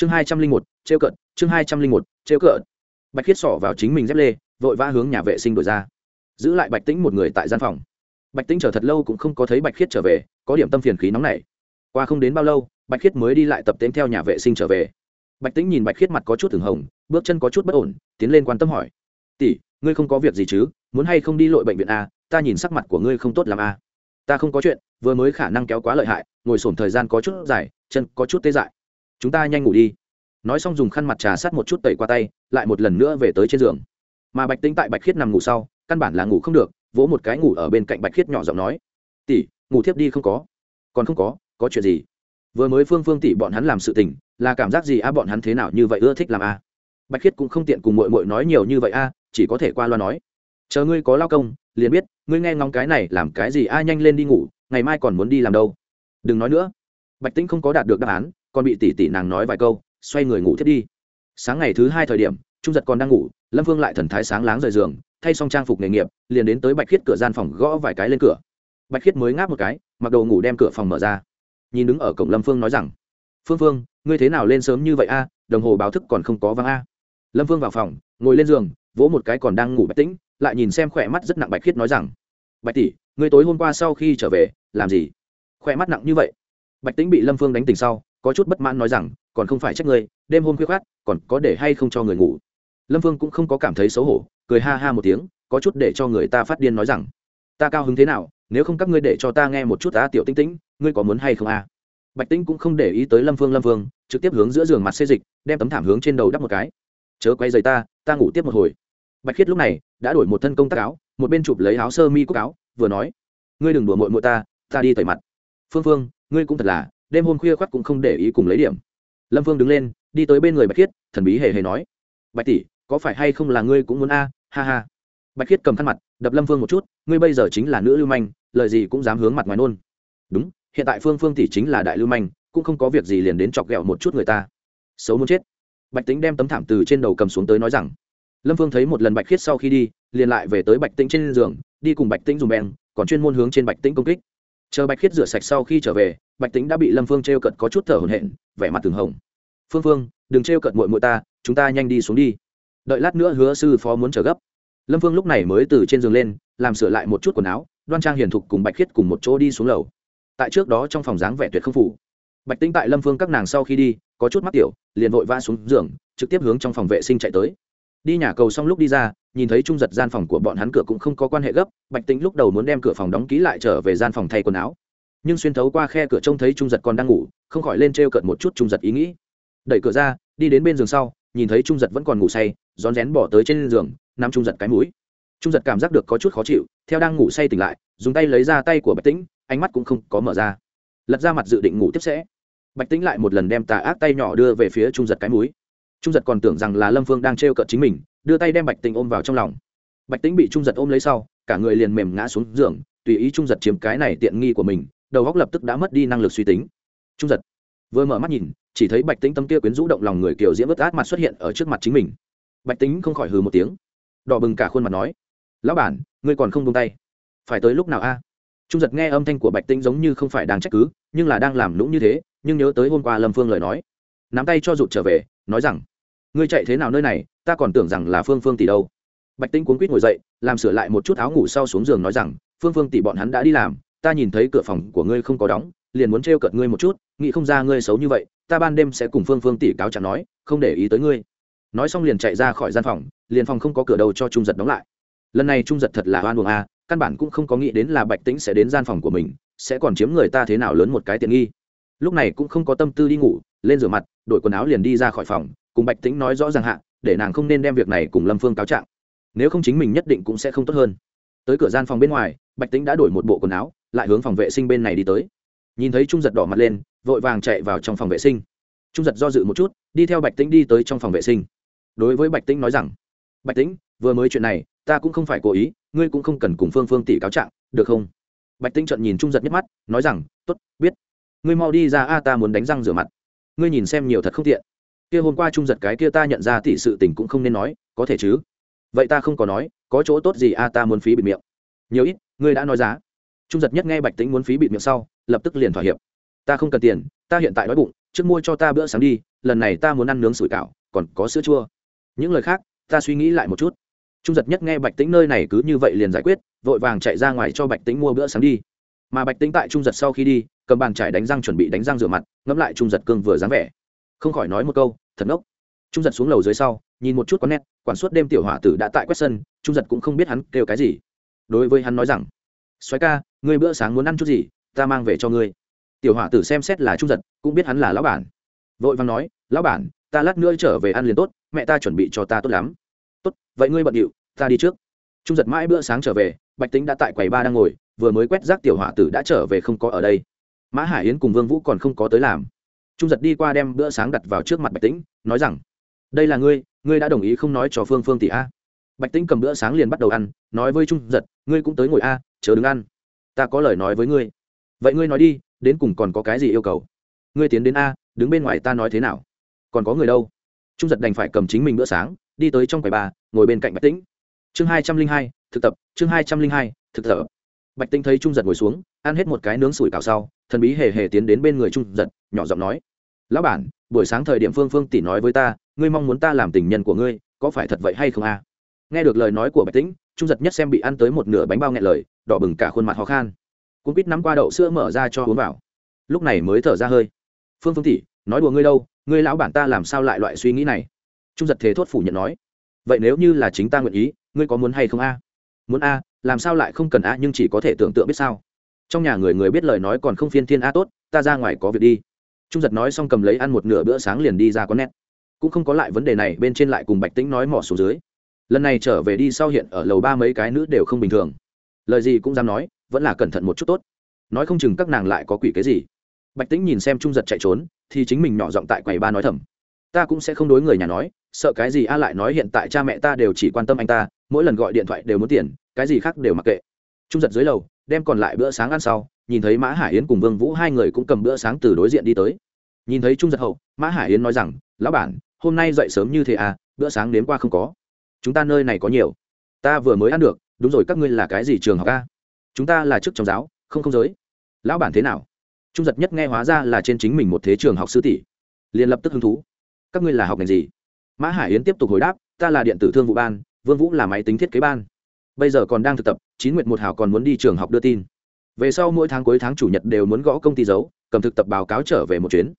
chương hai trăm linh một, trêu cợt, chương hai trăm linh một, trêu cợt. Bạch khiết xỏ vào chính mình dép lê, vội vã hướng nhà vệ sinh đổi ra. Giữ lại bạch tĩnh một người tại gian phòng. Bạch tĩnh chờ thật lâu cũng không có thấy bạch khiết trở về, có điểm tâm phiền khí nóng này qua không đến bao lâu, bạch khiết mới đi lại tập tễnh theo nhà vệ sinh trở về. Bạch tĩnh nhìn bạch khiết mặt có chút thường hồng, bước chân có chút bất ổn, tiến lên quan tâm hỏi. Tỷ, ngươi không có việc gì chứ? Muốn hay không đi lội bệnh viện a? Ta nhìn sắc mặt của ngươi không tốt lắm a. Ta không có chuyện, vừa mới khả năng kéo quá lợi hại, ngồi sổm thời gian có chút dài, chân có chút tê dại chúng ta nhanh ngủ đi. Nói xong dùng khăn mặt trà sát một chút tẩy qua tay, lại một lần nữa về tới trên giường. Mà bạch tính tại bạch khiết nằm ngủ sau, căn bản là ngủ không được, vỗ một cái ngủ ở bên cạnh bạch khiết nhỏ giọng nói, tỷ, ngủ thiếp đi không có. Còn không có có chuyện gì? Vừa mới phương phương tỷ bọn hắn làm sự tình, là cảm giác gì a bọn hắn thế nào như vậy ưa thích làm a? Bạch khiết cũng không tiện cùng mội mội nói nhiều như vậy a, chỉ có thể qua loa nói, chờ ngươi có lao công, liền biết, ngươi nghe ngóng cái này làm cái gì a, nhanh lên đi ngủ, ngày mai còn muốn đi làm đâu. Đừng nói nữa. Bạch tĩnh không có đạt được đáp án còn bị tỷ tỷ nàng nói vài câu, xoay người ngủ thiết đi. Sáng ngày thứ hai thời điểm, trung giật còn đang ngủ, lâm vương lại thần thái sáng láng rời giường, thay xong trang phục nghề nghiệp, liền đến tới bạch khiết cửa gian phòng gõ vài cái lên cửa. Bạch khiết mới ngáp một cái, mặc đồ ngủ đem cửa phòng mở ra. Nhìn đứng ở cổng lâm phương nói rằng, phương phương ngươi thế nào lên sớm như vậy a? Đồng hồ báo thức còn không có văng a. Lâm phương vào phòng, ngồi lên giường, vỗ một cái còn đang ngủ bạch tĩnh, lại nhìn xem khỏe mắt rất nặng bạch khiết nói rằng, bạch tỷ, ngươi tối hôm qua sau khi trở về, làm gì? Khỏe mắt nặng như vậy. Bạch tĩnh bị lâm phương đánh tỉnh sau có chút bất mãn nói rằng, còn không phải trách ngươi, đêm hôm khuya khoát còn có để hay không cho người ngủ? Lâm phương cũng không có cảm thấy xấu hổ, cười ha ha một tiếng, có chút để cho người ta phát điên nói rằng, ta cao hứng thế nào, nếu không các ngươi để cho ta nghe một chút ta tiểu tinh tĩnh, ngươi có muốn hay không à? bạch tĩnh cũng không để ý tới lâm phương lâm phương trực tiếp hướng giữa giường mặt xê dịch, đem tấm thảm hướng trên đầu đắp một cái. Chớ quay dày ta ta ngủ tiếp một hồi. Bạch khiết lúc này đã đổi một thân công tác áo, một bên chụp lấy áo sơ mi cúc áo, vừa nói, ngươi đừng đùa mội mội ta ta đi tẩy mặt. Phương phương, ngươi cũng thật là đêm hôm khuya khoắt cũng không để ý cùng lấy điểm. Lâm phương đứng lên, đi tới bên người bạch khiết, thần bí hề hề nói, bạch tỷ, có phải hay không là ngươi cũng muốn a? Ha ha. Bạch khiết cầm khăn mặt, đập lâm phương một chút, ngươi bây giờ chính là nữ lưu manh, lời gì cũng dám hướng mặt ngoài nôn. Đúng, hiện tại phương phương tỷ chính là đại lưu manh, cũng không có việc gì liền đến chọc ghẹo một chút người ta. Xấu muốn chết. Bạch tính đem tấm thảm từ trên đầu cầm xuống tới nói rằng. Lâm phương thấy một lần bạch khiết sau khi đi, liền lại về tới bạch tĩnh trên giường, đi cùng bạch tĩnh dùng bèn còn chuyên môn hướng trên bạch tĩnh công kích chờ bạch khiết rửa sạch sau khi trở về, bạch tĩnh đã bị lâm phương t r e o cận có chút thở hổn hển, vẻ mặt từng hồng. Phương phương, đừng t r e o cận mội mội ta, chúng ta nhanh đi xuống đi. Đợi lát nữa hứa sư phó muốn trở gấp. Lâm phương lúc này mới từ trên giường lên, làm sửa lại một chút quần áo, đoan trang hiền thục cùng bạch khiết cùng một chỗ đi xuống lầu. Tại trước đó trong phòng dáng vẻ tuyệt không phủ bạch tĩnh tại lâm phương các nàng sau khi đi, có chút mắc tiểu, liền vội vã xuống giường, trực tiếp hướng trong phòng vệ sinh chạy tới. Đi nhà cầu xong lúc đi ra nhìn thấy trung giật gian phòng của bọn hắn cửa cũng không có quan hệ gấp, bạch tĩnh lúc đầu muốn đem cửa phòng đóng ký lại trở về gian phòng thay quần áo. Nhưng xuyên thấu qua khe cửa trông thấy trung giật còn đang ngủ, không khỏi lên t r e o cận một chút trung giật ý nghĩ. Đẩy cửa ra, đi đến bên giường sau, nhìn thấy trung giật vẫn còn ngủ say, rón rén bỏ tới trên giường nằm trung giật cái mũi. Trung giật cảm giác được có chút khó chịu, theo đang ngủ say tỉnh lại, dùng tay lấy ra tay của bạch tĩnh, ánh mắt cũng không có mở ra. Lật ra mặt dự định ngủ tiếp sẽ. Bạch tĩnh lại một lần đem tà ác tay nhỏ đưa về phía trung giật cái mũi. Trung giật còn tưởng rằng là lâm phương đang t r e o cợt chính mình đưa tay đem bạch tĩnh ôm vào trong lòng. Bạch tĩnh bị trung giật ôm lấy sau, cả người liền mềm ngã xuống giường, tùy ý trung giật chiếm cái này tiện nghi của mình, đầu góc lập tức đã mất đi năng lực suy tính. Trung giật vừa mở mắt nhìn, chỉ thấy bạch tĩnh tâm kia quyến rũ động lòng người kiểu diễm vớt át mặt xuất hiện ở trước mặt chính mình. Bạch tĩnh không khỏi hừ một tiếng, đỏ bừng cả khuôn mặt nói, lão bản, ngươi còn không buông tay. Phải tới lúc nào a? Trung giật nghe âm thanh của bạch tĩnh giống như không phải đang trách cứ, nhưng là đang làm lũng như thế, nhưng nhớ tới hôm qua lâm phương lời nói, nắm tay cho rụt trở về, nói rằng, ngươi chạy thế nào nơi này ta còn tưởng rằng là phương phương tỷ đâu. Bạch tĩnh cuốn quýt ngồi dậy, làm sửa lại một chút áo ngủ sau xuống giường nói rằng, phương phương tỷ bọn hắn đã đi làm, ta nhìn thấy cửa phòng của ngươi không có đóng, liền muốn trêu cợt ngươi một chút, nghĩ không ra ngươi xấu như vậy, ta ban đêm sẽ cùng phương phương tỷ cáo chẳng nói, không để ý tới ngươi. Nói xong liền chạy ra khỏi gian phòng, liền phòng không có cửa đầu cho trung giật đóng lại. Lần này trung giật thật là oan buồng a, căn bản cũng không có nghĩ đến là bạch tĩnh sẽ đến gian phòng của mình, sẽ còn chiếm người ta thế nào lớn một cái tiện nghi. Lúc này cũng không có tâm tư đi ngủ, lên rửa mặt, đổi quần áo liền đi ra khỏi phòng, cùng bạch tĩnh nói rõ ràng hạ để nàng không nên đem việc này cùng lâm phương cáo trạng. Nếu không chính mình nhất định cũng sẽ không tốt hơn. Tới cửa gian phòng bên ngoài, bạch tĩnh đã đổi một bộ quần áo, lại hướng phòng vệ sinh bên này đi tới. Nhìn thấy trung giật đỏ mặt lên, vội vàng chạy vào trong phòng vệ sinh. Trung giật do dự một chút, đi theo bạch tĩnh đi tới trong phòng vệ sinh. Đối với bạch tĩnh nói rằng, bạch tĩnh, vừa mới chuyện này, ta cũng không phải cố ý, ngươi cũng không cần cùng phương phương tỷ cáo trạng, được không? Bạch tĩnh trận nhìn trung giật nhắc mắt, nói rằng t ố t biết. Ngươi mau đi ra a, ta muốn đánh răng rửa mặt. Ngươi nhìn xem nhiều thật không tiện kia hôm qua trung giật cái kia ta nhận ra tỷ sự tình cũng không nên nói, có thể chứ? Vậy ta không có nói, có chỗ tốt gì a ta muốn phí bịt miệng. Nhiều ít, ngươi đã nói giá. Trung giật nhất nghe bạch tính muốn phí bịt miệng sau, lập tức liền thỏa hiệp. Ta không cần tiền, ta hiện tại đói bụng, trước mua cho ta bữa sáng đi, lần này ta muốn ăn nướng sủi cảo, còn có sữa chua. Những lời khác, ta suy nghĩ lại một chút. Trung giật nhất nghe bạch tính nơi này cứ như vậy liền giải quyết, vội vàng chạy ra ngoài cho bạch tính mua bữa sáng đi. Mà bạch tính tại trung giật sau khi đi, cầm bàn trải đánh răng chuẩn bị đánh răng rửa mặt, ngẫm lại trung giật cương vừa dáng vẻ không khỏi nói một câu, thật ngốc. Trung giật xuống lầu dưới sau, nhìn một chút con nét, quản suốt đêm tiểu hỏa tử đã tại quét sân, trung giật cũng không biết hắn kêu cái gì. Đối với hắn nói rằng xoáy ca, ngươi bữa sáng muốn ăn chút gì, ta mang về cho ngươi. Tiểu hỏa tử xem xét là trung giật, cũng biết hắn là lão bản. Vội vàng nói, lão bản, ta lát nữa trở về ăn liền tốt, mẹ ta chuẩn bị cho ta tốt lắm. Tốt, vậy ngươi bận điệu, ta đi trước. Trung giật mãi bữa sáng trở về, bạch tính đã tại quầy ba đang ngồi, vừa mới quét rác tiểu hỏa tử đã trở về không có ở đây. Mã hải yến cùng vương vũ còn không có tới làm trung giật đi qua đem bữa sáng đặt vào trước mặt bạch tĩnh, nói rằng, đây là ngươi ngươi đã đồng ý không nói cho phương phương tỷ a? Bạch tĩnh cầm bữa sáng liền bắt đầu ăn, nói với trung giật, ngươi cũng tới ngồi a chờ đứng ăn. Ta có lời nói với ngươi. Vậy ngươi nói đi, đến cùng còn có cái gì yêu cầu? Ngươi tiến đến a, đứng bên ngoài ta nói thế nào? Còn có người đâu? Trung giật đành phải cầm chính mình bữa sáng, đi tới trong quầy bà, ngồi bên cạnh bạch tĩnh. Chương hai trăm linh hai, thực tập, chương hai trăm linh hai, thực tập. Bạch tĩnh thấy trung giật ngồi xuống, ăn hết một cái nướng sủi cảo sau thần bí hề hề tiến đến bên người trung giật, nhỏ giọng nói, lão bản, buổi sáng thời điểm phương phương tỷ nói với ta, ngươi mong muốn ta làm tình nhân của ngươi, có phải thật vậy hay không a? Nghe được lời nói của bạch tĩnh, trung giật nhất xem bị ăn tới một nửa bánh bao nghẹn lời, đỏ bừng cả khuôn mặt khó khăn cũng biết nắm qua đậu sữa mở ra cho uống vào. Lúc này mới thở ra hơi. Phương phương tỷ, nói đùa ngươi đâu, ngươi lão bản ta làm sao lại loại suy nghĩ này? Trung giật thế thốt phủ nhận nói, vậy nếu như là chính ta nguyện ý, ngươi có muốn hay không a? Muốn a, làm sao lại không cần a, nhưng chỉ có thể tưởng tượng biết sao trong nhà người người biết lời nói còn không phiên thiên a tốt, ta ra ngoài có việc đi. Trung giật nói xong cầm lấy ăn một nửa bữa sáng liền đi ra có nét cũng không có lại vấn đề này, bên trên lại cùng bạch tĩnh nói mỏ xuống dưới. Lần này trở về đi sau hiện ở lầu ba mấy cái nữ đều không bình thường. Lời gì cũng dám nói, vẫn là cẩn thận một chút tốt. Nói không chừng các nàng lại có quỷ cái gì. Bạch tĩnh nhìn xem trung giật chạy trốn, thì chính mình nhỏ giọng tại quầy ba nói thầm. Ta cũng sẽ không đối người nhà nói, sợ cái gì a lại nói hiện tại cha mẹ ta đều chỉ quan tâm anh ta, mỗi lần gọi điện thoại đều muốn tiền, cái gì khác đều mặc kệ. Trung giật dưới lầu đem còn lại bữa sáng ăn sau, nhìn thấy mã hải yến cùng vương vũ hai người cũng cầm bữa sáng từ đối diện đi tới. Nhìn thấy trung giật hậu, mã hải yến nói rằng, lão bản, hôm nay dậy sớm như thế à bữa sáng đến qua không có. Chúng ta nơi này có nhiều. Ta vừa mới ăn được, đúng rồi, các ngươi là cái gì trường học a? Chúng ta là chức trong giáo, không không giới. Lão bản thế nào? Trung giật nhất nghe hóa ra là trên chính mình một thế trường học sư tỷ. Liền lập tức hứng thú. Các ngươi là học ngành gì? Mã hải yến tiếp tục hồi đáp, ta là điện tử thương vụ ban, vương vũ là máy tính thiết kế ban bây giờ còn đang thực tập, chín nguyệt một hảo còn muốn đi trường học đưa tin. Về sau mỗi tháng cuối tháng chủ nhật đều muốn gõ công ty giấu, cầm thực tập báo cáo trở về một chuyến.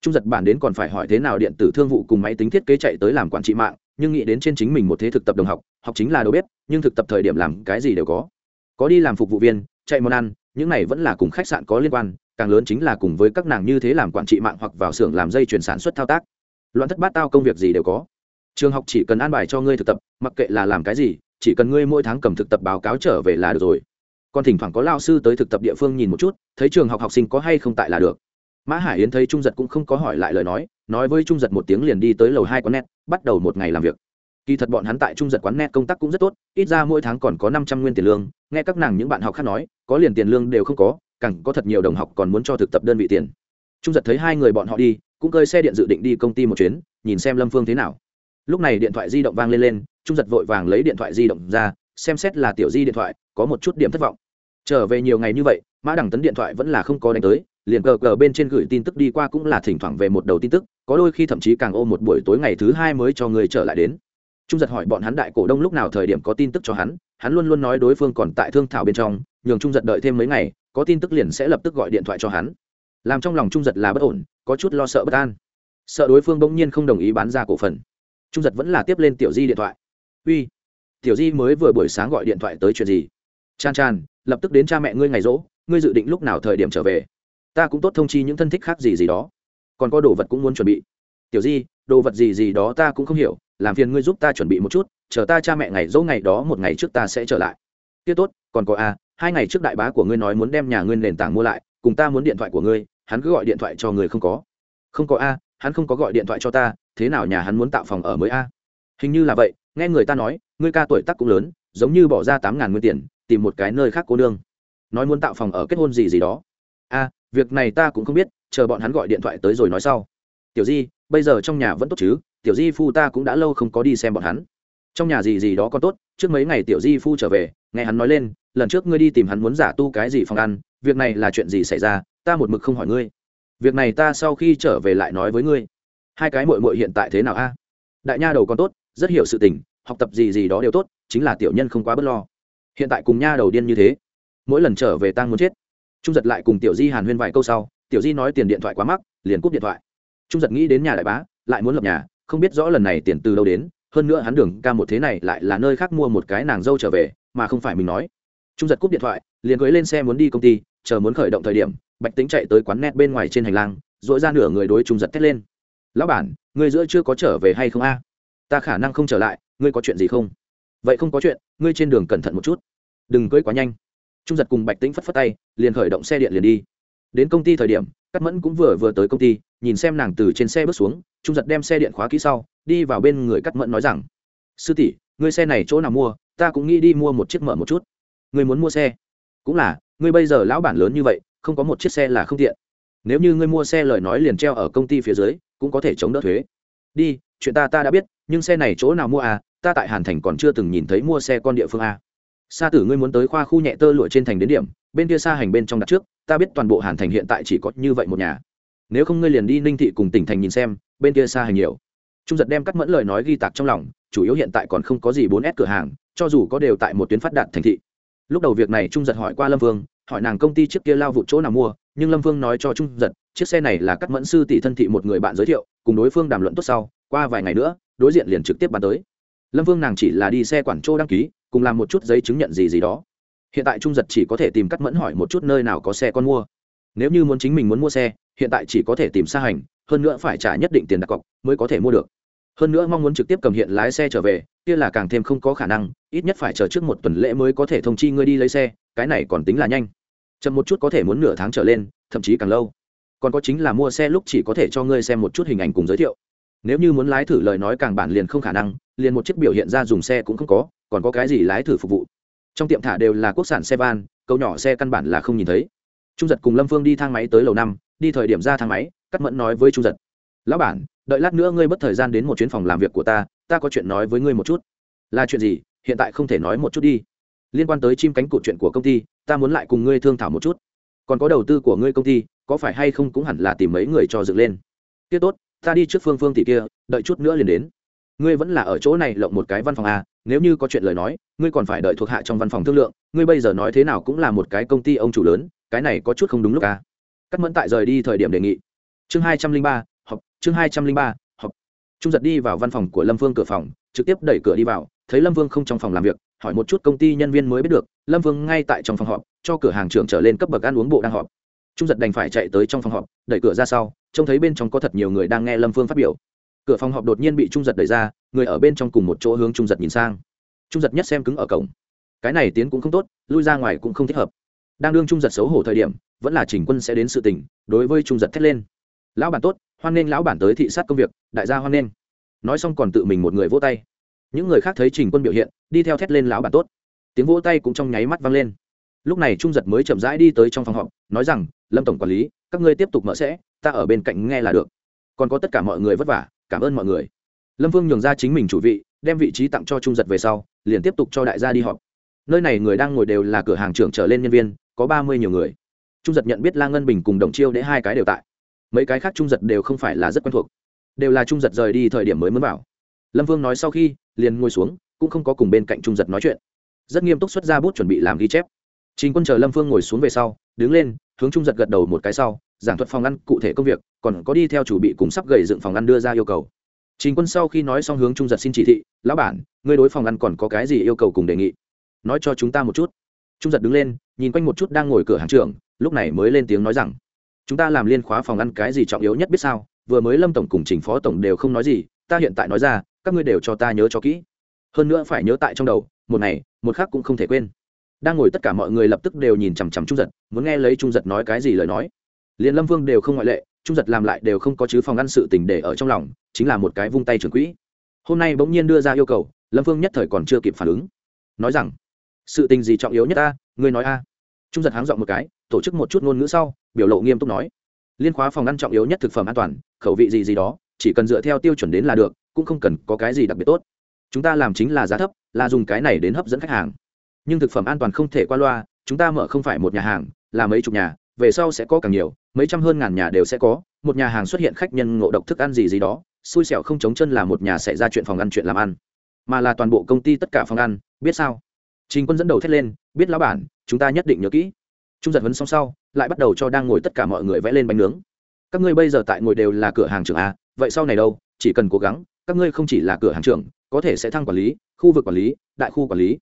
Trung giật bản đến còn phải hỏi thế nào điện tử thương vụ cùng máy tính thiết kế chạy tới làm quản trị mạng, nhưng nghĩ đến trên chính mình một thế thực tập đồng học học chính là đầu bếp, nhưng thực tập thời điểm làm cái gì đều có. Có đi làm phục vụ viên, chạy món ăn, những này vẫn là cùng khách sạn có liên quan, càng lớn chính là cùng với các nàng như thế làm quản trị mạng hoặc vào xưởng làm dây chuyển sản xuất thao tác. Loạn thất bát tao công việc gì đều có. Trường học chỉ cần an bài cho ngươi thực tập, mặc kệ là làm cái gì chỉ cần ngươi mỗi tháng cầm thực tập báo cáo trở về là được rồi. Còn thỉnh thoảng có lao sư tới thực tập địa phương nhìn một chút, thấy trường học học sinh có hay không tại là được. Mã hải yến thấy trung giật cũng không có hỏi lại lời nói nói với trung giật một tiếng liền đi tới lầu hai quán net, bắt đầu một ngày làm việc. Kỳ thật bọn hắn tại trung giật quán net công tác cũng rất tốt, ít ra mỗi tháng còn có năm trăm nguyên tiền lương, nghe các nàng những bạn học khác nói, có liền tiền lương đều không có, càng có thật nhiều đồng học còn muốn cho thực tập đơn vị tiền. Trung giật thấy hai người bọn họ đi, cũng cơi xe điện dự định đi công ty một chuyến, nhìn xem lâm phương thế nào lúc này điện thoại di động vang lên lên, trung giật vội vàng lấy điện thoại di động ra, xem xét là tiểu di điện thoại, có một chút điểm thất vọng. Trở về nhiều ngày như vậy, mã đẳng tấn điện thoại vẫn là không có đánh tới, liền cờ cờ bên trên gửi tin tức đi qua cũng là thỉnh thoảng về một đầu tin tức, có đôi khi thậm chí càng ôm một buổi tối ngày thứ hai mới cho người trở lại đến. Trung giật hỏi bọn hắn đại cổ đông lúc nào thời điểm có tin tức cho hắn hắn luôn luôn nói đối phương còn tại thương thảo bên trong, nhường trung giật đợi thêm mấy ngày, có tin tức liền sẽ lập tức gọi điện thoại cho hắn. Làm trong lòng trung giật là bất ổn, có chút lo sợ bất an. Sợ đối phương bỗng nhiên không đồng ý bán ra cổ phần trung giật vẫn là tiếp lên tiểu di điện thoại. Uy, tiểu di mới vừa buổi sáng gọi điện thoại tới chuyện gì? Chan chan, lập tức đến cha mẹ ngươi ngày rỗ, ngươi dự định lúc nào thời điểm trở về? Ta cũng tốt thông chi những thân thích khác gì gì đó. Còn có đồ vật cũng muốn chuẩn bị. Tiểu di, đồ vật gì gì đó ta cũng không hiểu, làm phiền ngươi giúp ta chuẩn bị một chút, chờ ta cha mẹ ngày dỗ ngày đó một ngày trước ta sẽ trở lại. Tiết tốt, còn có a hai ngày trước đại bá của ngươi nói muốn đem nhà ngươi nền tảng mua lại, cùng ta muốn điện thoại của ngươi, hắn cứ gọi điện thoại cho người không có. Không có a hắn không có gọi điện thoại cho ta thế nào nhà hắn muốn tạo phòng ở mới a? Hình như là vậy, nghe người ta nói, ngươi ca tuổi tác cũng lớn, giống như bỏ ra tám ngàn nguyên tiền, tìm một cái nơi khác cô nương. Nói muốn tạo phòng ở kết hôn gì gì đó. A, việc này ta cũng không biết, chờ bọn hắn gọi điện thoại tới rồi nói sau. Tiểu di, bây giờ trong nhà vẫn tốt chứ? Tiểu di phu ta cũng đã lâu không có đi xem bọn hắn. Trong nhà gì gì đó còn tốt, trước mấy ngày tiểu di phu trở về, nghe hắn nói lên, lần trước ngươi đi tìm hắn muốn giả tu cái gì phòng ăn, việc này là chuyện gì xảy ra, ta một mực không hỏi ngươi. Việc này ta sau khi trở về lại nói với ngươi hai cái mội mội hiện tại thế nào a? Đại nha đầu còn tốt, rất hiểu sự tình, học tập gì gì đó đều tốt, chính là tiểu nhân không quá b ấ t lo. Hiện tại cùng nha đầu điên như thế, mỗi lần trở về tang muốn chết. Trung giật lại cùng tiểu di hàn huyên vài câu sau, tiểu di nói tiền điện thoại quá mắc, liền cúp điện thoại. Trung giật nghĩ đến nhà đại bá, lại muốn lập nhà, không biết rõ lần này tiền từ đâu đến, hơn nữa hắn đường ca một thế này lại là nơi khác mua một cái nàng dâu trở về, mà không phải mình nói. Trung giật cúp điện thoại, liền cưới lên xe muốn đi công ty, chờ muốn khởi động thời điểm, bạch tính chạy tới quán net bên ngoài trên hành lang dội ra nửa người đối trung giật thét lên lão bản, ngươi giữa chưa có trở về hay không a? Ta khả năng không trở lại, ngươi có chuyện gì không? Vậy không có chuyện, ngươi trên đường cẩn thận một chút. Đừng cưới quá nhanh. Trung giật cùng bạch tĩnh phất phất tay, liền khởi động xe điện liền đi. Đến công ty thời điểm cắt mẫn cũng vừa vừa tới công ty, nhìn xem nàng từ trên xe bước xuống, trung giật đem xe điện khóa kỹ sau, đi vào bên người cắt mẫn nói rằng, sư tỷ, ngươi xe này chỗ nào mua? Ta cũng nghĩ đi mua một chiếc mở một chút. Ngươi muốn mua xe? Cũng là, ngươi bây giờ lão bản lớn như vậy, không có một chiếc xe là không tiện. Nếu như ngươi mua xe lời nói liền treo ở công ty phía dưới cũng có thể chống đỡ thuế. Đi, chuyện ta ta đã biết, nhưng xe này chỗ nào mua à? Ta tại hàn thành còn chưa từng nhìn thấy mua xe con địa phương à? sa tử ngươi muốn tới khoa khu nhẹ tơ lụa trên thành đến điểm, bên kia xa hành bên trong đặt trước, ta biết toàn bộ hàn thành hiện tại chỉ có như vậy một nhà. Nếu không ngươi liền đi ninh thị cùng tỉnh thành nhìn xem, bên kia xa hành nhiều. Trung giật đem cắt mẫn lời nói ghi tạc trong lòng, chủ yếu hiện tại còn không có gì bốn s cửa hàng, cho dù có đều tại một tuyến phát đạt thành thị. Lúc đầu việc này trung giật hỏi qua lâm vương hỏi nàng công ty trước kia lao vụ chỗ nào mua, nhưng lâm vương nói cho trung giật, chiếc xe này là cắt mẫn sư tỷ thân thị một người bạn giới thiệu, cùng đối phương đàm luận tốt sau, qua vài ngày nữa, đối diện liền trực tiếp bán tới. Lâm vương nàng chỉ là đi xe quản trô đăng ký, cùng làm một chút giấy chứng nhận gì gì đó. Hiện tại trung giật chỉ có thể tìm cắt mẫn hỏi một chút nơi nào có xe con mua. Nếu như muốn chính mình muốn mua xe, hiện tại chỉ có thể tìm xa hành, hơn nữa phải trả nhất định tiền đặt cọc mới có thể mua được. Hơn nữa mong muốn trực tiếp cầm hiện lái xe trở về, kia là càng thêm không có khả năng, ít nhất phải chờ trước một tuần lễ mới có thể thông chi ngươi đi lấy xe cái này còn tính là nhanh. Chậm một chút có thể muốn nửa tháng trở lên, thậm chí càng lâu. Còn có chính là mua xe lúc chỉ có thể cho ngươi xem một chút hình ảnh cùng giới thiệu. Nếu như muốn lái thử lời nói càng bản liền không khả năng, liền một chiếc biểu hiện ra dùng xe cũng không có, còn có cái gì lái thử phục vụ. Trong tiệm thả đều là quốc sản xe van, câu nhỏ xe căn bản là không nhìn thấy. Trung giật cùng lâm phương đi thang máy tới lầu năm, đi thời điểm ra thang máy cắt mẫn nói với trung giật, lão bản, đợi lát nữa ngươi mất thời gian đến một chuyến phòng làm việc của ta ta có chuyện nói với ngươi một chút. Là chuyện gì? Hiện tại không thể nói một chút đi liên quan tới chim cánh cụt chuyện của công ty, ta muốn lại cùng ngươi thương thảo một chút. Còn có đầu tư của ngươi công ty, có phải hay không cũng hẳn là tìm mấy người cho dựng lên. Tiết tốt, ta đi trước phương phương tỷ kia, đợi chút nữa liền đến. Ngươi vẫn là ở chỗ này lộng một cái văn phòng à nếu như có chuyện lời nói, ngươi còn phải đợi thuộc hạ trong văn phòng thương lượng, ngươi bây giờ nói thế nào cũng là một cái công ty ông chủ lớn, cái này có chút không đúng lúc à. Cắt mẫn tại rời đi thời điểm đề nghị. Chương hai trăm linh ba học chương hai trăm linh ba học trung giật đi vào văn phòng của lâm vương cửa phòng, trực tiếp đẩy cửa đi vào, thấy lâm vương không trong phòng làm việc hỏi một chút công ty nhân viên mới biết được, lâm vương ngay tại trong phòng họp, cho cửa hàng trưởng trở lên cấp bậc ăn uống bộ đang họp. Trung giật đành phải chạy tới trong phòng họp, đẩy cửa ra sau, trông thấy bên trong có thật nhiều người đang nghe lâm phương phát biểu. Cửa phòng họp đột nhiên bị trung giật đẩy ra, người ở bên trong cùng một chỗ hướng trung giật nhìn sang. Trung giật nhất xem cứng ở cổng. Cái này tiến cũng không tốt, lui ra ngoài cũng không thích hợp. Đang đương trung giật xấu hổ thời điểm, vẫn là chỉnh quân sẽ đến sự tình, đối với trung giật thét lên. Lão bản tốt, hoan nghênh lão bản tới thị sát công việc, đại gia hoan nghênh. Nói xong còn tự mình một người vỗ tay những người khác thấy trình quân biểu hiện, đi theo thét lên, lão bản tốt. Tiếng vỗ tay cũng trong nháy mắt vang lên. Lúc này trung giật mới chậm rãi đi tới trong phòng họp, nói rằng, lâm tổng quản lý, các ngươi tiếp tục mở sẽ, ta ở bên cạnh nghe là được. Còn có tất cả mọi người vất vả, cảm ơn mọi người. Lâm vương nhường ra chính mình chủ vị, đem vị trí tặng cho trung giật về sau, liền tiếp tục cho đại gia đi họp. Nơi này người đang ngồi đều là cửa hàng trưởng trở lên nhân viên, có ba mươi nhiều người. Trung giật nhận biết la ngân bình cùng đồng chiêu để hai cái đều tại. Mấy cái khác trung giật đều không phải là rất quen thuộc. Đều là trung giật rời đi thời điểm mới mới bảo lâm vương nói sau khi liền ngồi xuống cũng không có cùng bên cạnh trung giật nói chuyện rất nghiêm túc xuất ra bút chuẩn bị làm ghi chép Trình Quân chờ Lâm Phương ngồi xuống về sau, đứng lên, hướng Trung giật gật đầu một cái sau, giảng thuật phòng ăn cụ thể công việc, còn có đi theo chủ bị cùng sắp gầy dựng phòng ăn đưa ra yêu cầu. Trình Quân sau khi nói xong hướng Trung giật xin chỉ thị, "Lão bản, ngươi đối phòng ăn còn có cái gì yêu cầu cùng đề nghị? Nói cho chúng ta một chút." Trung giật đứng lên, nhìn quanh một chút đang ngồi cửa hàng trưởng, lúc này mới lên tiếng nói rằng, "Chúng ta làm liên khóa phòng ăn cái gì trọng yếu nhất biết sao? Vừa mới Lâm tổng cùng Trình phó tổng đều không nói gì, ta hiện tại nói ra, các ngươi đều cho ta nhớ cho kỹ. Hơn nữa phải nhớ tại trong đầu, một ngày, một khác cũng không thể quên." đang ngồi tất cả mọi người lập tức đều nhìn chằm chằm trung giật muốn nghe lấy trung giật nói cái gì lời nói liền lâm vương đều không ngoại lệ trung giật làm lại đều không có chứ phòng ngăn sự tình để ở trong lòng chính là một cái vung tay trưởng quỹ hôm nay bỗng nhiên đưa ra yêu cầu lâm vương nhất thời còn chưa kịp phản ứng nói rằng sự tình gì trọng yếu nhất ta ngươi nói a trung giật háng dọn một cái tổ chức một chút ngôn ngữ sau biểu lộ nghiêm túc nói liên khóa phòng ngăn trọng yếu nhất thực phẩm an toàn khẩu vị gì gì đó chỉ cần dựa theo tiêu chuẩn đến là được cũng không cần có cái gì đặc biệt tốt. Chúng ta làm chính là giá thấp, là dùng cái này đến hấp dẫn khách hàng. Nhưng thực phẩm an toàn không thể qua loa, chúng ta mở không phải một nhà hàng, là mấy chục nhà, về sau sẽ có càng nhiều, mấy trăm hơn ngàn nhà đều sẽ có. Một nhà hàng xuất hiện khách nhân ngộ độc thức ăn gì gì đó, xui xẻo không chống chân là một nhà xảy ra chuyện phòng ăn chuyện làm ăn. Mà là toàn bộ công ty tất cả phòng ăn, biết sao? Trình quân dẫn đầu thét lên, biết lão bản, chúng ta nhất định nhớ kỹ. Trung giật vấn xong sau, lại bắt đầu cho đang ngồi tất cả mọi người vẽ lên bánh nướng. Các ngươi bây giờ tại ngồi đều là cửa hàng trưởng a, vậy sau này đâu, chỉ cần cố gắng các ngươi không chỉ là cửa hàng trưởng, có thể sẽ thăng quản lý, khu vực quản lý, đại khu quản lý.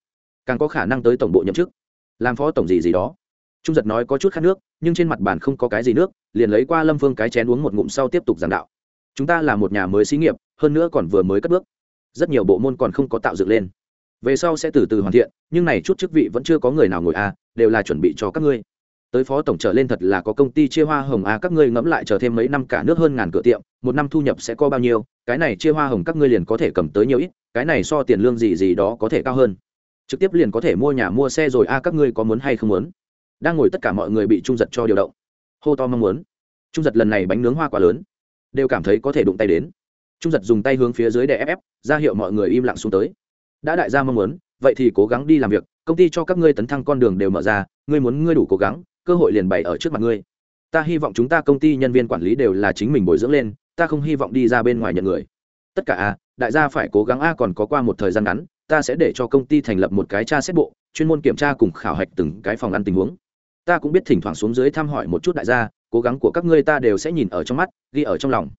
Càng có khả năng tới tổng bộ nhậm chức. Làm phó tổng gì gì đó. Trung giật nói có chút khát nước, nhưng trên mặt bàn không có cái gì nước, liền lấy qua lâm phương cái chén uống một ngụm sau tiếp tục giảng đạo. Chúng ta là một nhà mới xí nghiệp, hơn nữa còn vừa mới cất bước. Rất nhiều bộ môn còn không có tạo dựng lên. Về sau sẽ từ từ hoàn thiện, nhưng này chút chức vị vẫn chưa có người nào ngồi a đều là chuẩn bị cho các ngươi tới phó tổng trở lên thật là có công ty chia hoa hồng a các ngươi ngẫm lại chờ thêm mấy năm cả nước hơn ngàn cửa tiệm, một năm thu nhập sẽ có bao nhiêu, cái này chia hoa hồng các ngươi liền có thể cầm tới nhiều ít, cái này so tiền lương gì gì đó có thể cao hơn. Trực tiếp liền có thể mua nhà mua xe rồi a các ngươi có muốn hay không muốn? Đang ngồi tất cả mọi người bị trung giật cho điều động. Hô to mong muốn. Trung giật lần này bánh nướng hoa quá lớn, đều cảm thấy có thể đụng tay đến. Trung giật dùng tay hướng phía dưới để ép ép, ra hiệu mọi người im lặng xuống tới. Đã đại gia mong muốn, vậy thì cố gắng đi làm việc, công ty cho các ngươi tấn thăng con đường đều mở ra, ngươi muốn ngươi đủ cố gắng cơ hội liền bày ở trước mặt ngươi. Ta hy vọng chúng ta công ty nhân viên quản lý đều là chính mình bồi dưỡng lên, ta không hy vọng đi ra bên ngoài nhận người. Tất cả a, đại gia phải cố gắng a, còn có qua một thời gian ngắn, ta sẽ để cho công ty thành lập một cái tra xét bộ, chuyên môn kiểm tra cùng khảo hạch từng cái phòng ăn tình huống. Ta cũng biết thỉnh thoảng xuống dưới thăm hỏi một chút đại gia, cố gắng của các ngươi ta đều sẽ nhìn ở trong mắt, ghi ở trong lòng.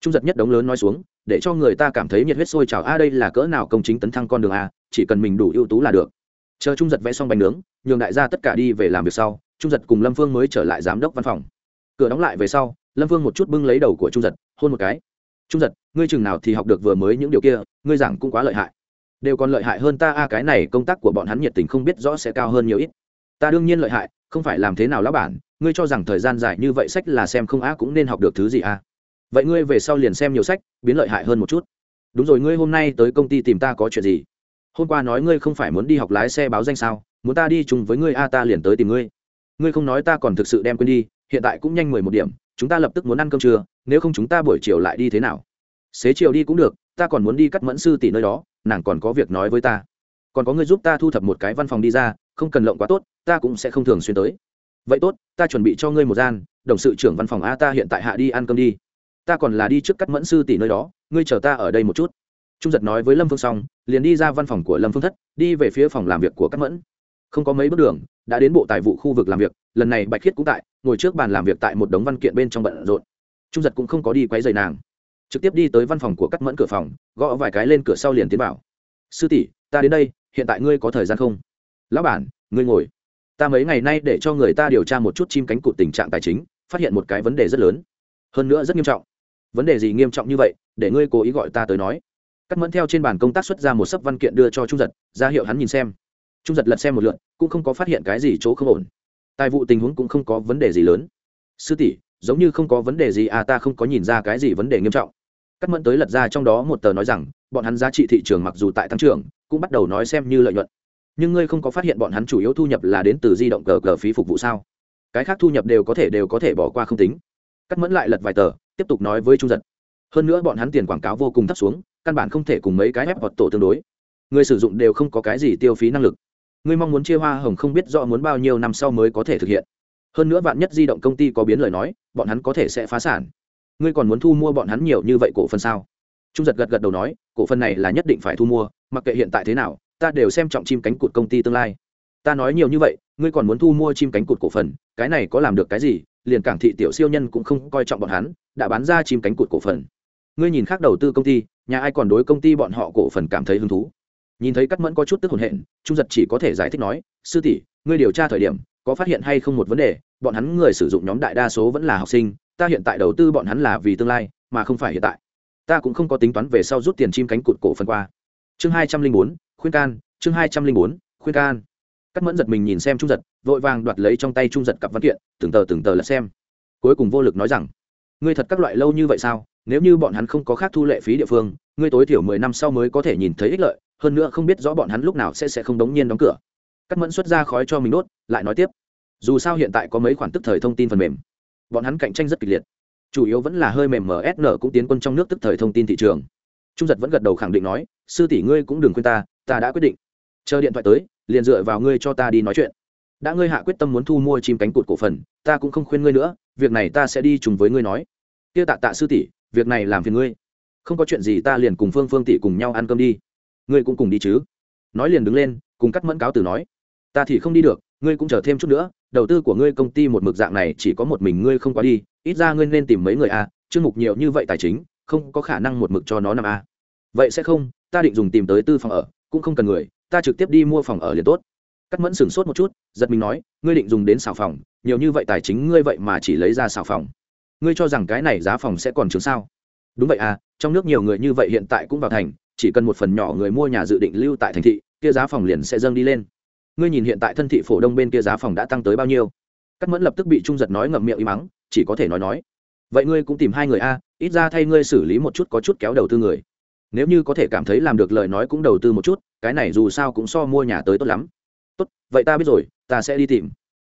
Trung giật nhất đống lớn nói xuống, để cho người ta cảm thấy nhiệt huyết sôi trào, a, đây là cỡ nào công chính tấn thăng con đường a, chỉ cần mình đủ ưu tú là được. Chờ trung giật vẽ xong bánh nướng, nhường đại gia tất cả đi về làm việc sau trung giật cùng lâm phương mới trở lại giám đốc văn phòng cửa đóng lại về sau lâm phương một chút bưng lấy đầu của trung giật hôn một cái trung giật ngươi chừng nào thì học được vừa mới những điều kia ngươi giảng cũng quá lợi hại đều còn lợi hại hơn ta a cái này công tác của bọn hắn nhiệt tình không biết rõ sẽ cao hơn nhiều ít ta đương nhiên lợi hại không phải làm thế nào lão bản ngươi cho rằng thời gian dài như vậy sách là xem không a cũng nên học được thứ gì a vậy ngươi về sau liền xem nhiều sách biến lợi hại hơn một chút đúng rồi ngươi hôm nay tới công ty tìm ta có chuyện gì hôm qua nói ngươi không phải muốn đi học lái xe báo danh sao muốn ta đi chung với ngươi a ta liền tới tìm ngươi ngươi không nói ta còn thực sự đem quên đi, hiện tại cũng nhanh mười một điểm, chúng ta lập tức muốn ăn cơm trưa, nếu không chúng ta buổi chiều lại đi thế nào? Xế chiều đi cũng được, ta còn muốn đi cắt mẫn sư tỷ nơi đó, nàng còn có việc nói với ta. Còn có người giúp ta thu thập một cái văn phòng đi ra, không cần lộng quá tốt, ta cũng sẽ không thường xuyên tới. Vậy tốt, ta chuẩn bị cho ngươi một gian, đồng sự trưởng văn phòng a ta hiện tại hạ đi ăn cơm đi. Ta còn là đi trước cắt mẫn sư tỷ nơi đó, ngươi chờ ta ở đây một chút. Trung giật nói với lâm phương xong, liền đi ra văn phòng của lâm phương thất, đi về phía phòng làm việc của cắt mẫn không có mấy bước đường, đã đến bộ tài vụ khu vực làm việc, lần này bạch khiết cũng tại, ngồi trước bàn làm việc tại một đống văn kiện bên trong bận rộn. Trung giật cũng không có đi quấy rầy nàng. Trực tiếp đi tới văn phòng của cắt mẫn cửa phòng, gõ vài cái lên cửa sau liền tiến vào. Sư tỷ, ta đến đây, hiện tại ngươi có thời gian không? Lão bản, ngươi ngồi. Ta mấy ngày nay để cho người ta điều tra một chút chim cánh cụt tình trạng tài chính, phát hiện một cái vấn đề rất lớn. Hơn nữa rất nghiêm trọng. Vấn đề gì nghiêm trọng như vậy, để ngươi cố ý gọi ta tới nói. Cắt mẫn theo trên bàn công tác xuất ra một sấp văn kiện đưa cho trung giật, ra hiệu hắn nhìn xem trung giật lật xem một lượn, cũng không có phát hiện cái gì chỗ không ổn. Tài vụ tình huống cũng không có vấn đề gì lớn. Sư tỷ, giống như không có vấn đề gì à ta không có nhìn ra cái gì vấn đề nghiêm trọng. Cắt mẫn tới lật ra trong đó một tờ nói rằng, bọn hắn giá trị thị trường mặc dù tại tăng trưởng, cũng bắt đầu nói xem như lợi nhuận. Nhưng ngươi không có phát hiện bọn hắn chủ yếu thu nhập là đến từ di động cờ cờ phí phục vụ sao? Cái khác thu nhập đều có thể đều có thể bỏ qua không tính. Cắt mẫn lại lật vài tờ, tiếp tục nói với trung giật. Hơn nữa bọn hắn tiền quảng cáo vô cùng thấp xuống, căn bản không thể cùng mấy cái ép hoặc tổ tương đối. Người sử dụng đều không có cái gì tiêu phí năng lực ngươi mong muốn chia hoa hồng không biết rõ muốn bao nhiêu năm sau mới có thể thực hiện. Hơn nữa vạn nhất di động công ty có biến lời nói, bọn hắn có thể sẽ phá sản. Ngươi còn muốn thu mua bọn hắn nhiều như vậy cổ phần sao? Trung giật gật gật đầu nói, cổ phần này là nhất định phải thu mua, mặc kệ hiện tại thế nào, ta đều xem trọng chim cánh cụt công ty tương lai. Ta nói nhiều như vậy, ngươi còn muốn thu mua chim cánh cụt cổ phần, cái này có làm được cái gì? Liền cảng thị tiểu siêu nhân cũng không coi trọng bọn hắn, đã bán ra chim cánh cụt cổ phần. Ngươi nhìn khác đầu tư công ty, nhà ai còn đối công ty bọn họ cổ phần cảm thấy hứng thú? Nhìn thấy cắt mẫn có chút tức hồn hện, trung giật chỉ có thể giải thích nói, sư tỷ, ngươi điều tra thời điểm, có phát hiện hay không một vấn đề? Bọn hắn người sử dụng nhóm đại đa số vẫn là học sinh, ta hiện tại đầu tư bọn hắn là vì tương lai, mà không phải hiện tại. Ta cũng không có tính toán về sau rút tiền chim cánh cụt cổ phần qua. Chương hai trăm linh bốn, khuyên can, chương hai trăm linh bốn, khuyên can. Cắt mẫn giật mình nhìn xem trung giật, vội vàng đoạt lấy trong tay trung giật cặp văn kiện, từng tờ từng tờ lật xem. Cuối cùng vô lực nói rằng, ngươi thật các loại lâu như vậy sao? Nếu như bọn hắn không có khác thu lệ phí địa phương, ngươi tối thiểu mười năm sau mới có thể nhìn thấy ích lợi hơn nữa không biết rõ bọn hắn lúc nào sẽ sẽ không đống nhiên đóng cửa. Cắt mẫn xuất ra khói cho mình đốt, lại nói tiếp. Dù sao hiện tại có mấy khoản tức thời thông tin phần mềm. Bọn hắn cạnh tranh rất kịch liệt. Chủ yếu vẫn là hơi mềm msn cũng tiến quân trong nước tức thời thông tin thị trường. Trung giật vẫn gật đầu khẳng định nói, sư tỷ ngươi cũng đừng quên ta ta đã quyết định. Chờ điện thoại tới, liền dựa vào ngươi cho ta đi nói chuyện. Đã ngươi hạ quyết tâm muốn thu mua chim cánh cụt cổ phần, ta cũng không khuyên ngươi nữa, việc này ta sẽ đi chung với ngươi nói. Kia tạ tạ sư tỷ, việc này làm phiền ngươi. Không có chuyện gì ta liền cùng phương phương tỷ cùng nhau ăn cơm đi ngươi cũng cùng đi chứ? Nói liền đứng lên cùng cắt mẫn cáo từ nói. Ta thì không đi được ngươi cũng chờ thêm chút nữa đầu tư của ngươi công ty một mực dạng này chỉ có một mình ngươi không quá đi ít ra ngươi nên tìm mấy người a à, chương mục nhiều như vậy tài chính không có khả năng một mực cho nó nằm a à. vậy sẽ không ta định dùng tìm tới tư phòng ở cũng không cần người ta trực tiếp đi mua phòng ở liền tốt. Cắt mẫn sửng sốt một chút giật mình nói ngươi định dùng đến xào phòng nhiều như vậy tài chính ngươi vậy mà chỉ lấy ra xào phòng. Ngươi cho rằng cái này giá phòng sẽ còn chứng sao? Đúng vậy à trong nước nhiều người như vậy hiện tại cũng vào thành chỉ cần một phần nhỏ người mua nhà dự định lưu tại thành thị, kia giá phòng liền sẽ dâng đi lên. Ngươi nhìn hiện tại thân thị phổ đông bên kia giá phòng đã tăng tới bao nhiêu? Cắt mẫn lập tức bị trung giật nói ngậm miệng im mắng, chỉ có thể nói nói. Vậy ngươi cũng tìm hai người a, ít ra thay ngươi xử lý một chút có chút kéo đầu tư người. Nếu như có thể cảm thấy làm được lời nói cũng đầu tư một chút, cái này dù sao cũng so mua nhà tới tốt lắm. Tốt, vậy ta biết rồi, ta sẽ đi tìm.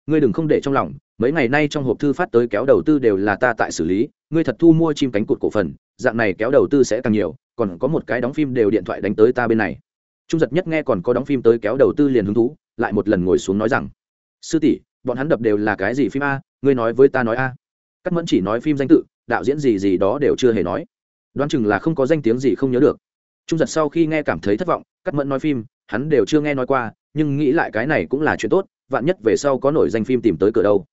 Ngươi đừng không để trong lòng, mấy ngày nay trong hộp thư phát tới kéo đầu tư đều là ta tại xử lý, ngươi thật thu mua chim cánh cụt cổ phần dạng này kéo đầu tư sẽ càng nhiều, còn có một cái đóng phim đều điện thoại đánh tới ta bên này. Trung giật nhất nghe còn có đóng phim tới kéo đầu tư liền hứng thú, lại một lần ngồi xuống nói rằng, sư tỷ, bọn hắn đập đều là cái gì phim a, ngươi nói với ta nói a. Cắt mẫn chỉ nói phim danh tự, đạo diễn gì gì đó đều chưa hề nói. Đoán chừng là không có danh tiếng gì không nhớ được. Trung giật sau khi nghe cảm thấy thất vọng cắt mẫn nói phim, hắn đều chưa nghe nói qua, nhưng nghĩ lại cái này cũng là chuyện tốt, vạn nhất về sau có nổi danh phim tìm tới cửa đâu.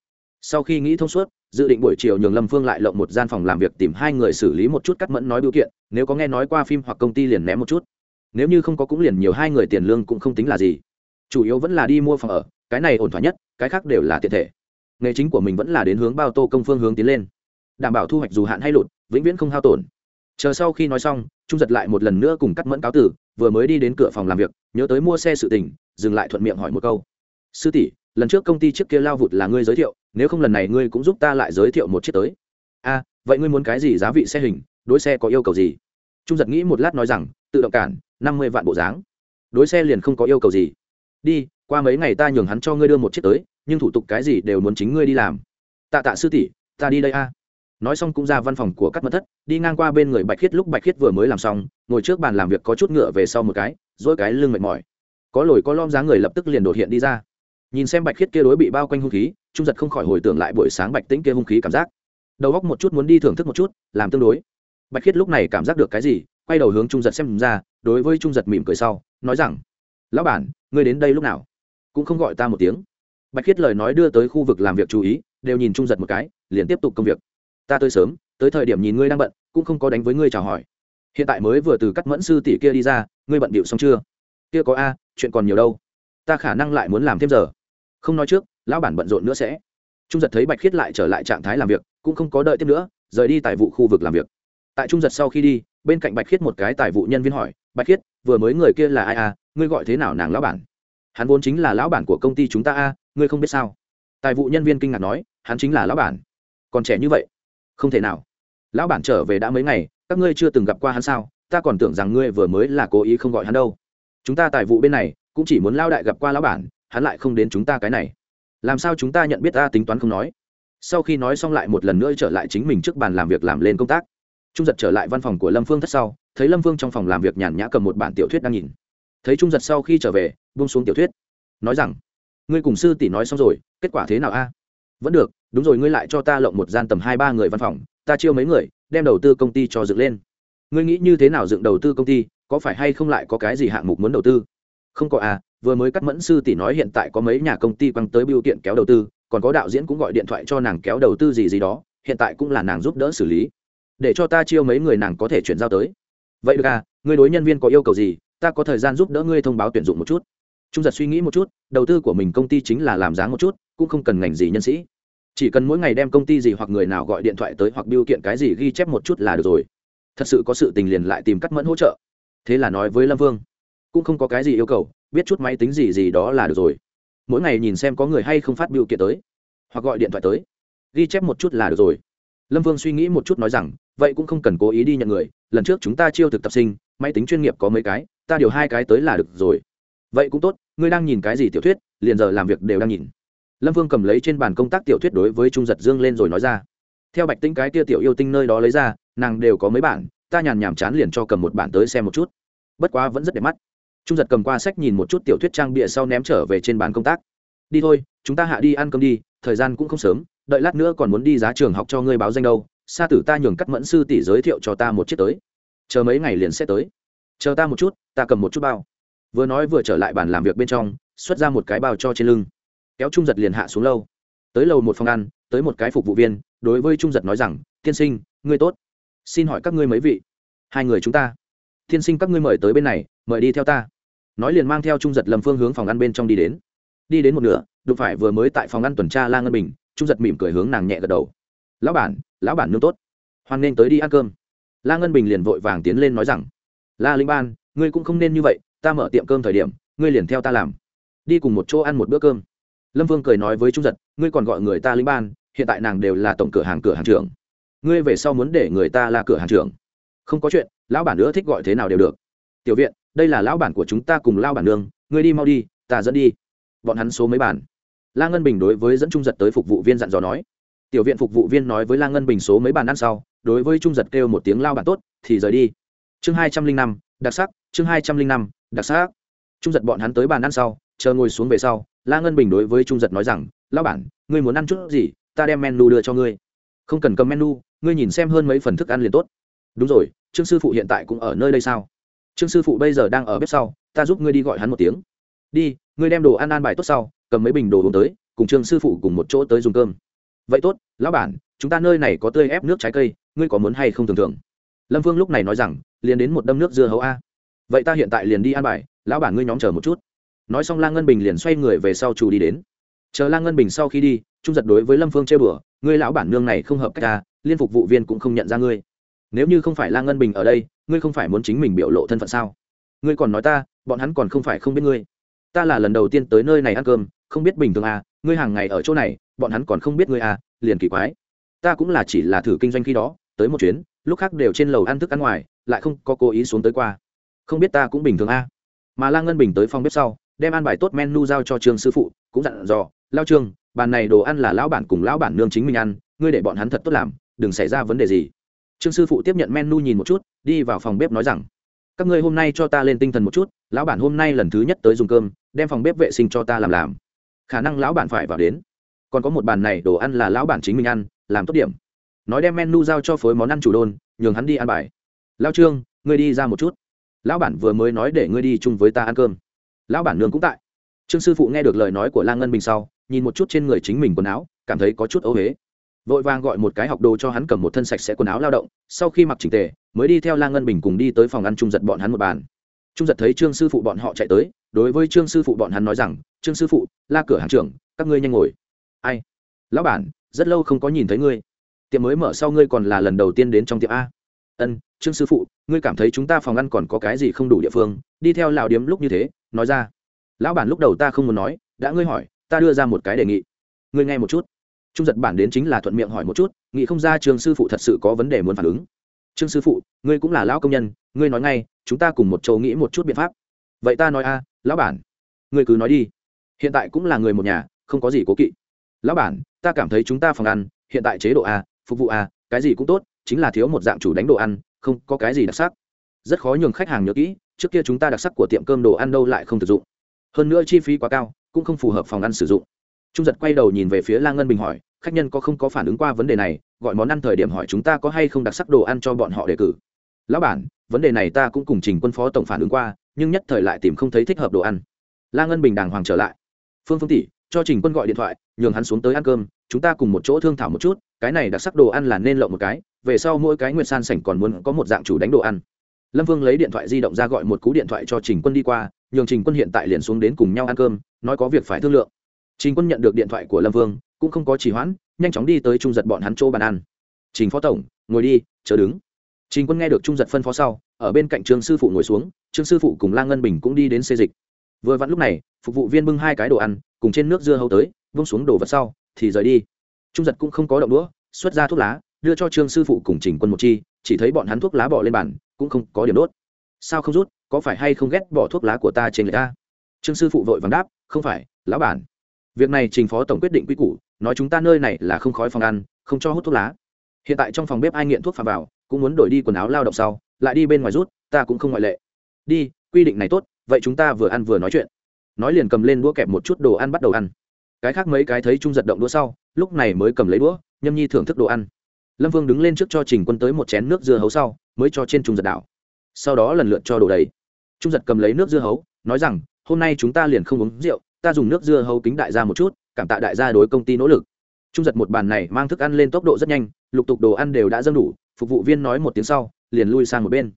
Sau khi nghĩ thông suốt dự định buổi chiều nhường lâm phương lại lộng một gian phòng làm việc tìm hai người xử lý một chút cắt mẫn nói biểu kiện, nếu có nghe nói qua phim hoặc công ty liền ném một chút. Nếu như không có cũng liền nhiều hai người tiền lương cũng không tính là gì. Chủ yếu vẫn là đi mua phòng ở, cái này ổn thỏa nhất, cái khác đều là tiện thể. Nghề chính của mình vẫn là đến hướng bao tô công phương hướng tiến lên. Đảm bảo thu hoạch dù hạn hay lụt, vĩnh viễn không hao tổn. Chờ sau khi nói xong, trung giật lại một lần nữa cùng cắt mẫn cáo tử, vừa mới đi đến cửa phòng làm việc, nhớ tới mua xe sự tình, dừng lại thuận miệng hỏi một câu. Sư tỷ lần trước công ty trước kia lao vụt là ngươi giới thiệu, nếu không lần này ngươi cũng giúp ta lại giới thiệu một chiếc tới. A, vậy ngươi muốn cái gì giá vị xe hình, đối xe có yêu cầu gì? Trung giật nghĩ một lát nói rằng, tự động cản, năm mươi vạn bộ dáng. Đối xe liền không có yêu cầu gì. Đi, qua mấy ngày ta nhường hắn cho ngươi đưa một chiếc tới, nhưng thủ tục cái gì đều muốn chính ngươi đi làm. Tạ tạ sư tỷ, ta đi đây a. Nói xong cũng ra văn phòng của các mật thất, đi ngang qua bên người bạch khiết lúc bạch khiết vừa mới làm xong, ngồi trước bàn làm việc có chút ngựa về sau một cái dỗi cái lưng mệt mỏi. Có lồi có lom dáng người lập tức liền đột hiện đi ra nhìn xem bạch khiết kia đối bị bao quanh hung khí, trung giật không khỏi hồi tưởng lại buổi sáng bạch tĩnh kia hung khí cảm giác. Đầu góc một chút muốn đi thưởng thức một chút, làm tương đối. Bạch khiết lúc này cảm giác được cái gì, quay đầu hướng trung giật xem ra, đối với trung giật mỉm cười sau, nói rằng, lão bản, ngươi đến đây lúc nào? Cũng không gọi ta một tiếng. Bạch khiết lời nói đưa tới khu vực làm việc chú ý, đều nhìn trung giật một cái, liền tiếp tục công việc. Ta tới sớm, tới thời điểm nhìn ngươi đang bận, cũng không có đánh với ngươi chào hỏi. Hiện tại mới vừa từ cắt mẫn sư tỷ kia đi ra, ngươi bận bịu xong chưa? Kia có a, chuyện còn nhiều đâu. Ta khả năng lại muốn làm thêm giờ không nói trước, lão bản bận rộn nữa sẽ. Trung giật thấy bạch khiết lại trở lại trạng thái làm việc, cũng không có đợi tiếp nữa, rời đi tại vụ khu vực làm việc. Tại trung giật sau khi đi, bên cạnh bạch khiết một cái tài vụ nhân viên hỏi, bạch khiết, vừa mới người kia là ai à? Ngươi gọi thế nào nàng lão bản? Hắn vốn chính là lão bản của công ty chúng ta a, ngươi không biết sao? Tài vụ nhân viên kinh ngạc nói, hắn chính là lão bản. Còn trẻ như vậy, không thể nào. Lão bản trở về đã mấy ngày, các ngươi chưa từng gặp qua hắn sao? Ta còn tưởng rằng ngươi vừa mới là cố ý không gọi hắn đâu. Chúng ta tài vụ bên này, cũng chỉ muốn lao đại gặp qua lão bản hắn lại không đến chúng ta cái này. Làm sao chúng ta nhận biết ta tính toán không nói? Sau khi nói xong lại một lần nữa trở lại chính mình trước bàn làm việc làm lên công tác. Trung giật trở lại văn phòng của lâm phương thất sau, thấy lâm phương trong phòng làm việc nhàn nhã cầm một bản tiểu thuyết đang nhìn. Thấy trung giật sau khi trở về bông xuống tiểu thuyết. Nói rằng, ngươi cùng sư tỷ nói xong rồi, kết quả thế nào a? Vẫn được, đúng rồi, ngươi lại cho ta lộng một gian tầm hai ba người văn phòng, ta chiêu mấy người, đem đầu tư công ty cho dựng lên. Ngươi nghĩ như thế nào dựng đầu tư công ty, có phải hay không lại có cái gì hạng mục muốn đầu tư? Không có à vừa mới cắt mẫn sư tỷ nói hiện tại có mấy nhà công ty quăng tới biêu kiện kéo đầu tư, còn có đạo diễn cũng gọi điện thoại cho nàng kéo đầu tư gì gì đó, hiện tại cũng là nàng giúp đỡ xử lý. Để cho ta chiêu mấy người nàng có thể chuyển giao tới. Vậy được à người đối nhân viên có yêu cầu gì, ta có thời gian giúp đỡ ngươi thông báo tuyển dụng một chút. Trung giật suy nghĩ một chút, đầu tư của mình công ty chính là làm dáng một chút, cũng không cần ngành gì nhân sĩ. Chỉ cần mỗi ngày đem công ty gì hoặc người nào gọi điện thoại tới hoặc biêu kiện cái gì ghi chép một chút là được rồi. Thật sự có sự tình liền lại tìm cắt mẫn hỗ trợ. Thế là nói với lâm vương, cũng không có cái gì yêu cầu biết chút máy tính gì gì đó là được rồi. Mỗi ngày nhìn xem có người hay không phát biểu kiện tới, hoặc gọi điện thoại tới, ghi chép một chút là được rồi. Lâm vương suy nghĩ một chút nói rằng, vậy cũng không cần cố ý đi nhận người, lần trước chúng ta chiêu thực tập sinh, máy tính chuyên nghiệp có mấy cái, ta điều hai cái tới là được rồi. Vậy cũng tốt, ngươi đang nhìn cái gì tiểu thuyết, liền giờ làm việc đều đang nhìn. Lâm vương cầm lấy trên bàn công tác tiểu thuyết đối với trung giật dương lên rồi nói ra. Theo bạch tinh cái tia tiểu yêu tinh nơi đó lấy ra, nàng đều có mấy bản, ta nhàn nhảm chán liền cho cầm một bản tới xem một chút. Bất quá vẫn rất đẹp mắt trung giật cầm qua sách nhìn một chút tiểu thuyết trang bịa sau ném trở về trên bàn công tác. Đi thôi, chúng ta hạ đi ăn cơm đi, thời gian cũng không sớm, đợi lát nữa còn muốn đi giá trường học cho ngươi báo danh đâu. Sa tử ta nhường cắt mẫn sư tỷ giới thiệu cho ta một chiếc tới. Chờ mấy ngày liền sẽ tới. Chờ ta một chút, ta cầm một chút bao. Vừa nói vừa trở lại bàn làm việc bên trong, xuất ra một cái bao cho trên lưng. Kéo trung giật liền hạ xuống lâu. Tới lầu một phòng ăn, tới một cái phục vụ viên, đối với trung giật nói rằng, tiên sinh, ngươi tốt. Xin hỏi các ngươi mấy vị? Hai người chúng ta. Tiên sinh các ngươi mời tới bên này, mời đi theo ta nói liền mang theo trung giật Lâm phương hướng phòng ăn bên trong đi đến. Đi đến một nửa, đụng phải vừa mới tại phòng ăn tuần tra la ngân bình, trung giật mỉm cười hướng nàng nhẹ gật đầu. Lão bản lão bản nương tốt. Hoan nên tới đi ăn cơm. La ngân bình liền vội vàng tiến lên nói rằng, la linh ban, ngươi cũng không nên như vậy, ta mở tiệm cơm thời điểm, ngươi liền theo ta làm. Đi cùng một chỗ ăn một bữa cơm. Lâm vương cười nói với trung giật, ngươi còn gọi người ta linh ban, hiện tại nàng đều là tổng cửa hàng cửa hàng trưởng. Ngươi về sau muốn để người ta là cửa hàng trưởng. Không có chuyện, lão bản nữa thích gọi thế nào đều được. Tiểu viện đây là lão bản của chúng ta cùng lao bản nương, ngươi đi mau đi, ta dẫn đi. Bọn hắn số mấy bản? La ngân bình đối với dẫn trung giật tới phục vụ viên dặn dò nói. Tiểu viện phục vụ viên nói với la ngân bình số mấy bàn ăn sau, đối với trung giật kêu một tiếng lao bản tốt, thì rời đi. Chương hai trăm linh năm, đặc sắc, chương hai trăm linh năm, đặc sắc. Trung giật bọn hắn tới bàn ăn sau, chờ ngồi xuống về sau, la ngân bình đối với trung giật nói rằng lao bản, ngươi muốn ăn chút gì, ta đem menu đưa cho ngươi. Không cần cầm menu, ngươi nhìn xem hơn mấy phần thức ăn liền tốt. Đúng rồi, trương sư phụ hiện tại cũng ở nơi đây sao? Trương sư phụ bây giờ đang ở bếp sau, ta giúp ngươi đi gọi hắn một tiếng. Đi, ngươi đem đồ ăn ăn bài tốt sau, cầm mấy bình đồ uống tới, cùng trương sư phụ cùng một chỗ tới dùng cơm. Vậy tốt, lão bản, chúng ta nơi này có tươi ép nước trái cây, ngươi có muốn hay không thường thường? Lâm vương lúc này nói rằng, liền đến một đâm nước dưa hấu a. Vậy ta hiện tại liền đi ăn bài, lão bản ngươi nhóm chờ một chút. Nói xong lang ngân bình liền xoay người về sau chủ đi đến. Chờ lang ngân bình sau khi đi, trung giật đối với lâm phương chơi bừa, ngươi lão bản nương này không hợp cách ta, liên phục vụ viên cũng không nhận ra ngươi. Nếu như không phải lang ngân bình ở đây ngươi không phải muốn chính mình biểu lộ thân phận sao? Ngươi còn nói ta, bọn hắn còn không phải không biết ngươi. Ta là lần đầu tiên tới nơi này ăn cơm, không biết bình thường à ngươi hàng ngày ở chỗ này, bọn hắn còn không biết ngươi à liền kỳ quái. Ta cũng là chỉ là thử kinh doanh khi đó, tới một chuyến, lúc khác đều trên lầu ăn thức ăn ngoài, lại không có cố ý xuống tới qua. Không biết ta cũng bình thường à. Mà la ngân bình tới phòng bếp sau, đem ăn bài tốt menu giao cho trường sư phụ, cũng dặn dò, lao trương, bàn này đồ ăn là lão bản cùng lão bản nương chính mình ăn, ngươi để bọn hắn thật tốt làm, đừng xảy ra vấn đề gì trương sư phụ tiếp nhận menu nhìn một chút, đi vào phòng bếp nói rằng, các ngươi hôm nay cho ta lên tinh thần một chút, lão bản hôm nay lần thứ nhất tới dùng cơm, đem phòng bếp vệ sinh cho ta làm làm. Khả năng lão bản phải vào đến. Còn có một bàn này đồ ăn là lão bản chính mình ăn, làm tốt điểm. Nói đem menu giao cho phối món ăn chủ đôn, nhường hắn đi ăn bài. Lao trương, ngươi đi ra một chút. Lão bản vừa mới nói để ngươi đi chung với ta ăn cơm. Lão bản nương cũng tại. Trương sư phụ nghe được lời nói của la ngân bình sau, nhìn một chút trên người chính mình quần áo, cảm thấy có chút ấu huế vội vàng gọi một cái học đồ cho hắn cầm một thân sạch sẽ quần áo lao động, sau khi mặc chỉnh tề, mới đi theo la ngân bình cùng đi tới phòng ăn trung giật bọn hắn một bàn. Trung giật thấy trương sư phụ bọn họ chạy tới, đối với trương sư phụ bọn hắn nói rằng, trương sư phụ, la cửa hàng trưởng, các ngươi nhanh ngồi. Ai? Lão bản, rất lâu không có nhìn thấy ngươi. Tiệm mới mở sau ngươi còn là lần đầu tiên đến trong tiệm a. Ân, trương sư phụ, ngươi cảm thấy chúng ta phòng ăn còn có cái gì không đủ địa phương, đi theo lào điếm lúc như thế, nói ra. Lão bản lúc đầu ta không muốn nói, đã ngươi hỏi, ta đưa ra một cái đề nghị. Ngươi nghe một chút trung giật bản đến chính là thuận miệng hỏi một chút, nghĩ không ra trường sư phụ thật sự có vấn đề muốn phản ứng. Trương sư phụ, ngươi cũng là lão công nhân, ngươi nói ngay, chúng ta cùng một chỗ nghĩ một chút biện pháp. Vậy ta nói a, lão bản, ngươi cứ nói đi. Hiện tại cũng là người một nhà, không có gì cố kỵ. Lão bản, ta cảm thấy chúng ta phòng ăn, hiện tại chế độ a, phục vụ a, cái gì cũng tốt, chính là thiếu một dạng chủ đánh đồ ăn, không có cái gì đặc sắc. Rất khó nhường khách hàng nhớ kỹ, trước kia chúng ta đặc sắc của tiệm cơm đồ ăn đâu lại không thực dụng. Hơn nữa chi phí quá cao, cũng không phù hợp phòng ăn sử dụng trung giật quay đầu nhìn về phía la ngân bình hỏi, khách nhân có không có phản ứng qua vấn đề này, gọi món ăn thời điểm hỏi chúng ta có hay không đặc sắc đồ ăn cho bọn họ đề cử. Lão bản, vấn đề này ta cũng cùng trình quân phó tổng phản ứng qua, nhưng nhất thời lại tìm không thấy thích hợp đồ ăn. La ngân bình đàng hoàng trở lại. Phương phương tỷ, cho trình quân gọi điện thoại, nhường hắn xuống tới ăn cơm, chúng ta cùng một chỗ thương thảo một chút, cái này đặc sắc đồ ăn là nên lộng một cái, về sau mỗi cái nguyệt san sảnh còn muốn có một dạng chủ đánh đồ ăn. Lâm vương lấy điện thoại di động ra gọi một cú điện thoại cho trình quân đi qua, nhường trình quân hiện tại liền xuống đến cùng nhau ăn cơm, nói có việc phải thương lượng trình quân nhận được điện thoại của lâm vương, cũng không có trì hoãn, nhanh chóng đi tới trung giật bọn hắn chỗ bàn ăn. Trình phó tổng, ngồi đi chờ đứng. Trình quân nghe được trung giật phân phó sau, ở bên cạnh trương sư phụ ngồi xuống, trương sư phụ cùng la ngân bình cũng đi đến xê dịch. Vừa vặn lúc này, phục vụ viên bưng hai cái đồ ăn, cùng trên nước dưa hấu tới, vung xuống đồ vật sau, thì rời đi. Trung giật cũng không có động đũa, xuất ra thuốc lá, đưa cho trương sư phụ cùng trình quân một chi, chỉ thấy bọn hắn thuốc lá bỏ lên bàn, cũng không có điểm đốt. Sao không rút, có phải hay không ghét bỏ thuốc lá của ta trên người ta? Trương sư phụ vội vàng đáp, không phải, lão bản việc này trình phó tổng quyết định quy củ, nói chúng ta nơi này là không khói phòng ăn, không cho hút thuốc lá. Hiện tại trong phòng bếp ai nghiện thuốc phà vào, cũng muốn đổi đi quần áo lao động sau, lại đi bên ngoài rút, ta cũng không ngoại lệ. Đi, quy định này tốt, vậy chúng ta vừa ăn vừa nói chuyện. Nói liền cầm lên đũa kẹp một chút đồ ăn bắt đầu ăn. Cái khác mấy cái thấy trung giật động đũa sau, lúc này mới cầm lấy đũa, nhâm nhi thưởng thức đồ ăn. Lâm vương đứng lên trước cho trình quân tới một chén nước dưa hấu sau, mới cho trên trung giật đảo. Sau đó lần lượt cho đồ đầy. Trung giật cầm lấy nước dưa hấu, nói rằng, hôm nay chúng ta liền không uống rượu ta dùng nước dưa hấu kính đại gia một chút, cảm tạ đại gia đối công ty nỗ lực. Trung giật một bàn này mang thức ăn lên tốc độ rất nhanh, lục tục đồ ăn đều đã dâng đủ, phục vụ viên nói một tiếng sau, liền lui sang một bên.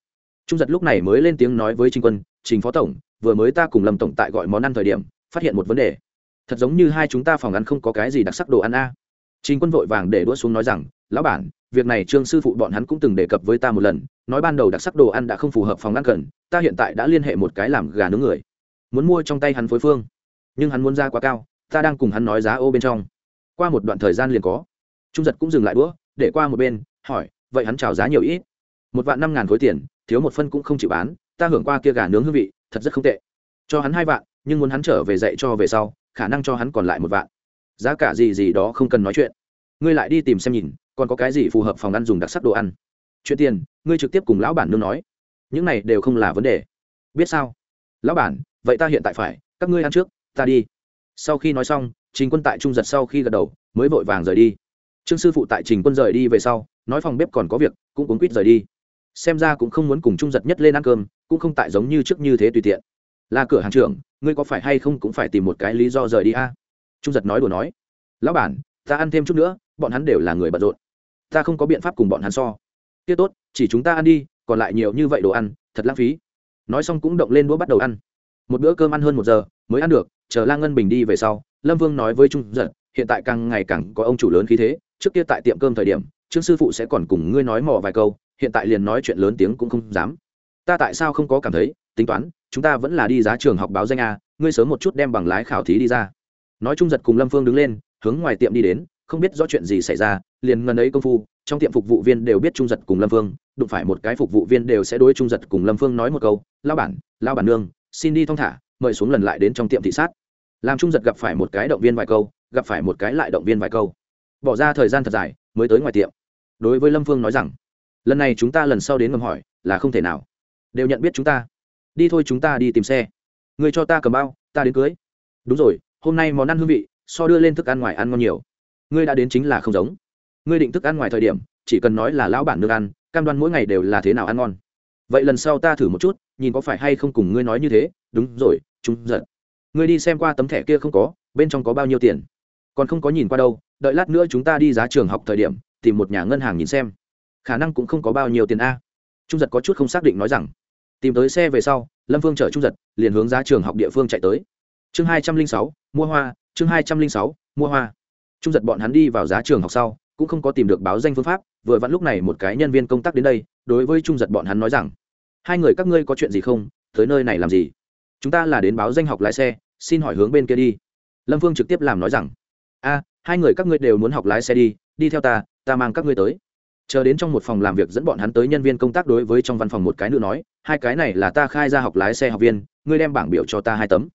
Trung giật lúc này mới lên tiếng nói với trình quân, trình phó tổng, vừa mới ta cùng lâm tổng tại gọi món ăn thời điểm, phát hiện một vấn đề. Thật giống như hai chúng ta phòng ăn không có cái gì đặc sắc đồ ăn a. Trình quân vội vàng để đũa xuống nói rằng, lão bản, việc này trương sư phụ bọn hắn cũng từng đề cập với ta một lần, nói ban đầu đặc sắc đồ ăn đã không phù hợp phòng ăn cần, ta hiện tại đã liên hệ một cái làm gà nướng người. Muốn mua trong tay hắn phối phương nhưng hắn muốn ra quá cao, ta đang cùng hắn nói giá ô bên trong. Qua một đoạn thời gian liền có. Trung giật cũng dừng lại đũa, để qua một bên, hỏi, vậy hắn trào giá nhiều ít? Một vạn năm ngàn khối tiền, thiếu một phân cũng không chịu bán, ta hưởng qua kia gà nướng hương vị, thật rất không tệ. Cho hắn hai vạn, nhưng muốn hắn trở về dạy cho về sau, khả năng cho hắn còn lại một vạn. Giá cả gì gì đó không cần nói chuyện. Ngươi lại đi tìm xem nhìn, còn có cái gì phù hợp phòng ăn dùng đặc sắc đồ ăn. Chuyện tiền, ngươi trực tiếp cùng lão bản nương nói. Những này đều không là vấn đề. Biết sao? Lão bản, vậy ta hiện tại phải, các ngươi ăn trước ta đi. Sau khi nói xong, trình quân tại trung giật sau khi gật đầu, mới vội vàng rời đi. Trương sư phụ tại trình quân rời đi về sau, nói phòng bếp còn có việc, cũng cuốn quýt rời đi. Xem ra cũng không muốn cùng trung giật nhất lên ăn cơm, cũng không tại giống như trước như thế tùy tiện. Là cửa hàng trưởng, ngươi có phải hay không cũng phải tìm một cái lý do rời đi a? Trung giật nói đùa nói. Lão bản, ta ăn thêm chút nữa, bọn hắn đều là người bận rộn. Ta không có biện pháp cùng bọn hắn so. Tiết tốt, chỉ chúng ta ăn đi, còn lại nhiều như vậy đồ ăn, thật lãng phí. Nói xong cũng động lên đũa bắt đầu ăn. Một bữa cơm ăn hơn một giờ, mới ăn được chờ la ngân bình đi về sau, lâm vương nói với trung giật, hiện tại càng ngày càng có ông chủ lớn khí thế, trước kia tại tiệm cơm thời điểm, trương sư phụ sẽ còn cùng ngươi nói mò vài câu, hiện tại liền nói chuyện lớn tiếng cũng không dám. Ta tại sao không có cảm thấy, tính toán, chúng ta vẫn là đi giá trường học báo danh a, ngươi sớm một chút đem bằng lái khảo thí đi ra. Nói trung giật cùng lâm phương đứng lên, hướng ngoài tiệm đi đến, không biết rõ chuyện gì xảy ra, liền ngần ấy công phu, trong tiệm phục vụ viên đều biết trung giật cùng lâm phương đụng phải một cái phục vụ viên đều sẽ đối trung giật cùng lâm phương nói một câu lao bản lao bản nương, xin đi thong thả mời xuống lần lại đến trong tiệm thị sát. Làm trung giật gặp phải một cái động viên vài câu, gặp phải một cái lại động viên vài câu. Bỏ ra thời gian thật dài, mới tới ngoài tiệm. Đối với lâm phương nói rằng, lần này chúng ta lần sau đến ngầm hỏi, là không thể nào. Đều nhận biết chúng ta. Đi thôi chúng ta đi tìm xe. Người cho ta cầm bao, ta đến cưới. Đúng rồi, hôm nay món ăn hương vị, so đưa lên thức ăn ngoài ăn ngon nhiều. Ngươi đã đến chính là không giống. Ngươi định thức ăn ngoài thời điểm, chỉ cần nói là lão bản nước ăn, cam đoan mỗi ngày đều là thế nào ăn ngon. Vậy lần sau ta thử một chút, nhìn có phải hay không cùng ngươi nói như thế. Đúng rồi Trung giận ngươi đi xem qua tấm thẻ kia không có, bên trong có bao nhiêu tiền? Còn không có nhìn qua đâu, đợi lát nữa chúng ta đi giá trường học thời điểm, tìm một nhà ngân hàng nhìn xem. Khả năng cũng không có bao nhiêu tiền a. Trung giật có chút không xác định nói rằng, tìm tới xe về sau, lâm phương chở trung giật, liền hướng giá trường học địa phương chạy tới. Chương hai trăm linh sáu, mua hoa, chương hai trăm linh sáu, mua hoa. Trung giật bọn hắn đi vào giá trường học sau, cũng không có tìm được báo danh phương pháp, vừa vặn lúc này một cái nhân viên công tác đến đây, đối với trung giật bọn hắn nói rằng, hai người các ngươi có chuyện gì không? Tới nơi này làm gì? Chúng ta là đến báo danh học lái xe, xin hỏi hướng bên kia đi. Lâm phương trực tiếp làm nói rằng, a, hai người các ngươi đều muốn học lái xe đi đi theo ta ta mang các ngươi tới. Chờ đến trong một phòng làm việc dẫn bọn hắn tới nhân viên công tác đối với trong văn phòng một cái nữa nói, hai cái này là ta khai ra học lái xe học viên, ngươi đem bảng biểu cho ta hai tấm.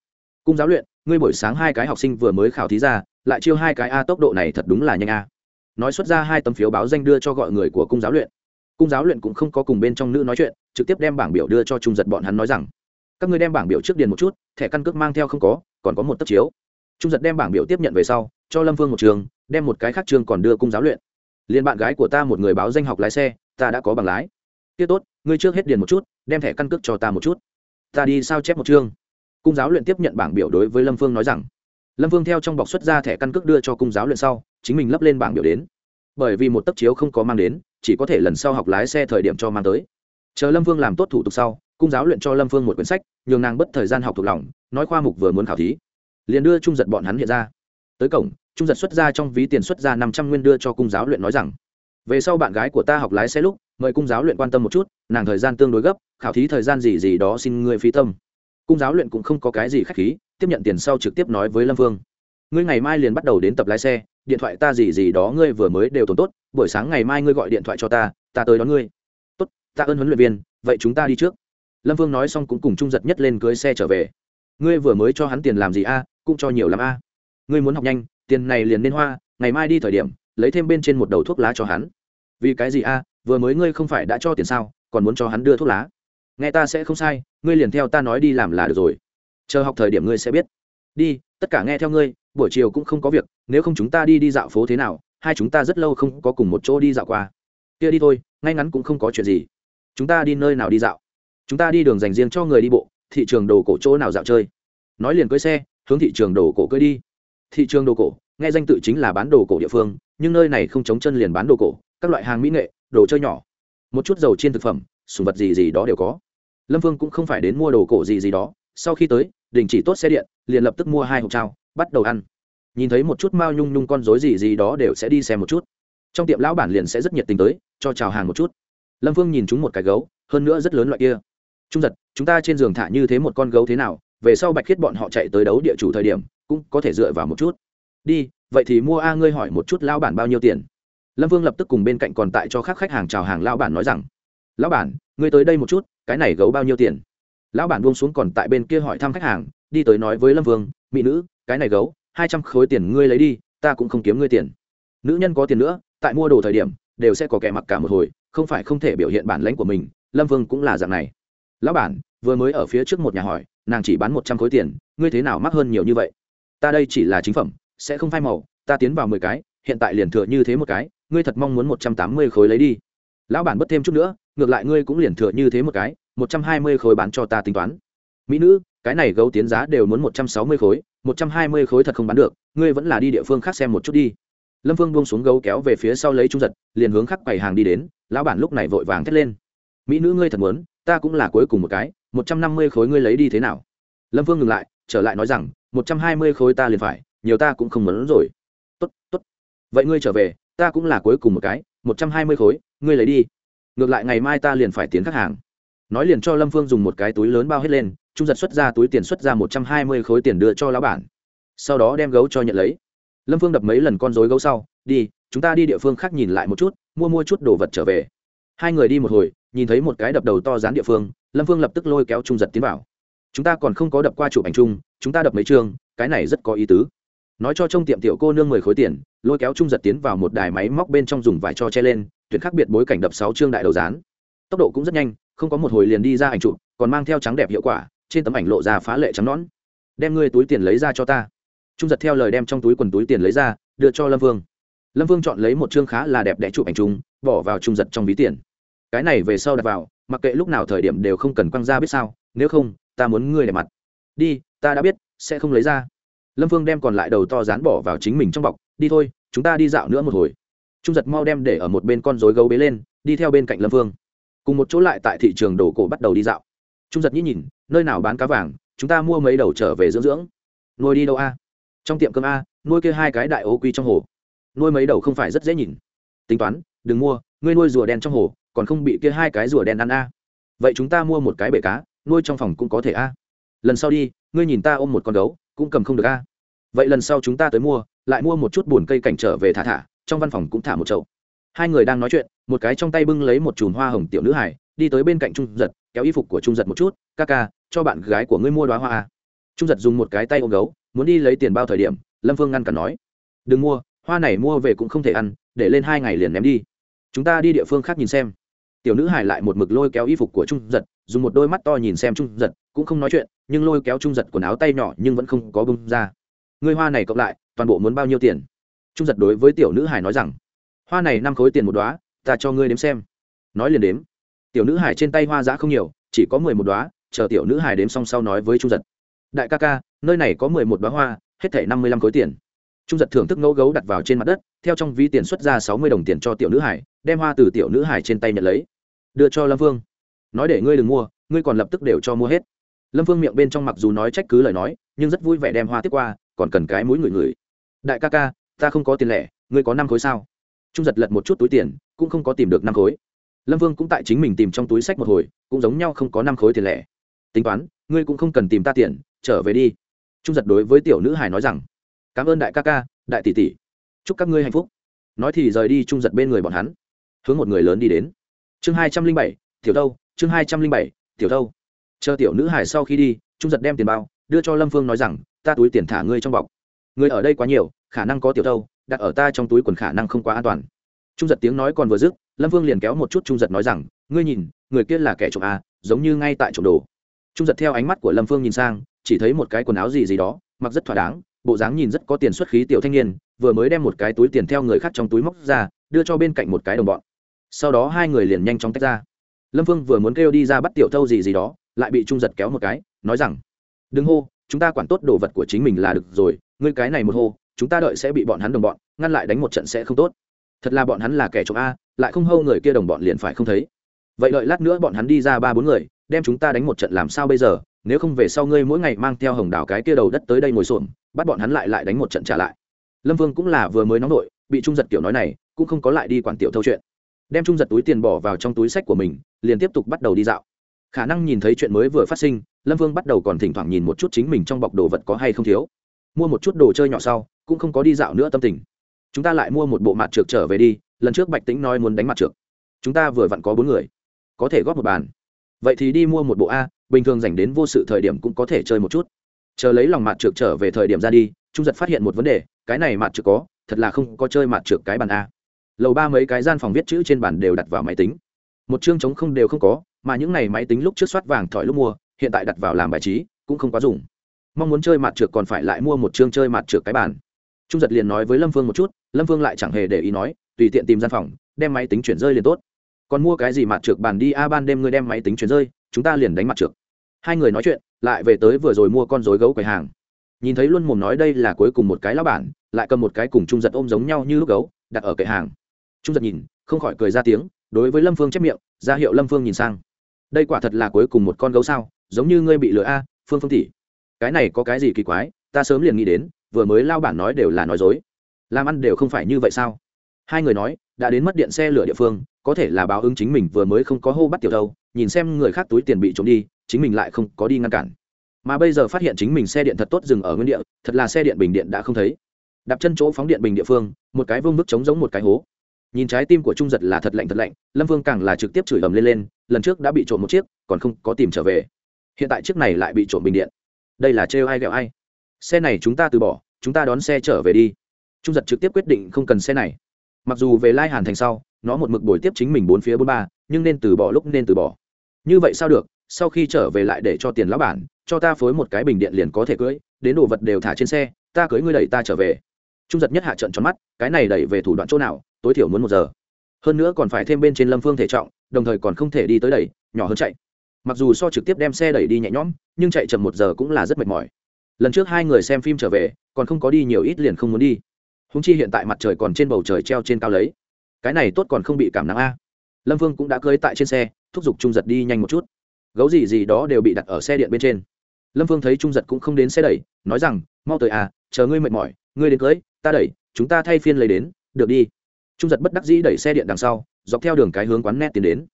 Cung giáo luyện, ngươi buổi sáng hai cái học sinh vừa mới khảo thí ra, lại chiêu hai cái a tốc độ này thật đúng là nhanh a. Nói xuất ra hai tấm phiếu báo danh đưa cho gọi người của cung giáo luyện. Cung giáo luyện cũng không có cùng bên trong nữ nói chuyện, trực tiếp đem bảng biểu đưa cho trung giật bọn hắn nói rằng các ngươi đem bảng biểu trước điền một chút, thẻ căn cước mang theo không có, còn có một tấc chiếu. Trung giật đem bảng biểu tiếp nhận về sau, cho lâm vương một trường, đem một cái khác trường còn đưa cung giáo luyện. Liền bạn gái của ta một người báo danh học lái xe, ta đã có bằng lái. Tiết tốt, ngươi trước hết điền một chút, đem thẻ căn cước cho ta một chút. Ta đi sao chép một chương. Cung giáo luyện tiếp nhận bảng biểu đối với lâm phương nói rằng, lâm phương theo trong bọc xuất ra thẻ căn cước đưa cho cung giáo luyện sau, chính mình lấp lên bảng biểu đến. Bởi vì một tấc chiếu không có mang đến, chỉ có thể lần sau học lái xe thời điểm cho mang tới. Chờ lâm phương làm tốt thủ tục sau cung giáo luyện cho lâm phương một quyển sách, nhường nàng bất thời gian học thuộc lòng, nói khoa mục vừa muốn khảo thí. Liền đưa trung giật bọn hắn hiện ra. Tới cổng, trung giật xuất ra trong ví tiền xuất ra năm trăm nguyên đưa cho cung giáo luyện nói rằng, về sau bạn gái của ta học lái xe lúc, mời cung giáo luyện quan tâm một chút, nàng thời gian tương đối gấp, khảo thí thời gian gì gì đó xin ngươi phí tâm. Cung giáo luyện cũng không có cái gì khách khí, tiếp nhận tiền sau trực tiếp nói với lâm vương ngươi ngày mai liền bắt đầu đến tập lái xe, điện thoại ta gì gì đó ngươi vừa mới đều tồn tốt, buổi sáng ngày mai ngươi gọi điện thoại cho ta ta tới đón ngươi. Tốt, ta ơn huấn luyện viên, vậy chúng ta đi trước lâm vương nói xong cũng cùng trung giật nhất lên cưới xe trở về. Ngươi vừa mới cho hắn tiền làm gì a? Cũng cho nhiều lắm a. Ngươi muốn học nhanh, tiền này liền nên hoa, ngày mai đi thời điểm, lấy thêm bên trên một đầu thuốc lá cho hắn. Vì cái gì a? Vừa mới ngươi không phải đã cho tiền sao, còn muốn cho hắn đưa thuốc lá. Nghe ta sẽ không sai, ngươi liền theo ta nói đi làm là được rồi. Chờ học thời điểm ngươi sẽ biết. Đi, tất cả nghe theo ngươi, buổi chiều cũng không có việc, nếu không chúng ta đi đi dạo phố thế nào, hai chúng ta rất lâu không có cùng một chỗ đi dạo qua. Kia đi thôi, ngay ngắn cũng không có chuyện gì. Chúng ta đi nơi nào đi dạo? Chúng ta đi đường dành riêng cho người đi bộ, thị trường đồ cổ chỗ nào dạo chơi? Nói liền cưới xe, hướng thị trường đồ cổ cưới đi. Thị trường đồ cổ, nghe danh tự chính là bán đồ cổ địa phương, nhưng nơi này không chống chân liền bán đồ cổ, các loại hàng mỹ nghệ, đồ chơi nhỏ. Một chút dầu trên thực phẩm, sùng vật gì gì đó đều có. Lâm vương cũng không phải đến mua đồ cổ gì gì đó. Sau khi tới, đình chỉ tốt xe điện, liền lập tức mua hai hộp trao bắt đầu ăn. Nhìn thấy một chút mao nhung nhung con dối gì gì đó đều sẽ đi xem một chút. Trong tiệm lão bản liền sẽ rất nhiệt tình tới, cho chào hàng một chút. Lâm vương nhìn chúng một cái gấu, hơn nữa rất lớn loại kia trung giật, chúng ta trên giường thả như thế một con gấu thế nào, về sau bạch khiết bọn họ chạy tới đấu địa chủ thời điểm, cũng có thể dựa vào một chút. Đi, vậy thì mua a ngươi hỏi một chút lão bản bao nhiêu tiền. Lâm vương lập tức cùng bên cạnh còn tại cho các khách hàng chào hàng lão bản nói rằng, lão bản, ngươi tới đây một chút, cái này gấu bao nhiêu tiền? Lão bản buông xuống còn tại bên kia hỏi thăm khách hàng, đi tới nói với lâm vương, mỹ nữ, cái này gấu, hai trăm khối tiền ngươi lấy đi, ta cũng không kiếm ngươi tiền. Nữ nhân có tiền nữa, tại mua đồ thời điểm, đều sẽ có kẻ mặc cả một hồi, không phải không thể biểu hiện bản lãnh của mình. Lâm vương cũng là dạng này lão bản, vừa mới ở phía trước một nhà hỏi, nàng chỉ bán một trăm khối tiền, ngươi thế nào mắc hơn nhiều như vậy? Ta đây chỉ là chính phẩm, sẽ không phai màu, ta tiến vào mười cái, hiện tại liền thừa như thế một cái, ngươi thật mong muốn một trăm tám mươi khối lấy đi. Lão bản bất thêm chút nữa, ngược lại ngươi cũng liền thừa như thế một cái, một trăm hai mươi khối bán cho ta tính toán. Mỹ nữ, cái này gấu tiến giá đều muốn một trăm sáu mươi khối, một trăm hai mươi khối thật không bán được, ngươi vẫn là đi địa phương khác xem một chút đi. Lâm phương buông xuống gấu kéo về phía sau lấy trung giật, liền hướng khắc quầy hàng đi đến, lão bản lúc này vội vàng thét lên. Mỹ nữ ngươi thật muốn ta cũng là cuối cùng một cái, một trăm năm mươi khối ngươi lấy đi thế nào? Lâm vương ngừng lại, trở lại nói rằng, một trăm hai mươi khối ta liền phải, nhiều ta cũng không muốn rồi. Tốt tốt. Vậy ngươi trở về, ta cũng là cuối cùng một cái, một trăm hai mươi khối, ngươi lấy đi. Ngược lại ngày mai ta liền phải tiến khách hàng. Nói liền cho lâm phương dùng một cái túi lớn bao hết lên, trung giật xuất ra túi tiền xuất ra một trăm hai mươi khối tiền đưa cho lão bản. Sau đó đem gấu cho nhận lấy. Lâm phương đập mấy lần con dối gấu sau, đi, chúng ta đi địa phương khác nhìn lại một chút, mua mua chút đồ vật trở về. Hai người đi một hồi nhìn thấy một cái đập đầu to dán địa phương, lâm phương lập tức lôi kéo trung giật tiến vào. Chúng ta còn không có đập qua chụp ảnh chung, chúng ta đập mấy chương, cái này rất có ý tứ. Nói cho trong tiệm tiểu cô nương mười khối tiền, lôi kéo trung giật tiến vào một đài máy móc bên trong dùng vải cho che lên, tuyển khác biệt bối cảnh đập sáu chương đại đầu dán. Tốc độ cũng rất nhanh, không có một hồi liền đi ra ảnh chụp, còn mang theo trắng đẹp hiệu quả, trên tấm ảnh lộ ra phá lệ trắng nón đem ngươi túi tiền lấy ra cho ta. Trung giật theo lời đem trong túi quần túi tiền lấy ra, đưa cho lâm vương lâm vương chọn lấy một chương khá là đẹp đẽ chụp ảnh chung, bỏ vào trung giật trong ví tiền cái này về sau đặt vào, mặc kệ lúc nào thời điểm đều không cần quăng ra biết sao, nếu không, ta muốn ngươi để mặt. Đi, ta đã biết, sẽ không lấy ra. Lâm phương đem còn lại đầu to dán bỏ vào chính mình trong bọc, đi thôi, chúng ta đi dạo nữa một hồi. Trung giật mau đem để ở một bên con rối gấu bế lên, đi theo bên cạnh lâm phương. Cùng một chỗ lại tại thị trường đồ cổ bắt đầu đi dạo. Trung giật nhí nhìn, nơi nào bán cá vàng, chúng ta mua mấy đầu trở về dưỡng dưỡng. Nuôi đi đâu a? Trong tiệm cơm a, nuôi kia hai cái đại ô quy trong hồ. Nuôi mấy đầu không phải rất dễ nhìn. Tính toán, đừng mua, ngươi nuôi rùa đen trong hồ còn không bị kia hai cái rùa đen ăn a. Vậy chúng ta mua một cái bể cá, nuôi trong phòng cũng có thể a. Lần sau đi, ngươi nhìn ta ôm một con gấu, cũng cầm không được a. Vậy lần sau chúng ta tới mua, lại mua một chút bùn cây cảnh trở về thả thả, trong văn phòng cũng thả một chậu. Hai người đang nói chuyện, một cái trong tay bưng lấy một chùm hoa hồng tiểu nữ hải đi tới bên cạnh trung giật, kéo y phục của trung giật một chút, ca ca, cho bạn gái của ngươi mua đoá hoa a. Trung giật dùng một cái tay ôm gấu, muốn đi lấy tiền bao thời điểm, lâm phương ngăn cản nói, đừng mua, hoa này mua về cũng không thể ăn, để lên hai ngày liền ném đi. Chúng ta đi địa phương khác nhìn xem tiểu nữ hải lại một mực lôi kéo y phục của trung giật, dùng một đôi mắt to nhìn xem trung giật, cũng không nói chuyện, nhưng lôi kéo trung giật quần áo tay nhỏ nhưng vẫn không có bông ra. Người hoa này cộng lại, toàn bộ muốn bao nhiêu tiền? Trung giật đối với tiểu nữ hải nói rằng, hoa này năm khối tiền một đoá ta cho ngươi đếm xem. Nói liền đếm. Tiểu nữ hải trên tay hoa giã không nhiều, chỉ có mười một đoá chờ tiểu nữ hải đếm xong sau nói với trung giật, đại ca ca, nơi này có mười một đoá hoa, hết thảy năm mươi lăm khối tiền. Trung giật thưởng thức ngẫu gấu đặt vào trên mặt đất, theo trong ví tiền xuất ra sáu mươi đồng tiền cho tiểu nữ hải đem hoa từ tiểu nữ hải trên tay nhận lấy. Đưa cho lâm vương nói để ngươi đừng mua, ngươi còn lập tức đều cho mua hết. Lâm vương miệng bên trong mặc dù nói trách cứ lời nói, nhưng rất vui vẻ đem hoa tiếp qua, còn cần cái mũi người người đại ca ca, ta không có tiền lẻ, ngươi có năm khối sao? Trung giật lật một chút túi tiền, cũng không có tìm được năm khối. Lâm vương cũng tại chính mình tìm trong túi sách một hồi, cũng giống nhau không có năm khối tiền lẻ. Tính toán, ngươi cũng không cần tìm ta tiền, trở về đi. Trung giật đối với tiểu nữ hải nói rằng, cảm ơn đại ca ca, đại tỷ tỷ. Chúc các ngươi hạnh phúc. Nói thì rời đi trung giật bên người bọn hắn hướng một người lớn đi đến. Chương hai trăm linh bảy, tiểu thâu, chương hai trăm linh bảy, tiểu thâu. Chờ tiểu nữ hải sau khi đi, trung giật đem tiền bao, đưa cho lâm phương nói rằng, ta túi tiền thả ngươi trong bọc. Người ở đây quá nhiều, khả năng có tiểu thâu, đặt ở ta trong túi quần khả năng không quá an toàn. Trung giật tiếng nói còn vừa dứt, lâm phương liền kéo một chút trung giật nói rằng, ngươi nhìn, người kia là kẻ trộm à giống như ngay tại trộm đồ. Trung giật theo ánh mắt của lâm phương nhìn sang, chỉ thấy một cái quần áo gì gì đó, mặc rất thỏa đáng, bộ dáng nhìn rất có tiền xuất khí tiểu thanh niên, vừa mới đem một cái túi tiền theo người khác trong túi móc ra, đưa cho bên cạnh một cái đồng bọn sau đó hai người liền nhanh chóng tách ra. Lâm phương vừa muốn kêu đi ra bắt tiểu thâu gì gì đó lại bị trung giật kéo một cái nói rằng đừng hô chúng ta quản tốt đồ vật của chính mình là được rồi ngươi cái này một hô chúng ta đợi sẽ bị bọn hắn đồng bọn ngăn lại đánh một trận sẽ không tốt. Thật là bọn hắn là kẻ trộm a lại không hâu người kia đồng bọn liền phải không thấy. Vậy đợi lát nữa bọn hắn đi ra ba bốn người đem chúng ta đánh một trận làm sao bây giờ nếu không về sau ngươi mỗi ngày mang theo hồng đào cái kia đầu đất tới đây ngồi xổm bắt bọn hắn lại lại đánh một trận trả lại. Lâm vương cũng là vừa mới nóng nổi, bị trung giật kiểu nói này cũng không có lại đi quản tiểu thâu chuyện đem trung giật túi tiền bỏ vào trong túi sách của mình, liền tiếp tục bắt đầu đi dạo. Khả năng nhìn thấy chuyện mới vừa phát sinh, lâm vương bắt đầu còn thỉnh thoảng nhìn một chút chính mình trong bọc đồ vật có hay không thiếu. Mua một chút đồ chơi nhỏ sau, cũng không có đi dạo nữa tâm tình. Chúng ta lại mua một bộ mặt trượt trở về đi, lần trước bạch tính nói muốn đánh mặt trượt chúng ta vừa vặn có bốn người, có thể góp một bàn. Vậy thì đi mua một bộ a, bình thường dành đến vô sự thời điểm cũng có thể chơi một chút. Chờ lấy lòng mặt trượt trở về thời điểm ra đi, trung giật phát hiện một vấn đề, cái này mặt trượt có, thật là không có chơi mặt trượt cái bàn a lầu ba mấy cái gian phòng viết chữ trên bàn đều đặt vào máy tính. Một chương chống không đều không có, mà những này máy tính lúc trước soát vàng thỏi lúc mua, hiện tại đặt vào làm bài trí, cũng không quá dùng. Mong muốn chơi mặt trượt còn phải lại mua một chương chơi mặt trượt cái bàn. Trung giật liền nói với lâm phương một chút, lâm phương lại chẳng hề để ý nói, tùy tiện tìm gian phòng, đem máy tính chuyển rơi liền tốt. Còn mua cái gì mặt trượt bàn đi, a, ban đêm ngươi đem máy tính chuyển rơi, chúng ta liền đánh mặt trượt hai người nói chuyện, lại về tới vừa rồi mua con dối gấu quầy hàng. Nhìn thấy luôn mồm nói đây là cuối cùng một cái lão bản, lại cầm một cái cùng trung giật ôm giống nhau như lúc gấu, đặt ở kệ hàng trung giật nhìn, không khỏi cười ra tiếng, đối với lâm phương chép miệng, ra hiệu lâm phương nhìn sang. Đây quả thật là cuối cùng một con gấu sao, giống như ngươi bị lừa a, phương phương tỷ. Cái này có cái gì kỳ quái, ta sớm liền nghĩ đến, vừa mới lao bản nói đều là nói dối. Làm ăn đều không phải như vậy sao? Hai người nói, đã đến mất điện xe lửa địa phương, có thể là báo ứng chính mình vừa mới không có hô bắt tiểu đâu nhìn xem người khác túi tiền bị trộm đi, chính mình lại không có đi ngăn cản. Mà bây giờ phát hiện chính mình xe điện thật tốt dừng ở nguyên địa, thật là xe điện bình điện đã không thấy. Đạp chân chỗ phóng điện bình địa phương, một cái vương bức trống giống một cái hố nhìn trái tim của trung giật là thật lạnh thật lạnh, lâm vương càng là trực tiếp chửi ầm lên lên, lần trước đã bị trộm một chiếc, còn không có tìm trở về. Hiện tại chiếc này lại bị trộm bình điện. Đây là trêu ai ghẹo ai? Xe này chúng ta từ bỏ, chúng ta đón xe trở về đi. Trung giật trực tiếp quyết định không cần xe này. Mặc dù về lai hàn thành sau, nó một mực bồi tiếp chính mình bốn phía bốn ba, nhưng nên từ bỏ lúc nên từ bỏ. Như vậy sao được? Sau khi trở về lại để cho tiền lão bản, cho ta phối một cái bình điện liền có thể cưới, đến đồ vật đều thả trên xe, ta cưới ngươi đẩy ta trở về. Trung giật nhất hạ trận tròn mắt, cái này đẩy về thủ đoạn chỗ nào? Tối thiểu muốn một giờ. Hơn nữa còn phải thêm bên trên lâm phương thể trọng, đồng thời còn không thể đi tới đẩy, nhỏ hơn chạy. Mặc dù so trực tiếp đem xe đẩy đi nhẹ nhõm, nhưng chạy chậm một giờ cũng là rất mệt mỏi. Lần trước hai người xem phim trở về, còn không có đi nhiều ít liền không muốn đi. Húng chi hiện tại mặt trời còn trên bầu trời treo trên cao lấy. Cái này tốt còn không bị cảm nắng a. Lâm vương cũng đã cưới tại trên xe, thúc giục trung giật đi nhanh một chút. Gấu gì gì đó đều bị đặt ở xe điện bên trên. Lâm vương thấy trung giật cũng không đến xe đẩy, nói rằng, mau tới à chờ ngươi mệt mỏi, ngươi đến cưới, ta đẩy, chúng ta thay phiên lấy đến, được đi trung giật bất đắc dĩ đẩy xe điện đằng sau, dọc theo đường cái hướng quán net tiến đến.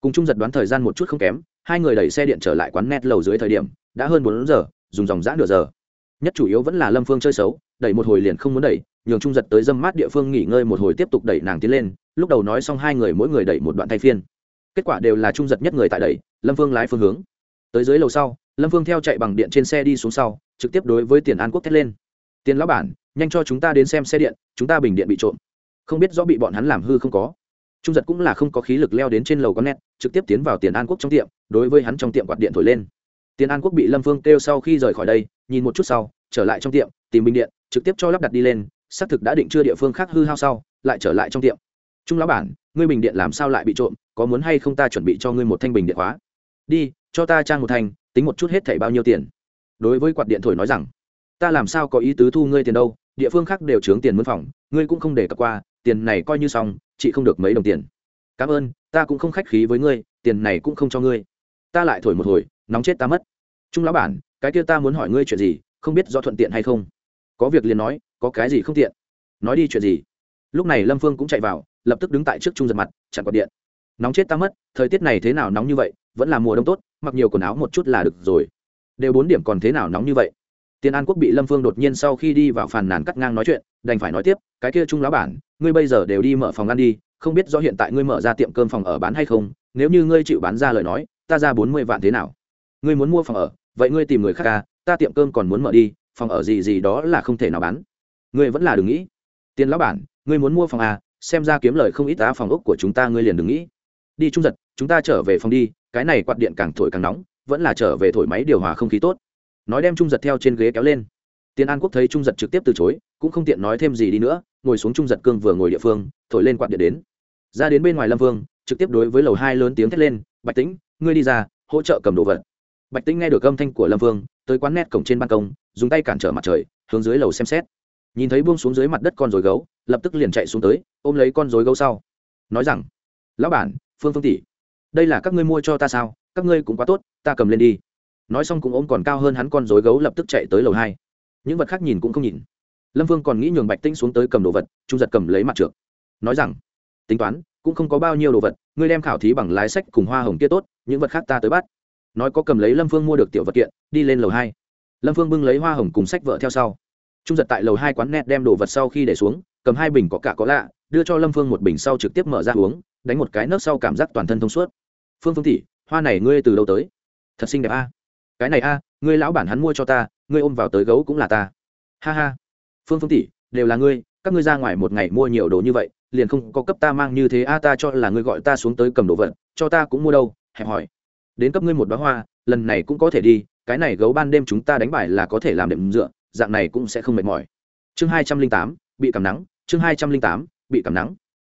Cùng trung giật đoán thời gian một chút không kém, hai người đẩy xe điện trở lại quán net lầu dưới thời điểm, đã hơn bốn giờ, dùng dòng giã nửa giờ. Nhất chủ yếu vẫn là lâm phương chơi xấu, đẩy một hồi liền không muốn đẩy, nhường trung giật tới dâm mát địa phương nghỉ ngơi một hồi tiếp tục đẩy nàng tiến lên, lúc đầu nói xong hai người mỗi người đẩy một đoạn thay phiên. Kết quả đều là trung giật nhất người tại đẩy, lâm phương lái phương hướng. Tới dưới lầu sau, lâm phương theo chạy bằng điện trên xe đi xuống sau, trực tiếp đối với tiền an quốc thét lên. Tiền lão bản, nhanh cho chúng ta đến xem xe điện, chúng ta bình điện bị trộm không biết rõ bị bọn hắn làm hư không có. Trung giật cũng là không có khí lực leo đến trên lầu có nét, trực tiếp tiến vào tiền an quốc trong tiệm, đối với hắn trong tiệm quạt điện thổi lên. Tiền an quốc bị lâm phương kêu sau khi rời khỏi đây, nhìn một chút sau, trở lại trong tiệm, tìm bình điện, trực tiếp cho lắp đặt đi lên, xác thực đã định chưa địa phương khác hư hao sau, lại trở lại trong tiệm. Trung lão bản, ngươi bình điện làm sao lại bị trộm, có muốn hay không ta chuẩn bị cho ngươi một thanh bình điện khóa? Đi, cho ta trang một thanh, tính một chút hết thảy bao nhiêu tiền. Đối với quạt điện thổi nói rằng, ta làm sao có ý tứ thu ngươi tiền đâu, địa phương khác đều trướng tiền mướn phòng, ngươi cũng không để cập qua tiền này coi như xong, chị không được mấy đồng tiền. Cảm ơn, ta cũng không khách khí với ngươi, tiền này cũng không cho ngươi. Ta lại thổi một hồi, nóng chết ta mất. Trung lão bản, cái kia ta muốn hỏi ngươi chuyện gì, không biết do thuận tiện hay không? Có việc liền nói, có cái gì không tiện? Nói đi chuyện gì? Lúc này lâm phương cũng chạy vào, lập tức đứng tại trước trung giật mặt, chặn quạt điện. Nóng chết ta mất, thời tiết này thế nào nóng như vậy, vẫn là mùa đông tốt, mặc nhiều quần áo một chút là được rồi. Đều bốn điểm còn thế nào nóng như vậy? Tiền an quốc bị lâm phương đột nhiên sau khi đi vào phàn nàn cắt ngang nói chuyện, đành phải nói tiếp, cái kia trung lão bản, ngươi bây giờ đều đi mở phòng ăn đi, không biết do hiện tại ngươi mở ra tiệm cơm phòng ở bán hay không, nếu như ngươi chịu bán ra lời nói, ta ra bốn mươi vạn thế nào? Ngươi muốn mua phòng ở, vậy ngươi tìm người khác ca ta tiệm cơm còn muốn mở đi, phòng ở gì gì đó là không thể nào bán. Ngươi vẫn là đừng nghĩ. Tiền lão bản, ngươi muốn mua phòng à xem ra kiếm lời không ít tá phòng ốc của chúng ta ngươi liền đừng nghĩ. Đi trung giật, chúng ta trở về phòng đi, cái này quạt điện càng thổi càng nóng, vẫn là trở về thổi máy điều hòa không khí tốt nói đem trung giật theo trên ghế kéo lên. Tiền an quốc thấy trung giật trực tiếp từ chối, cũng không tiện nói thêm gì đi nữa, ngồi xuống trung giật cương vừa ngồi địa phương, thổi lên quạt điện đến. Ra đến bên ngoài lâm vương, trực tiếp đối với lầu hai lớn tiếng thét lên, bạch tĩnh, ngươi đi ra, hỗ trợ cầm đồ vật. Bạch tĩnh nghe được âm thanh của lâm vương, tới quán nét cổng trên ban công, dùng tay cản trở mặt trời, hướng dưới lầu xem xét. Nhìn thấy buông xuống dưới mặt đất con dối gấu, lập tức liền chạy xuống tới, ôm lấy con dối gấu sau. Nói rằng, lão bản, phương phương tỷ, đây là các ngươi mua cho ta sao? Các ngươi cũng quá tốt, ta cầm lên đi nói xong cũng ôm còn cao hơn hắn con dối gấu lập tức chạy tới lầu hai. Những vật khác nhìn cũng không nhìn. Lâm vương còn nghĩ nhường bạch tĩnh xuống tới cầm đồ vật, trung giật cầm lấy mặt trượt nói rằng, tính toán, cũng không có bao nhiêu đồ vật, ngươi đem khảo thí bằng lái sách cùng hoa hồng kia tốt, những vật khác ta tới bắt. Nói có cầm lấy lâm phương mua được tiểu vật kiện, đi lên lầu hai. Lâm phương bưng lấy hoa hồng cùng sách vợ theo sau. Trung giật tại lầu hai quán net đem đồ vật sau khi để xuống, cầm hai bình có cả có lạ, đưa cho lâm phương một bình sau trực tiếp mở ra uống, đánh một cái nước sau cảm giác toàn thân thông suốt. Phương phương tỷ, hoa này ngươi từ đâu tới? Thật xinh đẹp a cái này a, ngươi lão bản hắn mua cho ta, ngươi ôm vào tới gấu cũng là ta. Ha ha. Phương phương tỷ, đều là ngươi, các ngươi ra ngoài một ngày mua nhiều đồ như vậy, liền không có cấp ta mang như thế a, ta cho là ngươi gọi ta xuống tới cầm đồ vật, cho ta cũng mua đâu, hẹp hỏi. Đến cấp ngươi một bó hoa, lần này cũng có thể đi, cái này gấu ban đêm chúng ta đánh bài là có thể làm đệm dựa, dạng này cũng sẽ không mệt mỏi. Chương hai trăm linh tám, bị cảm nắng, chương hai trăm linh tám, bị cảm nắng.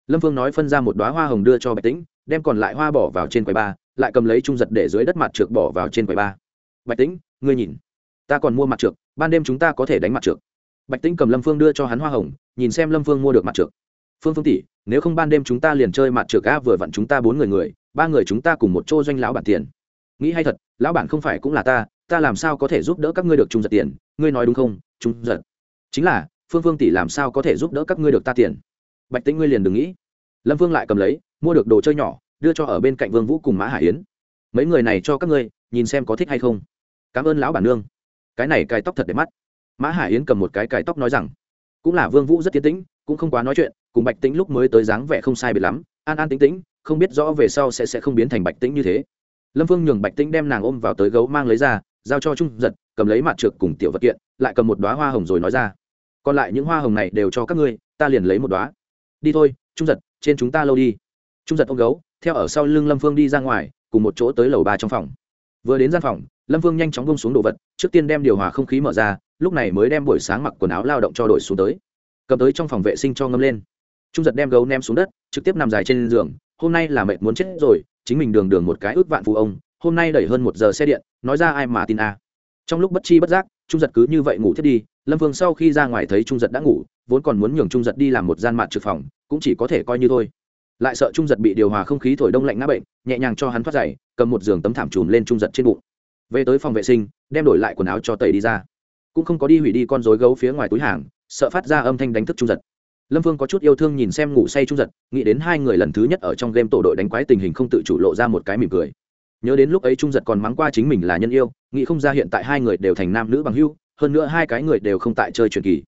Lâm vương nói phân ra một đoá hoa hồng đưa cho bạch tĩnh, đem còn lại hoa bỏ vào trên quầy ba, lại cầm lấy trung giật để dưới đất mặt trượt bỏ vào trên quầy ba bạch tĩnh, ngươi nhìn. Ta còn mua mặt trượt ban đêm chúng ta có thể đánh mặt trượt bạch tĩnh cầm lâm phương đưa cho hắn hoa hồng, nhìn xem lâm phương mua được mặt trượt phương phương tỷ, nếu không ban đêm chúng ta liền chơi mặt trượt a vừa vặn chúng ta bốn người người, ba người chúng ta cùng một chỗ doanh lão bản tiền. Nghĩ hay thật, lão bản không phải cũng là ta ta làm sao có thể giúp đỡ các ngươi được trung giật tiền? Ngươi nói đúng không? Trung giật. Chính là, phương phương tỷ làm sao có thể giúp đỡ các ngươi được ta tiền? Bạch tĩnh ngươi liền đừng nghĩ. Lâm phương lại cầm lấy, mua được đồ chơi nhỏ, đưa cho ở bên cạnh vương vũ cùng mã hải yến. Mấy người này cho các ngươi, nhìn xem có thích hay không cảm ơn lão bản nương. Cái này cài tóc thật đẹp mắt. Mã hải yến cầm một cái cài tóc nói rằng, cũng là vương vũ rất tiến tĩnh, cũng không quá nói chuyện, cùng bạch tĩnh lúc mới tới dáng vẻ không sai biệt lắm, an an tĩnh tĩnh, không biết rõ về sau sẽ sẽ không biến thành bạch tĩnh như thế. Lâm vương nhường bạch tĩnh đem nàng ôm vào tới gấu mang lấy ra, giao cho trung giật, cầm lấy mặt trượt cùng tiểu vật kiện, lại cầm một đoá hoa hồng rồi nói ra, còn lại những hoa hồng này đều cho các ngươi, ta liền lấy một đoá đi thôi, trung giật, trên chúng ta lâu đi. Trung giật ôm gấu, theo ở sau lưng lâm phương đi ra ngoài, cùng một chỗ tới lầu ba trong phòng. Vừa đến gian phòng lâm Vương nhanh chóng bông xuống đồ vật, trước tiên đem điều hòa không khí mở ra, lúc này mới đem buổi sáng mặc quần áo lao động cho đổi xuống tới. Cầm tới trong phòng vệ sinh cho ngâm lên. Trung giật đem gấu ném xuống đất, trực tiếp nằm dài trên giường, hôm nay là mệt muốn chết rồi, chính mình đường đường một cái ước vạn phụ ông, hôm nay đẩy hơn một giờ xe điện, nói ra ai mà tin a. Trong lúc bất chi bất giác, trung giật cứ như vậy ngủ thiết đi, lâm vương sau khi ra ngoài thấy trung giật đã ngủ, vốn còn muốn nhường trung giật đi làm một gian mạn trực phòng, cũng chỉ có thể coi như thôi. Lại sợ trung giật bị điều hòa không khí thổi đông lạnh ngã bệnh, nhẹ nhàng cho hắn thoát giày, cầm một giường tấm thảm trùm lên trung giật trên bụng về tới phòng vệ sinh, đem đổi lại quần áo cho tẩy đi ra. Cũng không có đi hủy đi con rối gấu phía ngoài túi hàng, sợ phát ra âm thanh đánh thức trung giật. Lâm vương có chút yêu thương nhìn xem ngủ say trung giật, nghĩ đến hai người lần thứ nhất ở trong game tổ đội đánh quái tình hình không tự chủ lộ ra một cái mỉm cười. Nhớ đến lúc ấy trung giật còn mắng qua chính mình là nhân yêu, nghĩ không ra hiện tại hai người đều thành nam nữ bằng hưu hơn nữa hai cái người đều không tại chơi truyền kỳ.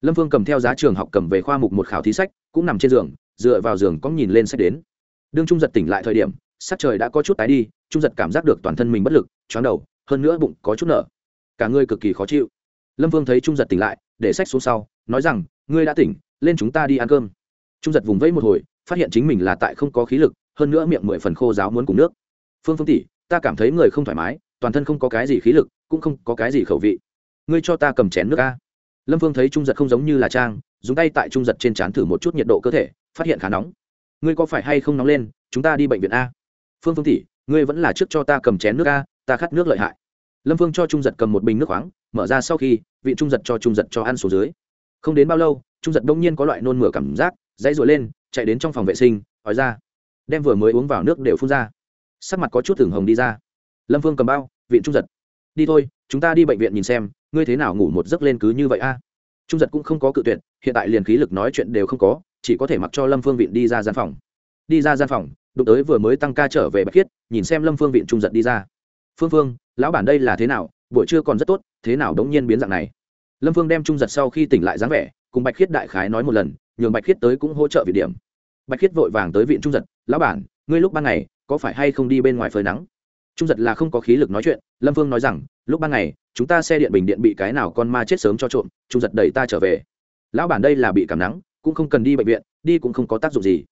Lâm vương cầm theo giá trường học cầm về khoa mục một khảo thí sách, cũng nằm trên giường, dựa vào giường có nhìn lên sách đến. Đương trung giật tỉnh lại thời điểm, sắc trời đã có chút tái đi, trung giật cảm giác được toàn thân mình bất lực choáng đầu, hơn nữa bụng có chút nở. Cả người cực kỳ khó chịu. Lâm vương thấy trung giật tỉnh lại, để sách xuống sau, nói rằng, ngươi đã tỉnh, lên chúng ta đi ăn cơm. Trung giật vùng vẫy một hồi, phát hiện chính mình là tại không có khí lực, hơn nữa miệng mười phần khô giáo muốn cùng nước. Phương phương tỷ, ta cảm thấy người không thoải mái, toàn thân không có cái gì khí lực, cũng không có cái gì khẩu vị. Ngươi cho ta cầm chén nước a. Lâm phương thấy trung giật không giống như là trang, dùng tay tại trung giật trên trán thử một chút nhiệt độ cơ thể, phát hiện khá nóng. Ngươi có phải hay không nóng lên, chúng ta đi bệnh viện a? Phương phương tỷ, ngươi vẫn là trước cho ta cầm chén nước a ta khát nước lợi hại. Lâm phương cho trung giật cầm một bình nước khoáng, mở ra sau khi, vị trung giật cho trung giật cho ăn xuống dưới. Không đến bao lâu, trung giật đông nhiên có loại nôn mửa cảm giác, dãy rụi lên, chạy đến trong phòng vệ sinh, hỏi ra. Đem vừa mới uống vào nước đều phun ra. Sắc mặt có chút thửng hồng đi ra. Lâm phương cầm bao viện trung giật. Đi thôi, chúng ta đi bệnh viện nhìn xem, ngươi thế nào ngủ một giấc lên cứ như vậy a? Trung giật cũng không có cự tuyệt, hiện tại liền khí lực nói chuyện đều không có, chỉ có thể mặc cho lâm phương viện đi ra gian phòng. Đi ra gian phòng, đụng tới vừa mới tăng ca trở về bạch khiết, nhìn xem lâm phương viện trung giật đi ra phương phương, lão bản đây là thế nào? Buổi trưa còn rất tốt, thế nào đống nhiên biến dạng này? Lâm phương đem trung giật sau khi tỉnh lại dáng vẻ, cùng bạch khiết đại khái nói một lần, nhường bạch khiết tới cũng hỗ trợ vị điểm. Bạch khiết vội vàng tới viện trung giật, lão bản, ngươi lúc ban ngày, có phải hay không đi bên ngoài phơi nắng? Trung giật là không có khí lực nói chuyện, lâm Phương nói rằng, lúc ban ngày, chúng ta xe điện bình điện bị cái nào con ma chết sớm cho trộm, trung giật đẩy ta trở về. Lão bản đây là bị cảm nắng, cũng không cần đi bệnh viện, đi cũng không có tác dụng gì.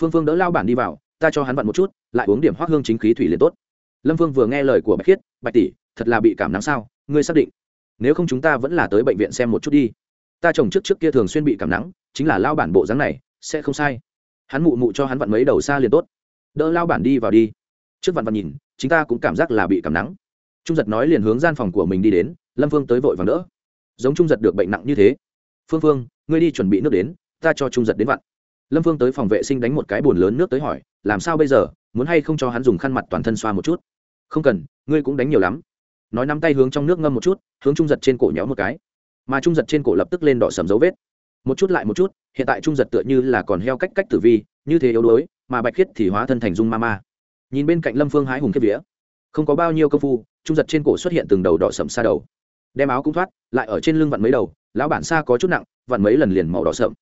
Phương phương đỡ lao bản đi vào, ta cho hắn vặn một chút, lại uống điểm hoác hương chính khí thủy liền tốt lâm vương vừa nghe lời của bạch khiết, bạch tỷ, thật là bị cảm nắng sao? Ngươi xác định. Nếu không chúng ta vẫn là tới bệnh viện xem một chút đi. Ta chồng trước trước kia thường xuyên bị cảm nắng, chính là lao bản bộ dáng này, sẽ không sai. Hắn mụ mụ cho hắn vặn mấy đầu xa liền tốt. Đỡ lao bản đi vào đi. Trước vặn vặn nhìn chúng ta cũng cảm giác là bị cảm nắng. Trung giật nói liền hướng gian phòng của mình đi đến, lâm phương tới vội vàng đỡ. Giống trung giật được bệnh nặng như thế. Phương phương ngươi đi chuẩn bị nước đến, ta cho trung giật đến vặn. Lâm phương tới phòng vệ sinh đánh một cái bồn lớn nước tới hỏi, làm sao bây giờ? Muốn hay không cho hắn dùng khăn mặt toàn thân xoa một chút? Không cần, ngươi cũng đánh nhiều lắm. Nói nắm tay hướng trong nước ngâm một chút, hướng trung giật trên cổ nhéo một cái. Mà trung giật trên cổ lập tức lên đỏ sầm dấu vết. Một chút lại một chút, hiện tại trung giật tựa như là còn heo cách cách tử vi, như thế yếu đuối, mà bạch khiết thì hóa thân thành dung ma ma. Nhìn bên cạnh lâm phương hái hùng kiếp vía. Không có bao nhiêu công phu, trung giật trên cổ xuất hiện từng đầu đỏ sậm xa đầu. Đem áo cũng thoát, lại ở trên lưng vặn mấy đầu, lão bản xa có chút nặng, vặn mấy lần liền màu đỏ sậm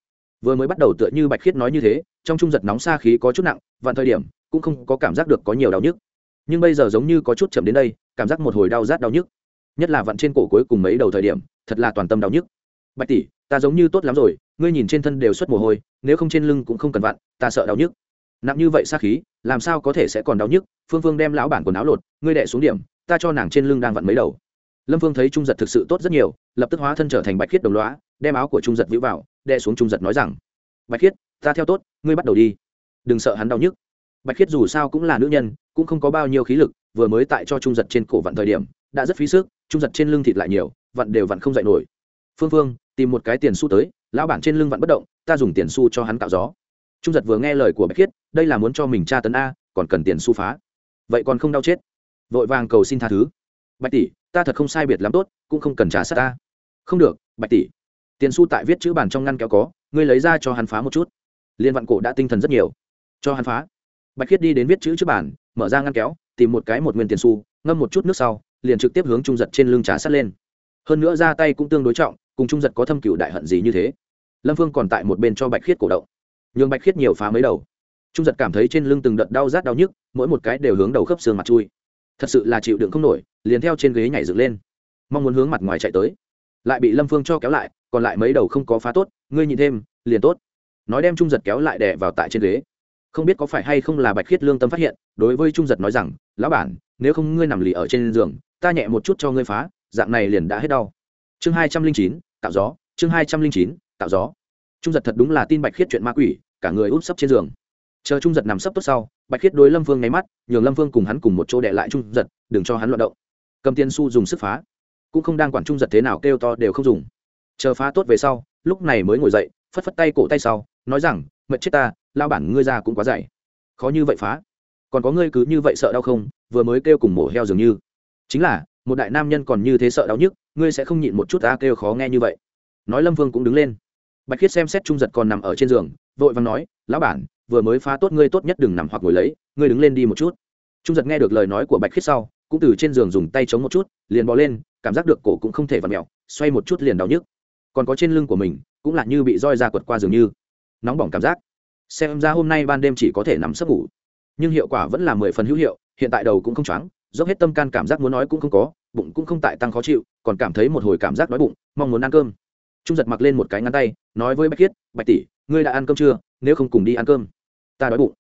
vừa mới bắt đầu tựa như bạch khiết nói như thế, trong trung giật nóng xa khí có chút nặng, vặn thời điểm, cũng không có cảm giác được có nhiều đau nhức nhưng bây giờ giống như có chút chậm đến đây, cảm giác một hồi đau rát đau nhức. Nhất là vặn trên cổ cuối cùng mấy đầu thời điểm, thật là toàn tâm đau nhức. Bạch tỷ, ta giống như tốt lắm rồi, ngươi nhìn trên thân đều xuất mồ hôi, nếu không trên lưng cũng không cần vặn, ta sợ đau nhức. Nặng như vậy xa khí, làm sao có thể sẽ còn đau nhức? Phương phương đem lão bản quần áo lột, ngươi đệ xuống điểm, ta cho nàng trên lưng đang vặn mấy đầu. Lâm phương thấy trung giật thực sự tốt rất nhiều, lập tức hóa thân trở thành bạch khiết đồng loá đem áo của trung giật vĩ vào đệ xuống trung giật nói rằng, bạch khiết, ta theo tốt, ngươi bắt đầu đi. Đừng sợ hắn đau nhức bạch khiết dù sao cũng là nữ nhân, cũng không có bao nhiêu khí lực, vừa mới tại cho trung giật trên cổ vặn thời điểm, đã rất phí sức, trung giật trên lưng thịt lại nhiều vặn đều vặn không dậy nổi. Phương phương, tìm một cái tiền xu tới, lão bản trên lưng vặn bất động, ta dùng tiền xu cho hắn tạo gió. Trung giật vừa nghe lời của bạch khiết, đây là muốn cho mình tra tấn a, còn cần tiền xu phá. Vậy còn không đau chết? Vội vàng cầu xin tha thứ. Bạch tỷ, ta thật không sai biệt lắm tốt, cũng không cần trả sát ta. Không được, bạch tỷ. Tiền xu tại viết chữ bàn trong ngăn kéo có, ngươi lấy ra cho hắn phá một chút. Liên vạn cổ đã tinh thần rất nhiều. Cho hắn phá bạch khiết đi đến viết chữ trước bàn, mở ra ngăn kéo, tìm một cái một nguyên tiền xu, ngâm một chút nước sau, liền trực tiếp hướng trung giật trên lưng trà sát lên. Hơn nữa ra tay cũng tương đối trọng, cùng trung giật có thâm cựu đại hận gì như thế. Lâm phương còn tại một bên cho bạch khiết cổ động. Nhường bạch khiết nhiều phá mấy đầu. Trung giật cảm thấy trên lưng từng đợt đau rát đau nhức, mỗi một cái đều hướng đầu khớp xương mặt chui. Thật sự là chịu đựng không nổi, liền theo trên ghế nhảy dựng lên. Mong muốn hướng mặt ngoài chạy tới. Lại bị lâm phương cho kéo lại, còn lại mấy đầu không có phá tốt, ngươi nhìn thêm, liền tốt. Nói đem trung giật kéo lại đè vào tại trên ghế không biết có phải hay không là bạch khiết lương tâm phát hiện, đối với trung giật nói rằng, lão bản, nếu không ngươi nằm lì ở trên giường, ta nhẹ một chút cho ngươi phá, dạng này liền đã hết đau. Chương hai trăm linh chín, tạo gió, chương hai trăm linh chín, tạo gió. Trung giật thật đúng là tin bạch khiết chuyện ma quỷ, cả người úp sấp trên giường. Chờ trung giật nằm sấp tốt sau, bạch khiết đối lâm phương nháy mắt, nhường lâm phương cùng hắn cùng một chỗ đệ lại trung giật, đừng cho hắn loạt động. Cầm tiên su dùng sức phá. Cũng không đang quản trung giật thế nào kêu to đều không dùng. Chờ phá tốt về sau, lúc này mới ngồi dậy, phất phất tay cổ tay sau, nói rằng mệt chết ta lao bản ngươi ra cũng quá dày. Khó như vậy phá. Còn có ngươi cứ như vậy sợ đau không? Vừa mới kêu cùng mổ heo dường như. Chính là, một đại nam nhân còn như thế sợ đau nhức, ngươi sẽ không nhịn một chút ta kêu khó nghe như vậy. Nói lâm vương cũng đứng lên. Bạch khiết xem xét trung giật còn nằm ở trên giường, vội vàng nói, lão bản, vừa mới phá tốt ngươi tốt nhất đừng nằm hoặc ngồi lấy, ngươi đứng lên đi một chút. Trung giật nghe được lời nói của bạch khiết sau, cũng từ trên giường dùng tay chống một chút, liền bò lên, cảm giác được cổ cũng không thể vặn mẹo xoay một chút liền đau nhức. Còn có trên lưng của mình, cũng là như bị roi ra quật qua dường như nóng bỏng cảm giác. Xem ra hôm nay ban đêm chỉ có thể nằm sấp ngủ. Nhưng hiệu quả vẫn là mười phần hữu hiệu, hiện tại đầu cũng không choáng, dốc hết tâm can cảm giác muốn nói cũng không có, bụng cũng không tại tăng khó chịu, còn cảm thấy một hồi cảm giác đói bụng, mong muốn ăn cơm. Trung giật mặc lên một cái ngăn tay, nói với bạch khiết bạch tỷ, ngươi đã ăn cơm chưa? Nếu không cùng đi ăn cơm. Ta đói bụng.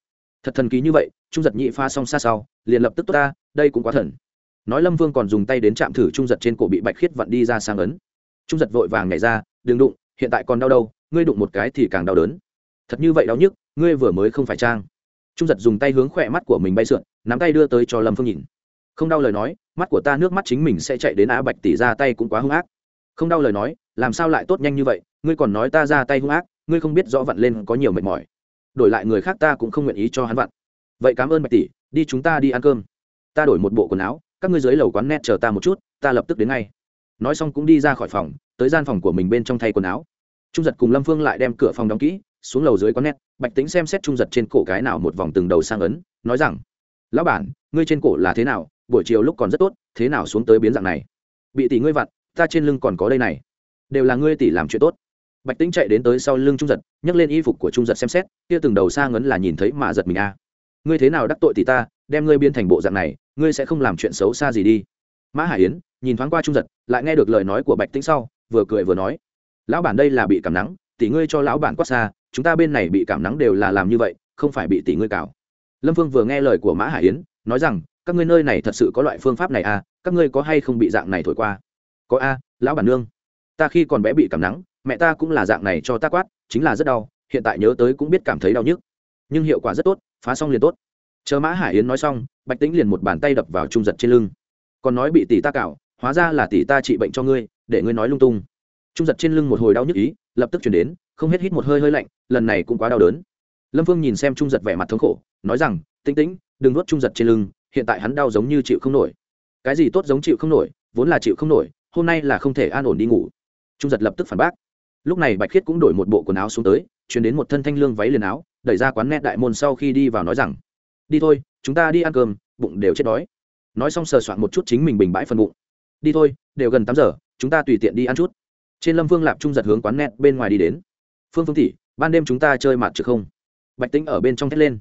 Thật thần kỳ như vậy, trung giật nhị pha xong xa sau, liền lập tức tốt ta, đây cũng quá thần. Nói lâm vương còn dùng tay đến chạm thử trung giật trên cổ bị bạch khiết vặn đi ra sang ấn. Trung giật vội vàng nhảy ra, đừng đụng, hiện tại còn đau đâu, ngươi đụng một cái thì càng đau đớn thật như vậy đau nhức, ngươi vừa mới không phải trang. Trung giật dùng tay hướng khỏe mắt của mình bay sượn, nắm tay đưa tới cho lâm phương nhìn. Không đau lời nói, mắt của ta nước mắt chính mình sẽ chạy đến á bạch tỷ ra tay cũng quá hung ác. Không đau lời nói, làm sao lại tốt nhanh như vậy, ngươi còn nói ta ra tay hung ác, ngươi không biết rõ vặn lên có nhiều mệt mỏi. Đổi lại người khác ta cũng không nguyện ý cho hắn vặn vậy cảm ơn bạch tỷ, đi chúng ta đi ăn cơm. Ta đổi một bộ quần áo, các ngươi dưới lầu quán net chờ ta một chút, ta lập tức đến ngay. Nói xong cũng đi ra khỏi phòng, tới gian phòng của mình bên trong thay quần áo. Trung giật cùng lâm phương lại đem cửa phòng đóng kỹ xuống lầu dưới quán nét, bạch tính xem xét trung giật trên cổ cái nào một vòng từng đầu sang ấn nói rằng lão bản ngươi trên cổ là thế nào? Buổi chiều lúc còn rất tốt thế nào xuống tới biến dạng này? Bị tỷ ngươi vặn ta trên lưng còn có đây này. Đều là ngươi tỷ làm chuyện tốt. Bạch tính chạy đến tới sau lưng trung giật nhấc lên y phục của trung giật xem xét kia từng đầu sang ấn là nhìn thấy mà giật mình a ngươi thế nào đắc tội tỷ ta đem ngươi biến thành bộ dạng này ngươi sẽ không làm chuyện xấu xa gì đi. Mã hải yến nhìn thoáng qua trung giật lại nghe được lời nói của bạch tĩnh sau vừa cười vừa nói lão bản đây là bị cảm nắng tỷ ngươi cho lão bản quát xa chúng ta bên này bị cảm nắng đều là làm như vậy không phải bị tỷ ngươi cào. Lâm phương vừa nghe lời của mã hải yến nói rằng các ngươi nơi này thật sự có loại phương pháp này à các ngươi có hay không bị dạng này thổi qua? Có a lão bản nương. Ta khi còn bé bị cảm nắng mẹ ta cũng là dạng này cho ta quát chính là rất đau hiện tại nhớ tới cũng biết cảm thấy đau nhức. Nhưng hiệu quả rất tốt phá xong liền tốt. Chờ mã hải yến nói xong bạch tĩnh liền một bàn tay đập vào trung giật trên lưng. Còn nói bị tỷ ta cào, hóa ra là tỷ ta trị bệnh cho ngươi để ngươi nói lung tung. Trung giật trên lưng một hồi đau nhức ý lập tức chuyển đến, không hết hít một hơi hơi lạnh, lần này cũng quá đau đớn. Lâm vương nhìn xem trung giật vẻ mặt thống khổ, nói rằng, tĩnh tĩnh, đừng nuốt trung giật trên lưng, hiện tại hắn đau giống như chịu không nổi. Cái gì tốt giống chịu không nổi, vốn là chịu không nổi, hôm nay là không thể an ổn đi ngủ. Trung giật lập tức phản bác. Lúc này bạch khiết cũng đổi một bộ quần áo xuống tới, chuyển đến một thân thanh lương váy liền áo, đẩy ra quán nét đại môn sau khi đi vào nói rằng, đi thôi, chúng ta đi ăn cơm, bụng đều chết đói. Nói xong sờ soạn một chút chính mình bình bãi phần bụng. Đi thôi, đều gần tám giờ, chúng ta tùy tiện đi ăn chút trên lâm phương lạp trung giật hướng quán nét bên ngoài đi đến. Phương phương tỷ, ban đêm chúng ta chơi mặt trực không? Bạch tính ở bên trong thét lên.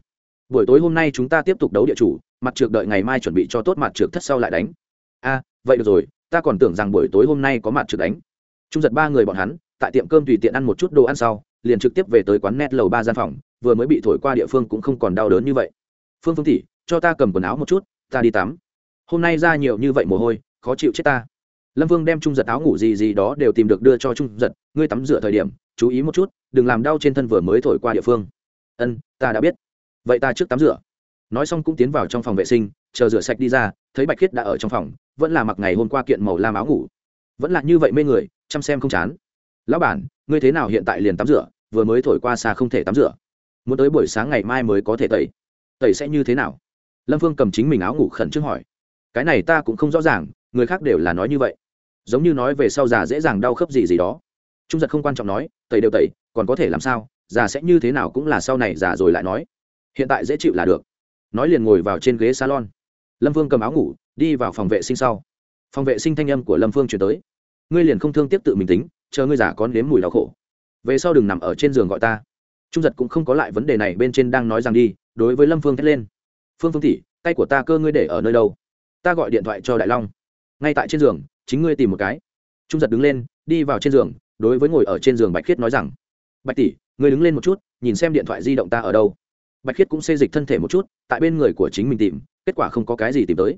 Buổi tối hôm nay chúng ta tiếp tục đấu địa chủ, mặt trượt đợi ngày mai chuẩn bị cho tốt mặt trượt thất sau lại đánh. A, vậy được rồi, ta còn tưởng rằng buổi tối hôm nay có mặt trượt đánh. Trung giật ba người bọn hắn, tại tiệm cơm tùy tiện ăn một chút đồ ăn sau, liền trực tiếp về tới quán net lầu ba gian phòng, vừa mới bị thổi qua địa phương cũng không còn đau đớn như vậy. Phương phương tỷ, cho ta cầm quần áo một chút, ta đi tắm. Hôm nay ra nhiều như vậy mồ hôi, khó chịu chết ta lâm vương đem trung giật áo ngủ gì gì đó đều tìm được đưa cho trung giật, ngươi tắm rửa thời điểm, chú ý một chút, đừng làm đau trên thân vừa mới thổi qua địa phương. Ân, ta đã biết. Vậy ta trước tắm rửa. Nói xong cũng tiến vào trong phòng vệ sinh, chờ rửa sạch đi ra, thấy bạch khiết đã ở trong phòng, vẫn là mặc ngày hôm qua kiện màu lam áo ngủ. Vẫn là như vậy mê người, chăm xem không chán. Lão bản, ngươi thế nào hiện tại liền tắm rửa, vừa mới thổi qua xa không thể tắm rửa. Muốn tới buổi sáng ngày mai mới có thể tẩy. Tẩy sẽ như thế nào? Lâm phương cầm chính mình áo ngủ khẩn trương hỏi. Cái này ta cũng không rõ ràng, người khác đều là nói như vậy giống như nói về sau già dễ dàng đau khớp gì gì đó. Trung giật không quan trọng nói, tẩy đều tẩy, còn có thể làm sao? Già sẽ như thế nào cũng là sau này già rồi lại nói. Hiện tại dễ chịu là được. Nói liền ngồi vào trên ghế salon. Lâm vương cầm áo ngủ, đi vào phòng vệ sinh sau. Phòng vệ sinh thanh âm của lâm phương chuyển tới. Ngươi liền không thương tiếc tự mình tính, chờ ngươi già có nếm mùi đau khổ. Về sau đừng nằm ở trên giường gọi ta. Trung giật cũng không có lại vấn đề này bên trên đang nói rằng đi, đối với lâm phương thét lên. Phương phương tỷ, tay của ta cơ ngươi để ở nơi đâu? Ta gọi điện thoại cho đại long. Ngay tại trên giường chính ngươi tìm một cái. Trung giật đứng lên, đi vào trên giường, đối với ngồi ở trên giường bạch khiết nói rằng, bạch tỷ, ngươi đứng lên một chút, nhìn xem điện thoại di động ta ở đâu. Bạch khiết cũng xê dịch thân thể một chút, tại bên người của chính mình tìm, kết quả không có cái gì tìm tới.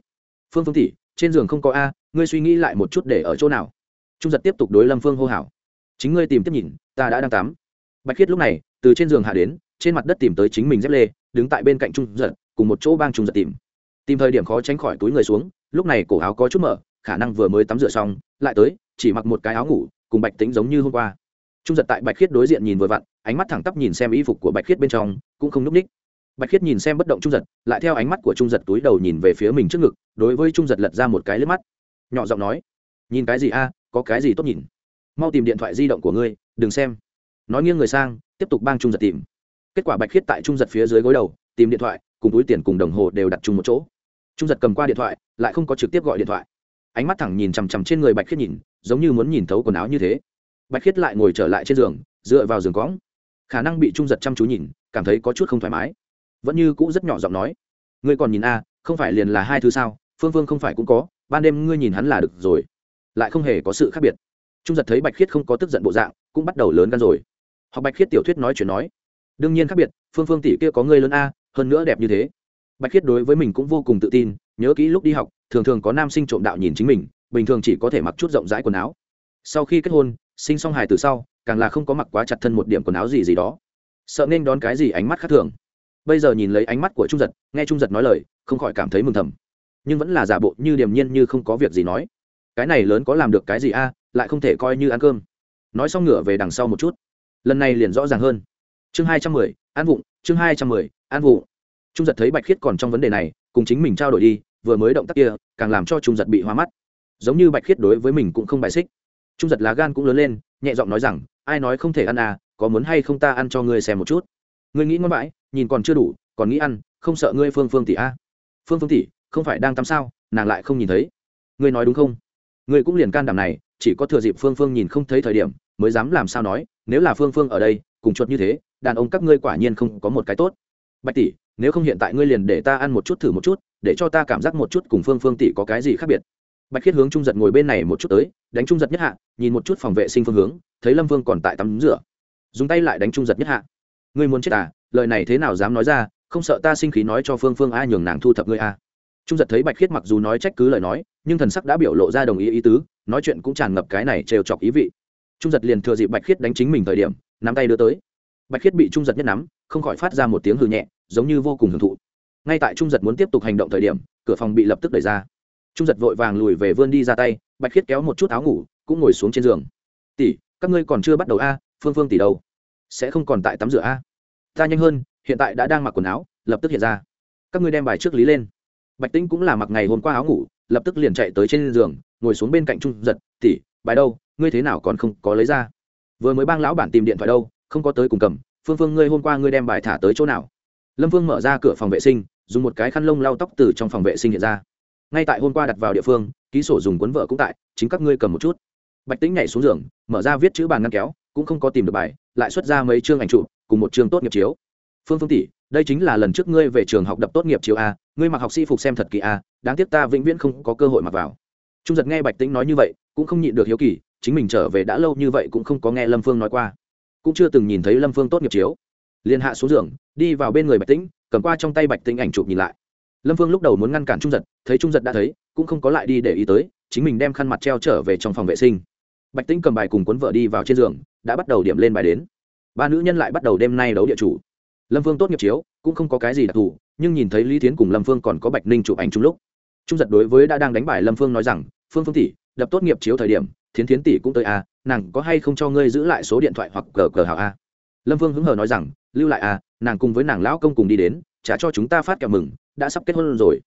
Phương phương tỷ, trên giường không có a, ngươi suy nghĩ lại một chút để ở chỗ nào? Trung giật tiếp tục đối lâm phương hô hào. Chính ngươi tìm tiếp nhìn, ta đã đang tắm. Bạch khiết lúc này, từ trên giường hạ đến, trên mặt đất tìm tới chính mình dép lê, đứng tại bên cạnh trung giật, cùng một chỗ bang trung giật tìm. Tìm thời điểm khó tránh khỏi túi người xuống, lúc này cổ áo có chút mở khả năng vừa mới tắm rửa xong, lại tới, chỉ mặc một cái áo ngủ, cùng bạch tính giống như hôm qua. Trung giật tại bạch khiết đối diện nhìn vừa vặn, ánh mắt thẳng tắp nhìn xem y phục của bạch khiết bên trong, cũng không n ú c ních. Bạch khiết nhìn xem bất động trung giật, lại theo ánh mắt của trung giật túi đầu nhìn về phía mình trước ngực, đối với trung giật lật ra một cái lướp mắt. Nhỏ giọng nói, nhìn cái gì a, có cái gì tốt nhìn? Mau tìm điện thoại di động của ngươi, đừng xem. Nói nghiêng người sang, tiếp tục bang trung giật tìm. Kết quả bạch khiết tại trung giật phía dưới gối đầu, tìm điện thoại, cùng túi tiền cùng đồng hồ đều đặt chung một chỗ. Trung giật cầm qua điện thoại, lại không có trực tiếp gọi điện thoại ánh mắt thẳng nhìn chằm chằm trên người bạch khiết nhìn, giống như muốn nhìn thấu quần áo như thế. Bạch khiết lại ngồi trở lại trên giường, dựa vào giường cõng. Khả năng bị trung giật chăm chú nhìn, cảm thấy có chút không thoải mái. Vẫn như cũ rất nhỏ giọng nói, ngươi còn nhìn a, không phải liền là hai thứ sao? Phương phương không phải cũng có, ban đêm ngươi nhìn hắn là được rồi. Lại không hề có sự khác biệt. Trung giật thấy bạch khiết không có tức giận bộ dạng, cũng bắt đầu lớn gan rồi. Học bạch khiết tiểu thuyết nói chuyện nói, đương nhiên khác biệt, phương phương tỷ kia có ngươi lớn a, hơn nữa đẹp như thế. Bạch khiết đối với mình cũng vô cùng tự tin, nhớ kỹ lúc đi học thường thường có nam sinh trộm đạo nhìn chính mình, bình thường chỉ có thể mặc chút rộng rãi quần áo. Sau khi kết hôn, sinh xong hài từ sau, càng là không có mặc quá chặt thân một điểm quần áo gì gì đó. Sợ nên đón cái gì ánh mắt khác thường. Bây giờ nhìn lấy ánh mắt của trung giật, nghe trung giật nói lời, không khỏi cảm thấy mừng thầm. Nhưng vẫn là giả bộ như điềm nhiên như không có việc gì nói. Cái này lớn có làm được cái gì a, lại không thể coi như ăn cơm. Nói xong ngửa về đằng sau một chút. Lần này liền rõ ràng hơn. Chương hai trăm mười, an vụng, chương hai trăm mười, an vụ trung giật thấy bạch khiết còn trong vấn đề này, cùng chính mình trao đổi đi vừa mới động tác kia, càng làm cho trung giật bị hoa mắt. Giống như bạch khiết đối với mình cũng không bài xích. Trung giật lá gan cũng lớn lên, nhẹ giọng nói rằng, ai nói không thể ăn à có muốn hay không ta ăn cho ngươi xem một chút? Ngươi nghĩ ngon bãi nhìn còn chưa đủ, còn nghĩ ăn, không sợ ngươi phương phương tỷ a à. phương phương tỷ, không phải đang tắm sao, nàng lại không nhìn thấy. Ngươi nói đúng không? Ngươi cũng liền can đảm này, chỉ có thừa dịp phương phương nhìn không thấy thời điểm, mới dám làm sao nói, nếu là phương phương ở đây, cùng chuột như thế, đàn ông các ngươi quả nhiên không có một cái tốt. Bạch tỷ, nếu không hiện tại ngươi liền để ta ăn một chút thử một chút để cho ta cảm giác một chút cùng phương phương tỷ có cái gì khác biệt. Bạch khiết hướng trung giật ngồi bên này một chút tới, đánh trung giật nhất hạ, nhìn một chút phòng vệ sinh phương hướng, thấy lâm vương còn tại tắm rửa. Dùng tay lại đánh trung giật nhất hạ. Ngươi muốn chết à? Lời này thế nào dám nói ra? Không sợ ta sinh khí nói cho phương phương a nhường nàng thu thập ngươi a trung giật thấy bạch khiết mặc dù nói trách cứ lời nói, nhưng thần sắc đã biểu lộ ra đồng ý ý tứ, nói chuyện cũng tràn ngập cái này trêu chọc ý vị. Trung giật liền thừa dịp bạch khiết đánh chính mình thời điểm, nắm tay đưa tới. Bạch khiết bị trung giật nhất nắm, không khỏi phát ra một tiếng hư nhẹ, giống như vô cùng hưởng thụ ngay tại trung giật muốn tiếp tục hành động thời điểm, cửa phòng bị lập tức đẩy ra. Trung giật vội vàng lùi về vươn đi ra tay, bạch khiết kéo một chút áo ngủ, cũng ngồi xuống trên giường. Tỷ, các ngươi còn chưa bắt đầu a, phương phương tỷ đâu? Sẽ không còn tại tắm rửa a? Ta nhanh hơn, hiện tại đã đang mặc quần áo, lập tức hiện ra. Các ngươi đem bài trước lý lên. Bạch tĩnh cũng là mặc ngày hôm qua áo ngủ, lập tức liền chạy tới trên giường, ngồi xuống bên cạnh trung giật. Tỷ, bài đâu? Ngươi thế nào còn không có lấy ra? Vừa mới bang lão bản tìm điện thoại đâu, không có tới cùng cầm. Phương phương, ngươi hôm qua ngươi đem bài thả tới chỗ nào? Lâm phương mở ra cửa phòng vệ sinh dùng một cái khăn lông lau tóc từ trong phòng vệ sinh hiện ra. Ngay tại hôm qua đặt vào địa phương, ký sổ dùng cuốn vợ cũng tại, chính các ngươi cầm một chút. Bạch tĩnh nhảy xuống giường, mở ra viết chữ bàn ngăn kéo, cũng không có tìm được bài, lại xuất ra mấy chương ảnh trụ cùng một chương tốt nghiệp chiếu. Phương phương tỷ, đây chính là lần trước ngươi về trường học đập tốt nghiệp chiếu a, ngươi mặc học sĩ phục xem thật kỳ a, đáng tiếc ta vĩnh viễn không có cơ hội mặc vào. Trung giật nghe bạch tĩnh nói như vậy, cũng không nhịn được hiếu kỳ, chính mình trở về đã lâu như vậy cũng không có nghe lâm phương nói qua. Cũng chưa từng nhìn thấy lâm phương tốt nghiệp chiếu. Liền hạ xuống giường, đi vào bên người bạch tĩnh cầm qua trong tay bạch tinh ảnh chụp nhìn lại. Lâm phương lúc đầu muốn ngăn cản trung giật thấy trung giật đã thấy cũng không có lại đi để ý tới chính mình đem khăn mặt treo trở về trong phòng vệ sinh. Bạch tinh cầm bài cùng cuốn vợ đi vào trên giường đã bắt đầu điểm lên bài đến. Ba nữ nhân lại bắt đầu đêm nay đấu địa chủ. Lâm phương tốt nghiệp chiếu cũng không có cái gì đặc thù nhưng nhìn thấy lý tiến cùng lâm phương còn có bạch ninh chụp ảnh chung lúc trung giật đối với đã đang đánh bài lâm phương nói rằng phương phương tỷ đập tốt nghiệp chiếu thời điểm thiến thiến tỷ cũng tới a à, nàng có hay không cho ngươi giữ lại số điện thoại hoặc cờ cờ hào a? Lâm phương hứng hờ nói rằng lưu lại a nàng cùng với nàng lão công cùng đi đến, trả cho chúng ta phát kẹo mừng, đã sắp kết hôn rồi.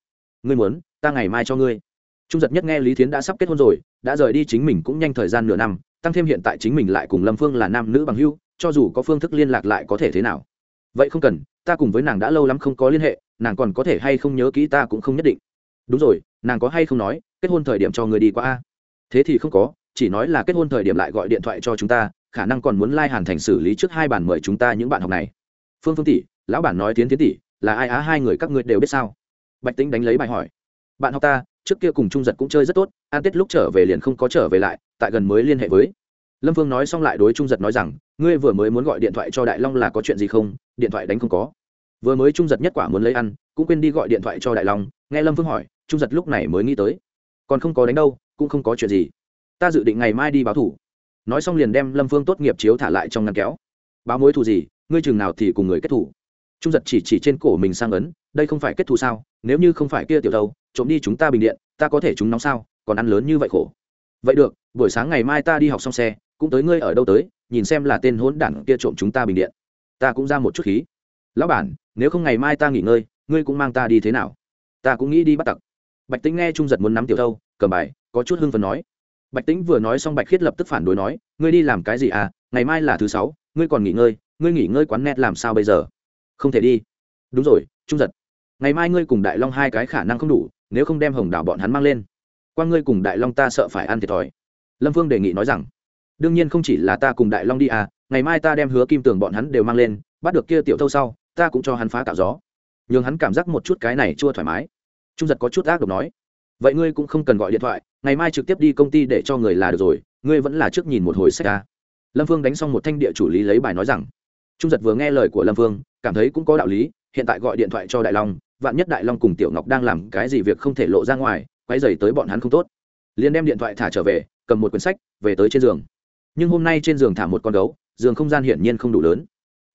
Ngươi muốn, ta ngày mai cho ngươi. Trung giật nhất nghe lý thiến đã sắp kết hôn rồi, đã rời đi chính mình cũng nhanh thời gian nửa năm, tăng thêm hiện tại chính mình lại cùng lâm phương là nam nữ bằng hưu cho dù có phương thức liên lạc lại có thể thế nào. Vậy không cần, ta cùng với nàng đã lâu lắm không có liên hệ, nàng còn có thể hay không nhớ kỹ ta cũng không nhất định. Đúng rồi, nàng có hay không nói, kết hôn thời điểm cho người đi qua a? Thế thì không có, chỉ nói là kết hôn thời điểm lại gọi điện thoại cho chúng ta, khả năng còn muốn lai、like、hàn thành xử lý trước hai bản mời chúng ta những bạn học này phương phương tỷ, lão bản nói tiến tiến tỷ, là ai á, hai người các ngươi đều biết sao? Bạch tính đánh lấy bài hỏi. Bạn học ta, trước kia cùng trung giật cũng chơi rất tốt an tết lúc trở về liền không có trở về lại, tại gần mới liên hệ với. Lâm phương nói xong lại đối trung giật nói rằng, ngươi vừa mới muốn gọi điện thoại cho đại long là có chuyện gì không? Điện thoại đánh không có. Vừa mới trung giật nhất quả muốn lấy ăn, cũng quên đi gọi điện thoại cho đại long, nghe lâm phương hỏi, trung giật lúc này mới nghĩ tới. Còn không có đánh đâu, cũng không có chuyện gì. Ta dự định ngày mai đi báo thủ. Nói xong liền đem lâm phương tốt nghiệp chiếu thả lại trong ngăn kéo. Báo mối thù gì ngươi chừng nào thì cùng người kết thủ. Trung giật chỉ chỉ trên cổ mình sang ấn, đây không phải kết thù sao? Nếu như không phải kia tiểu thâu trộm đi chúng ta bình điện, ta có thể chúng nóng sao? Còn ăn lớn như vậy khổ. Vậy được, buổi sáng ngày mai ta đi học xong xe, cũng tới ngươi ở đâu tới, nhìn xem là tên hỗn đản kia trộm chúng ta bình điện. Ta cũng ra một chút khí. Lão bản, nếu không ngày mai ta nghỉ ngơi, ngươi cũng mang ta đi thế nào? Ta cũng nghĩ đi bắt tặc. Bạch tính nghe trung giật muốn nắm tiểu thâu cầm bài, có chút hưng phần nói. Bạch tính vừa nói xong bạch khiết lập tức phản đối nói, ngươi đi làm cái gì à? Ngày mai là thứ sáu, ngươi còn nghỉ ngơi ngươi nghỉ ngơi quán net làm sao bây giờ? Không thể đi. Đúng rồi, trung giật. Ngày mai ngươi cùng đại long hai cái khả năng không đủ, nếu không đem hồng đảo bọn hắn mang lên. Qua ngươi cùng đại long ta sợ phải ăn thiệt thòi. Lâm phương đề nghị nói rằng, đương nhiên không chỉ là ta cùng đại long đi à ngày mai ta đem hứa kim tường bọn hắn đều mang lên, bắt được kia tiểu thâu sau, ta cũng cho hắn phá cạo gió. Nhường hắn cảm giác một chút cái này chưa thoải mái. Trung giật có chút ác độc nói, vậy ngươi cũng không cần gọi điện thoại, ngày mai trực tiếp đi công ty để cho người là được rồi, ngươi vẫn là trước nhìn một hồi sách ca lâm phương đánh xong một thanh địa chủ lý lấy bài nói rằng trung giật vừa nghe lời của lâm Vương, cảm thấy cũng có đạo lý hiện tại gọi điện thoại cho đại long vạn nhất đại long cùng tiểu ngọc đang làm cái gì việc không thể lộ ra ngoài quay dày tới bọn hắn không tốt. Liền đem điện thoại thả trở về cầm một quyển sách về tới trên giường. Nhưng hôm nay trên giường thả một con gấu giường không gian hiển nhiên không đủ lớn.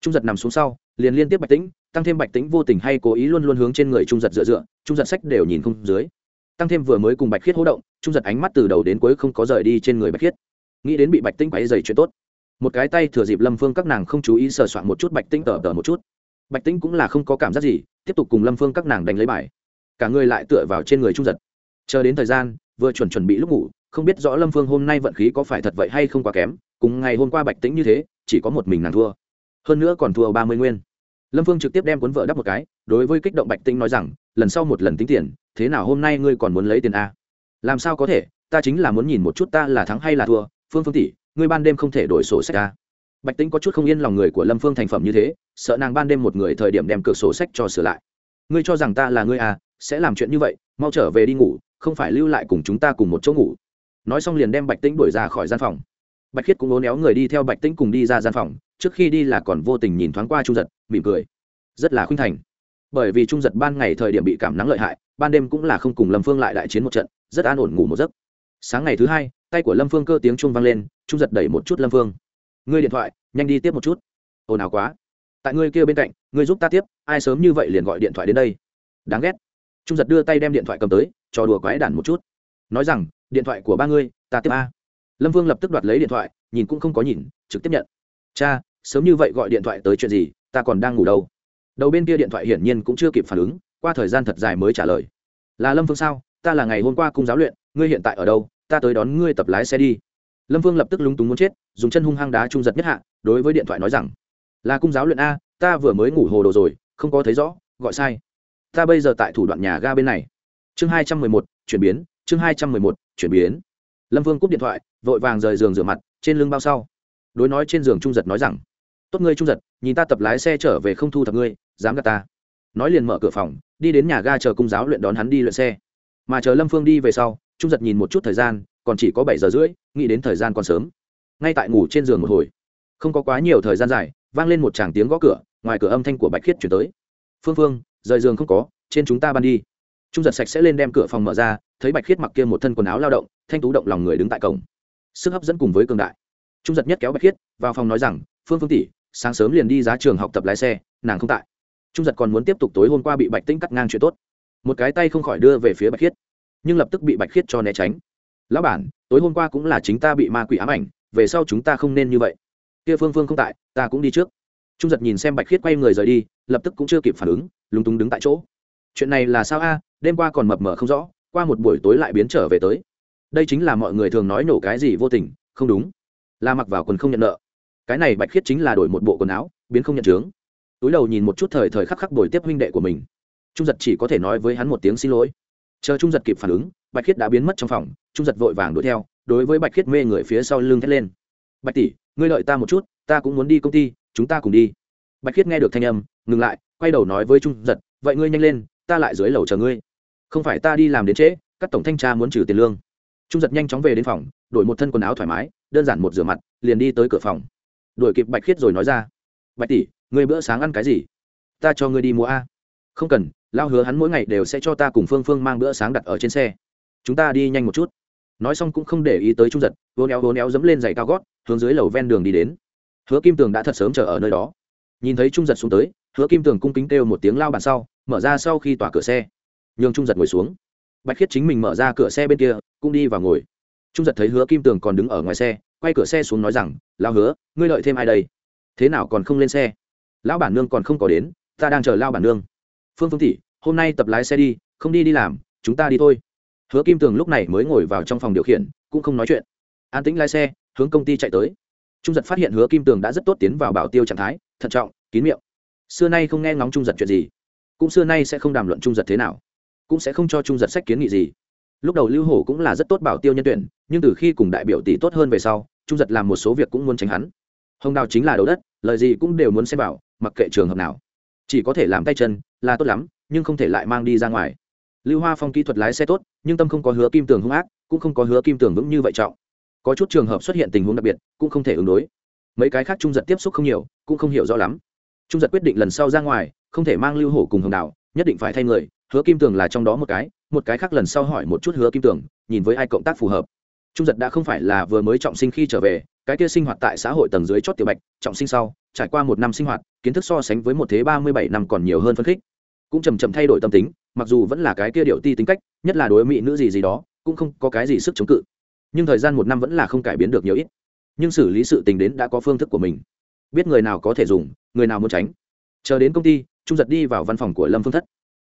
Trung giật nằm xuống sau liền liên tiếp bạch tĩnh tăng thêm bạch tĩnh vô tình hay cố ý luôn luôn hướng trên người trung giật dựa dựa trung giật sách đều nhìn không dưới. Tăng thêm vừa mới cùng bạch khiết hỗ động trung giật ánh mắt từ đầu đến cuối không có rời đi trên người bạch khiết. Nghĩ đến bị bạch tĩnh quáy dày chuyện tốt một cái tay thừa dịp lâm phương các nàng không chú ý sờ soạn một chút bạch tĩnh tờ tờ một chút. Bạch tĩnh cũng là không có cảm giác gì, tiếp tục cùng lâm phương các nàng đánh lấy bài. Cả người lại tựa vào trên người trung giật. Chờ đến thời gian, vừa chuẩn chuẩn bị lúc ngủ, không biết rõ lâm phương hôm nay vận khí có phải thật vậy hay không quá kém, cùng ngày hôm qua bạch tĩnh như thế, chỉ có một mình nàng thua. Hơn nữa còn thua ba mươi nguyên. Lâm phương trực tiếp đem cuốn vợ đắp một cái, đối với kích động bạch tĩnh nói rằng, lần sau một lần tính tiền, thế nào hôm nay ngươi còn muốn lấy tiền a làm sao có thể? Ta chính là muốn nhìn một chút ta là thắng hay là thua, phương phương tỷ ngươi ban đêm không thể đổi sổ sách ra bạch tĩnh có chút không yên lòng người của lâm phương thành phẩm như thế, sợ nàng ban đêm một người thời điểm đem cửa sổ sách cho sửa lại. Ngươi cho rằng ta là ngươi à sẽ làm chuyện như vậy, mau trở về đi ngủ, không phải lưu lại cùng chúng ta cùng một chỗ ngủ. Nói xong liền đem bạch tĩnh đuổi ra khỏi gian phòng. Bạch khiết cũng ố néo người đi theo bạch tĩnh cùng đi ra gian phòng, trước khi đi là còn vô tình nhìn thoáng qua trung giật, mỉm cười. Rất là khuynh thành. Bởi vì trung giật ban ngày thời điểm bị cảm nắng lợi hại, ban đêm cũng là không cùng lâm phương lại đại chiến một trận, rất an ổn ngủ một giấc. Sáng ngày thứ hai tay của lâm phương cơ tiếng trung vang lên, trung giật đẩy một chút lâm phương. Ngươi điện thoại, nhanh đi tiếp một chút. Ồn ào quá. Tại ngươi kia bên cạnh, ngươi giúp ta tiếp, ai sớm như vậy liền gọi điện thoại đến đây. Đáng ghét. Trung giật đưa tay đem điện thoại cầm tới, trò đùa quái đản một chút. Nói rằng, điện thoại của ba ngươi, ta tiếp a. Lâm vương lập tức đoạt lấy điện thoại, nhìn cũng không có nhìn, trực tiếp nhận. Cha, sớm như vậy gọi điện thoại tới chuyện gì, ta còn đang ngủ đâu. Đầu bên kia điện thoại hiển nhiên cũng chưa kịp phản ứng, qua thời gian thật dài mới trả lời. Là lâm Phương sao? Ta là ngày hôm qua cung giáo luyện, ngươi hiện tại ở đâu? Ta tới đón ngươi tập lái xe đi. Lâm vương lập tức lúng túng muốn chết, dùng chân hung hăng đá trung giật nhất hạ, đối với điện thoại nói rằng, là cung giáo luyện a, ta vừa mới ngủ hồ đồ rồi, không có thấy rõ, gọi sai. Ta bây giờ tại thủ đoạn nhà ga bên này. Chương hai trăm mười một, chuyển biến, chương hai trăm mười một, chuyển biến. Lâm vương cúp điện thoại, vội vàng rời giường rửa mặt, trên lưng bao sau. Đối nói trên giường trung giật nói rằng, tốt ngươi trung giật, nhìn ta tập lái xe trở về không thu thập ngươi, dám gạt ta. Nói liền mở cửa phòng, đi đến nhà ga chờ cung giáo luyện đón hắn đi luyện xe. Mà chờ lâm phương đi về sau trung giật nhìn một chút thời gian, còn chỉ có bảy giờ rưỡi, nghĩ đến thời gian còn sớm. Ngay tại ngủ trên giường một hồi. Không có quá nhiều thời gian dài, vang lên một tràng tiếng gõ cửa, ngoài cửa âm thanh của bạch khiết chuyển tới. Phương phương, rời giường không có, trên chúng ta ban đi. Trung giật sạch sẽ lên đem cửa phòng mở ra, thấy bạch khiết mặc kia một thân quần áo lao động, thanh tú động lòng người đứng tại cổng. Sức hấp dẫn cùng với cường đại. Trung giật nhất kéo bạch khiết, vào phòng nói rằng, phương phương tỷ, sáng sớm liền đi giá trường học tập lái xe, nàng không tại. Trung giật còn muốn tiếp tục tối hôm qua bị bạch tĩnh cắt ngang chuyện tốt. Một cái tay không khỏi đưa về phía bạch khiết nhưng lập tức bị bạch khiết cho né tránh. Lão bản, tối hôm qua cũng là chính ta bị ma quỷ ám ảnh, về sau chúng ta không nên như vậy. Kia phương phương không tại, ta cũng đi trước. Trung giật nhìn xem bạch khiết quay người rời đi, lập tức cũng chưa kịp phản ứng, lúng túng đứng tại chỗ. Chuyện này là sao a? Đêm qua còn mập mờ không rõ, qua một buổi tối lại biến trở về tới. Đây chính là mọi người thường nói nổ cái gì vô tình, không đúng. Là mặc vào quần không nhận nợ. Cái này bạch khiết chính là đổi một bộ quần áo, biến không nhận chướng. Túi đầu nhìn một chút thời thời khắc khắc đổi tiếp huynh đệ của mình. Trung giật chỉ có thể nói với hắn một tiếng xin lỗi chờ trung giật kịp phản ứng, bạch khiết đã biến mất trong phòng, trung giật vội vàng đuổi theo, đối với bạch khiết mê người phía sau lưng thét lên. Bạch tỷ, ngươi lợi ta một chút, ta cũng muốn đi công ty, chúng ta cùng đi. Bạch khiết nghe được thanh âm, ngừng lại, quay đầu nói với trung giật, vậy ngươi nhanh lên, ta lại dưới lầu chờ ngươi. Không phải ta đi làm đến trễ, các tổng thanh tra muốn trừ tiền lương. Trung giật nhanh chóng về đến phòng, đổi một thân quần áo thoải mái, đơn giản một rửa mặt, liền đi tới cửa phòng. Đuổi kịp bạch khiết rồi nói ra, bạch tỷ, ngươi bữa sáng ăn cái gì? Ta cho ngươi đi mua a. Không cần lao hứa hắn mỗi ngày đều sẽ cho ta cùng phương phương mang bữa sáng đặt ở trên xe. Chúng ta đi nhanh một chút. Nói xong cũng không để ý tới trung giật, vô éo vô éo dẫm lên giày cao gót, hướng dưới lầu ven đường đi đến. Hứa kim tường đã thật sớm chờ ở nơi đó. Nhìn thấy trung giật xuống tới, hứa kim tường cung kính kêu một tiếng lao bàn sau, mở ra sau khi tỏa cửa xe. Nhường trung giật ngồi xuống. Bạch khiết chính mình mở ra cửa xe bên kia, cũng đi vào ngồi. Trung giật thấy hứa kim tường còn đứng ở ngoài xe, quay cửa xe xuống nói rằng lao hứa, ngươi lợi thêm ai đây? Thế nào còn không lên xe? Lão bản nương còn không có đến, ta đang chờ lao bản nương phương phương tỷ, hôm nay tập lái xe đi, không đi đi làm, chúng ta đi thôi. Hứa kim tường lúc này mới ngồi vào trong phòng điều khiển, cũng không nói chuyện. An tĩnh lái xe, hướng công ty chạy tới. Trung giật phát hiện hứa kim tường đã rất tốt tiến vào bảo tiêu trạng thái, thận trọng, kín miệng. Xưa nay không nghe ngóng trung giật chuyện gì, cũng xưa nay sẽ không đàm luận trung giật thế nào, cũng sẽ không cho trung giật sách kiến nghị gì. Lúc đầu lưu hổ cũng là rất tốt bảo tiêu nhân tuyển, nhưng từ khi cùng đại biểu tỷ tốt hơn về sau, trung giật làm một số việc cũng muốn tránh hắn. Hồng đào chính là đầu đất, lời gì cũng đều muốn xem bảo mặc kệ trường hợp nào chỉ có thể làm tay chân là tốt lắm, nhưng không thể lại mang đi ra ngoài. Lưu hoa phong kỹ thuật lái xe tốt, nhưng tâm không có hứa kim tường hung ác, cũng không có hứa kim tường vững như vậy trọng. Có chút trường hợp xuất hiện tình huống đặc biệt, cũng không thể ứng đối. Mấy cái khác trung giật tiếp xúc không nhiều, cũng không hiểu rõ lắm. Trung giật quyết định lần sau ra ngoài, không thể mang lưu hổ cùng hồng đào, nhất định phải thay người, hứa kim tường là trong đó một cái một cái khác lần sau hỏi một chút hứa kim tường, nhìn với ai cộng tác phù hợp trung giật đã không phải là vừa mới trọng sinh khi trở về, cái kia sinh hoạt tại xã hội tầng dưới chót tiểu bạch, trọng sinh sau, trải qua một năm sinh hoạt, kiến thức so sánh với một thế ba mươi bảy năm còn nhiều hơn phân khích. Cũng chầm chậm thay đổi tâm tính, mặc dù vẫn là cái kia điệu ti tính cách, nhất là đối mỹ nữ gì gì đó, cũng không có cái gì sức chống cự. Nhưng thời gian một năm vẫn là không cải biến được nhiều ít. Nhưng xử lý sự tình đến đã có phương thức của mình. Biết người nào có thể dùng, người nào muốn tránh. Chờ đến công ty, trung giật đi vào văn phòng của lâm phương thất.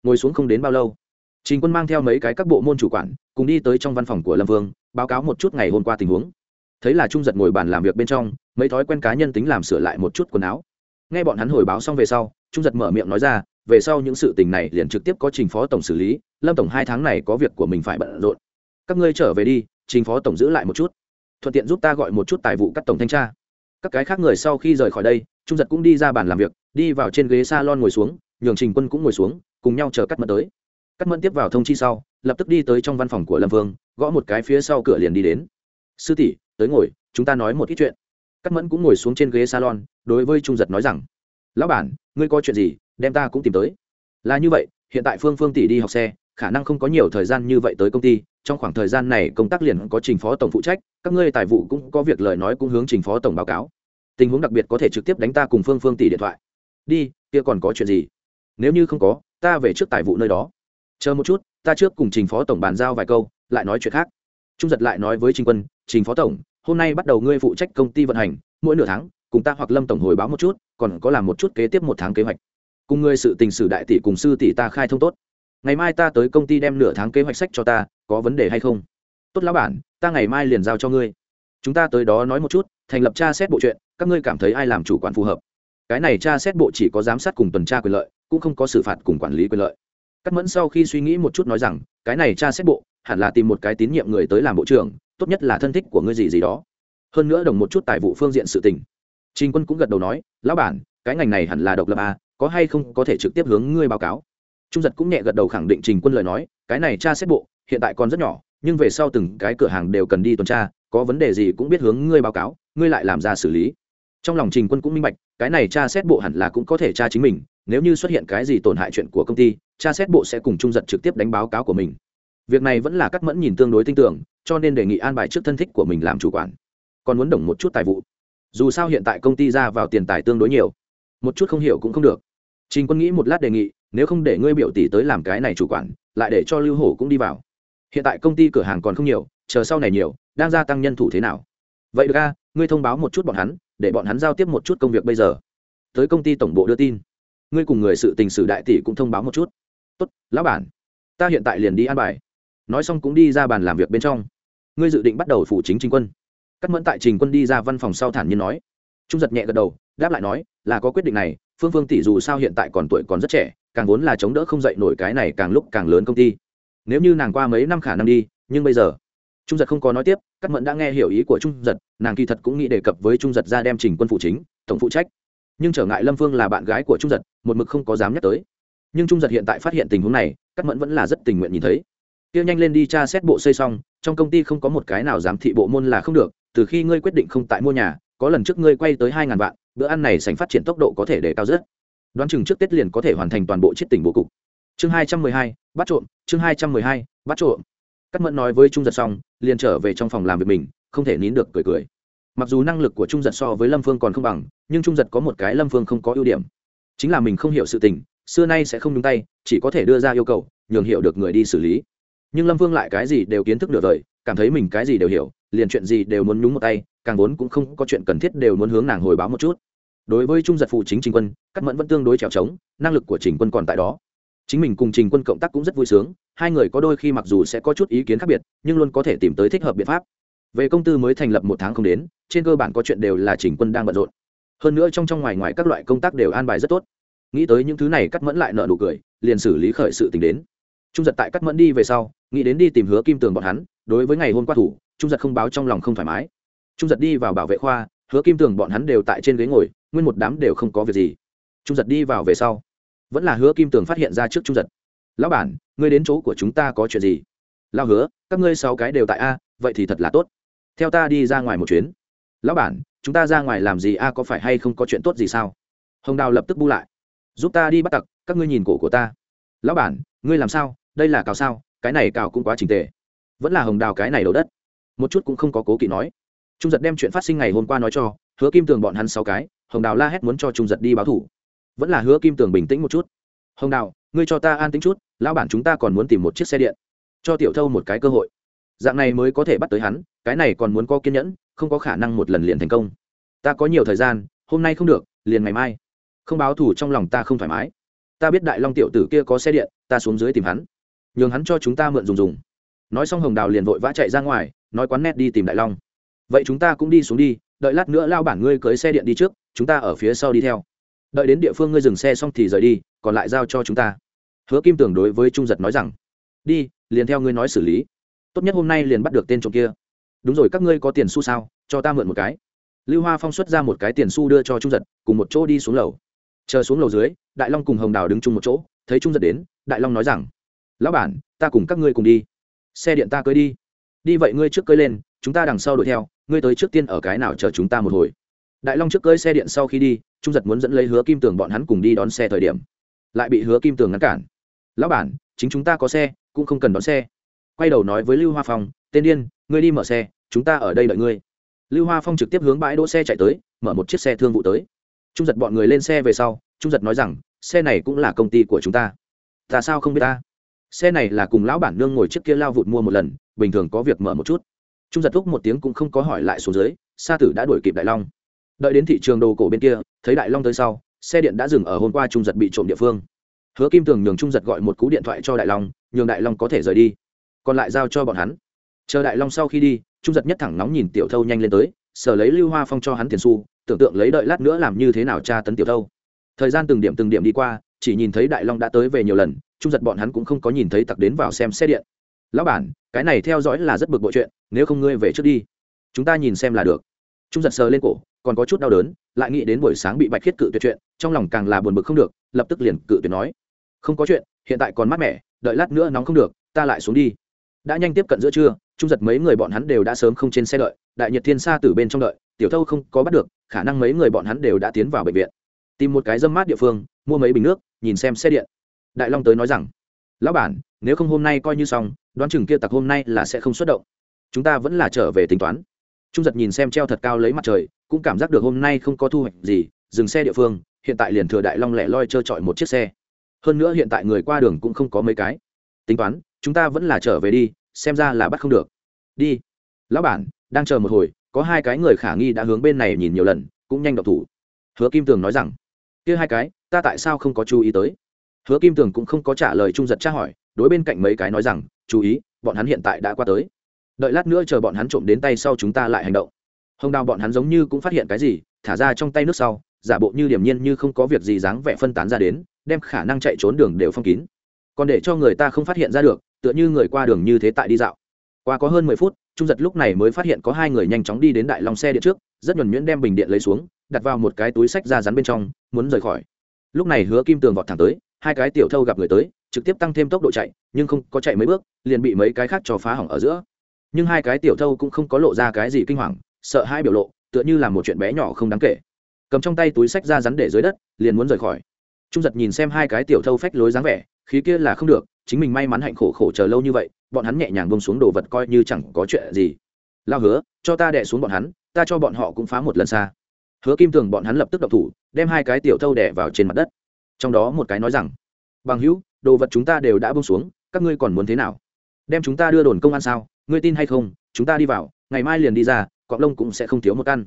Ngồi xuống không đến bao lâu trình quân mang theo mấy cái các bộ môn chủ quản, cùng đi tới trong văn phòng của lâm vương, báo cáo một chút ngày hôm qua tình huống. Thấy là trung giật ngồi bàn làm việc bên trong, mấy thói quen cá nhân tính làm sửa lại một chút quần áo. Nghe bọn hắn hồi báo xong về sau, trung giật mở miệng nói ra, về sau những sự tình này liền trực tiếp có trình phó tổng xử lý, lâm tổng hai tháng này có việc của mình phải bận rộn. Các ngươi trở về đi, trình phó tổng giữ lại một chút. Thuận tiện giúp ta gọi một chút tài vụ các tổng thanh tra. Các cái khác người sau khi rời khỏi đây, trung giật cũng đi ra bàn làm việc, đi vào trên ghế salon ngồi xuống, nhường trình quân cũng ngồi xuống, cùng nhau chờ cắt mật tới cắt mẫn tiếp vào thông chi sau, lập tức đi tới trong văn phòng của lâm vương, gõ một cái phía sau cửa liền đi đến. Sư tỷ, tới ngồi, chúng ta nói một ít chuyện. Cắt mẫn cũng ngồi xuống trên ghế salon, đối với trung giật nói rằng, lão bản, ngươi có chuyện gì, đem ta cũng tìm tới. Là như vậy, hiện tại phương phương tỷ đi học xe, khả năng không có nhiều thời gian như vậy tới công ty, trong khoảng thời gian này công tác liền có trình phó tổng phụ trách, các ngươi tài vụ cũng có việc lời nói cũng hướng trình phó tổng báo cáo. Tình huống đặc biệt có thể trực tiếp đánh ta cùng phương phương tỷ điện thoại. Đi, kia còn có chuyện gì? Nếu như không có, ta về trước tài vụ nơi đó chờ một chút, ta trước cùng trình phó tổng bàn giao vài câu, lại nói chuyện khác. Trung giật lại nói với trình quân, trình phó tổng, hôm nay bắt đầu ngươi phụ trách công ty vận hành, mỗi nửa tháng, cùng ta hoặc lâm tổng hồi báo một chút, còn có làm một chút kế tiếp một tháng kế hoạch. Cùng ngươi sự tình sử đại tỷ cùng sư tỷ ta khai thông tốt. Ngày mai ta tới công ty đem nửa tháng kế hoạch sách cho ta, có vấn đề hay không? Tốt lão bản, ta ngày mai liền giao cho ngươi. Chúng ta tới đó nói một chút, thành lập tra xét bộ chuyện, các ngươi cảm thấy ai làm chủ quản phù hợp? Cái này tra xét bộ chỉ có giám sát cùng tuần tra quyền lợi, cũng không có xử phạt cùng quản lý quyền lợi cắt mẫn sau khi suy nghĩ một chút nói rằng, cái này cha xét bộ, hẳn là tìm một cái tín nhiệm người tới làm bộ trưởng, tốt nhất là thân thích của ngươi gì gì đó. Hơn nữa đồng một chút tài vụ phương diện sự tình. Trình quân cũng gật đầu nói, lão bản, cái ngành này hẳn là độc lập à có hay không có thể trực tiếp hướng ngươi báo cáo. Trung giật cũng nhẹ gật đầu khẳng định trình quân lời nói, cái này cha xét bộ, hiện tại còn rất nhỏ, nhưng về sau từng cái cửa hàng đều cần đi tuần tra, có vấn đề gì cũng biết hướng ngươi báo cáo, ngươi lại làm ra xử lý. Trong lòng trình quân cũng minh bạch, cái này tra xét bộ hẳn là cũng có thể tra chính mình nếu như xuất hiện cái gì tổn hại chuyện của công ty, tra xét bộ sẽ cùng trung giật trực tiếp đánh báo cáo của mình. Việc này vẫn là cắt mẫn nhìn tương đối tin tưởng, cho nên đề nghị an bài trước thân thích của mình làm chủ quản. Còn muốn đồng một chút tài vụ. Dù sao hiện tại công ty ra vào tiền tài tương đối nhiều. Một chút không hiểu cũng không được. Trình quân nghĩ một lát đề nghị, nếu không để ngươi biểu tỷ tới làm cái này chủ quản, lại để cho lưu hổ cũng đi vào. Hiện tại công ty cửa hàng còn không nhiều, chờ sau này nhiều, đang gia tăng nhân thủ thế nào? Vậy được a, ngươi thông báo một chút bọn hắn, để bọn hắn giao tiếp một chút công việc bây giờ. Tới công ty tổng bộ đưa tin ngươi cùng người sự tình sử đại tỷ cũng thông báo một chút. Tốt, lão bản, ta hiện tại liền đi an bài. Nói xong cũng đi ra bàn làm việc bên trong. Ngươi dự định bắt đầu phủ chính trình quân. Cắt mẫn tại trình quân đi ra văn phòng sau thản nhiên nói. Trung giật nhẹ gật đầu, đáp lại nói, là có quyết định này, phương phương tỷ dù sao hiện tại còn tuổi còn rất trẻ, càng vốn là chống đỡ không dậy nổi cái này càng lúc càng lớn công ty. Nếu như nàng qua mấy năm khả năng đi, nhưng bây giờ, trung giật không có nói tiếp cắt mẫn đã nghe hiểu ý của trung giật, nàng kỳ thật cũng nghĩ đề cập với trung giật ra đem trình quân phụ chính, tổng phụ trách nhưng trở ngại lâm phương là bạn gái của trung giật, một mực không có dám nhắc tới. Nhưng trung giật hiện tại phát hiện tình huống này cắt mẫn vẫn là rất tình nguyện nhìn thấy. Tiêu nhanh lên đi tra xét bộ xây xong, trong công ty không có một cái nào giám thị bộ môn là không được, từ khi ngươi quyết định không tại mua nhà, có lần trước ngươi quay tới hai ngàn vạn, bữa ăn này sành phát triển tốc độ có thể để cao rất. Đoán chừng trước tết liền có thể hoàn thành toàn bộ chiếc tỉnh bố cục. Chương hai trăm mười hai, bắt trộm, chương hai trăm mười hai, bắt trộm. Cắt mẫn nói với trung giật xong, liền trở về trong phòng làm việc mình, không thể nín được cười cười mặc dù năng lực của trung giật so với lâm phương còn không bằng, nhưng trung giật có một cái lâm phương không có ưu điểm. Chính là mình không hiểu sự tình, xưa nay sẽ không nhúng tay, chỉ có thể đưa ra yêu cầu, nhường hiểu được người đi xử lý. Nhưng lâm phương lại cái gì đều kiến thức được rồi, cảm thấy mình cái gì đều hiểu, liền chuyện gì đều muốn nhúng một tay, càng vốn cũng không có chuyện cần thiết đều muốn hướng nàng hồi báo một chút. Đối với trung giật phụ chính trình quân cắt mẫn vẫn tương đối trèo trống, năng lực của trình quân còn tại đó. Chính mình cùng trình quân cộng tác cũng rất vui sướng, hai người có đôi khi mặc dù sẽ có chút ý kiến khác biệt, nhưng luôn có thể tìm tới thích hợp biện pháp về công tư mới thành lập một tháng không đến, trên cơ bản có chuyện đều là chỉnh quân đang bận rộn. Hơn nữa trong trong ngoài ngoài các loại công tác đều an bài rất tốt. Nghĩ tới những thứ này, cắt mẫn lại nợ nụ cười, liền xử lý khởi sự t đến. Trung giật tại cắt mẫn đi về sau, nghĩ đến đi tìm hứa kim tường bọn hắn, đối với ngày hôm qua thủ, trung giật không báo trong lòng không thoải mái. Trung giật đi vào bảo vệ khoa, hứa kim tường bọn hắn đều tại trên ghế ngồi, nguyên một đám đều không có việc gì. Trung giật đi vào về sau, vẫn là hứa kim tường phát hiện ra trước trung giật. Lão bản, ngươi đến chỗ của chúng ta có chuyện gì? Lao hứa, các ngươi sáu cái đều tại a, vậy thì thật là tốt theo ta đi ra ngoài một chuyến. Lão bản, chúng ta ra ngoài làm gì? A, có phải hay không có chuyện tốt gì sao? Hồng đào lập tức bu lại. Giúp ta đi bắt tặc, các ngươi nhìn cổ của ta. Lão bản, ngươi làm sao? Đây là cào sao? Cái này cào cũng quá trình tề vẫn là hồng đào cái này đầu đất. Một chút cũng không có cố kỵ nói. Trung giật đem chuyện phát sinh ngày hôm qua nói cho, hứa kim tường bọn hắn sáu cái, hồng đào la hét muốn cho trung giật đi báo thủ. Vẫn là hứa kim tường bình tĩnh một chút. Hồng đào, ngươi cho ta an tính chút, lão bản chúng ta còn muốn tìm một chiếc xe điện. Cho tiểu thâu một cái cơ hội dạng này mới có thể bắt tới hắn, cái này còn muốn có kiên nhẫn, không có khả năng một lần liền thành công. Ta có nhiều thời gian, hôm nay không được, liền ngày mai. Không báo thủ trong lòng ta không thoải mái. Ta biết đại long tiểu tử kia có xe điện, ta xuống dưới tìm hắn. Nhường hắn cho chúng ta mượn dùng dùng. Nói xong hồng đào liền vội vã chạy ra ngoài, nói quán nét đi tìm đại long. Vậy chúng ta cũng đi xuống đi, đợi lát nữa lao bản ngươi cưới xe điện đi trước, chúng ta ở phía sau đi theo. Đợi đến địa phương ngươi dừng xe xong thì rời đi, còn lại giao cho chúng ta. Hứa kim tưởng đối với trung giật nói rằng, đi, liền theo ngươi nói xử lý tốt nhất hôm nay liền bắt được tên trộm kia. Đúng rồi, các ngươi có tiền xu sao? Cho ta mượn một cái. Lưu hoa phong xuất ra một cái tiền xu đưa cho trung giật, cùng một chỗ đi xuống lầu. Chờ xuống lầu dưới, đại long cùng hồng đào đứng chung một chỗ, thấy trung giật đến, đại long nói rằng, lão bản, ta cùng các ngươi cùng đi. Xe điện ta cưới đi. Đi vậy ngươi trước cưới lên, chúng ta đằng sau đuổi theo, ngươi tới trước tiên ở cái nào chờ chúng ta một hồi. Đại long trước cưới xe điện sau khi đi, trung giật muốn dẫn lấy hứa kim tường bọn hắn cùng đi đón xe thời điểm, lại bị hứa kim tường ngăn cản. Lão bản, chính chúng ta có xe, cũng không cần đón xe quay đầu nói với lưu hoa phong, tên điên, ngươi đi mở xe, chúng ta ở đây đợi ngươi. Lưu hoa phong trực tiếp hướng bãi đỗ xe chạy tới, mở một chiếc xe thương vụ tới. Trung giật bọn người lên xe về sau, trung giật nói rằng, xe này cũng là công ty của chúng ta. Ta sao không biết ta? Xe này là cùng lão bản nương ngồi trước kia lao vụt mua một lần, bình thường có việc mở một chút. Trung giật thúc một tiếng cũng không có hỏi lại xuống dưới, sa tử đã đuổi kịp đại long. Đợi đến thị trường đồ cổ bên kia, thấy đại long tới sau, xe điện đã dừng ở hôm qua trung giật bị trộm địa phương. Hứa kim tường nhường trung giật gọi một cú điện thoại cho đại long, nhường đại long có thể rời đi còn lại giao cho bọn hắn. Chờ đại long sau khi đi, trung giật nhất thẳng nóng nhìn tiểu thâu nhanh lên tới, sở lấy lưu hoa phong cho hắn tiền xu, tưởng tượng lấy đợi lát nữa làm như thế nào tra tấn tiểu thâu. Thời gian từng điểm từng điểm đi qua, chỉ nhìn thấy đại long đã tới về nhiều lần, trung giật bọn hắn cũng không có nhìn thấy tặc đến vào xem xe điện. Lão bản, cái này theo dõi là rất bực bội chuyện, nếu không ngươi về trước đi. Chúng ta nhìn xem là được. Trung giật sờ lên cổ, còn có chút đau đớn, lại nghĩ đến buổi sáng bị bạch khiết cự tuyệt chuyện, trong lòng càng là buồn bực không được, lập tức liền cự tuyệt nói. Không có chuyện, hiện tại còn mát mẻ, đợi lát nữa nóng không được, ta lại xuống đi đã nhanh tiếp cận giữa trưa, trung giật mấy người bọn hắn đều đã sớm không trên xe đợi, đại nhật thiên xa từ bên trong đợi, tiểu thâu không có bắt được, khả năng mấy người bọn hắn đều đã tiến vào bệnh viện. Tìm một cái dâm mát địa phương, mua mấy bình nước, nhìn xem xe điện. Đại long tới nói rằng, lão bản, nếu không hôm nay coi như xong, đoán chừng kia tặc hôm nay là sẽ không xuất động. Chúng ta vẫn là trở về tính toán. Trung giật nhìn xem treo thật cao lấy mặt trời, cũng cảm giác được hôm nay không có thu hoạch gì, dừng xe địa phương, hiện tại liền thừa đại long lẻ loi trơ trọi một chiếc xe. Hơn nữa hiện tại người qua đường cũng không có mấy cái. Tính toán chúng ta vẫn là trở về đi, xem ra là bắt không được. Đi. Lão bản, đang chờ một hồi, có hai cái người khả nghi đã hướng bên này nhìn nhiều lần, cũng nhanh độc thủ. Hứa kim tường nói rằng, kia hai cái, ta tại sao không có chú ý tới? Hứa kim tường cũng không có trả lời trung giật tra hỏi, đối bên cạnh mấy cái nói rằng, chú ý, bọn hắn hiện tại đã qua tới. Đợi lát nữa chờ bọn hắn trộm đến tay sau chúng ta lại hành động. Hồng đào bọn hắn giống như cũng phát hiện cái gì, thả ra trong tay nước sau, giả bộ như điểm nhiên như không có việc gì dáng vẻ phân tán ra đến, đem khả năng chạy trốn đường đều phong kín. Còn để cho người ta không phát hiện ra được tựa như người qua đường như thế tại đi dạo. Qua có hơn mười phút, trung giật lúc này mới phát hiện có hai người nhanh chóng đi đến đại long xe điện trước, rất nhuẩn nhuyễn đem bình điện lấy xuống, đặt vào một cái túi sách ra rắn bên trong, muốn rời khỏi. Lúc này hứa kim tường vọt thẳng tới, hai cái tiểu thâu gặp người tới, trực tiếp tăng thêm tốc độ chạy, nhưng không có chạy mấy bước, liền bị mấy cái khác cho phá hỏng ở giữa. Nhưng hai cái tiểu thâu cũng không có lộ ra cái gì kinh hoàng, sợ hai biểu lộ, tựa như là một chuyện bé nhỏ không đáng kể. Cầm trong tay túi sách ra rắn để dưới đất, liền muốn rời khỏi. Trung giật nhìn xem hai cái tiểu thâu phách lối dáng vẻ, khí kia là không được chính mình may mắn hạnh khổ khổ chờ lâu như vậy, bọn hắn nhẹ nhàng bông xuống đồ vật coi như chẳng có chuyện gì. Lao hứa, cho ta đẻ xuống bọn hắn, ta cho bọn họ cũng phá một lần xa. Hứa kim tường bọn hắn lập tức đập thủ, đem hai cái tiểu thâu đẻ vào trên mặt đất. Trong đó một cái nói rằng, bằng hữu, đồ vật chúng ta đều đã bông xuống, các ngươi còn muốn thế nào? Đem chúng ta đưa đồn công an sao? Ngươi tin hay không? Chúng ta đi vào, ngày mai liền đi ra cọng lông cũng sẽ không thiếu một căn.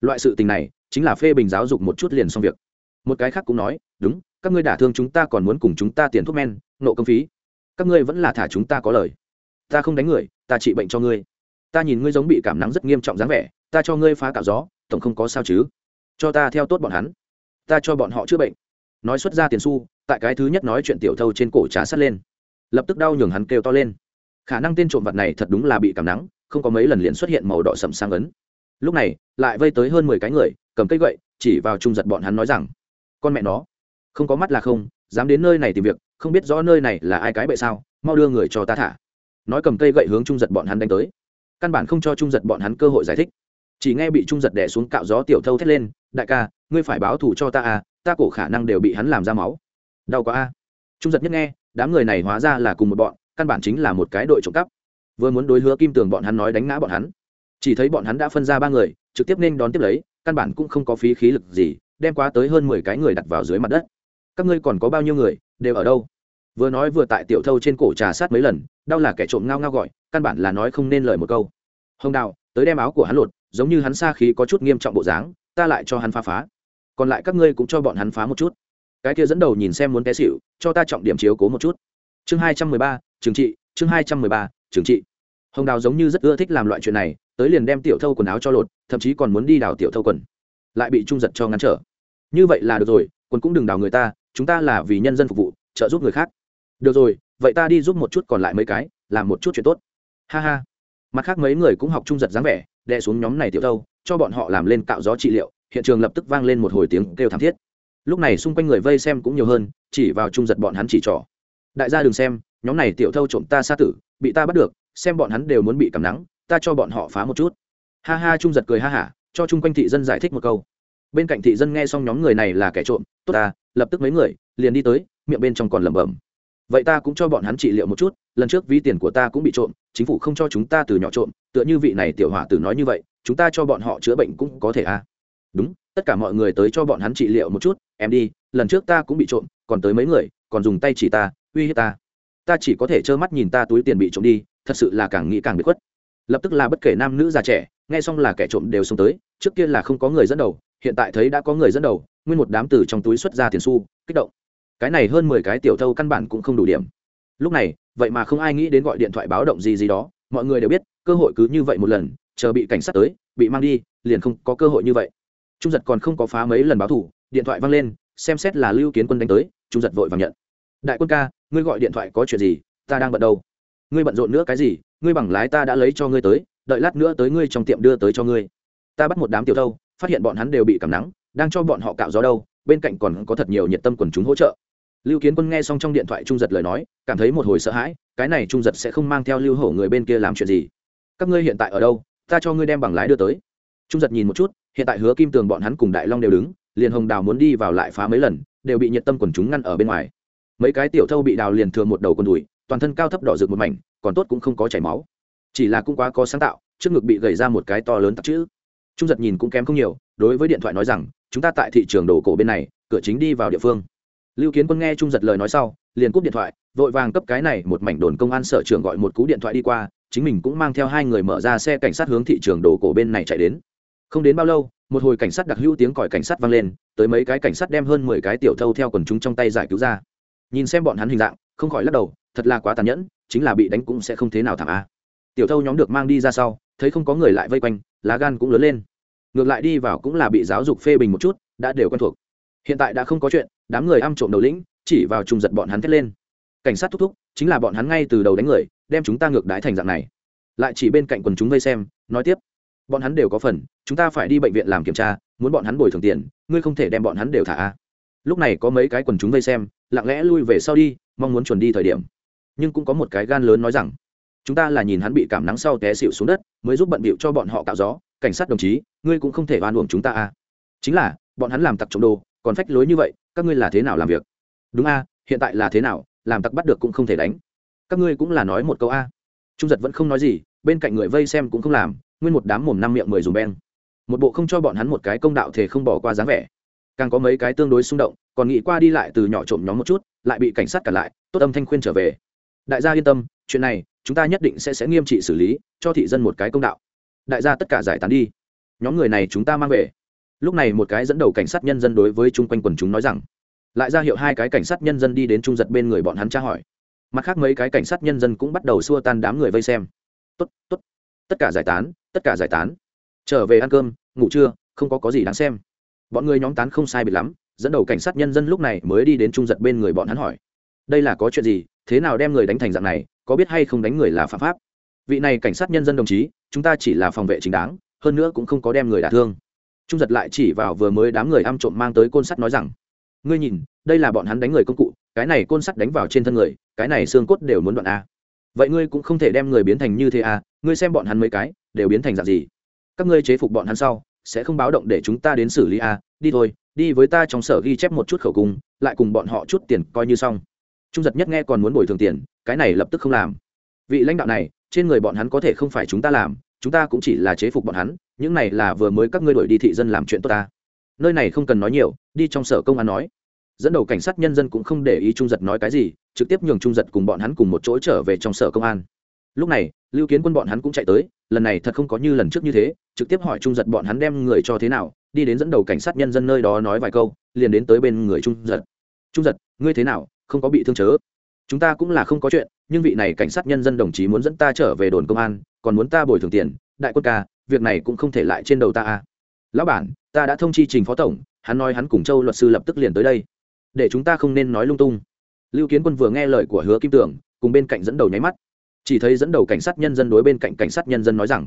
Loại sự tình này chính là phê bình giáo dục một chút liền xong việc. Một cái khác cũng nói, đúng, các ngươi đả thương chúng ta còn muốn cùng chúng ta tiền thuốc men, nộ công phí các ngươi vẫn là thả chúng ta có lời. Ta không đánh người, ta trị bệnh cho ngươi. Ta nhìn ngươi giống bị cảm nắng rất nghiêm trọng dáng vẻ, ta cho ngươi phá cạo gió, tổng không có sao chứ. Cho ta theo tốt bọn hắn. Ta cho bọn họ chữa bệnh. Nói xuất ra tiền xu, tại cái thứ nhất nói chuyện tiểu thâu trên cổ trá sắt lên. Lập tức đau nhường hắn kêu to lên. Khả năng tên trộm vật này thật đúng là bị cảm nắng, không có mấy lần liền xuất hiện màu đỏ sậm sang ấn. Lúc này, lại vây tới hơn mười cái người, cầm cây gậy, chỉ vào trung giật bọn hắn nói rằng, con mẹ nó, không có mắt là không dám đến nơi này tìm việc, không biết rõ nơi này là ai cái bậy sao, mau đưa người cho ta thả. Nói cầm cây gậy hướng trung giật bọn hắn đánh tới. Căn bản không cho trung giật bọn hắn cơ hội giải thích. Chỉ nghe bị trung giật đẻ xuống cạo gió tiểu thâu thét lên, đại ca, ngươi phải báo thù cho ta à ta cổ khả năng đều bị hắn làm ra máu. Đau quá a. Trung giật nhất nghe, đám người này hóa ra là cùng một bọn, căn bản chính là một cái đội trộm cắp. Vừa muốn đối hứa kim tường bọn hắn nói đánh ngã bọn hắn. Chỉ thấy bọn hắn đã phân ra ba người, trực tiếp nên đón tiếp lấy, căn bản cũng không có phí khí lực gì, đem quá tới hơn mười cái người đặt vào dưới mặt đất các ngươi còn có bao nhiêu người, đều ở đâu? Vừa nói vừa tại tiểu thâu trên cổ trà sát mấy lần, đau là kẻ trộm ngao ngao gọi, căn bản là nói không nên lời một câu. Hồng đào, tới đem áo của hắn lột, giống như hắn xa khí có chút nghiêm trọng bộ dáng, ta lại cho hắn phá phá. Còn lại các ngươi cũng cho bọn hắn phá một chút. Cái kia dẫn đầu nhìn xem muốn té xịu cho ta trọng điểm chiếu cố một chút. Chương hai trăm mười ba trừng trị, chương hai trăm mười ba trừng trị. Hồng đào giống như rất ưa thích làm loại chuyện này, tới liền đem tiểu thâu quần áo cho lột, thậm chí còn muốn đi đào tiểu thâu quần. Lại bị trung giật cho ngăn trở. Như vậy là được rồi, quần cũng đừng đào người ta chúng ta là vì nhân dân phục vụ, trợ giúp người khác. Được rồi, vậy ta đi giúp một chút còn lại mấy cái, làm một chút chuyện tốt. Ha ha. Mặt khác mấy người cũng học trung giật dáng vẻ, đè xuống nhóm này tiểu thâu, cho bọn họ làm lên cạo gió trị liệu, hiện trường lập tức vang lên một hồi tiếng kêu thảm thiết. Lúc này xung quanh người vây xem cũng nhiều hơn, chỉ vào trung giật bọn hắn chỉ trỏ. Đại gia đừng xem, nhóm này tiểu thâu trộm ta xa tử, bị ta bắt được, xem bọn hắn đều muốn bị cảm nắng, ta cho bọn họ phá một chút. Ha ha trung giật cười ha hả, cho chung quanh thị dân giải thích một câu. Bên cạnh thị dân nghe xong nhóm người này là kẻ trộm, tốt ta lập tức mấy người liền đi tới, miệng bên trong còn lẩm bẩm. Vậy ta cũng cho bọn hắn trị liệu một chút, lần trước ví tiền của ta cũng bị trộm, chính phủ không cho chúng ta từ nhỏ trộm, tựa như vị này tiểu hỏa tử nói như vậy, chúng ta cho bọn họ chữa bệnh cũng có thể à? Đúng, tất cả mọi người tới cho bọn hắn trị liệu một chút, em đi, lần trước ta cũng bị trộm, còn tới mấy người, còn dùng tay chỉ ta, uy hiếp ta. Ta chỉ có thể trơ mắt nhìn ta túi tiền bị trộm đi, thật sự là càng nghĩ càng bị khuất. Lập tức là bất kể nam nữ già trẻ, nghe xong là kẻ trộm đều xông tới, trước kia là không có người dẫn đầu, hiện tại thấy đã có người dẫn đầu nguyên một đám từ trong túi xuất ra tiền xu, kích động. Cái này hơn mười cái tiểu thâu căn bản cũng không đủ điểm. Lúc này, vậy mà không ai nghĩ đến gọi điện thoại báo động gì gì đó, mọi người đều biết, cơ hội cứ như vậy một lần, chờ bị cảnh sát tới, bị mang đi, liền không có cơ hội như vậy. Trung giật còn không có phá mấy lần báo thủ, điện thoại văng lên, xem xét là lưu kiến quân đánh tới, trung giật vội vàng nhận. Đại quân ca, ngươi gọi điện thoại có chuyện gì? Ta đang bận đâu? Ngươi bận rộn nữa cái gì? Ngươi bằng lái ta đã lấy cho ngươi tới, đợi lát nữa tới ngươi trong tiệm đưa tới cho ngươi. Ta bắt một đám tiểu thâu, phát hiện bọn hắn đều bị cảm nắng đang cho bọn họ cạo gió đâu, bên cạnh còn có thật nhiều nhiệt tâm quần chúng hỗ trợ. Lưu kiến quân nghe xong trong điện thoại trung giật lời nói, cảm thấy một hồi sợ hãi, cái này trung giật sẽ không mang theo lưu hổ người bên kia làm chuyện gì. Các ngươi hiện tại ở đâu, ta cho ngươi đem bằng lái đưa tới. Trung giật nhìn một chút, hiện tại hứa kim tường bọn hắn cùng đại long đều đứng, liền hồng đào muốn đi vào lại phá mấy lần, đều bị nhiệt tâm quần chúng ngăn ở bên ngoài. Mấy cái tiểu thâu bị đào liền thường một đầu con đùi, toàn thân cao thấp đỏ rực một mảnh, còn tốt cũng không có chảy máu. Chỉ là cũng quá có sáng tạo, trước ngực bị gầy ra một cái to lớn tắc chữ. Trung giật nhìn cũng kém không nhiều, đối với điện thoại nói rằng chúng ta tại thị trường đồ cổ bên này, cửa chính đi vào địa phương. Lưu kiến quân nghe trung giật lời nói sau, liền cúp điện thoại, vội vàng cấp cái này một mảnh đồn công an sở trường gọi một cú điện thoại đi qua, chính mình cũng mang theo hai người mở ra xe cảnh sát hướng thị trường đồ cổ bên này chạy đến. Không đến bao lâu, một hồi cảnh sát đặc hữu tiếng còi cảnh sát vang lên, tới mấy cái cảnh sát đem hơn mười cái tiểu thâu theo quần chúng trong tay giải cứu ra. Nhìn xem bọn hắn hình dạng, không khỏi lắc đầu, thật là quá tàn nhẫn, chính là bị đánh cũng sẽ không thế nào thảm a. Tiểu thâu nhóm được mang đi ra sau, thấy không có người lại vây quanh, lá gan cũng lớn lên ngược lại đi vào cũng là bị giáo dục phê bình một chút, đã đều quen thuộc. Hiện tại đã không có chuyện, đám người ăn trộm đầu lĩnh, chỉ vào trùng giật bọn hắn thét lên. Cảnh sát thúc thúc, chính là bọn hắn ngay từ đầu đánh người, đem chúng ta ngược đái thành dạng này. Lại chỉ bên cạnh quần chúng vây xem, nói tiếp. Bọn hắn đều có phần, chúng ta phải đi bệnh viện làm kiểm tra, muốn bọn hắn bồi thường tiền, ngươi không thể đem bọn hắn đều thả lúc này có mấy cái quần chúng vây xem, lặng lẽ lui về sau đi, mong muốn chuẩn đi thời điểm. Nhưng cũng có một cái gan lớn nói rằng, chúng ta là nhìn hắn bị cảm nắng sau té xịu xuống đất, mới giúp bận bịu cho bọn họ cạo gió cảnh sát đồng chí, ngươi cũng không thể oan uổng chúng ta à. Chính là, bọn hắn làm tặc trộm đồ, còn phách lối như vậy, các ngươi là thế nào làm việc? Đúng a, hiện tại là thế nào, làm tặc bắt được cũng không thể đánh. Các ngươi cũng là nói một câu a. Trung giật vẫn không nói gì, bên cạnh người vây xem cũng không làm, nguyên một đám mồm năm miệng mười dùng beng. Một bộ không cho bọn hắn một cái công đạo thể không bỏ qua dáng vẻ. Càng có mấy cái tương đối xung động, còn nghĩ qua đi lại từ nhỏ trộm nhóm một chút, lại bị cảnh sát cả lại, tốt âm thanh khuyên trở về. Đại gia yên tâm, chuyện này, chúng ta nhất định sẽ sẽ nghiêm trị xử lý, cho thị dân một cái công đạo đại gia tất cả giải tán đi. Nhóm người này chúng ta mang về. Lúc này một cái dẫn đầu cảnh sát nhân dân đối với chung quanh quần chúng nói rằng, lại ra hiệu hai cái cảnh sát nhân dân đi đến trung giật bên người bọn hắn tra hỏi. Mặt khác mấy cái cảnh sát nhân dân cũng bắt đầu xua tan đám người vây xem. Tốt tốt. Tất cả giải tán, tất cả giải tán. Trở về ăn cơm, ngủ trưa, không có có gì đáng xem. Bọn người nhóm tán không sai biệt lắm, dẫn đầu cảnh sát nhân dân lúc này mới đi đến trung giật bên người bọn hắn hỏi. Đây là có chuyện gì? Thế nào đem người đánh thành dạng này? Có biết hay không đánh người là phạm pháp? Vị này cảnh sát nhân dân đồng chí, chúng ta chỉ là phòng vệ chính đáng, hơn nữa cũng không có đem người đả thương. Trung giật lại chỉ vào vừa mới đám người am trộm mang tới côn sắt nói rằng, ngươi nhìn, đây là bọn hắn đánh người công cụ, cái này côn sắt đánh vào trên thân người, cái này xương cốt đều muốn đoạn a. Vậy ngươi cũng không thể đem người biến thành như thế a, ngươi xem bọn hắn mấy cái, đều biến thành dạng gì? Các ngươi chế phục bọn hắn sau, sẽ không báo động để chúng ta đến xử lý a, đi thôi, đi với ta trong sở ghi chép một chút khẩu cung, lại cùng bọn họ chút tiền coi như xong. Trung giật nhất nghe còn muốn bồi thường tiền, cái này lập tức không làm. Vị lãnh đạo này trên người bọn hắn có thể không phải chúng ta làm, chúng ta cũng chỉ là chế phục bọn hắn, những này là vừa mới các ngươi đuổi đi thị dân làm chuyện tốt ta. Nơi này không cần nói nhiều, đi trong sở công an nói. Dẫn đầu cảnh sát nhân dân cũng không để ý trung giật nói cái gì, trực tiếp nhường trung giật cùng bọn hắn cùng một chỗ trở về trong sở công an. Lúc này, lưu kiến quân bọn hắn cũng chạy tới, lần này thật không có như lần trước như thế, trực tiếp hỏi trung giật bọn hắn đem người cho thế nào, đi đến dẫn đầu cảnh sát nhân dân nơi đó nói vài câu, liền đến tới bên người trung giật. Trung giật, ngươi thế nào, không có bị thương chớ? Chúng ta cũng là không có chuyện nhưng vị này cảnh sát nhân dân đồng chí muốn dẫn ta trở về đồn công an, còn muốn ta bồi thường tiền, đại quân ca, việc này cũng không thể lại trên đầu ta a lão bản, ta đã thông chi trình phó tổng, hắn nói hắn cùng châu luật sư lập tức liền tới đây. Để chúng ta không nên nói lung tung. Lưu kiến quân vừa nghe lời của hứa kim tưởng, cùng bên cạnh dẫn đầu nháy mắt. Chỉ thấy dẫn đầu cảnh sát nhân dân đối bên cạnh cảnh sát nhân dân nói rằng,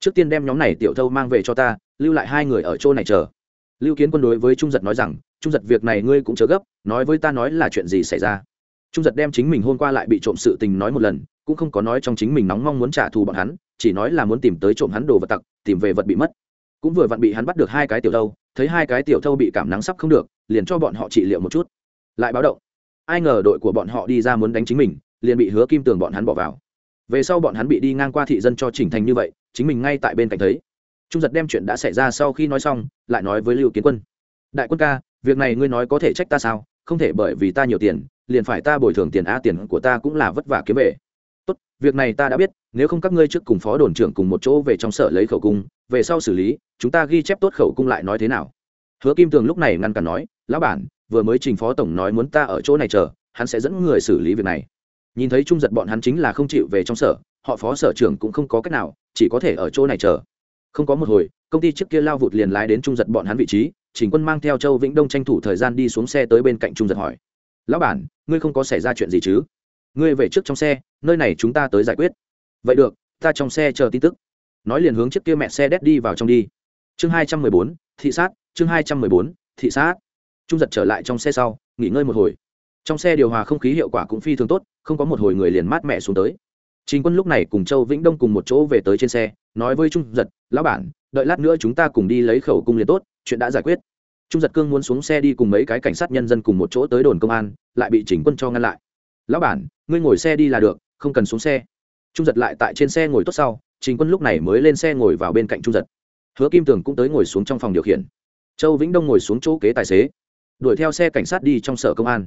trước tiên đem nhóm này tiểu thâu mang về cho ta, lưu lại hai người ở chỗ này chờ. Lưu kiến quân đối với trung giật nói rằng, trung giật, việc này ngươi cũng chớ gấp, nói với ta nói là chuyện gì xảy ra trung giật đem chính mình hôm qua lại bị trộm sự tình nói một lần, cũng không có nói trong chính mình nóng mong muốn trả thù bọn hắn, chỉ nói là muốn tìm tới trộm hắn đồ vật tặc, tìm về vật bị mất. Cũng vừa vặn bị hắn bắt được hai cái tiểu thâu, thấy hai cái tiểu thâu bị cảm nắng sắp không được, liền cho bọn họ trị liệu một chút. Lại báo động. Ai ngờ đội của bọn họ đi ra muốn đánh chính mình, liền bị hứa kim tường bọn hắn bỏ vào. Về sau bọn hắn bị đi ngang qua thị dân cho chỉnh thành như vậy, chính mình ngay tại bên cạnh thấy. Trung giật đem chuyện đã xảy ra sau khi nói xong, lại nói với lưu kiến quân. Đại quân ca, việc này ngươi nói có thể trách ta sao? Không thể bởi vì ta nhiều tiền liền phải ta bồi thường tiền a tiền của ta cũng là vất vả kiếm về. Tốt, việc này ta đã biết, nếu không các ngươi trước cùng phó đồn trưởng cùng một chỗ về trong sở lấy khẩu cung, về sau xử lý, chúng ta ghi chép tốt khẩu cung lại nói thế nào. Hứa kim tường lúc này ngăn cản nói, lão bản, vừa mới trình phó tổng nói muốn ta ở chỗ này chờ, hắn sẽ dẫn người xử lý việc này. Nhìn thấy trung giật bọn hắn chính là không chịu về trong sở, họ phó sở trưởng cũng không có cách nào, chỉ có thể ở chỗ này chờ. Không có một hồi, công ty trước kia lao vụt liền lái đến trung giật bọn hắn vị trí, trình quân mang theo châu vĩnh đông tranh thủ thời gian đi xuống xe tới bên cạnh trung giật hỏi lão bản, ngươi không có xảy ra chuyện gì chứ? Ngươi về trước trong xe, nơi này chúng ta tới giải quyết. Vậy được, ta trong xe chờ tin tức. Nói liền hướng chiếc kia mẹ xe đét đi vào trong đi. Chương hai trăm mười bốn, thị sát, chương hai trăm mười bốn, thị sát. Trung giật trở lại trong xe sau, nghỉ ngơi một hồi. Trong xe điều hòa không khí hiệu quả cũng phi thường tốt, không có một hồi người liền mát mẹ xuống tới. Chính quân lúc này cùng châu vĩnh đông cùng một chỗ về tới trên xe, nói với trung giật, lão bản, đợi lát nữa chúng ta cùng đi lấy khẩu cung liền tốt, chuyện đã giải quyết trung giật cương muốn xuống xe đi cùng mấy cái cảnh sát nhân dân cùng một chỗ tới đồn công an, lại bị chỉnh quân cho ngăn lại. Lão bản, ngươi ngồi xe đi là được, không cần xuống xe. Trung giật lại tại trên xe ngồi tốt sau trình quân lúc này mới lên xe ngồi vào bên cạnh trung giật. Hứa kim tường cũng tới ngồi xuống trong phòng điều khiển. Châu vĩnh đông ngồi xuống chỗ kế tài xế, đuổi theo xe cảnh sát đi trong sở công an.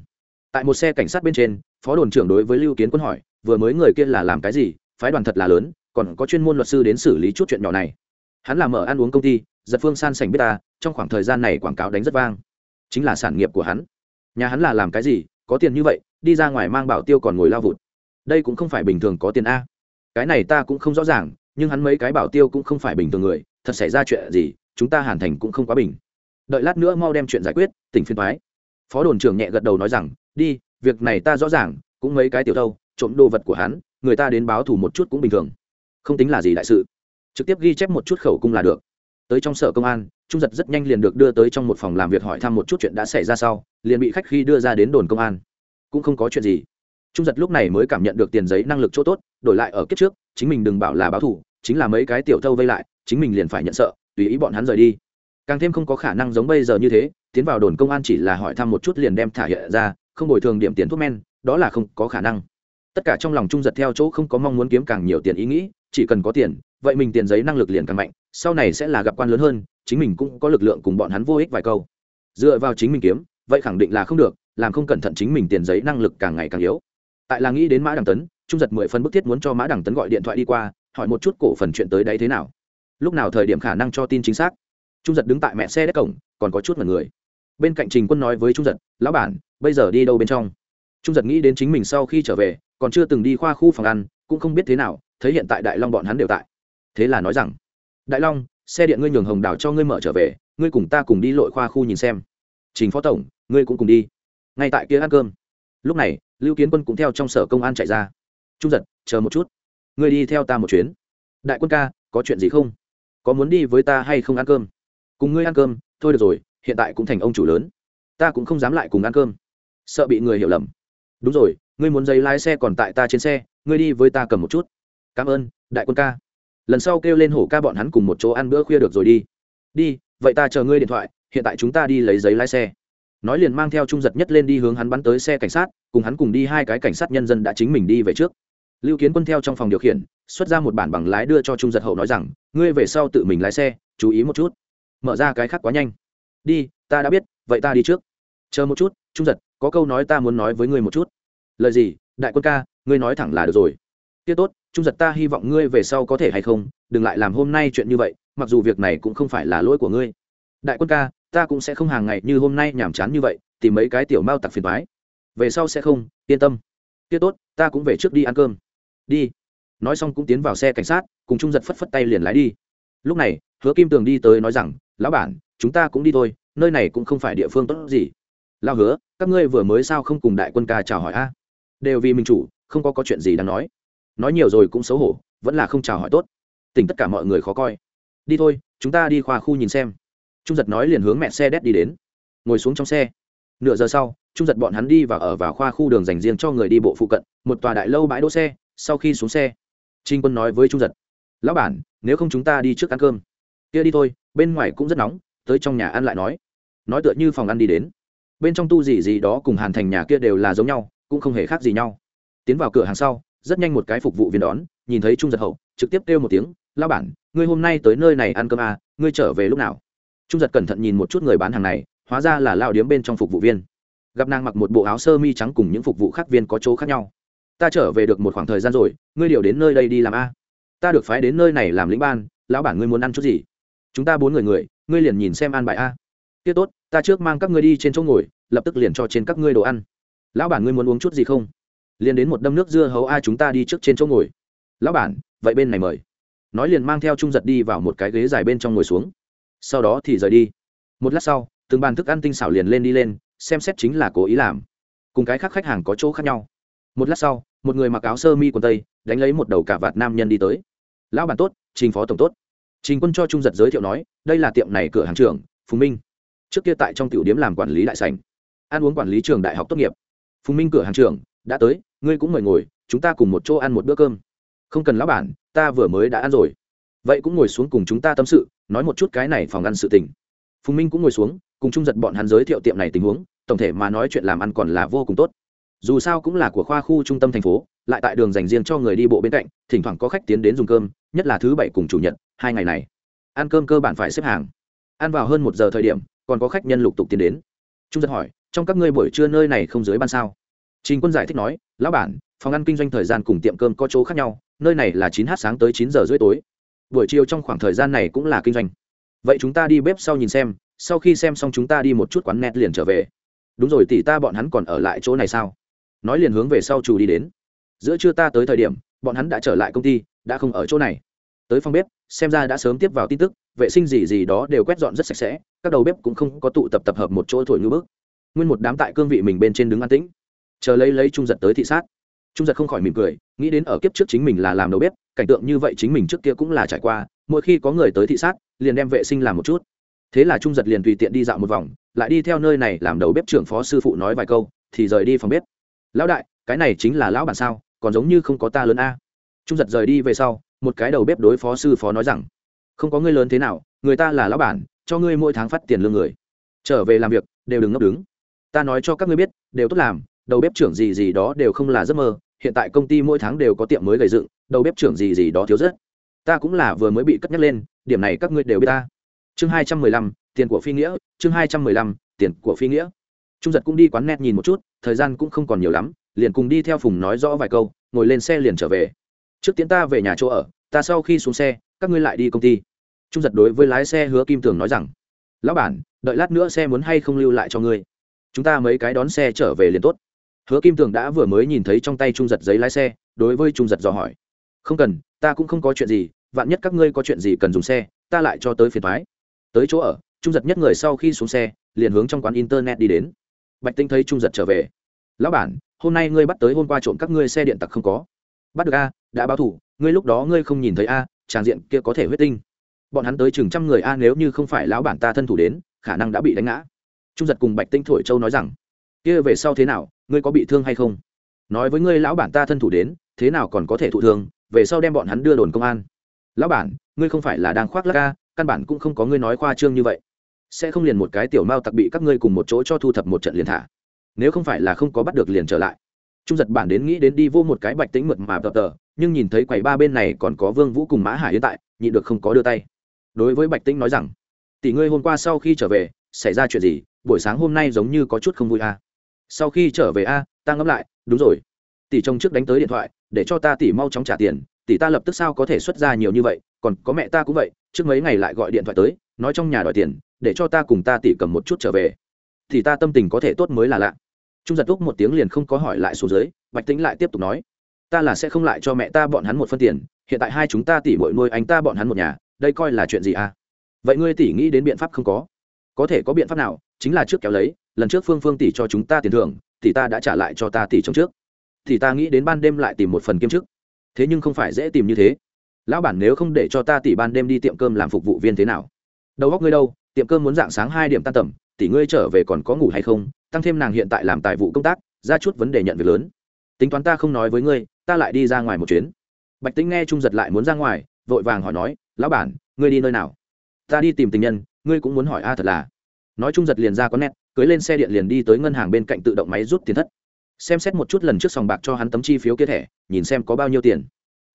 Tại một xe cảnh sát bên trên, phó đồn trưởng đối với lưu kiến quân hỏi, vừa mới người kia là làm cái gì? Phái đoàn thật là lớn, còn có chuyên môn luật sư đến xử lý chút chuyện nhỏ này hắn làm mở ăn uống công ty, giật phương san sành biết ta, trong khoảng thời gian này quảng cáo đánh rất vang. Chính là sản nghiệp của hắn. Nhà hắn là làm cái gì, có tiền như vậy, đi ra ngoài mang bảo tiêu còn ngồi lao vụt. Đây cũng không phải bình thường có tiền a. Cái này ta cũng không rõ ràng, nhưng hắn mấy cái bảo tiêu cũng không phải bình thường người, thật xảy ra chuyện gì, chúng ta hàn thành cũng không quá bình. Đợi lát nữa mau đem chuyện giải quyết, tỉnh phiên thoái phó đồn trưởng nhẹ gật đầu nói rằng, đi, việc này ta rõ ràng, cũng mấy cái tiểu thâu, trộm đồ vật của hắn, người ta đến báo thù một chút cũng bình thường. Không tính là gì đại sự trực tiếp ghi chép một chút khẩu cung là được. Tới trong sở công an, trung giật rất nhanh liền được đưa tới trong một phòng làm việc hỏi thăm một chút chuyện đã xảy ra sau, liền bị khách khi đưa ra đến đồn công an. Cũng không có chuyện gì. Trung giật lúc này mới cảm nhận được tiền giấy năng lực chỗ tốt, đổi lại ở kiếp trước, chính mình đừng bảo là báo thủ chính là mấy cái tiểu thâu vây lại, chính mình liền phải nhận sợ, tùy ý bọn hắn rời đi. Càng thêm không có khả năng giống bây giờ như thế, tiến vào đồn công an chỉ là hỏi thăm một chút liền đem thả hiện ra, không bồi thường điểm tiền thuốc men, đó là không có khả năng. Tất cả trong lòng trung giật theo chỗ không có mong muốn kiếm càng nhiều tiền ý nghĩ, chỉ cần có tiền vậy mình tiền giấy năng lực liền càng mạnh, sau này sẽ là gặp quan lớn hơn, chính mình cũng có lực lượng cùng bọn hắn vô ích vài câu. Dựa vào chính mình kiếm, vậy khẳng định là không được, làm không cẩn thận chính mình tiền giấy năng lực càng ngày càng yếu. Tại là nghĩ đến mã đằng tấn, trung giật mười phân bức thiết muốn cho mã đằng tấn gọi điện thoại đi qua, hỏi một chút cổ phần chuyện tới đấy thế nào. Lúc nào thời điểm khả năng cho tin chính xác. Trung giật đứng tại mẹ xe đất cổng, còn có chút mật người. Bên cạnh trình quân nói với trung giật, lão bản, bây giờ đi đâu bên trong? Trung giật nghĩ đến chính mình sau khi trở về, còn chưa từng đi khoa khu phòng ăn, cũng không biết thế nào, thấy hiện tại đại long bọn hắn đều tại thế là nói rằng, đại long, xe điện ngươi nhường hồng đảo cho ngươi mở trở về, ngươi cùng ta cùng đi lội khoa khu nhìn xem. Trình phó tổng, ngươi cũng cùng đi. Ngay tại kia ăn cơm, lúc này, lưu kiến quân cũng theo trong sở công an chạy ra. Trung giật, chờ một chút, ngươi đi theo ta một chuyến. Đại quân ca, có chuyện gì không? Có muốn đi với ta hay không ăn cơm? Cùng ngươi ăn cơm, thôi được rồi, hiện tại cũng thành ông chủ lớn. Ta cũng không dám lại cùng ăn cơm. Sợ bị người hiểu lầm. Đúng rồi, ngươi muốn giấy lái xe còn tại ta trên xe, ngươi đi với ta cầm một chút. Cảm ơn, đại quân ca lần sau kêu lên hổ ca bọn hắn cùng một chỗ ăn bữa khuya được rồi đi. Đi, vậy ta chờ ngươi điện thoại, hiện tại chúng ta đi lấy giấy lái xe. Nói liền mang theo trung giật nhất lên đi hướng hắn bắn tới xe cảnh sát, cùng hắn cùng đi hai cái cảnh sát nhân dân đã chính mình đi về trước. Lưu kiến quân theo trong phòng điều khiển, xuất ra một bản bằng lái đưa cho trung giật hậu nói rằng, ngươi về sau tự mình lái xe, chú ý một chút. Mở ra cái khác quá nhanh. Đi, ta đã biết, vậy ta đi trước. Chờ một chút, trung giật, có câu nói ta muốn nói với ngươi một chút. Lời gì, đại quân ca, ngươi nói thẳng là được rồi. Tiết tốt trung giật ta hy vọng ngươi về sau có thể hay không, đừng lại làm hôm nay chuyện như vậy, mặc dù việc này cũng không phải là lỗi của ngươi. Đại quân ca, ta cũng sẽ không hàng ngày như hôm nay nhàm chán như vậy, tìm mấy cái tiểu mao tặc phiền thoái về sau sẽ không, yên tâm. Tiết tốt, ta cũng về trước đi ăn cơm. Đi. Nói xong cũng tiến vào xe cảnh sát, cùng trung giật phất phất tay liền lái đi. Lúc này, hứa kim tường đi tới nói rằng, lão bản, chúng ta cũng đi thôi, nơi này cũng không phải địa phương tốt gì. Lao hứa, các ngươi vừa mới sao không cùng đại quân ca chào hỏi a? Đều vì mình chủ, không có có chuyện gì đáng nói nói nhiều rồi cũng xấu hổ, vẫn là không chào hỏi tốt. Tỉnh tất cả mọi người khó coi. Đi thôi, chúng ta đi khoa khu nhìn xem. Trung giật nói liền hướng mẹ xe đét đi đến. Ngồi xuống trong xe. Nửa giờ sau, trung giật bọn hắn đi và ở vào khoa khu đường dành riêng cho người đi bộ phụ cận, một tòa đại lâu bãi đỗ xe, sau khi xuống xe trinh quân nói với trung giật, lão bản, nếu không chúng ta đi trước ăn cơm. Kia đi thôi, bên ngoài cũng rất nóng, tới trong nhà ăn lại nói. Nói tựa như phòng ăn đi đến. Bên trong tu gì gì đó cùng hàn thành nhà kia đều là giống nhau, cũng không hề khác gì nhau. Tiến vào cửa hàng sau rất nhanh một cái phục vụ viên đón nhìn thấy trung giật hậu trực tiếp kêu một tiếng lao bản ngươi hôm nay tới nơi này ăn cơm à, ngươi trở về lúc nào? Trung giật cẩn thận nhìn một chút người bán hàng này hóa ra là lao điếm bên trong phục vụ viên. Gặp nàng mặc một bộ áo sơ mi trắng cùng những phục vụ khác viên có chỗ khác nhau. Ta trở về được một khoảng thời gian rồi ngươi điều đến nơi đây đi làm a ta được phái đến nơi này làm lĩnh ban lão bản ngươi muốn ăn chút gì? Chúng ta bốn người người ngươi liền nhìn xem ăn bài a. Tiết tốt ta trước mang các ngươi đi trên chỗ ngồi lập tức liền cho trên các ngươi đồ ăn. Lão bản ngươi muốn uống chút gì không? Liền đến một đâm nước dưa hấu a chúng ta đi trước trên chỗ ngồi. Lão bản, vậy bên này mời. Nói liền mang theo trung giật đi vào một cái ghế dài bên trong ngồi xuống. Sau đó thì rời đi. Một lát sau, từng bàn thức ăn tinh xảo liền lên đi lên, xem xét chính là cố ý làm. Cùng cái khác khách hàng có chỗ khác nhau. Một lát sau, một người mặc áo sơ mi quần tây, đánh lấy một đầu cả vạt nam nhân đi tới. Lão bản tốt, trình phó tổng tốt. Trình quân cho trung giật giới thiệu nói, đây là tiệm này cửa hàng trưởng, phùng minh. Trước kia tại trong tiểu điếm làm quản lý đại sành ăn uống quản lý trường đại học tốt nghiệp. Phùng minh cửa hàng trưởng đã tới ngươi cũng mời ngồi, chúng ta cùng một chỗ ăn một bữa cơm. Không cần lão bản, ta vừa mới đã ăn rồi. Vậy cũng ngồi xuống cùng chúng ta tâm sự, nói một chút cái này phòng ăn sự tình. Phùng minh cũng ngồi xuống, cùng trung giật bọn hắn giới thiệu tiệm này tình huống, tổng thể mà nói chuyện làm ăn còn là vô cùng tốt. Dù sao cũng là của khoa khu trung tâm thành phố, lại tại đường dành riêng cho người đi bộ bên cạnh, thỉnh thoảng có khách tiến đến dùng cơm, nhất là thứ bảy cùng chủ nhật, hai ngày này. Ăn cơm cơ bản phải xếp hàng. Ăn vào hơn một giờ thời điểm, còn có khách nhân lục tục tiến đến. Trung giật hỏi, trong các ngươi buổi trưa nơi này không dưới ban sao? Trình quân giải thích nói, lão bản, phòng ăn kinh doanh thời gian cùng tiệm cơm có chỗ khác nhau, nơi này là chín h sáng tới chín giờ rưỡi tối. Buổi chiều trong khoảng thời gian này cũng là kinh doanh. Vậy chúng ta đi bếp sau nhìn xem, sau khi xem xong chúng ta đi một chút quán net liền trở về. Đúng rồi, tỷ ta bọn hắn còn ở lại chỗ này sao? Nói liền hướng về sau chủ đi đến. Giữa trưa ta tới thời điểm, bọn hắn đã trở lại công ty, đã không ở chỗ này. Tới phòng bếp, xem ra đã sớm tiếp vào tin tức, vệ sinh gì gì đó đều quét dọn rất sạch sẽ, các đầu bếp cũng không có tụ tập tập hợp một chỗ thổi ngư bước. nguyên một đám tại cương vị mình bên trên đứng an tĩnh chờ lấy lấy trung giật tới thị sát. Trung giật không khỏi mỉm cười, nghĩ đến ở kiếp trước chính mình là làm đầu bếp, cảnh tượng như vậy chính mình trước kia cũng là trải qua, mỗi khi có người tới thị sát, liền đem vệ sinh làm một chút. Thế là trung giật liền tùy tiện đi dạo một vòng, lại đi theo nơi này làm đầu bếp trưởng phó sư phụ nói vài câu, thì rời đi phòng bếp. Lão đại, cái này chính là lão bản sao, còn giống như không có ta lớn a. Trung giật rời đi về sau, một cái đầu bếp đối phó sư phó nói rằng, không có ngươi lớn thế nào, người ta là lão bản, cho ngươi mỗi tháng phát tiền lương người. Trở về làm việc, đều đừng ngốc đứng. Ta nói cho các ngươi biết, đều tốt làm đầu bếp trưởng gì gì đó đều không là giấc mơ, hiện tại công ty mỗi tháng đều có tiệm mới gây dựng, đầu bếp trưởng gì gì đó thiếu rất. Ta cũng là vừa mới bị cất nhắc lên, điểm này các ngươi đều biết ta. Chương hai trăm mười lăm, tiền của phi nghĩa, chương hai trăm mười lăm, tiền của phi nghĩa. Trung giật cũng đi quán net nhìn một chút, thời gian cũng không còn nhiều lắm, liền cùng đi theo phùng nói rõ vài câu, ngồi lên xe liền trở về. Trước tiến ta về nhà chỗ ở, ta sau khi xuống xe, các ngươi lại đi công ty. Trung giật đối với lái xe hứa kim tường nói rằng, lão bản, đợi lát nữa xe muốn hay không lưu lại cho ngươi. Chúng ta mấy cái đón xe trở về liền tốt hứa kim tường đã vừa mới nhìn thấy trong tay trung giật giấy lái xe, đối với trung giật dò hỏi. Không cần, ta cũng không có chuyện gì, vạn nhất các ngươi có chuyện gì cần dùng xe, ta lại cho tới phiền thoái tới chỗ ở, trung giật nhất người sau khi xuống xe, liền hướng trong quán internet đi đến. Bạch tinh thấy trung giật trở về. Lão bản, hôm nay ngươi bắt tới hôm qua trộm các ngươi xe điện tặc không có? Bắt được a, đã báo thủ, ngươi lúc đó ngươi không nhìn thấy a, tràng diện kia có thể huyết tinh. Bọn hắn tới chừng trăm người a, nếu như không phải lão bản ta thân thủ đến, khả năng đã bị đánh ngã. Trung giật cùng bạch tinh thổi châu nói rằng kia về sau thế nào, ngươi có bị thương hay không? Nói với ngươi lão bản ta thân thủ đến, thế nào còn có thể thụ thương, về sau đem bọn hắn đưa đồn công an. Lão bản, ngươi không phải là đang khoác lắc ca căn bản cũng không có ngươi nói khoa trương như vậy. Sẽ không liền một cái tiểu mao tặc bị các ngươi cùng một chỗ cho thu thập một trận liền thả. Nếu không phải là không có bắt được liền trở lại. Trung giật bản đến nghĩ đến đi vô một cái bạch tính mượt mà tờ tờ, nhưng nhìn thấy quầy ba bên này còn có vương vũ cùng mã hải hiện tại, nhịn được không có đưa tay. Đối với bạch tĩnh nói rằng, tỷ ngươi hôm qua sau khi trở về, xảy ra chuyện gì, buổi sáng hôm nay giống như có chút không vui à sau khi trở về a à, ta ngẫm lại đúng rồi. Tỷ chồng trước đánh tới điện thoại để cho ta tỷ mau chóng trả tiền tỷ ta lập tức sao có thể xuất ra nhiều như vậy còn có mẹ ta cũng vậy trước mấy ngày lại gọi điện thoại tới nói trong nhà đòi tiền để cho ta cùng ta tỷ cầm một chút trở về. Thì ta tâm tình có thể tốt mới là lạ. Trung giật túc một tiếng liền không có hỏi lại xuống dưới bạch tính lại tiếp tục nói ta là sẽ không lại cho mẹ ta bọn hắn một phân tiền hiện tại hai chúng ta tỷ bội nuôi anh ta bọn hắn một nhà đây coi là chuyện gì à vậy ngươi tỷ nghĩ đến biện pháp không có? Có thể có biện pháp nào chính là trước kéo lấy lần trước phương phương tỷ cho chúng ta tiền thưởng thì ta đã trả lại cho ta tỷ trong trước. Thì ta nghĩ đến ban đêm lại tìm một phần kiêm chức. Thế nhưng không phải dễ tìm như thế. Lão bản nếu không để cho ta tỷ ban đêm đi tiệm cơm làm phục vụ viên thế nào? Đầu góc ngươi đâu? Tiệm cơm muốn dạng sáng hai điểm tan tầm, tỷ ngươi trở về còn có ngủ hay không? Tăng thêm nàng hiện tại làm tài vụ công tác, ra chút vấn đề nhận việc lớn. Tính toán ta không nói với ngươi, ta lại đi ra ngoài một chuyến. Bạch tính nghe trung giật lại muốn ra ngoài, vội vàng hỏi nói, lão bản, ngươi đi nơi nào? Ta đi tìm tình nhân, ngươi cũng muốn hỏi a thật là. Nói trung giật liền ra có nét cưới lên xe điện liền đi tới ngân hàng bên cạnh tự động máy rút tiền thất. Xem xét một chút lần trước sòng bạc cho hắn tấm chi phiếu kia thẻ, nhìn xem có bao nhiêu tiền.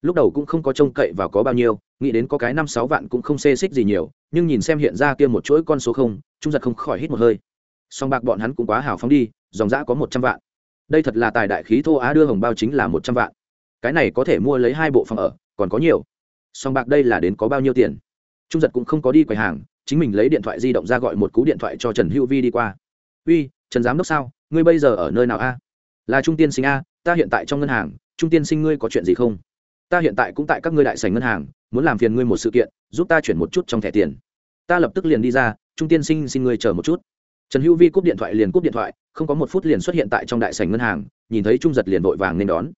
Lúc đầu cũng không có trông cậy vào có bao nhiêu, nghĩ đến có cái năm sáu vạn cũng không xê xích gì nhiều, nhưng nhìn xem hiện ra kia một chuỗi con số không, trung giật không khỏi hít một hơi. Song bạc bọn hắn cũng quá hào phóng đi, dòng giã có một trăm vạn. Đây thật là tài đại khí thô á đưa hồng bao chính là một trăm vạn. Cái này có thể mua lấy hai bộ phòng ở, còn có nhiều. Song bạc đây là đến có bao nhiêu tiền? Trung giật cũng không có đi quầy hàng, chính mình lấy điện thoại di động ra gọi một cú điện thoại cho trần hữu vi đi qua uy, trần giám đốc sao? Ngươi bây giờ ở nơi nào a? Là trung tiên sinh a, ta hiện tại trong ngân hàng, trung tiên sinh ngươi có chuyện gì không? Ta hiện tại cũng tại các ngươi đại sành ngân hàng, muốn làm phiền ngươi một sự kiện, giúp ta chuyển một chút trong thẻ tiền. Ta lập tức liền đi ra, trung tiên sinh xin ngươi chờ một chút. Trần hữu vi cúp điện thoại liền cúp điện thoại, không có một phút liền xuất hiện tại trong đại sành ngân hàng, nhìn thấy trung giật liền vội vàng nên đón.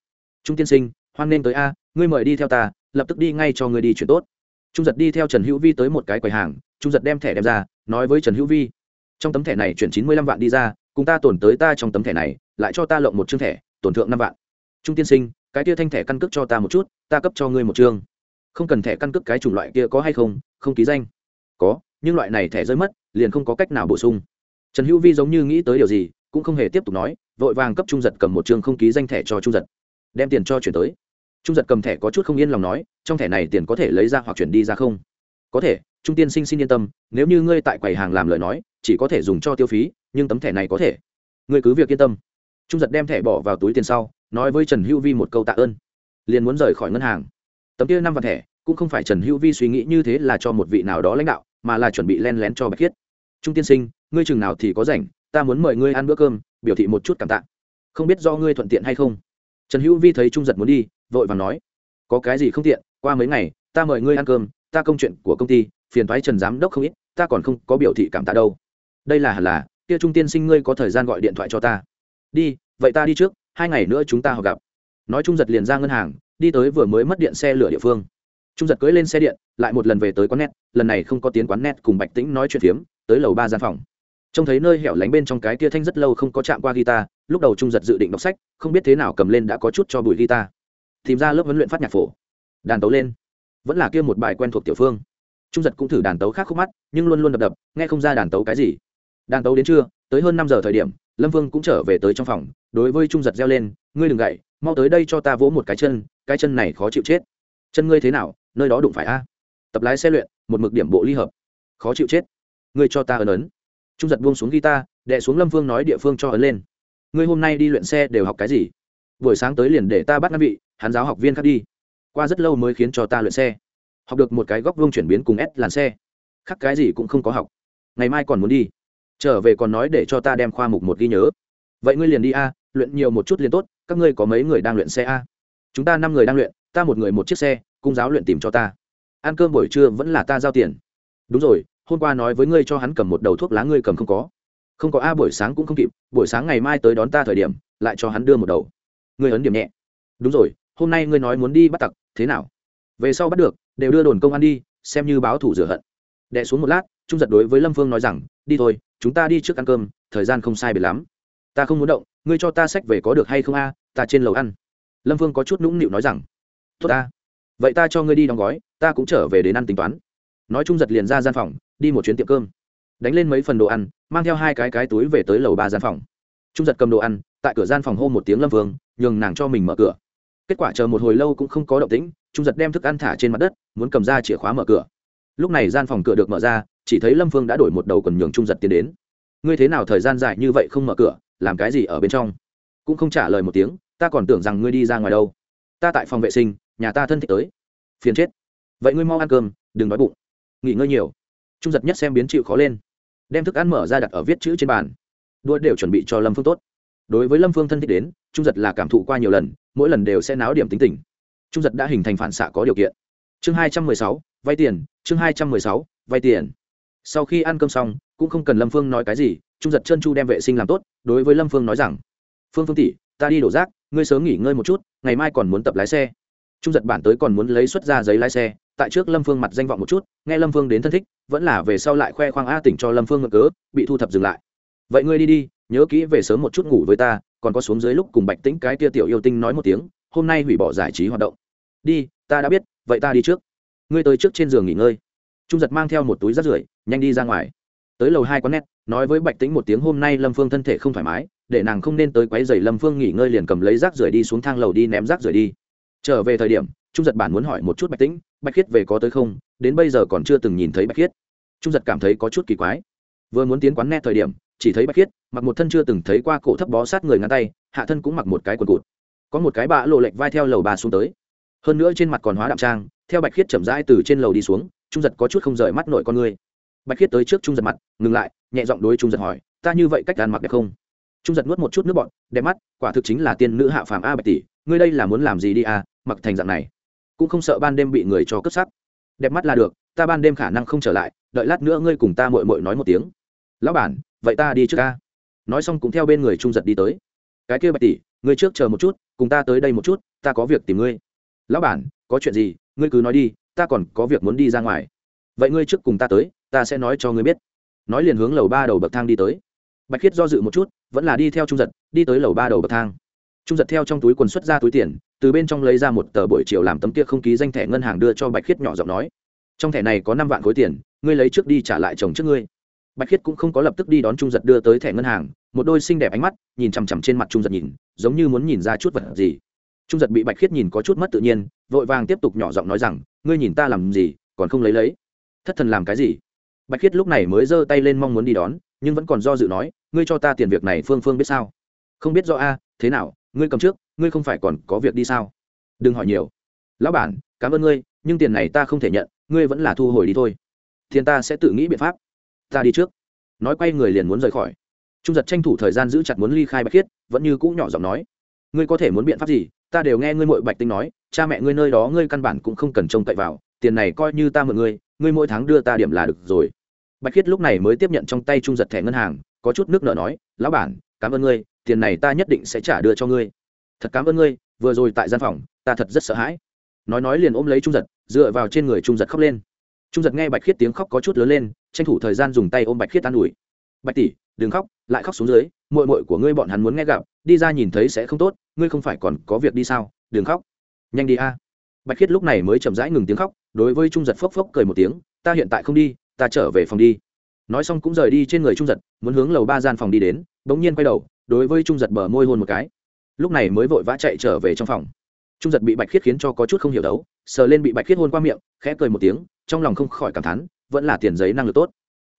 Trung tiên sinh, hoan nên tới a, ngươi mời đi theo ta, lập tức đi ngay cho ngươi đi chuyển tốt. Trung giật đi theo trần hữu vi tới một cái quầy hàng, trung giật đem thẻ đem ra, nói với trần hữu vi trong tấm thẻ này chuyển chín mươi lăm vạn đi ra, cùng ta tổn tới ta trong tấm thẻ này, lại cho ta lộng một chương thẻ, tổn thượng năm vạn. Trung tiên sinh, cái kia thanh thẻ căn cước cho ta một chút, ta cấp cho ngươi một chương. Không cần thẻ căn cước cái chủng loại kia có hay không không ký danh. Có, nhưng loại này thẻ rơi mất, liền không có cách nào bổ sung. Trần hữu vi giống như nghĩ tới điều gì, cũng không hề tiếp tục nói, vội vàng cấp trung giật cầm một chương không ký danh thẻ cho trung giật. Đem tiền cho chuyển tới. Trung giật cầm thẻ có chút không yên lòng nói, trong thẻ này tiền có thể lấy ra hoặc chuyển đi ra không? Có thể trung tiên sinh xin yên tâm, nếu như ngươi tại quầy hàng làm lời nói, chỉ có thể dùng cho tiêu phí, nhưng tấm thẻ này có thể. Ngươi cứ việc yên tâm. Trung giật đem thẻ bỏ vào túi tiền sau, nói với trần hữu vi một câu tạ ơn. Liền muốn rời khỏi ngân hàng. Tấm kia năm vạn thẻ, cũng không phải trần hữu vi suy nghĩ như thế là cho một vị nào đó lãnh đạo, mà là chuẩn bị len lén cho bạch khiết. Trung tiên sinh, ngươi chừng nào thì có rảnh, ta muốn mời ngươi ăn bữa cơm, biểu thị một chút cảm tạ. Không biết do ngươi thuận tiện hay không? Trần hữu vi thấy trung giật muốn đi, vội và nói, có cái gì không tiện, qua mấy ngày, ta mời ngươi ăn cơm, ta công chuyện của công ty phiền thoái trần giám đốc không ít, ta còn không có biểu thị cảm tạ đâu. Đây là hẳn là, kia trung tiên sinh ngươi có thời gian gọi điện thoại cho ta. Đi, vậy ta đi trước, hai ngày nữa chúng ta họ gặp. Nói trung giật liền ra ngân hàng, đi tới vừa mới mất điện xe lửa địa phương. Trung giật cưỡi lên xe điện, lại một lần về tới quán net, lần này không có tiến quán net cùng bạch tĩnh nói chuyện phiếm, tới lầu ba gian phòng. Trông thấy nơi hẻo lánh bên trong cái kia thanh rất lâu không có chạm qua guitar, lúc đầu trung giật dự định đọc sách, không biết thế nào cầm lên đã có chút cho bụi guitar. Tìm ra lớp huấn luyện phát nhạc phổ. Đàn tấu lên. Vẫn là kia một bài quen thuộc tiểu phương trung giật cũng thử đàn tấu khác khúc mắt, nhưng luôn luôn đập đập, nghe không ra đàn tấu cái gì. Đàn tấu đến trưa, tới hơn năm giờ thời điểm, lâm vương cũng trở về tới trong phòng, đối với trung giật reo lên, ngươi đừng gậy, mau tới đây cho ta vỗ một cái chân cái chân này khó chịu chết. Chân ngươi thế nào, nơi đó đụng phải a? Tập lái xe luyện, một mực điểm bộ ly hợp. Khó chịu chết. Ngươi cho ta ấn ấn. Trung giật buông xuống guitar đệ xuống lâm vương nói địa phương cho ấn lên. Ngươi hôm nay đi luyện xe đều học cái gì? Buổi sáng tới liền để ta bắt ngăn vị, hắn giáo học viên khác đi. Qua rất lâu mới khiến cho ta luyện xe học được một cái góc vuông chuyển biến cùng ép làn xe. Khác cái gì cũng không có học. Ngày mai còn muốn đi. Trở về còn nói để cho ta đem khoa mục một ghi nhớ. Vậy ngươi liền đi a, luyện nhiều một chút liền tốt, các ngươi có mấy người đang luyện xe a? Chúng ta năm người đang luyện, ta một người một chiếc xe, cung giáo luyện tìm cho ta. Ăn cơm buổi trưa vẫn là ta giao tiền. Đúng rồi, hôm qua nói với ngươi cho hắn cầm một đầu thuốc lá ngươi cầm không có. Không có a buổi sáng cũng không kịp, buổi sáng ngày mai tới đón ta thời điểm, lại cho hắn đưa một đầu. Ngươi ấn điểm nhẹ. Đúng rồi, hôm nay ngươi nói muốn đi bắt tặc, thế nào? Về sau bắt được đều đưa đồn công an đi, xem như báo thủ rửa hận. Đẻ xuống một lát, trung giật đối với lâm phương nói rằng, đi thôi, chúng ta đi trước ăn cơm, thời gian không sai biệt lắm. Ta không muốn động, ngươi cho ta sách về có được hay không a, ta trên lầu ăn. Lâm phương có chút nũng nịu nói rằng, tốt ta. Vậy ta cho ngươi đi đóng gói, ta cũng trở về đến ăn tính toán. Nói trung giật liền ra gian phòng, đi một chuyến tiệm cơm. Đánh lên mấy phần đồ ăn, mang theo hai cái cái túi về tới lầu ba gian phòng. Trung giật cầm đồ ăn, tại cửa gian phòng hô một tiếng lâm vương nhường nàng cho mình mở cửa. Kết quả chờ một hồi lâu cũng không có động tĩnh trung giật đem thức ăn thả trên mặt đất, muốn cầm ra chìa khóa mở cửa. Lúc này gian phòng cửa được mở ra, chỉ thấy lâm phương đã đổi một đầu quần nhường trung giật tiến đến. Ngươi thế nào thời gian dài như vậy không mở cửa, làm cái gì ở bên trong? Cũng không trả lời một tiếng, ta còn tưởng rằng ngươi đi ra ngoài đâu. Ta tại phòng vệ sinh, nhà ta thân thích tới. Phiền chết. Vậy ngươi mau ăn cơm, đừng đói bụng. Nghỉ ngơi nhiều. Trung giật nhất xem biến chịu khó lên. Đem thức ăn mở ra đặt ở viết chữ trên bàn. Đua đều chuẩn bị cho lâm phương tốt. Đối với lâm phương thân thích đến, trung giật là cảm thụ qua nhiều lần, mỗi lần đều sẽ náo điểm tính tình trung giật đã hình thành phản xạ có điều kiện. Chương hai trăm mười sáu, vay tiền. Chương hai trăm mười sáu, vay tiền. Sau khi ăn cơm xong, cũng không cần lâm phương nói cái gì, trung giật chân chu đem vệ sinh làm tốt, đối với lâm phương nói rằng, phương phương tỷ, ta đi đổ rác, ngươi sớm nghỉ ngơi một chút, ngày mai còn muốn tập lái xe. Trung giật bản tới còn muốn lấy xuất ra giấy lái xe, tại trước lâm phương mặt danh vọng một chút, nghe lâm phương đến thân thích, vẫn là về sau lại khoe khoang a tỉnh cho lâm phương ngược cớ, bị thu thập dừng lại. Vậy ngươi đi đi, nhớ kỹ về sớm một chút ngủ với ta, còn có xuống dưới lúc cùng bạch tĩnh cái tia tiểu yêu tinh nói một tiếng hôm nay hủy bỏ giải trí hoạt động. Đi ta đã biết vậy ta đi trước. Ngươi tới trước trên giường nghỉ ngơi. Trung giật mang theo một túi rác rưởi nhanh đi ra ngoài. Tới lầu hai quán nét, nói với bạch tĩnh một tiếng hôm nay lâm phương thân thể không thoải mái để nàng không nên tới quấy giày lâm phương nghỉ ngơi liền cầm lấy rác rưởi đi xuống thang lầu đi ném rác rưởi đi. Trở về thời điểm trung giật bản muốn hỏi một chút bạch tĩnh bạch khiết về có tới không? Đến bây giờ còn chưa từng nhìn thấy bạch khiết. Trung giật cảm thấy có chút kỳ quái. Vừa muốn tiến quán nét thời điểm chỉ thấy bạch khiết mặc một thân chưa từng thấy qua cổ thấp bó sát người ngăn tay hạ thân cũng mặc một cái quần cụt có một cái bạ lộ lệch vai theo lầu bà xuống tới. Hơn nữa trên mặt còn hóa đạm trang, theo bạch khiết chậm rãi từ trên lầu đi xuống, trung giật có chút không rời mắt nội con người. Bạch khiết tới trước trung giật mặt, ngừng lại, nhẹ giọng đối trung giật hỏi, ta như vậy cách ăn mặc đẹp không? Trung giật nuốt một chút nước bọn đẹp mắt, quả thực chính là tiên nữ hạ phàm a bạch tỷ, ngươi đây là muốn làm gì đi a mặc thành dạng này. Cũng không sợ ban đêm bị người cho cướp sắc. Đẹp mắt là được, ta ban đêm khả năng không trở lại, đợi lát nữa ngươi cùng ta mội mội nói một tiếng. Lão bản, vậy ta đi trước ca nói xong cũng theo bên người trung giật đi tới cái kia bạch tỷ, ngươi trước chờ một chút, cùng ta tới đây một chút, ta có việc tìm ngươi. Lão bản, có chuyện gì, ngươi cứ nói đi, ta còn có việc muốn đi ra ngoài. Vậy ngươi trước cùng ta tới, ta sẽ nói cho ngươi biết. Nói liền hướng lầu ba đầu bậc thang đi tới. Bạch khiết do dự một chút, vẫn là đi theo trung giật, đi tới lầu ba đầu bậc thang. Trung giật theo trong túi quần xuất ra túi tiền, từ bên trong lấy ra một tờ buổi chiều làm tấm kia không ký danh thẻ ngân hàng đưa cho bạch khiết nhỏ giọng nói. Trong thẻ này có năm vạn khối tiền, ngươi lấy trước đi trả lại chồng trước ngươi. Bạch khiết cũng không có lập tức đi đón trung giật đưa tới thẻ ngân hàng một đôi xinh đẹp ánh mắt, nhìn chằm chằm trên mặt trung giật nhìn, giống như muốn nhìn ra chút vật gì. Trung giật bị bạch khiết nhìn có chút mất tự nhiên, vội vàng tiếp tục nhỏ giọng nói rằng, ngươi nhìn ta làm gì, còn không lấy lấy? Thất thần làm cái gì? Bạch khiết lúc này mới giơ tay lên mong muốn đi đón, nhưng vẫn còn do dự nói, ngươi cho ta tiền việc này phương phương biết sao? Không biết do a, thế nào, ngươi cầm trước, ngươi không phải còn có việc đi sao? Đừng hỏi nhiều. Lão bản, cảm ơn ngươi, nhưng tiền này ta không thể nhận, ngươi vẫn là thu hồi đi thôi. Tiền ta sẽ tự nghĩ biện pháp. Ta đi trước. Nói quay người liền muốn rời khỏi trung giật tranh thủ thời gian giữ chặt muốn ly khai bạch khiết, vẫn như cũ nhỏ giọng nói, ngươi có thể muốn biện pháp gì? Ta đều nghe ngươi mội bạch tinh nói, cha mẹ ngươi nơi đó ngươi căn bản cũng không cần trông cậy vào, tiền này coi như ta mượn ngươi ngươi mỗi tháng đưa ta điểm là được rồi. Bạch khiết lúc này mới tiếp nhận trong tay trung giật thẻ ngân hàng, có chút nước nợ nói, lão bản, cảm ơn ngươi, tiền này ta nhất định sẽ trả đưa cho ngươi. Thật cảm ơn ngươi, vừa rồi tại gian phòng, ta thật rất sợ hãi. Nói nói liền ôm lấy trung giật, dựa vào trên người trung giật khóc lên. Trung giật nghe bạch khiết tiếng khóc có chút lớn lên, tranh thủ thời gian dùng tay ôm bạch khiết an ủi, bạch tỷ đừng khóc, lại khóc xuống dưới mội mội của ngươi bọn hắn muốn nghe gặp, đi ra nhìn thấy sẽ không tốt, ngươi không phải còn có việc đi sao, đừng khóc. Nhanh đi a. Bạch khiết lúc này mới chậm rãi ngừng tiếng khóc, đối với trung giật phốc phốc cười một tiếng, ta hiện tại không đi, ta trở về phòng đi. Nói xong cũng rời đi trên người trung giật, muốn hướng lầu ba gian phòng đi đến, bỗng nhiên quay đầu, đối với trung giật bờ môi hôn một cái. Lúc này mới vội vã chạy trở về trong phòng. Trung giật bị bạch khiết khiến cho có chút không hiểu đấu, sờ lên bị bạch khiết hôn qua miệng, khẽ cười một tiếng, trong lòng không khỏi cảm thán, vẫn là tiền giấy năng lực tốt.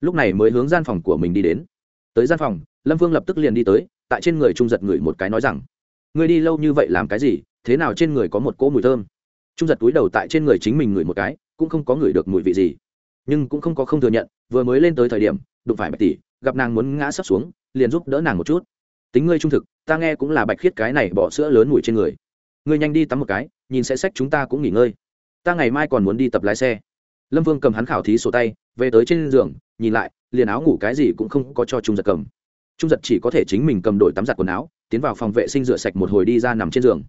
Lúc này mới hướng gian phòng của mình đi đến tới gian phòng, lâm vương lập tức liền đi tới, tại trên người trung giật ngửi một cái nói rằng, ngươi đi lâu như vậy làm cái gì, thế nào trên người có một cỗ mùi thơm? Trung giật túi đầu tại trên người chính mình ngửi một cái, cũng không có ngửi được mùi vị gì. Nhưng cũng không có không thừa nhận, vừa mới lên tới thời điểm, đụng phải bạch tỷ, gặp nàng muốn ngã sắp xuống, liền giúp đỡ nàng một chút. Tính ngươi trung thực, ta nghe cũng là bạch khiết cái này bỏ sữa lớn mùi trên người. Ngươi nhanh đi tắm một cái, nhìn sẽ sách chúng ta cũng nghỉ ngơi. Ta ngày mai còn muốn đi tập lái xe. Lâm vương cầm hắn khảo thí sổ tay, về tới trên giường nhìn lại, liền áo ngủ cái gì cũng không có cho trung giật cầm. Trung giật chỉ có thể chính mình cầm đổi tắm giặt quần áo, tiến vào phòng vệ sinh rửa sạch một hồi đi ra nằm trên giường.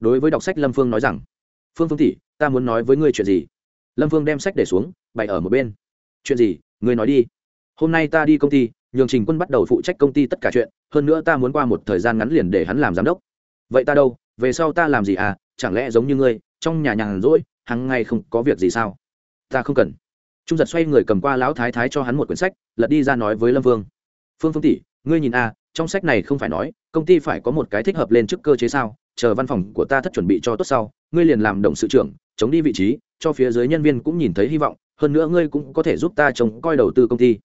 Đối với đọc sách lâm phương nói rằng, phương phương tỷ, ta muốn nói với ngươi chuyện gì? Lâm phương đem sách để xuống, bày ở một bên. Chuyện gì? Ngươi nói đi. Hôm nay ta đi công ty, nhường trình quân bắt đầu phụ trách công ty tất cả chuyện, hơn nữa ta muốn qua một thời gian ngắn liền để hắn làm giám đốc. Vậy ta đâu? Về sau ta làm gì à? Chẳng lẽ giống như ngươi, trong nhà nhàn rỗi, hằng ngày không có việc gì sao? Ta không cần trung giật xoay người cầm qua lão thái thái cho hắn một quyển sách, lật đi ra nói với lâm vương. Phương phương tỷ, ngươi nhìn a à, trong sách này không phải nói, công ty phải có một cái thích hợp lên chức cơ chế sao? Chờ văn phòng của ta thất chuẩn bị cho tốt sau, ngươi liền làm động sự trưởng, chống đi vị trí, cho phía dưới nhân viên cũng nhìn thấy hy vọng, hơn nữa ngươi cũng có thể giúp ta trông coi đầu tư công ty.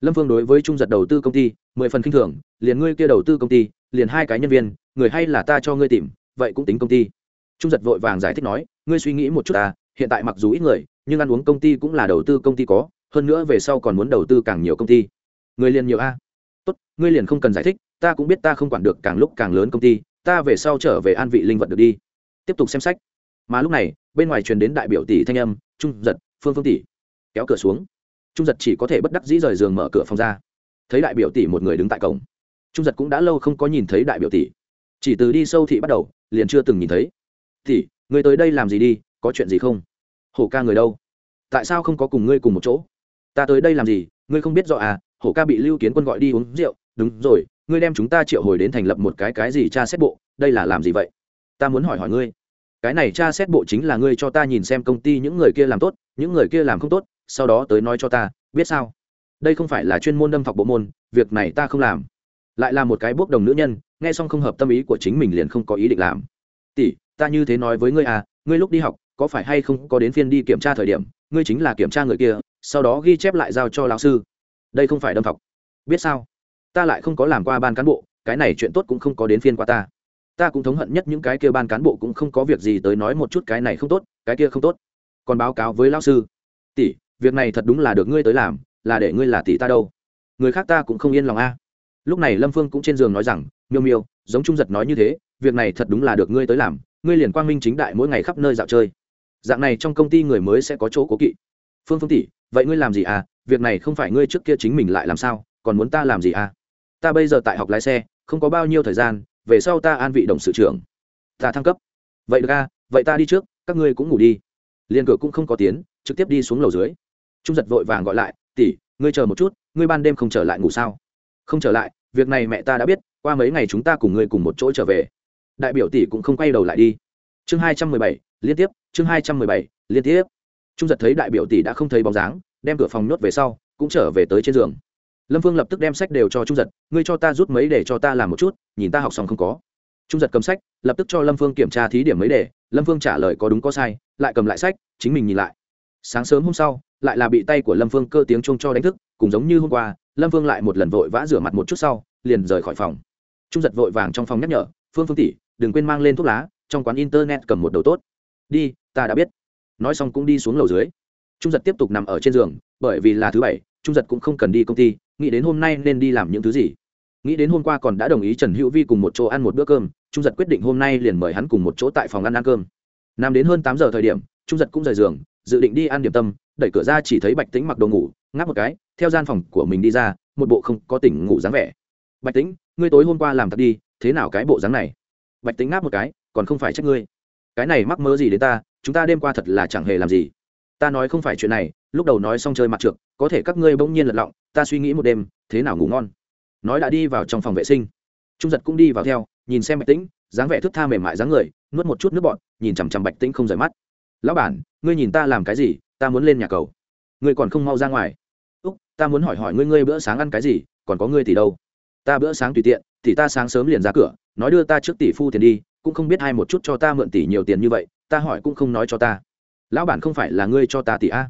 Lâm phương đối với trung giật đầu tư công ty, mười phần k i n h thường, liền ngươi kia đầu tư công ty, liền hai cái nhân viên, người hay là ta cho ngươi tìm, vậy cũng tính công ty. Trung giật vội vàng giải thích nói, ngươi suy nghĩ một chút ta hiện tại mặc dù ít người, nhưng ăn uống công ty cũng là đầu tư công ty có, hơn nữa về sau còn muốn đầu tư càng nhiều công ty. Người liền nhiều a. Tốt, ngươi liền không cần giải thích, ta cũng biết ta không quản được càng lúc càng lớn công ty, ta về sau trở về an vị linh vật được đi. Tiếp tục xem sách. Mà lúc này, bên ngoài truyền đến đại biểu tỷ thanh âm, trung giật, phương phương tỷ. Kéo cửa xuống. Trung giật chỉ có thể bất đắc dĩ rời giường mở cửa phòng ra. Thấy đại biểu tỷ một người đứng tại cổng. Trung giật cũng đã lâu không có nhìn thấy đại biểu tỷ. Chỉ từ đi sâu thị bắt đầu, liền chưa từng nhìn thấy. Tỷ người tới đây làm gì đi? Có chuyện gì không? Hổ ca người đâu? Tại sao không có cùng ngươi cùng một chỗ? Ta tới đây làm gì? Ngươi không biết rõ à? Hổ ca bị lưu kiến quân gọi đi uống rượu. Đúng rồi, ngươi đem chúng ta triệu hồi đến thành lập một cái cái gì tra xét bộ? Đây là làm gì vậy? Ta muốn hỏi hỏi ngươi. Cái này tra xét bộ chính là ngươi cho ta nhìn xem công ty những người kia làm tốt, những người kia làm không tốt, sau đó tới nói cho ta, biết sao? Đây không phải là chuyên môn đâm thọc bộ môn, việc này ta không làm. Lại là một cái bốc đồng nữ nhân, nghe xong không hợp tâm ý của chính mình liền không có ý định làm. Tỷ, ta như thế nói với ngươi à ngươi lúc đi học có phải hay không có đến phiên đi kiểm tra thời điểm, ngươi chính là kiểm tra người kia, sau đó ghi chép lại giao cho lão sư. Đây không phải đâm thọc biết sao? Ta lại không có làm qua ban cán bộ, cái này chuyện tốt cũng không có đến phiên qua ta. Ta cũng thống hận nhất những cái kia ban cán bộ cũng không có việc gì tới nói một chút cái này không tốt, cái kia không tốt. Còn báo cáo với lão sư. Tỷ, việc này thật đúng là được ngươi tới làm, là để ngươi là tỷ ta đâu. Người khác ta cũng không yên lòng a. Lúc này lâm phương cũng trên giường nói rằng, miêu miêu, giống trung giật nói như thế, việc này thật đúng là được ngươi tới làm, ngươi liền quang minh chính đại mỗi ngày khắp nơi dạo chơi dạng này trong công ty người mới sẽ có chỗ cố kỵ. Phương phương tỷ, vậy ngươi làm gì à? Việc này không phải ngươi trước kia chính mình lại làm sao? Còn muốn ta làm gì à? Ta bây giờ tại học lái xe, không có bao nhiêu thời gian, về sau ta an vị đồng sự trưởng. Ta thăng cấp. Vậy được à? Vậy ta đi trước, các ngươi cũng ngủ đi. Liền cửa cũng không có tiến, trực tiếp đi xuống lầu dưới. Trung giật vội vàng gọi lại, tỷ, ngươi chờ một chút, ngươi ban đêm không trở lại ngủ sao? Không trở lại, việc này mẹ ta đã biết, qua mấy ngày chúng ta cùng ngươi cùng một chỗ trở về. Đại biểu tỷ cũng không quay đầu lại đi. Chương hai trăm mười bảy, liên tiếp chương hai trăm mười bảy, liên tiếp. Trung giật thấy đại biểu tỷ đã không thấy bóng dáng, đem cửa phòng nhốt về sau, cũng trở về tới trên giường. Lâm phương lập tức đem sách đều cho trung giật, ngươi cho ta rút mấy để cho ta làm một chút, nhìn ta học xong không có. Trung giật cầm sách, lập tức cho lâm phương kiểm tra thí điểm mấy đề lâm phương trả lời có đúng có sai, lại cầm lại sách, chính mình nhìn lại. Sáng sớm hôm sau, lại là bị tay của lâm phương cơ tiếng chung cho đánh thức, cùng giống như hôm qua, lâm phương lại một lần vội vã rửa mặt một chút sau, liền rời khỏi phòng. Trung giật vội vàng trong phòng nhắc nhở, phương phương tỷ, đừng quên mang lên thuốc lá, trong quán internet cầm một đầu tốt đi, ta đã biết. Nói xong cũng đi xuống lầu dưới. Trung giật tiếp tục nằm ở trên giường, bởi vì là thứ bảy, trung giật cũng không cần đi công ty, nghĩ đến hôm nay nên đi làm những thứ gì. Nghĩ đến hôm qua còn đã đồng ý trần hữu vi cùng một chỗ ăn một bữa cơm, trung giật quyết định hôm nay liền mời hắn cùng một chỗ tại phòng ăn ăn cơm. Nằm đến hơn tám giờ thời điểm, trung giật cũng rời giường, dự định đi ăn điểm tâm, đẩy cửa ra chỉ thấy bạch tính mặc đồ ngủ, ngáp một cái, theo gian phòng của mình đi ra, một bộ không có tỉnh ngủ dáng vẻ. Bạch tính ngươi tối hôm qua làm thật đi, thế nào cái bộ dáng này? Bạch tính ngáp một cái, còn không phải trách ngươi cái này mắc mơ gì đến ta, chúng ta đêm qua thật là chẳng hề làm gì. Ta nói không phải chuyện này, lúc đầu nói xong chơi mặt trượt có thể các ngươi bỗng nhiên lật lọng, ta suy nghĩ một đêm, thế nào ngủ ngon. Nói đã đi vào trong phòng vệ sinh. Trung giật cũng đi vào theo, nhìn xem bạch tĩnh, dáng vẻ thức tha mềm mại dáng người, nuốt một chút nước bọn nhìn chằm chằm bạch tĩnh không rời mắt. Lão bản, ngươi nhìn ta làm cái gì, ta muốn lên nhà cầu. Ngươi còn không mau ra ngoài. Úc, ta muốn hỏi hỏi ngươi ngươi bữa sáng ăn cái gì, còn có ngươi thì đâu? Ta bữa sáng tùy tiện, thì ta sáng sớm liền ra cửa, nói đưa ta trước tỷ phu tiền đi cũng không biết ai một chút cho ta mượn tỷ nhiều tiền như vậy, ta hỏi cũng không nói cho ta. Lão bản không phải là ngươi cho ta tỷ a?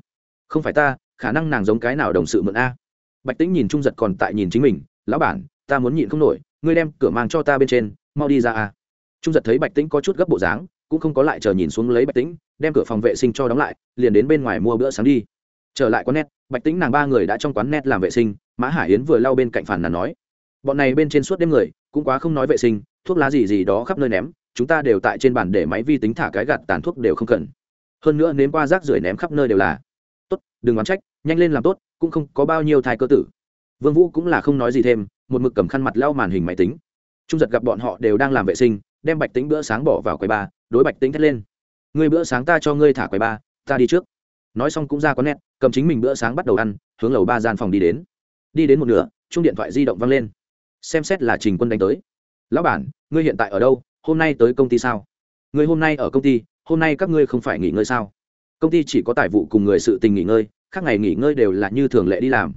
Không phải ta, khả năng nàng giống cái nào đồng sự mượn a? Bạch tĩnh nhìn trung giật còn tại nhìn chính mình, lão bản, ta muốn nhịn không nổi, ngươi đem cửa mang cho ta bên trên, mau đi ra a. Trung giật thấy bạch tĩnh có chút gấp bộ dáng, cũng không có lại chờ nhìn xuống lấy bạch tĩnh, đem cửa phòng vệ sinh cho đóng lại, liền đến bên ngoài mua bữa sáng đi. Trở lại quán net, bạch tĩnh nàng ba người đã trong quán net làm vệ sinh, mã hải yến vừa lau bên cạnh phản là nói, bọn này bên trên suốt đêm người, cũng quá không nói vệ sinh, thuốc lá gì gì đó khắp nơi ném chúng ta đều tại trên bàn để máy vi tính thả cái gạt tàn thuốc đều không cần. Hơn nữa nếm qua rác rưởi ném khắp nơi đều là. Tốt, đừng oán trách, nhanh lên làm tốt, cũng không có bao nhiêu thai cơ tử. Vương vũ cũng là không nói gì thêm, một mực cầm khăn mặt lau màn hình máy tính. Trung giật gặp bọn họ đều đang làm vệ sinh, đem bạch tính bữa sáng bỏ vào quầy ba, đối bạch tính thét lên. Ngươi bữa sáng ta cho ngươi thả quầy ba, ta đi trước. Nói xong cũng ra có nét cầm chính mình bữa sáng bắt đầu ăn, hướng lầu ba gian phòng đi đến. Đi đến một nửa chung điện thoại di động văng lên. Xem xét là trình quân đánh tới. Lão bản, ngươi hiện tại ở đâu? Hôm nay tới công ty sao? Ngươi hôm nay ở công ty, hôm nay các ngươi không phải nghỉ ngơi sao? Công ty chỉ có tài vụ cùng người sự tình nghỉ ngơi, khác ngày nghỉ ngơi đều là như thường lệ đi làm.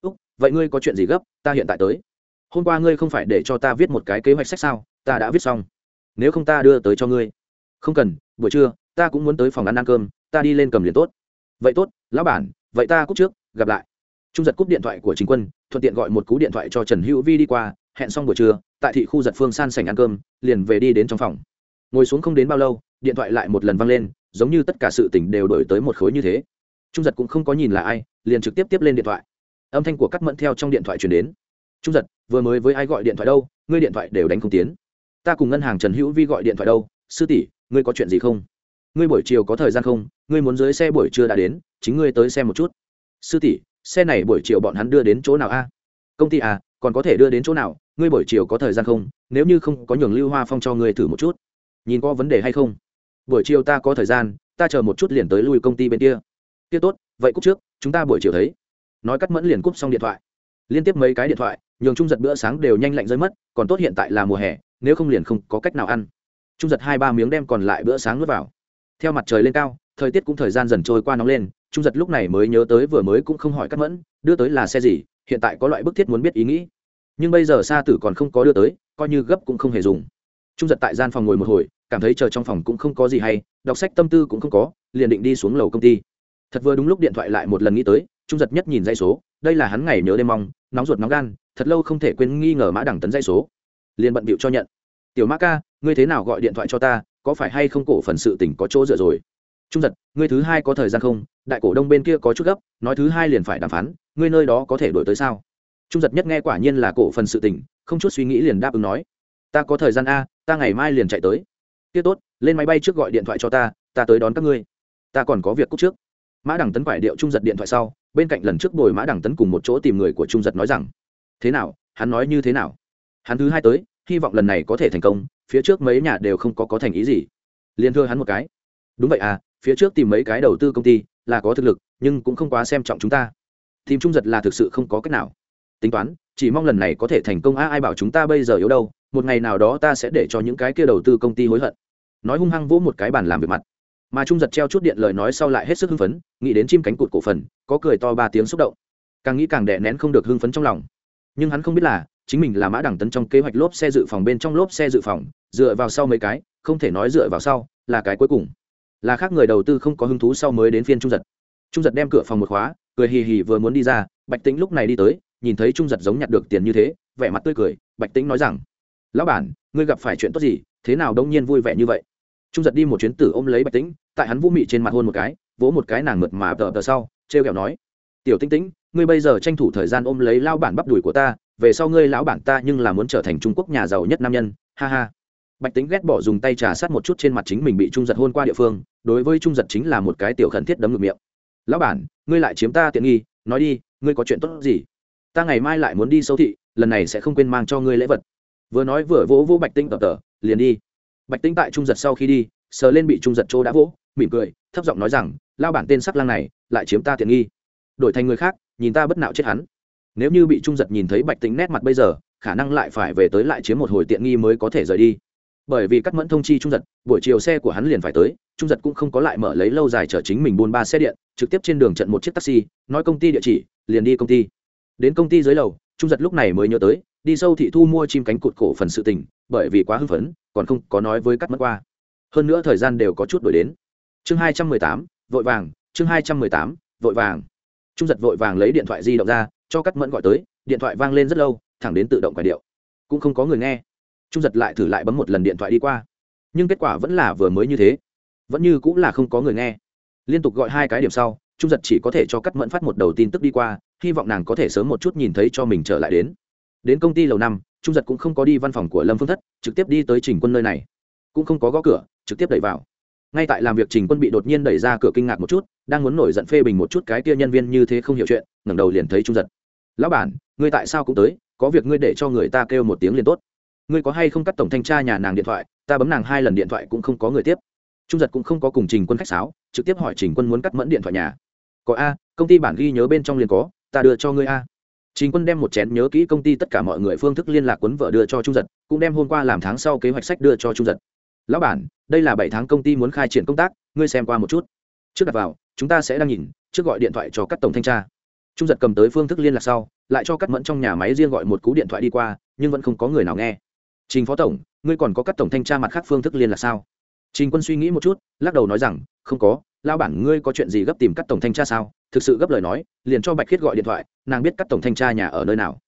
Úc, vậy ngươi có chuyện gì gấp, ta hiện tại tới. Hôm qua ngươi không phải để cho ta viết một cái kế hoạch sách sao? Ta đã viết xong. Nếu không ta đưa tới cho ngươi. Không cần, buổi trưa, ta cũng muốn tới phòng ăn ăn cơm, ta đi lên cầm liền tốt. Vậy tốt, lão bản, vậy ta cúp trước, gặp lại. Trung giật cúp điện thoại của chính quân, thuận tiện gọi một cú điện thoại cho trần hữu vi đi qua, hẹn xong buổi trưa tại thị khu giật phương san sảnh ăn cơm, liền về đi đến trong phòng. Ngồi xuống không đến bao lâu, điện thoại lại một lần vang lên, giống như tất cả sự tỉnh đều đổi tới một khối như thế. Trung giật cũng không có nhìn là ai, liền trực tiếp tiếp lên điện thoại. Âm thanh của cắt mẫn theo trong điện thoại chuyển đến. Trung giật, vừa mới với ai gọi điện thoại đâu? Ngươi điện thoại đều đánh không tiến. Ta cùng ngân hàng trần hữu vi gọi điện thoại đâu? Sư tỷ, ngươi có chuyện gì không? Ngươi buổi chiều có thời gian không? Ngươi muốn dưới xe buổi trưa đã đến, chính ngươi tới xem một chút. Sư tỷ, xe này buổi chiều bọn hắn đưa đến chỗ nào a? Công ty à còn có thể đưa đến chỗ nào? Ngươi buổi chiều có thời gian không? Nếu như không, có nhường lưu hoa phong cho ngươi thử một chút. Nhìn có vấn đề hay không? Buổi chiều ta có thời gian, ta chờ một chút liền tới lui công ty bên kia. Kia tốt, vậy cúc trước, chúng ta buổi chiều thấy. Nói cắt mẫn liền cúp xong điện thoại. Liên tiếp mấy cái điện thoại, nhường trung giật bữa sáng đều nhanh lạnh rơi mất, còn tốt hiện tại là mùa hè, nếu không liền không có cách nào ăn. Trung giật hai ba miếng đem còn lại bữa sáng nuốt vào. Theo mặt trời lên cao, thời tiết cũng thời gian dần trôi qua nóng lên, trung giật lúc này mới nhớ tới vừa mới cũng không hỏi cắt mẫn, đưa tới là xe gì, hiện tại có loại bức thiết muốn biết ý nghĩ nhưng bây giờ sa tử còn không có đưa tới, coi như gấp cũng không hề dùng. Trung giật tại gian phòng ngồi một hồi, cảm thấy chờ trong phòng cũng không có gì hay, đọc sách tâm tư cũng không có, liền định đi xuống lầu công ty. Thật vừa đúng lúc điện thoại lại một lần nghĩ tới, trung giật nhất nhìn dây số, đây là hắn ngày nhớ đêm mong, nóng ruột nóng gan, thật lâu không thể quên nghi ngờ mã đẳng tấn dây số. Liền bận bịu cho nhận. Tiểu mã ca, ngươi thế nào gọi điện thoại cho ta, có phải hay không cổ phần sự tỉnh có chỗ dựa rồi? Trung giật, ngươi thứ hai có thời gian không? Đại cổ đông bên kia có chút gấp, nói thứ hai liền phải đàm phán, ngươi nơi đó có thể đổi tới sao? Trung giật nhất nghe quả nhiên là cổ phần sự tình, không chút suy nghĩ liền đáp ứng nói ta có thời gian a ta ngày mai liền chạy tới. Tiết tốt lên máy bay trước gọi điện thoại cho ta ta tới đón các ngươi. Ta còn có việc cúc trước. Mã đẳng tấn phải điệu trung giật điện thoại sau bên cạnh lần trước bồi mã đẳng tấn cùng một chỗ tìm người của trung giật nói rằng thế nào hắn nói như thế nào? Hắn thứ hai tới hy vọng lần này có thể thành công phía trước mấy nhà đều không có có thành ý gì. Liền thưa hắn một cái đúng vậy à phía trước tìm mấy cái đầu tư công ty là có thực lực nhưng cũng không quá xem trọng chúng ta. Tìm trung giật là thực sự không có cách nào tính toán, chỉ mong lần này có thể thành công. A, ai bảo chúng ta bây giờ yếu đâu? Một ngày nào đó ta sẽ để cho những cái kia đầu tư công ty hối hận. Nói hung hăng vỗ một cái bàn làm việc mặt. Mà trung giật treo chút điện lời nói sau lại hết sức hưng phấn, nghĩ đến chim cánh cụt cổ phần, có cười to ba tiếng xúc động. Càng nghĩ càng đè nén không được hưng phấn trong lòng. Nhưng hắn không biết là, chính mình là mã đẳng tấn trong kế hoạch lốp xe dự phòng bên trong lốp xe dự phòng, dựa vào sau mấy cái, không thể nói dựa vào sau, là cái cuối cùng. Là khác người đầu tư không có hứng thú sau mới đến phiên trung giật. Trung giật đem cửa phòng một khóa, cười hì hì vừa muốn đi ra, bạch tĩnh lúc này đi tới nhìn thấy trung giật giống nhặt được tiền như thế, vẻ mặt tươi cười, bạch tĩnh nói rằng, lão bản, ngươi gặp phải chuyện tốt gì? Thế nào đông nhiên vui vẻ như vậy? Trung giật đi một chuyến tử ôm lấy bạch tĩnh, tại hắn vũ mị trên mặt hôn một cái, vỗ một cái nàng mượt mà tờ tờ sau t r e o kẹo nói, tiểu tinh tĩnh, ngươi bây giờ tranh thủ thời gian ôm lấy lao bản bắp đùi của ta, về sau ngươi lão bản ta nhưng là muốn trở thành trung quốc nhà giàu nhất nam nhân. Ha ha. Bạch tính ghét bỏ dùng tay trà sát một chút trên mặt chính mình bị trung giật hôn qua địa phương, đối với trung giật chính là một cái tiểu khẩn thiết đấm ngược miệng. Lão bản, ngươi lại chiếm ta tiện nghi, nói đi, ngươi có chuyện tốt gì? Ta ngày mai lại muốn đi sâu thị, lần này sẽ không quên mang cho ngươi lễ vật. Vừa nói vừa vỗ vỗ bạch tinh tập tờ, liền đi. Bạch tinh tại trung giật sau khi đi, sờ lên bị trung giật chỗ đã vỗ, mỉm cười, thấp giọng nói rằng, lao bản tên sắc lang này, lại chiếm ta tiện nghi. Đổi thành người khác, nhìn ta bất nạo chết hắn. Nếu như bị trung giật nhìn thấy bạch tính nét mặt bây giờ, khả năng lại phải về tới lại chiếm một hồi tiện nghi mới có thể rời đi. Bởi vì cắt mẫn thông chi trung giật, buổi chiều xe của hắn liền phải tới, trung giật cũng không có lại mở lấy lâu dài chở chính mình buôn ba xe điện, trực tiếp trên đường trận một chiếc taxi, nói công ty địa chỉ, liền đi công ty đến công ty dưới lầu, trung giật lúc này mới nhớ tới, đi sâu thị thu mua chim cánh cụt cổ phần sự tình, bởi vì quá hưng phấn, còn không có nói với cắt mẫn qua. Hơn nữa thời gian đều có chút đổi đến. Chương hai trăm mười tám, vội vàng, chương hai trăm mười tám, vội vàng. Trung giật vội vàng lấy điện thoại di động ra, cho cắt mẫn gọi tới, điện thoại vang lên rất lâu, thẳng đến tự động quả điệu. Cũng không có người nghe. Trung giật lại thử lại bấm một lần điện thoại đi qua. Nhưng kết quả vẫn là vừa mới như thế. Vẫn như cũng là không có người nghe. Liên tục gọi hai cái điểm sau, trung giật chỉ có thể cho cắt mẫn phát một đầu tin tức đi qua hy vọng nàng có thể sớm một chút nhìn thấy cho mình trở lại đến. Đến công ty lầu năm, trung giật cũng không có đi văn phòng của lâm phương thất, trực tiếp đi tới trình quân nơi này. Cũng không có gõ cửa, trực tiếp đẩy vào. Ngay tại làm việc trình quân bị đột nhiên đẩy ra cửa kinh ngạc một chút, đang muốn nổi giận phê bình một chút cái kia nhân viên như thế không hiểu chuyện, ngẩng đầu liền thấy trung giật. Lão bản, ngươi tại sao cũng tới, có việc ngươi để cho người ta kêu một tiếng liền tốt. Ngươi có hay không cắt tổng thanh tra nhà nàng điện thoại, ta bấm nàng hai lần điện thoại cũng không có người tiếp. Trung giật cũng không có cùng trình quân khách sáo, trực tiếp hỏi trình quân muốn cắt mẫn điện thoại nhà. Có a, công ty bản ghi nhớ bên trong liền có ta đưa cho ngươi a. Trình quân đem một chén nhớ kỹ công ty tất cả mọi người phương thức liên lạc quấn vợ đưa cho trung giật, cũng đem hôm qua làm tháng sau kế hoạch sách đưa cho trung giật. Lão bản, đây là bảy tháng công ty muốn khai triển công tác, ngươi xem qua một chút. Trước đặt vào, chúng ta sẽ đang nhìn, trước gọi điện thoại cho các tổng thanh tra. Trung giật cầm tới phương thức liên lạc sau, lại cho cắt mẫn trong nhà máy riêng gọi một cú điện thoại đi qua, nhưng vẫn không có người nào nghe. Trình phó tổng, ngươi còn có các tổng thanh tra mặt khác phương thức liên lạc sao? Trình quân suy nghĩ một chút, lắc đầu nói rằng, không có. Lao bản, ngươi có chuyện gì gấp tìm các tổng thanh tra sao? Thực sự gấp lời nói, liền cho bạch khiết gọi điện thoại, nàng biết các tổng thanh tra nhà ở nơi nào.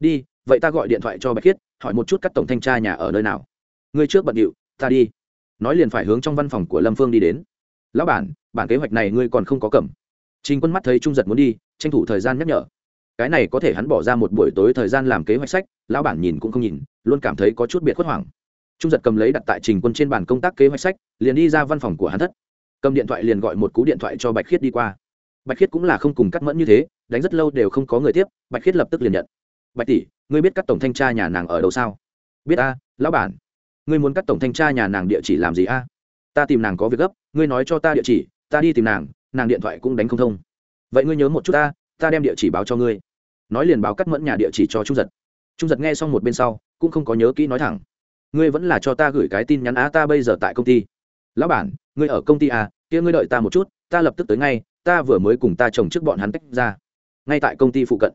Đi, vậy ta gọi điện thoại cho bạch khiết, hỏi một chút các tổng thanh tra nhà ở nơi nào. Ngươi trước bận điệu, ta đi. Nói liền phải hướng trong văn phòng của lâm phương đi đến. Lão bản bản kế hoạch này ngươi còn không có cầm. Trình quân mắt thấy trung giật muốn đi, tranh thủ thời gian nhắc nhở. Cái này có thể hắn bỏ ra một buổi tối thời gian làm kế hoạch sách, lão bản nhìn cũng không nhìn, luôn cảm thấy có chút biệt khuất hoảng. Trung giật cầm lấy đặt tại trình quân trên bàn công tác kế hoạch sách, liền đi ra văn phòng của hắn thất. Cầm điện thoại liền gọi một cú điện thoại cho bạch khiết đi qua bạch khiết cũng là không cùng cắt mẫn như thế, đánh rất lâu đều không có người tiếp, bạch khiết lập tức liền nhận. Bạch tỷ, ngươi biết các tổng thanh tra nhà nàng ở đâu sao? Biết a, lão bản. Ngươi muốn cắt tổng thanh tra nhà nàng địa chỉ làm gì a? Ta tìm nàng có việc gấp, ngươi nói cho ta địa chỉ, ta đi tìm nàng nàng điện thoại cũng đánh không thông. Vậy ngươi nhớ một chút ta ta đem địa chỉ báo cho ngươi. Nói liền báo cắt mẫn nhà địa chỉ cho trung giật. Trung giật nghe xong một bên sau, cũng không có nhớ kỹ nói thẳng. Ngươi vẫn là cho ta gửi cái tin nhắn á ta bây giờ tại công ty. Lão bản, ngươi ở công ty à kia ngươi đợi ta một chút, ta lập tức tới ngay ta vừa mới cùng ta chồng trước bọn hắn tách ra. Ngay tại công ty phụ cận.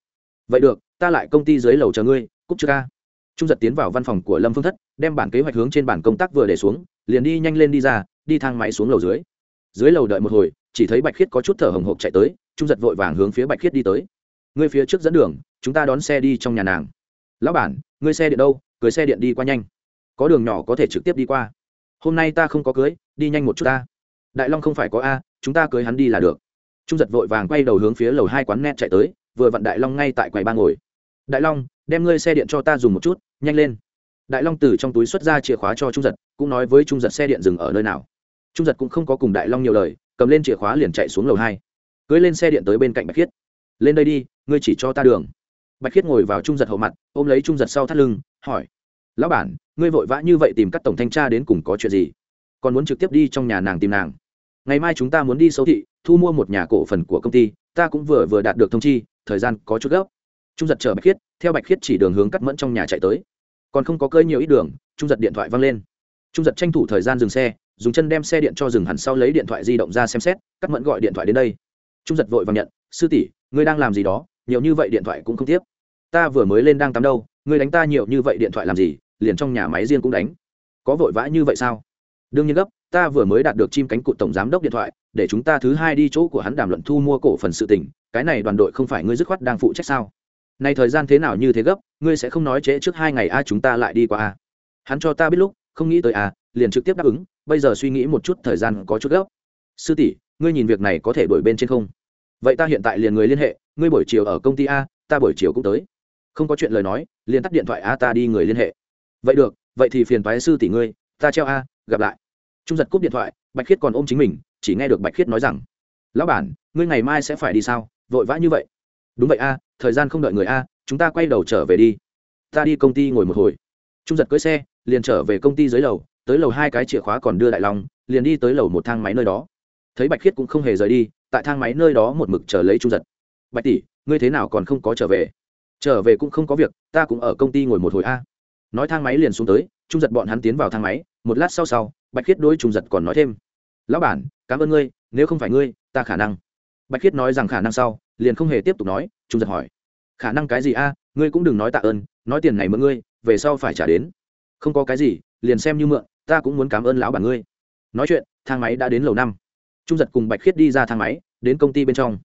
Vậy được, ta lại công ty dưới lầu chờ ngươi cúc chưa ca. Trung giật tiến vào văn phòng của lâm phương thất, đem bản kế hoạch hướng trên bản công tác vừa để xuống, liền đi nhanh lên đi ra, đi thang máy xuống lầu dưới. Dưới lầu đợi một hồi, chỉ thấy bạch khiết có chút thở hồng hộc chạy tới, trung giật vội vàng hướng phía bạch khiết đi tới. Ngươi phía trước dẫn đường, chúng ta đón xe đi trong nhà nàng. Lão bản, ngươi xe điện đâu? Cưới xe điện đi qua nhanh. Có đường nhỏ có thể trực tiếp đi qua. Hôm nay ta không có cưới, đi nhanh một chút ta. Đại long không phải có a, chúng ta cưới hắn đi là được trung giật vội vàng quay đầu hướng phía lầu hai quán net chạy tới, vừa vặn đại long ngay tại quầy ba ngồi. Đại long, đem ngươi xe điện cho ta dùng một chút, nhanh lên. Đại long từ trong túi xuất ra chìa khóa cho trung giật, cũng nói với trung giật xe điện dừng ở nơi nào. Trung giật cũng không có cùng đại long nhiều lời, cầm lên chìa khóa liền chạy xuống lầu hai. Cưới lên xe điện tới bên cạnh bạch khiết. Lên đây đi, ngươi chỉ cho ta đường. Bạch khiết ngồi vào trung giật hậu mặt, ôm lấy trung giật sau thắt lưng, hỏi, lão bản, ngươi vội vã như vậy tìm các tổng thanh tra đến cùng có chuyện gì? Còn muốn trực tiếp đi trong nhà nàng tìm nàng? Ngày mai chúng ta muốn đi sâu thị, thu mua một nhà cổ phần của công ty, ta cũng vừa vừa đạt được thông chi, thời gian có chút gấp. Trung giật chờ bạch khiết, theo bạch khiết chỉ đường hướng cắt mẫn trong nhà chạy tới. Còn không có cơi nhiều ít đường, trung giật điện thoại văng lên. Trung giật tranh thủ thời gian dừng xe, dùng chân đem xe điện cho dừng hẳn sau lấy điện thoại di động ra xem xét cắt mẫn gọi điện thoại đến đây. Trung giật vội vàng nhận, sư tỷ, ngươi đang làm gì đó? Nhiều như vậy điện thoại cũng không tiếp. Ta vừa mới lên đang tắm đâu, ngươi đánh ta nhiều như vậy điện thoại làm gì? Liền trong nhà máy riêng cũng đánh. Có vội vã như vậy sao? Đương nhiên gấp ta vừa mới đạt được chim cánh cụt tổng giám đốc điện thoại, để chúng ta thứ hai đi chỗ của hắn đàm luận thu mua cổ phần sự tình, cái này đoàn đội không phải ngươi dứt khoát đang phụ trách sao? Nay thời gian thế nào như thế gấp, ngươi sẽ không nói trễ trước hai ngày a, chúng ta lại đi qua a. Hắn cho ta biết lúc, không nghĩ tới a, liền trực tiếp đáp ứng, bây giờ suy nghĩ một chút thời gian có chút gấp. Sư tỷ, ngươi nhìn việc này có thể đổi bên trên không? Vậy ta hiện tại liền người liên hệ, ngươi buổi chiều ở công ty a, ta buổi chiều cũng tới. Không có chuyện lời nói, liền tắt điện thoại a, ta đi người liên hệ. Vậy được, vậy thì phiền toái sư tỷ ngươi, ta treo a, gặp lại trung giật cúp điện thoại, bạch khiết còn ôm chính mình, chỉ nghe được bạch khiết nói rằng, lão bản, ngươi ngày mai sẽ phải đi sao? Vội vã như vậy. Đúng vậy a, thời gian không đợi người a, chúng ta quay đầu trở về đi. Ta đi công ty ngồi một hồi. Trung giật cưỡi xe, liền trở về công ty dưới lầu, tới lầu hai cái chìa khóa còn đưa đại long liền đi tới lầu một thang máy nơi đó. Thấy bạch khiết cũng không hề rời đi, tại thang máy nơi đó một mực chờ lấy trung giật. Bạch tỷ, ngươi thế nào còn không có trở về? Trở về cũng không có việc, ta cũng ở công ty ngồi một hồi a. Nói thang máy liền xuống tới, trung giật bọn hắn tiến vào thang máy một lát sau sau, bạch khiết đối trùng giật còn nói thêm. Lão bản, cảm ơn ngươi, nếu không phải ngươi, ta khả năng. Bạch khiết nói rằng khả năng sau, liền không hề tiếp tục nói, trùng giật hỏi. Khả năng cái gì a? Ngươi cũng đừng nói tạ ơn, nói tiền này mượn ngươi, về sau phải trả đến. Không có cái gì, liền xem như mượn, ta cũng muốn cảm ơn lão bản ngươi. Nói chuyện, thang máy đã đến lầu năm. Trung giật cùng bạch khiết đi ra thang máy, đến công ty bên trong.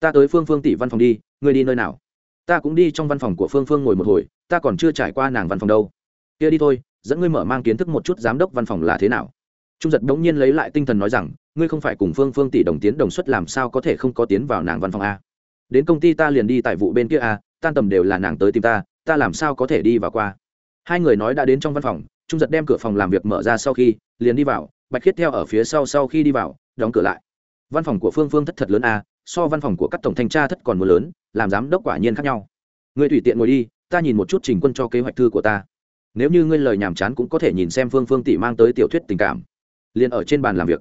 Ta tới phương phương tỷ văn phòng đi, ngươi đi nơi nào? Ta cũng đi trong văn phòng của phương phương ngồi một hồi, ta còn chưa trải qua nàng văn phòng đâu. Kia đi thôi dẫn ngươi mở mang kiến thức một chút giám đốc văn phòng là thế nào. Trung giật đống nhiên lấy lại tinh thần nói rằng, ngươi không phải cùng phương phương tỷ đồng tiến đồng xuất làm sao có thể không có tiến vào nàng văn phòng a. Đến công ty ta liền đi tại vụ bên kia a, tan tầm đều là nàng tới tìm ta ta làm sao có thể đi vào qua. Hai người nói đã đến trong văn phòng, trung giật đem cửa phòng làm việc mở ra sau khi, liền đi vào, bạch khiết theo ở phía sau sau khi đi vào, đóng cửa lại. Văn phòng của phương phương thất thật lớn a, so văn phòng của các tổng thanh tra thất còn mưa lớn, làm giám đốc quả nhiên khác nhau. Ngươi tùy tiện ngồi đi, ta nhìn một chút trình quân cho kế hoạch thư của ta nếu như ngươi lời nhàm chán cũng có thể nhìn xem phương phương tỷ mang tới tiểu thuyết tình cảm. Liền ở trên bàn làm việc.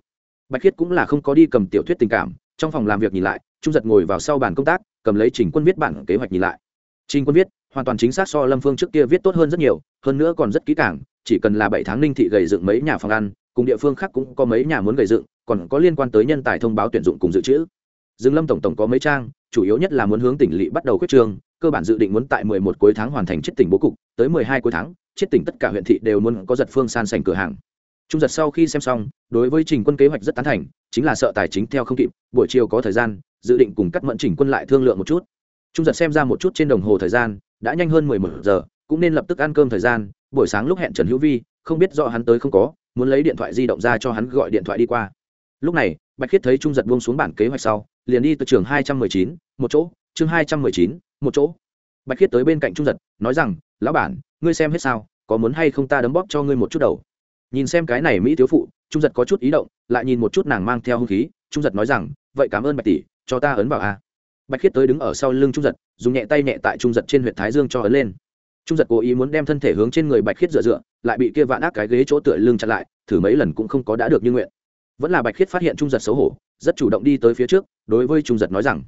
Bạch khiết cũng là không có đi cầm tiểu thuyết tình cảm. Trong phòng làm việc nhìn lại, trung giật ngồi vào sau bàn công tác, cầm lấy trình quân viết bản kế hoạch nhìn lại. Trình quân viết, hoàn toàn chính xác so lâm phương trước kia viết tốt hơn rất nhiều, hơn nữa còn rất kỹ càng, chỉ cần là bảy tháng ninh thị gầy dựng mấy nhà phòng ăn, cùng địa phương khác cũng có mấy nhà muốn gầy dựng, còn có liên quan tới nhân tài thông báo tuyển dụng cùng dự trữ. Dương lâm tổng tổng có mấy trang, chủ yếu nhất là muốn hướng tỉnh lỵ bắt đầu quyết trường cơ bản dự định muốn tại 11 cuối tháng hoàn thành chiết tỉnh bố cục, tới 12 cuối tháng chiết tỉnh tất cả huyện thị đều muốn có giật phương san sành cửa hàng. Trung giật sau khi xem xong, đối với trình quân kế hoạch rất tán thành, chính là sợ tài chính theo không kịp, buổi chiều có thời gian, dự định cùng cắt mẫn trình quân lại thương lượng một chút. Trung giật xem ra một chút trên đồng hồ thời gian, đã nhanh hơn 11 giờ, cũng nên lập tức ăn cơm thời gian, buổi sáng lúc hẹn trần hữu vi, không biết rõ hắn tới không có, muốn lấy điện thoại di động ra cho hắn gọi điện thoại đi qua. Lúc này, bạch khiết thấy trung giật buông xuống bản kế hoạch sau, liền đi từ trường hai trăm mười chín, một chỗ chương hai trăm mười chín, một chỗ. Bạch khiết tới bên cạnh trung giật, nói rằng, lão bản, ngươi xem hết sao, có muốn hay không ta đấm bóp cho ngươi một chút đầu? Nhìn xem cái này mỹ thiếu phụ, trung giật có chút ý động, lại nhìn một chút nàng mang theo hung khí, trung giật nói rằng, vậy cảm ơn bạch tỷ, cho ta ấn vào a. Bạch khiết tới đứng ở sau lưng trung giật, dùng nhẹ tay nhẹ tại trung giật trên huyệt thái dương cho ấn lên. Trung giật cố ý muốn đem thân thể hướng trên người bạch khiết dựa dựa, lại bị kia vạn ác cái ghế chỗ tựa lưng chặn lại, thử mấy lần cũng không có đã được như nguyện. Vẫn là bạch khiết phát hiện trung giật xấu hổ, rất chủ động đi tới phía trước, đối với trung giật nói rằng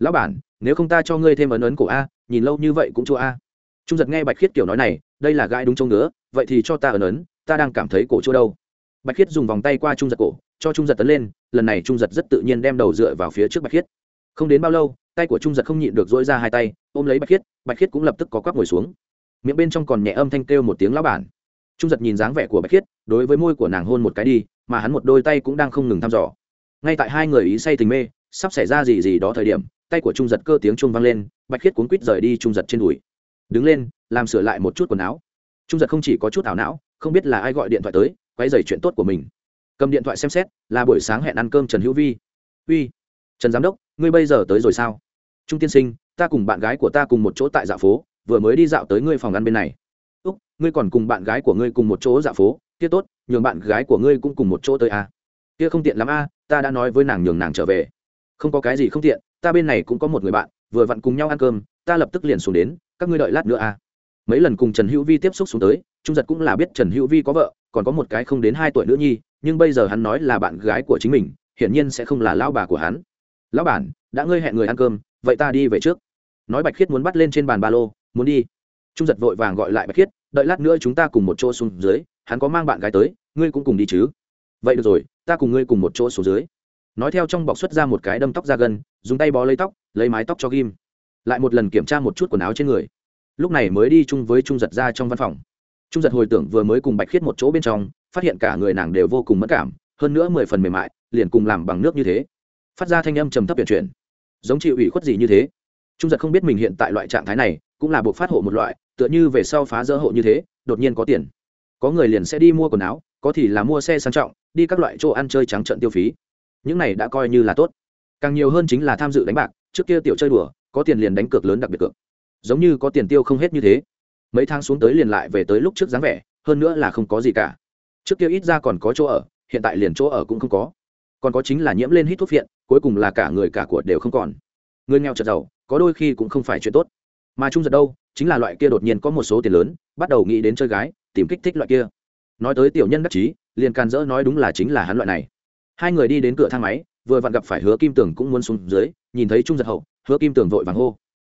lão bản, nếu không ta cho ngươi thêm ấn ấn cổ a, nhìn lâu như vậy cũng chua a. Trung giật nghe bạch khiết kiểu nói này, đây là gãi đúng trông nữa vậy thì cho ta ấn ấn, ta đang cảm thấy cổ chua đâu. Bạch khiết dùng vòng tay qua trung giật cổ, cho trung giật tấn lên, lần này trung giật rất tự nhiên đem đầu dựa vào phía trước bạch khiết. Không đến bao lâu, tay của trung giật không nhịn được dỗi ra hai tay, ôm lấy bạch khiết bạch khiết cũng lập tức có quắp ngồi xuống. Miệng bên trong còn nhẹ âm thanh kêu một tiếng lão bản. Trung giật nhìn dáng vẻ của bạch khiết, đối với môi của nàng hôn một cái đi, mà hắn một đôi tay cũng đang không ngừng thăm dò. Ngay tại hai người ý say tình mê, sắp xảy ra gì gì đó thời điểm tay của trung giật cơ tiếng trung vang lên, bạch khiết cuốn quýt rời đi trung giật trên đùi. Đứng lên, làm sửa lại một chút quần áo. Trung giật không chỉ có chút ảo não, không biết là ai gọi điện thoại tới quay dày chuyện tốt của mình. Cầm điện thoại xem xét, là buổi sáng hẹn ăn cơm trần hữu vi. Uy, trần giám đốc, ngươi bây giờ tới rồi sao? Trung tiên sinh, ta cùng bạn gái của ta cùng một chỗ tại dạo phố, vừa mới đi dạo tới ngươi phòng ăn bên này. Úc, ngươi còn cùng bạn gái của ngươi cùng một chỗ dạo phố? Kia tốt, nhường bạn gái của ngươi cũng cùng một chỗ tới à. kia không tiện lắm a, ta đã nói với nàng nhường nàng trở về không có cái gì không tiện, ta bên này cũng có một người bạn, vừa vặn cùng nhau ăn cơm, ta lập tức liền xuống đến, các ngươi đợi lát nữa à. mấy lần cùng trần hữu vi tiếp xúc xuống tới, trung giật cũng là biết trần hữu vi có vợ, còn có một cái không đến hai tuổi nữa nhi, nhưng bây giờ hắn nói là bạn gái của chính mình, hiển nhiên sẽ không là lão bà của hắn. Lão bản, đã ngươi hẹn người ăn cơm, vậy ta đi về trước. Nói bạch khiết muốn bắt lên trên bàn ba lô, muốn đi. Trung giật vội vàng gọi lại bạch khiết, đợi lát nữa chúng ta cùng một chỗ xuống dưới, hắn có mang bạn gái tới, ngươi cũng cùng đi chứ. Vậy được rồi, ta cùng ngươi cùng một chỗ xuống dưới nói theo trong bọc xuất ra một cái đâm tóc ra gần, dùng tay bó lấy tóc lấy mái tóc cho ghim. Lại một lần kiểm tra một chút quần áo trên người. Lúc này mới đi chung với trung giật ra trong văn phòng. Trung giật hồi tưởng vừa mới cùng bạch khiết một chỗ bên trong phát hiện cả người nàng đều vô cùng mất cảm hơn nữa mười phần mềm mại liền cùng làm bằng nước như thế. Phát ra thanh âm trầm thấp tuyển chuyển. Giống chịu ủy khuất gì như thế. Trung giật không biết mình hiện tại loại trạng thái này cũng là buộc phát hộ một loại tựa như về sau phá dỡ hộ như thế đột nhiên có tiền. Có người liền sẽ đi mua quần áo có thì là mua xe sang trọng đi các loại chỗ ăn chơi trắng trận tiêu phí những này đã coi như là tốt. Càng nhiều hơn chính là tham dự đánh bạc, trước kia tiểu chơi đùa, có tiền liền đánh cược lớn đặc biệt cược. Giống như có tiền tiêu không hết như thế. Mấy tháng xuống tới liền lại về tới lúc trước dáng vẻ, hơn nữa là không có gì cả. Trước kia ít ra còn có chỗ ở, hiện tại liền chỗ ở cũng không có. Còn có chính là nhiễm lên hít thuốc phiện, cuối cùng là cả người cả của đều không còn. Người nghèo chật giàu, có đôi khi cũng không phải chuyện tốt. Mà trung giật đâu, chính là loại kia đột nhiên có một số tiền lớn, bắt đầu nghĩ đến chơi gái, tìm kích thích loại kia. Nói tới tiểu nhân đắc chí, liền can dỡ nói đúng là chính là hắn loại này hai người đi đến cửa thang máy, vừa vặn gặp phải hứa kim tường cũng muốn xuống dưới, nhìn thấy trung giật hậu, hứa kim tường vội vàng hô,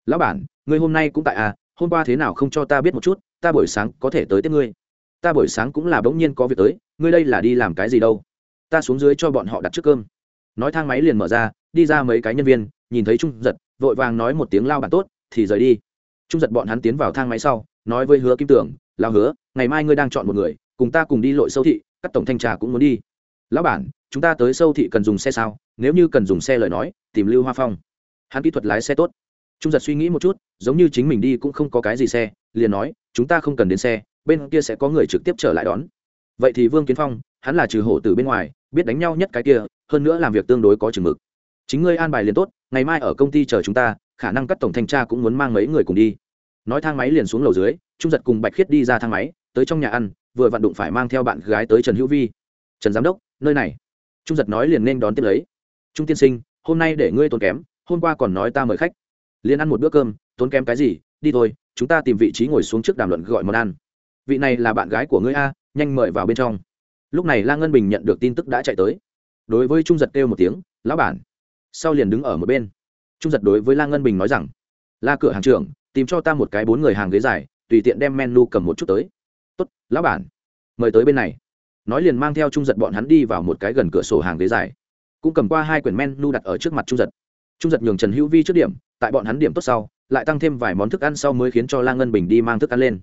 lão bản ngươi hôm nay cũng tại à hôm qua thế nào không cho ta biết một chút, ta buổi sáng có thể tới tiếp ngươi. Ta buổi sáng cũng là bỗng nhiên có việc tới, ngươi đây là đi làm cái gì đâu? Ta xuống dưới cho bọn họ đặt trước cơm. Nói thang máy liền mở ra, đi ra mấy cái nhân viên, nhìn thấy trung giật, vội vàng nói một tiếng lao bản tốt, thì rời đi. Trung giật bọn hắn tiến vào thang máy sau, nói với hứa kim tưởng lao hứa, ngày mai ngươi đang chọn một người, cùng ta cùng đi lội sâu thị các tổng thanh trà cũng muốn đi lão bản, chúng ta tới sâu thị cần dùng xe sao? Nếu như cần dùng xe lời nói, tìm lưu hoa phong. Hắn kỹ thuật lái xe tốt. Trung giật suy nghĩ một chút, giống như chính mình đi cũng không có cái gì xe, liền nói, chúng ta không cần đến xe, bên kia sẽ có người trực tiếp trở lại đón. Vậy thì vương kiến phong, hắn là trừ hổ từ bên ngoài, biết đánh nhau nhất cái kia, hơn nữa làm việc tương đối có chừng mực. Chính ngươi an bài liền tốt, ngày mai ở công ty chờ chúng ta, khả năng các tổng thanh tra cũng muốn mang mấy người cùng đi. Nói thang máy liền xuống lầu dưới, trung giật cùng bạch khiết đi ra thang máy, tới trong nhà ăn, vừa vặn đụng phải mang theo bạn gái tới trần hữu vi. Trần giám đốc nơi này. Trung giật nói liền nên đón tiếp lấy. Trung tiên sinh, hôm nay để ngươi tốn kém, hôm qua còn nói ta mời khách. Liền ăn một bữa cơm, tốn kém cái gì? Đi thôi, chúng ta tìm vị trí ngồi xuống trước đàm luận gọi món ăn. Vị này là bạn gái của ngươi a, nhanh mời vào bên trong. Lúc này la ngân bình nhận được tin tức đã chạy tới. Đối với trung giật kêu một tiếng, lão bản. Sau liền đứng ở một bên. Trung giật đối với la ngân bình nói rằng, la cửa hàng trưởng, tìm cho ta một cái bốn người hàng ghế dài, tùy tiện đem menu cầm một chút tới. Tốt, lão bản. Mời tới bên này nói liền mang theo trung giật bọn hắn đi vào một cái gần cửa sổ hàng ghế dài. Cũng cầm qua hai quyển men nu đặt ở trước mặt trung giật. Trung giật nhường trần hữu vi trước điểm, tại bọn hắn điểm tốt sau, lại tăng thêm vài món thức ăn sau mới khiến cho la ngân bình đi mang thức ăn lên.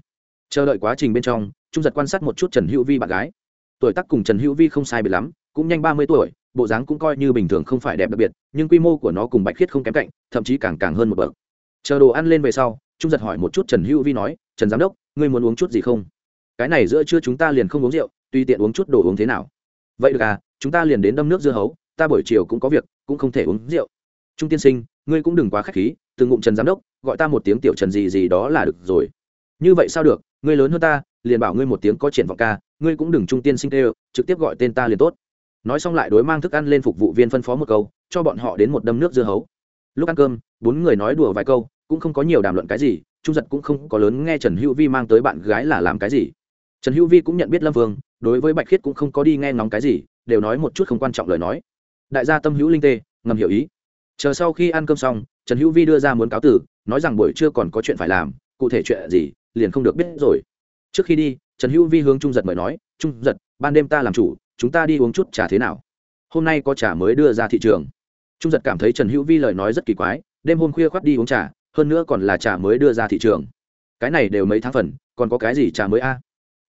Chờ đợi quá trình bên trong, trung giật quan sát một chút trần hữu vi bạn gái. Tuổi tác cùng trần hữu vi không sai biệt lắm, cũng nhanh ba mươi tuổi, bộ dáng cũng coi như bình thường không phải đẹp đặc biệt, nhưng quy mô của nó cùng bạch khiết không kém cạnh, thậm chí càng càng hơn một bậc. Chờ đồ ăn lên về sau, trung giật hỏi một chút trần hữu vi nói, trần giám đốc, ngươi muốn uống chút gì không? Cái này giữa trưa chúng ta liền không uống rượu tùy tiện uống chút đồ uống thế nào. Vậy được à chúng ta liền đến đâm nước dưa hấu, ta buổi chiều cũng có việc, cũng không thể uống rượu. Trung tiên sinh, ngươi cũng đừng quá k h á c h khí, từ ngụm trần giám đốc, gọi ta một tiếng tiểu trần gì gì đó là được rồi. Như vậy sao được, ngươi lớn hơn ta, liền bảo ngươi một tiếng có triển vọng ca, ngươi cũng đừng trung tiên sinh tê trực tiếp gọi tên ta liền tốt. Nói xong lại đối mang thức ăn lên phục vụ viên phân phó một câu, cho bọn họ đến một đâm nước dưa hấu. Lúc ăn cơm, bốn người nói đùa vài câu, cũng không có nhiều đàm luận cái gì, trung giật cũng không có lớn nghe trần hữu vi mang tới bạn gái là làm cái gì. Trần hữu vi cũng nhận biết lâm vương đối với bạch khiết cũng không có đi nghe ngóng cái gì, đều nói một chút không quan trọng lời nói. Đại gia tâm hữu linh tê, ngầm hiểu ý. Chờ sau khi ăn cơm xong, trần hữu vi đưa ra muốn cáo tử, nói rằng buổi trưa còn có chuyện phải làm, cụ thể chuyện gì, liền không được biết rồi. Trước khi đi, trần hữu vi hướng trung giật mời nói, trung giật, ban đêm ta làm chủ, chúng ta đi uống chút trà thế nào? Hôm nay có trà mới đưa ra thị trường. Trung giật cảm thấy trần hữu vi lời nói rất kỳ quái, đêm hôm khuya khoác đi uống trà, hơn nữa còn là trà mới đưa ra thị trường. Cái này đều mấy tháng phần, còn có cái gì trà mới a?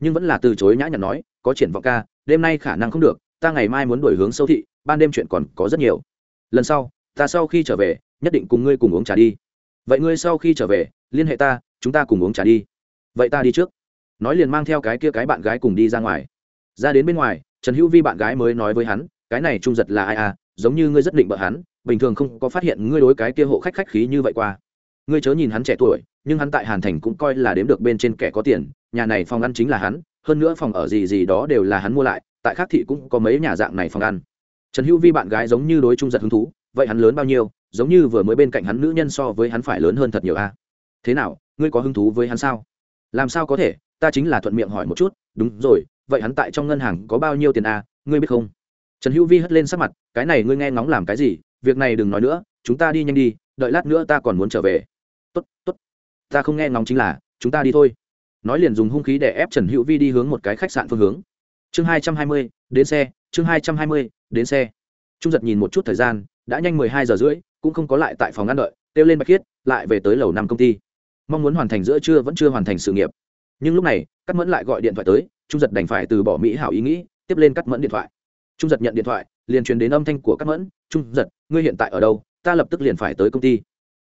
Nhưng vẫn là từ chối nhã nhặn nói có triển vọng ca, đêm nay khả năng không được, ta ngày mai muốn đổi hướng sâu thị, ban đêm chuyện còn có rất nhiều. Lần sau, ta sau khi trở về, nhất định cùng ngươi cùng uống trà đi. Vậy ngươi sau khi trở về, liên hệ ta, chúng ta cùng uống trà đi. Vậy ta đi trước. Nói liền mang theo cái kia cái bạn gái cùng đi ra ngoài. Ra đến bên ngoài, trần hữu vi bạn gái mới nói với hắn, cái này trung giật là ai à giống như ngươi rất định bợ hắn, bình thường không có phát hiện ngươi đối cái kia hộ khách khách khí như vậy qua. Ngươi chớ nhìn hắn trẻ tuổi, nhưng hắn tại hàn thành cũng coi là đếm được bên trên kẻ có tiền, nhà này phòng ăn chính là hắn hơn nữa phòng ở gì gì đó đều là hắn mua lại, tại khác thị cũng có mấy nhà dạng này phòng ăn. Trần hữu vi bạn gái giống như đối trung giật hứng thú, vậy hắn lớn bao nhiêu, giống như vừa mới bên cạnh hắn nữ nhân so với hắn phải lớn hơn thật nhiều a. Thế nào, ngươi có hứng thú với hắn sao? Làm sao có thể, ta chính là thuận miệng hỏi một chút, đúng rồi, vậy hắn tại trong ngân hàng có bao nhiêu tiền a, ngươi biết không? Trần hữu vi hất lên sắc mặt, cái này ngươi nghe ngóng làm cái gì, việc này đừng nói nữa, chúng ta đi nhanh đi, đợi lát nữa ta còn muốn trở về. Tốt tốt, ta không nghe ngóng chính là, chúng ta đi thôi nói liền dùng hung khí để ép trần hữu vi đi hướng một cái khách sạn phương hướng. Chương hai trăm hai mươi, đến xe, chương hai trăm hai mươi, đến xe. Trung giật nhìn một chút thời gian, đã nhanh mười hai giờ rưỡi, cũng không có lại tại phòng ngăn đợi, kêu lên bạch khiết, lại về tới lầu năm công ty. Mong muốn hoàn thành giữa trưa vẫn chưa hoàn thành sự nghiệp. Nhưng lúc này, cắt mẫn lại gọi điện thoại tới, trung giật đành phải từ bỏ mỹ hảo ý nghĩ, tiếp lên cắt mẫn điện thoại. Trung giật nhận điện thoại, liền truyền đến âm thanh của cắt mẫn, trung giật, ngươi hiện tại ở đâu? Ta lập tức liền phải tới công ty.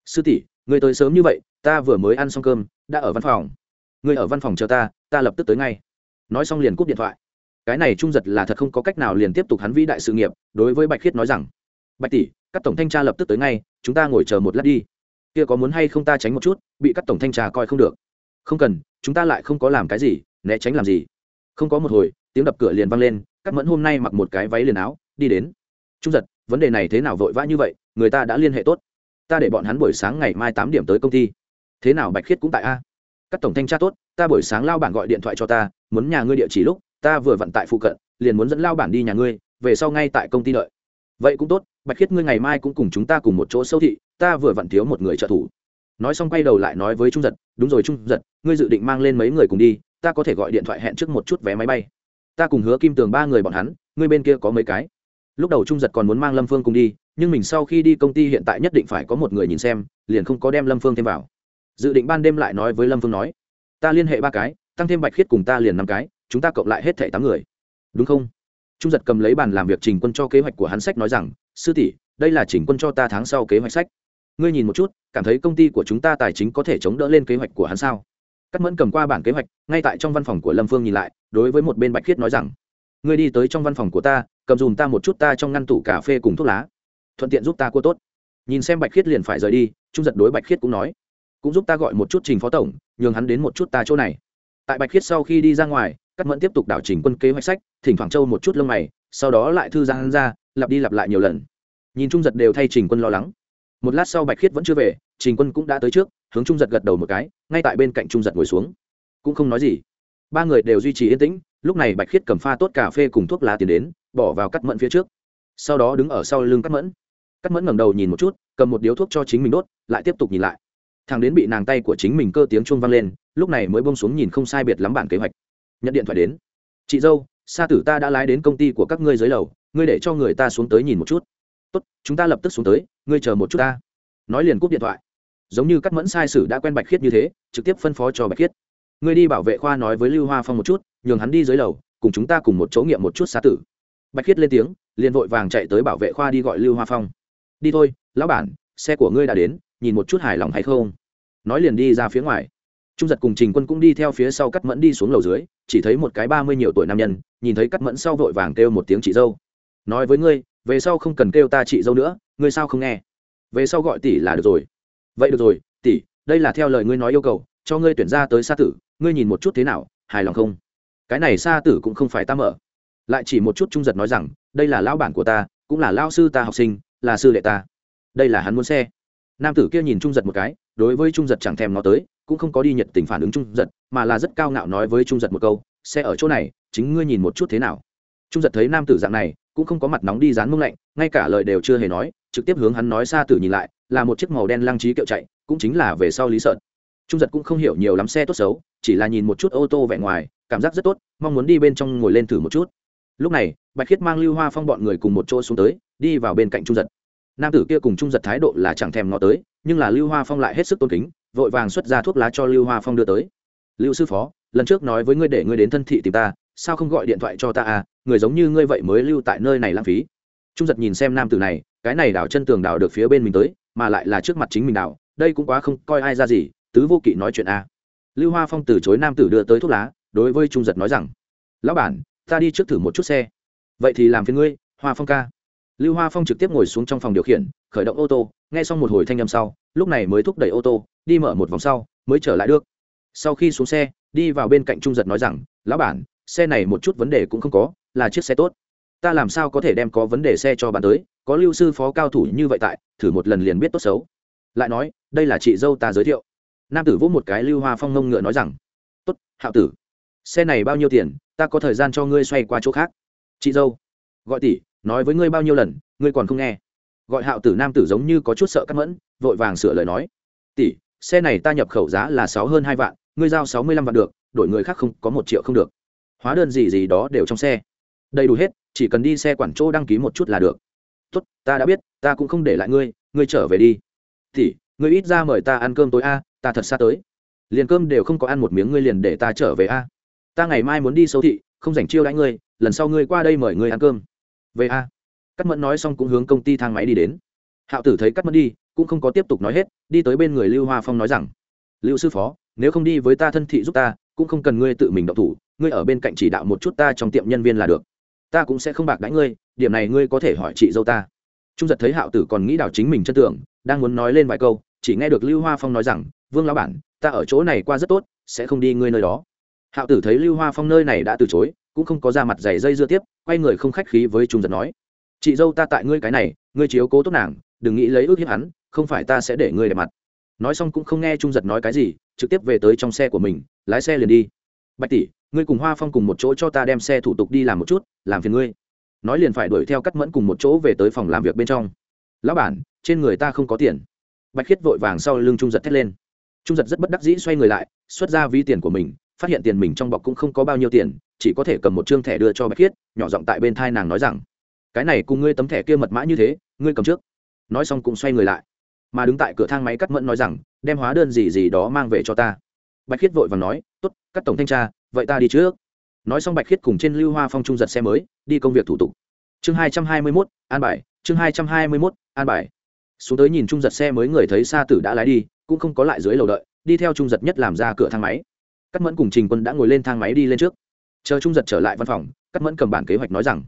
Sư tỷ, ngươi tới sớm như vậy, ta vừa mới ăn xong cơm, đã ở văn phòng ngươi ở văn phòng chờ ta ta lập tức tới ngay. Nói xong liền cúp điện thoại. Cái này trung giật là thật không có cách nào liền tiếp tục hắn vĩ đại sự nghiệp, đối với bạch khiết nói rằng, bạch tỷ, các tổng thanh tra lập tức tới ngay, chúng ta ngồi chờ một lát đi. Kia có muốn hay không ta tránh một chút, bị các tổng thanh tra coi không được. Không cần, chúng ta lại không có làm cái gì, né tránh làm gì. Không có một hồi, tiếng đập cửa liền vang lên, các mẫn hôm nay mặc một cái váy liền áo, đi đến. Trung giật, vấn đề này thế nào vội vã như vậy, người ta đã liên hệ tốt. Ta để bọn hắn buổi sáng ngày mai tám điểm tới công ty. Thế nào bạch khiết cũng tại a? Các tổng thanh tra tốt, ta buổi sáng lao bản gọi điện thoại cho ta, muốn nhà ngươi địa chỉ lúc, ta vừa vận tại phụ cận, liền muốn dẫn lao bản đi nhà ngươi, về sau ngay tại công ty đợi. Vậy cũng tốt, bạch khiết ngươi ngày mai cũng cùng chúng ta cùng một chỗ sâu thị, ta vừa vặn thiếu một người trợ thủ. Nói xong quay đầu lại nói với trung giật, đúng rồi trung giật, ngươi dự định mang lên mấy người cùng đi, ta có thể gọi điện thoại hẹn trước một chút vé máy bay. Ta cùng hứa kim tường ba người bọn hắn, ngươi bên kia có mấy cái. Lúc đầu trung giật còn muốn mang lâm phương cùng đi, nhưng mình sau khi đi công ty hiện tại nhất định phải có một người nhìn xem, liền không có đem lâm phương thêm vào dự định ban đêm lại nói với lâm phương nói, ta liên hệ ba cái, tăng thêm bạch khiết cùng ta liền năm cái, chúng ta cộng lại hết thẻ tám người. Đúng không? Trung giật cầm lấy bàn làm việc trình quân cho kế hoạch của hắn sách nói rằng, sư tỷ, đây là trình quân cho ta tháng sau kế hoạch sách. Ngươi nhìn một chút, cảm thấy công ty của chúng ta tài chính có thể chống đỡ lên kế hoạch của hắn sao? Cắt mẫn cầm qua bản kế hoạch, ngay tại trong văn phòng của lâm phương nhìn lại, đối với một bên bạch khiết nói rằng, ngươi đi tới trong văn phòng của ta, cầm dùm ta một chút ta trong ngăn tủ cà phê cùng thuốc lá. Thuận tiện giúp ta cua tốt. Nhìn xem bạch khiết liền phải rời đi, trung giật đối bạch khiết cũng nói cũng giúp ta gọi một chút trình phó tổng, nhường hắn đến một chút ta chỗ này. Tại bạch khiết sau khi đi ra ngoài cắt mẫn tiếp tục đảo trình quân kế hoạch sách, thỉnh thoảng châu một chút lông mày, sau đó lại thư giãn ra, lặp đi lặp lại nhiều lần. Nhìn trung giật đều thay trình quân lo lắng. Một lát sau bạch khiết vẫn chưa về trình quân cũng đã tới trước, hướng trung giật gật đầu một cái, ngay tại bên cạnh trung giật ngồi xuống. Cũng không nói gì. Ba người đều duy trì yên tĩnh, lúc này bạch khiết cầm pha tốt cà phê cùng thuốc lá tiền đến, bỏ vào cắt mẫn phía trước. Sau đó đứng ở sau lưng cắt mẫn. Cắt mẫn ngẩng đầu nhìn một chút, cầm một điếu thuốc cho chính mình đốt, lại tiếp tục nhìn lại thằng đến bị nàng tay của chính mình cơ tiếng chuông vang lên, lúc này mới bông xuống nhìn không sai biệt lắm bản kế hoạch. Nhận điện thoại đến. Chị dâu, sa tử ta đã lái đến công ty của các ngươi dưới lầu, ngươi để cho người ta xuống tới nhìn một chút. Tốt, chúng ta lập tức xuống tới, ngươi chờ một chút ta. Nói liền cúp điện thoại. Giống như cắt mẫn sai sử đã quen bạch khiết như thế, trực tiếp phân phó cho bạch khiết. Ngươi đi bảo vệ khoa nói với lưu hoa phong một chút, nhường hắn đi dưới lầu, cùng chúng ta cùng một chỗ nghiệm một chút xá tử. Bạch khiết lên tiếng, liền vội vàng chạy tới bảo vệ khoa đi gọi lưu hoa phong. Đi thôi, lão bản, xe của ngươi đã đến nhìn một chút hài lòng hay không. Nói liền đi ra phía ngoài. Trung giật cùng trình quân cũng đi theo phía sau cắt mẫn đi xuống lầu dưới, chỉ thấy một cái ba mươi nhiều tuổi nam nhân, nhìn thấy cắt mẫn sau vội vàng kêu một tiếng chị dâu. Nói với ngươi, về sau không cần kêu ta chị dâu nữa, ngươi sao không nghe? Về sau gọi tỷ là được rồi. Vậy được rồi, tỷ, đây là theo lời ngươi nói yêu cầu, cho ngươi tuyển ra tới xa tử, ngươi nhìn một chút thế nào, hài lòng không? Cái này xa tử cũng không phải ta mở. Lại chỉ một chút trung giật nói rằng, đây là lão bản của ta, cũng là lao sư ta học sinh, là sư đệ ta. Đây là hắn muốn xe nam tử kia nhìn trung giật một cái, đối với trung giật chẳng thèm nó tới, cũng không có đi nhiệt tình phản ứng trung giật, mà là rất cao ngạo nói với trung giật một câu, xe ở chỗ này, chính ngươi nhìn một chút thế nào. Trung giật thấy nam tử dạng này, cũng không có mặt nóng đi dán mông lạnh, ngay cả lời đều chưa hề nói, trực tiếp hướng hắn nói xa tử nhìn lại, là một chiếc màu đen lăng trí kiệu chạy, cũng chính là về sau lý sợn trung giật cũng không hiểu nhiều lắm xe tốt xấu, chỉ là nhìn một chút ô tô vẻ ngoài, cảm giác rất tốt, mong muốn đi bên trong ngồi lên thử một chút. Lúc này, bạch khiết mang lưu hoa phong bọn người cùng một chỗ xuống tới, đi vào bên cạnh trung giật nam tử kia cùng trung giật thái độ là chẳng thèm ngó tới, nhưng là lưu hoa phong lại hết sức tôn kính, vội vàng xuất ra thuốc lá cho lưu hoa phong đưa tới. Lưu sư phó, lần trước nói với ngươi để ngươi đến thân thị tìm ta, sao không gọi điện thoại cho ta à? Người giống như ngươi vậy mới lưu tại nơi này lãng phí. Trung giật nhìn xem nam tử này, cái này đảo chân tường đảo được phía bên mình tới, mà lại là trước mặt chính mình đảo, đây cũng quá không coi ai ra gì, tứ vô kỵ nói chuyện à. lưu hoa phong từ chối nam tử đưa tới thuốc lá, đối với trung giật nói rằng, lão bản, ta đi trước thử một chút xe. Vậy thì làm phiền ngươi, hoa phong ca lưu hoa phong trực tiếp ngồi xuống trong phòng điều khiển, khởi động ô tô, nghe xong một hồi thanh â m sau, lúc này mới thúc đẩy ô tô, đi mở một vòng sau, mới trở lại được. Sau khi xuống xe, đi vào bên cạnh trung giật nói rằng, lão bản, xe này một chút vấn đề cũng không có, là chiếc xe tốt. Ta làm sao có thể đem có vấn đề xe cho bạn tới, có lưu sư phó cao thủ như vậy tại, thử một lần liền biết tốt xấu. Lại nói, đây là chị dâu ta giới thiệu. Nam tử vỗ một cái lưu hoa phong ngông ngựa nói rằng, tốt, hạo tử, xe này bao nhiêu tiền, ta có thời gian cho ngươi xoay qua chỗ khác. Chị dâu. Gọi tỷ nói với ngươi bao nhiêu lần ngươi còn không nghe. Gọi hạo tử nam tử giống như có chút sợ cắt mẫn vội vàng sửa lời nói. Tỷ xe này ta nhập khẩu giá là sáu hơn hai vạn ngươi giao sáu mươi lăm vạn được đổi người khác không có một triệu không được. Hóa đơn gì gì đó đều trong xe. Đầy đủ hết chỉ cần đi xe quản chỗ đăng ký một chút là được. Tốt ta đã biết ta cũng không để lại ngươi ngươi trở về đi. Tỷ, ngươi ít ra mời ta ăn cơm tối a ta thật xa tới. Liền cơm đều không có ăn một miếng ngươi liền để ta trở về a. Ta ngày mai muốn đi sâu thị không dành chiêu đãi ngươi lần sau ngươi qua đây mời ngươi ăn cơm về a. Cắt mẫn nói xong cũng hướng công ty thang máy đi đến. Hạo tử thấy cắt mẫn đi, cũng không có tiếp tục nói hết, đi tới bên người lưu hoa phong nói rằng, lưu sư phó, nếu không đi với ta thân thị giúp ta, cũng không cần ngươi tự mình động thủ, ngươi ở bên cạnh chỉ đạo một chút ta trong tiệm nhân viên là được. Ta cũng sẽ không bạc đánh ngươi, điểm này ngươi có thể hỏi chị dâu ta. Trung giật thấy hạo tử còn nghĩ đảo chính mình chân tưởng, đang muốn nói lên vài câu, chỉ nghe được lưu hoa phong nói rằng, vương lão bản, ta ở chỗ này qua rất tốt, sẽ không đi ngươi nơi đó. Hạo tử thấy lưu hoa phong nơi này đã từ chối cũng không có ra mặt giày dây dưa tiếp, quay người không khách khí với trung giật nói, chị dâu ta tại ngươi cái này, ngươi chiếu cố tốt nàng, đừng nghĩ lấy ước hiếp hắn, không phải ta sẽ để ngươi đẹp mặt. Nói xong cũng không nghe trung giật nói cái gì, trực tiếp về tới trong xe của mình, lái xe liền đi. Bạch tỷ, ngươi cùng hoa phong cùng một chỗ cho ta đem xe thủ tục đi làm một chút, làm phiền ngươi. Nói liền phải đuổi theo cắt mẫn cùng một chỗ về tới phòng làm việc bên trong. Lão bản, trên người ta không có tiền. Bạch khiết vội vàng sau lưng trung giật thét lên. Trung giật rất bất đắc dĩ xoay người lại, xuất ra ví tiền của mình, phát hiện tiền mình trong bọc cũng không có bao nhiêu tiền chỉ có thể cầm một chương thẻ đưa cho bạch khiết, nhỏ giọng tại bên thai nàng nói rằng, cái này cùng ngươi tấm thẻ kia mật mã như thế, ngươi cầm trước. Nói xong cũng xoay người lại, mà đứng tại cửa thang máy cắt mẫn nói rằng, đem hóa đơn gì gì đó mang về cho ta. Bạch khiết vội và nói t ố t cắt tổng thanh tra, vậy ta đi trước. Nói xong bạch khiết cùng trên lưu hoa phong trung giật xe mới, đi công việc thủ tục. Chương hai trăm hai mươi mốt, an bài, chương hai trăm hai mươi mốt, an bài. Xuống tới nhìn trung giật xe mới người thấy xa tử đã lái đi, cũng không có lại dưới lầu đợi, đi theo trung giật nhất làm ra cửa thang máy. Cắt mẫn cùng trình quân đã ngồi lên thang máy đi lên trước chờ trung giật trở lại văn phòng cắt mẫn cầm bản kế hoạch nói rằng,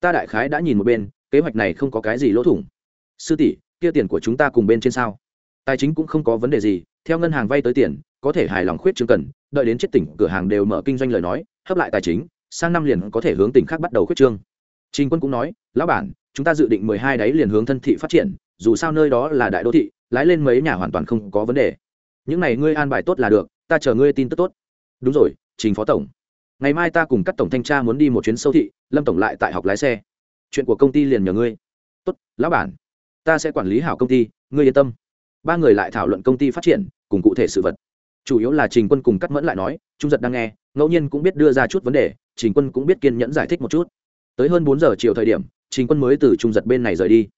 ta đại khái đã nhìn một bên, kế hoạch này không có cái gì lỗ thủng. Sư tỷ, kia tiền của chúng ta cùng bên trên sao? Tài chính cũng không có vấn đề gì, theo ngân hàng vay tới tiền, có thể hài lòng khuyết chương cần, đợi đến chết tỉnh, cửa hàng đều mở kinh doanh lời nói, hấp lại tài chính, sang năm liền có thể hướng tỉnh khác bắt đầu khuyết trương. Trình quân cũng nói, lão bản, chúng ta dự định mười hai đáy liền hướng thân thị phát triển, dù sao nơi đó là đại đô thị, lái lên mấy nhà hoàn toàn không có vấn đề. Những này ngươi an bài tốt là được, ta chờ ngươi tin tức tốt. Đúng rồi, trình phó tổng ngày mai ta cùng các tổng thanh tra muốn đi một chuyến sâu thị, lâm tổng lại tại học lái xe. Chuyện của công ty liền nhờ ngươi. Tốt, lão bản. Ta sẽ quản lý hảo công ty, ngươi yên tâm. Ba người lại thảo luận công ty phát triển, cùng cụ thể sự vật. Chủ yếu là trình quân cùng cắt mẫn lại nói, trung giật đang nghe, ngẫu nhiên cũng biết đưa ra chút vấn đề, trình quân cũng biết kiên nhẫn giải thích một chút. Tới hơn bốn giờ chiều thời điểm, trình quân mới từ trung giật bên này rời đi.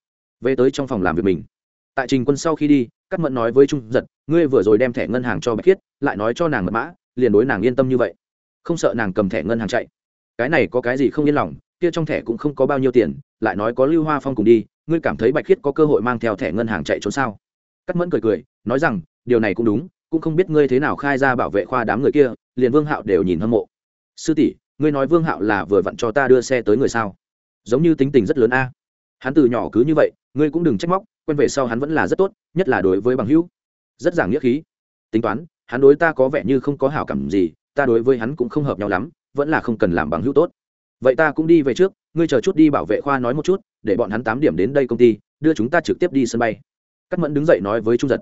Về tới trong phòng làm việc mình. Tại trình quân sau khi đi cắt mẫn nói với trung giật, ngươi vừa rồi đem thẻ ngân hàng cho bạch khiết lại nói cho nàng mật mã, liền đối nàng yên tâm như vậy không sợ nàng cầm thẻ ngân hàng chạy. Cái này có cái gì không yên lòng, kia trong thẻ cũng không có bao nhiêu tiền, lại nói có lưu hoa phong cùng đi, ngươi cảm thấy bạch khiết có cơ hội mang theo thẻ ngân hàng chạy trốn sao? Cắt mẫn cười cười, nói rằng, điều này cũng đúng, cũng không biết ngươi thế nào khai ra bảo vệ khoa đám người kia, liền vương hạo đều nhìn hâm mộ. Sư tỷ, ngươi nói vương hạo là vừa vặn cho ta đưa xe tới người sao? Giống như tính tình rất lớn a. Hắn từ nhỏ cứ như vậy, ngươi cũng đừng trách móc, quen về sau hắn vẫn là rất tốt, nhất là đối với bằng hữu. Rất giảng nghĩa khí. Tính toán, hắn đối ta có vẻ như không có hảo cảm gì ta đối với hắn cũng không hợp nhau lắm, vẫn là không cần làm bằng hữu tốt. Vậy ta cũng đi về trước, ngươi chờ chút đi bảo vệ khoa nói một chút, để bọn hắn tám điểm đến đây công ty, đưa chúng ta trực tiếp đi sân bay. Cắt mẫn đứng dậy nói với trung giật.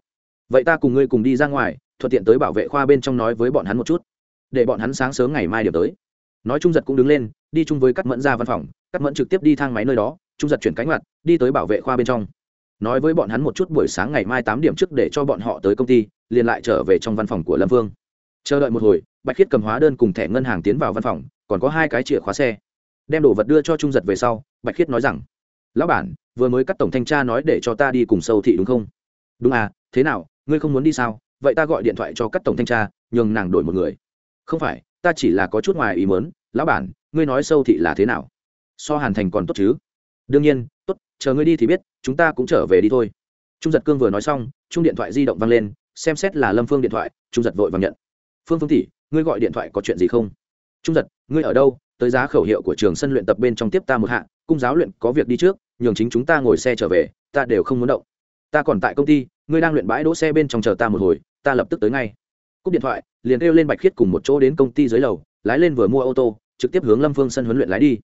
Vậy ta cùng ngươi cùng đi ra ngoài, thuận tiện tới bảo vệ khoa bên trong nói với bọn hắn một chút, để bọn hắn sáng sớm ngày mai điểm tới. Nói trung giật cũng đứng lên, đi chung với cắt mẫn ra văn phòng cắt mẫn trực tiếp đi thang máy nơi đó, trung giật chuyển cánh mặt, đi tới bảo vệ khoa bên trong. Nói với bọn hắn một chút buổi sáng ngày mai tám điểm trước để cho bọn họ tới công ty, liền lại trở về trong văn phòng của lâm vương. Chờ đợi một hồi bạch khiết cầm hóa đơn cùng thẻ ngân hàng tiến vào văn phòng, còn có hai cái chìa khóa xe. Đem đồ vật đưa cho trung giật về sau, bạch khiết nói rằng, lão bản, vừa mới cắt tổng thanh tra nói để cho ta đi cùng sâu thị đúng không? Đúng à thế nào, ngươi không muốn đi sao? Vậy ta gọi điện thoại cho cắt tổng thanh tra, nhường nàng đổi một người. Không phải, ta chỉ là có chút ngoài ý mớn lão bản, ngươi nói sâu thị là thế nào? So hàn thành còn tốt chứ? Đương nhiên, tốt, chờ ngươi đi thì biết, chúng ta cũng trở về đi thôi. Trung giật cương vừa nói xong chung điện thoại di động văng lên, xem xét là lâm phương điện thoại, trung giật vội vàng nhận. Phương phương tỷ ngươi gọi điện thoại có chuyện gì không? Trung giật, ngươi ở đâu? Tới giá khẩu hiệu của trường sân luyện tập bên trong tiếp ta một hạ, cung giáo luyện có việc đi trước, nhường chính chúng ta ngồi xe trở về, ta đều không muốn động. Ta còn tại công ty, ngươi đang luyện bãi đỗ xe bên trong chờ ta một hồi, ta lập tức tới ngay. Cúp điện thoại, liền kêu lên bạch khiết cùng một chỗ đến công ty dưới lầu, lái lên vừa mua ô tô, trực tiếp hướng lâm phương sân huấn luyện lái đi.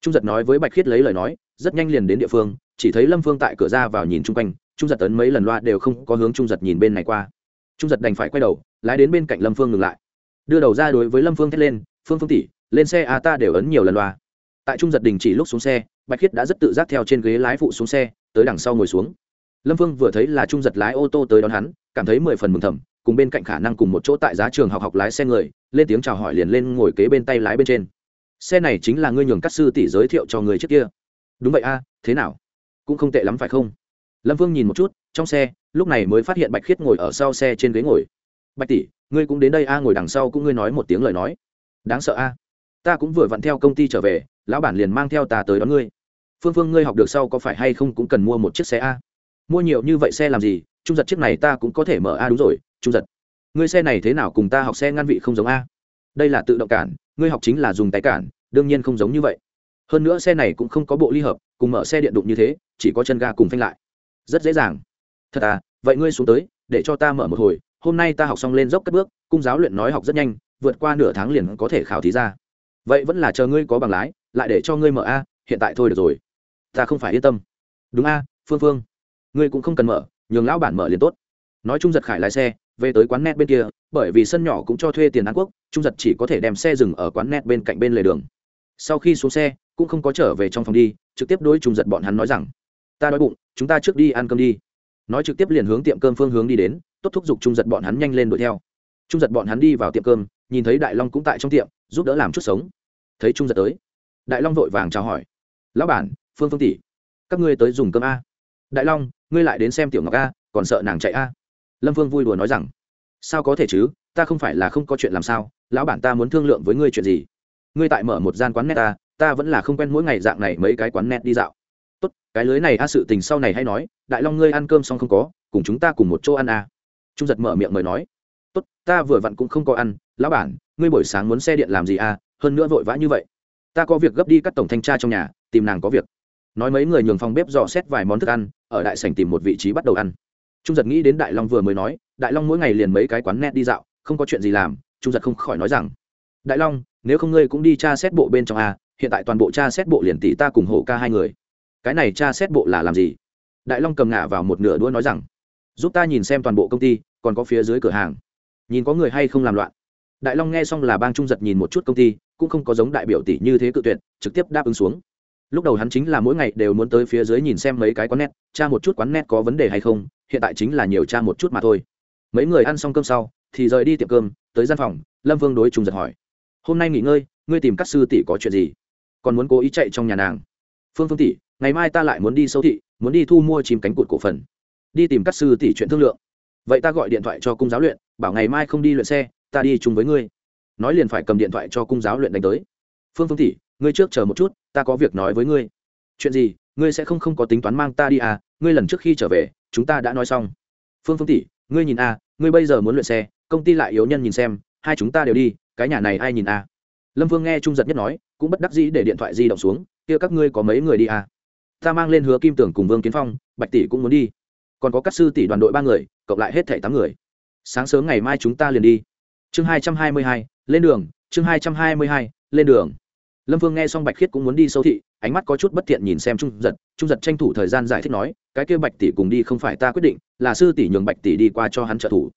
Trung giật nói với bạch khiết lấy lời nói, rất nhanh liền đến địa phương, chỉ thấy lâm phương tại cửa ra vào nhìn chung quanh, trung giật tấn mấy lần loa đều không có hướng trung giật nhìn bên này qua. Trung giật đành phải quay đầu, lái đến bên cạnh lâm phương ngừng lại đưa đầu ra đối với lâm phương thét lên, phương phương tỷ, lên xe a, ta đều ấn nhiều lần loa. Tại trung giật đình chỉ lúc xuống xe, bạch khiết đã rất tự giác theo trên ghế lái phụ xuống xe, tới đằng sau ngồi xuống. Lâm phương vừa thấy là trung giật lái ô tô tới đón hắn, cảm thấy mười phần mừng thầm, cùng bên cạnh khả năng cùng một chỗ tại giá trường học học lái xe người, lên tiếng chào hỏi liền lên ngồi kế bên tay lái bên trên. Xe này chính là ngươi nhường các sư tỷ giới thiệu cho người trước kia. Đúng vậy a, thế nào? Cũng không tệ lắm phải không? Lâm vương nhìn một chút, trong xe, lúc này mới phát hiện bạch khiết ngồi ở sau xe trên ghế ngồi. Bạch tỷ ngươi cũng đến đây a, ngồi đằng sau cũng ngươi nói một tiếng lời nói. Đáng sợ a. Ta cũng vừa vặn theo công ty trở về, lão bản liền mang theo ta tới đón ngươi. Phương phương, ngươi học được sau có phải hay không cũng cần mua một chiếc xe a? Mua nhiều như vậy xe làm gì? Trung giật chiếc này ta cũng có thể mở a, đúng rồi, trung giật. Ngươi xe này thế nào cùng ta học xe ngăn vị không giống a? Đây là tự động cản, ngươi học chính là dùng tay cản, đương nhiên không giống như vậy. Hơn nữa xe này cũng không có bộ ly hợp, cùng mở xe điện đụng như thế, chỉ có chân ga cùng phanh lại. Rất dễ dàng. Thật à vậy ngươi xuống tới, để cho ta mở một hồi hôm nay ta học xong lên dốc cất bước, cung giáo luyện nói học rất nhanh, vượt qua nửa tháng liền có thể khảo thí ra. Vậy vẫn là chờ ngươi có bằng lái, lại để cho ngươi mở a, hiện tại thôi được rồi. Ta không phải yên tâm. Đúng a, phương phương. Ngươi cũng không cần mở, nhường lão bản mở liền tốt. Nói trung giật khải lái xe, về tới quán net bên kia, bởi vì sân nhỏ cũng cho thuê tiền an quốc, trung giật chỉ có thể đem xe dừng ở quán net bên cạnh bên lề đường. Sau khi xuống xe, cũng không có trở về trong phòng đi, trực tiếp đối trung giật bọn hắn nói rằng, ta đói bụng, chúng ta trước đi ăn cơm đi. Nói trực tiếp liền hướng tiệm cơm phương hướng đi đến tốt thúc giục trung giật bọn hắn nhanh lên đuổi theo. Trung giật bọn hắn đi vào tiệm cơm, nhìn thấy đại long cũng tại trong tiệm, giúp đỡ làm chút sống. Thấy trung giật tới, đại long vội vàng chào hỏi. Lão bản, phương phương tỷ, các ngươi tới dùng cơm a. Đại long, ngươi lại đến xem tiểu ngọc a, còn sợ nàng chạy a? Lâm phương vui đùa nói rằng. Sao có thể chứ, ta không phải là không có chuyện làm sao, lão bản ta muốn thương lượng với ngươi chuyện gì? Ngươi tại mở một gian quán net ta ta vẫn là không quen mỗi ngày dạng này mấy cái quán net đi dạo. Tốt, cái lưới này a, sự tình sau này hay nói, đại long ngươi ăn cơm xong không có, cùng chúng ta cùng một chỗ ăn a trung giật mở miệng mời nói, tốt, ta vừa vặn cũng không có ăn, lão bản, ngươi buổi sáng muốn xe điện làm gì à? hơn nữa vội vã như vậy. Ta có việc gấp đi cắt tổng thanh tra trong nhà, tìm nàng có việc. Nói mấy người nhường phòng bếp dò xét vài món thức ăn, ở đại sảnh tìm một vị trí bắt đầu ăn. Trung giật nghĩ đến đại long vừa mới nói, đại long mỗi ngày liền mấy cái quán net đi dạo, không có chuyện gì làm, trung giật không khỏi nói rằng, đại long, nếu không ngươi cũng đi tra xét bộ bên trong a, hiện tại toàn bộ tra xét bộ liền tỷ ta cùng hổ ca hai người. Cái này tra xét bộ là làm gì? Đại long cầm ngả vào một nửa đũa nói rằng, giúp ta nhìn xem toàn bộ công ty còn có phía dưới cửa hàng. Nhìn có người hay không làm loạn. Đại long nghe xong là bang trung giật nhìn một chút công ty, cũng không có giống đại biểu tỷ như thế cự tuyệt, trực tiếp đáp ứng xuống. Lúc đầu hắn chính là mỗi ngày đều muốn tới phía dưới nhìn xem mấy cái quán nét tra một chút quán nét có vấn đề hay không, hiện tại chính là nhiều tra một chút mà thôi. Mấy người ăn xong cơm sau, thì rời đi tiệm cơm, tới gian phòng, lâm vương đối trung giật hỏi. Hôm nay nghỉ ngơi, ngươi tìm các sư tỷ có chuyện gì? Còn muốn cố ý chạy trong nhà nàng? Phương phương tỷ, ngày mai ta lại muốn đi sâu thị, muốn đi thu mua chìm cánh cụt cổ phần. Đi tìm các sư tỷ chuyện thương lượng vậy ta gọi điện thoại cho cung giáo luyện, bảo ngày mai không đi luyện xe, ta đi chung với ngươi. Nói liền phải cầm điện thoại cho cung giáo luyện đánh tới. Phương phương tỷ, ngươi trước chờ một chút, ta có việc nói với ngươi. Chuyện gì, ngươi sẽ không không có tính toán mang ta đi à ngươi lần trước khi trở về, chúng ta đã nói xong. Phương phương tỷ, ngươi nhìn à ngươi bây giờ muốn luyện xe, công ty lại yếu nhân nhìn xem, hai chúng ta đều đi, cái nhà này ai nhìn à? Lâm vương nghe trung giật nhất nói, cũng bất đắc dĩ để điện thoại di động xuống, kia các ngươi có mấy người đi à? Ta mang lên hứa kim tưởng cùng vương kiến phong, bạch tỷ cũng muốn đi còn có các sư tỷ đoàn đội ba người, cộng lại hết thảy tám người. Sáng sớm ngày mai chúng ta liền đi. Chương hai trăm hai mươi hai, lên đường, chương hai trăm hai mươi hai, lên đường. Lâm vương nghe xong bạch khiết cũng muốn đi sâu thị, ánh mắt có chút bất thiện nhìn xem trung giật. Trung giật tranh thủ thời gian giải thích nói, cái kia bạch tỷ cùng đi không phải ta quyết định, là sư tỷ nhường bạch tỷ đi qua cho hắn trợ thủ.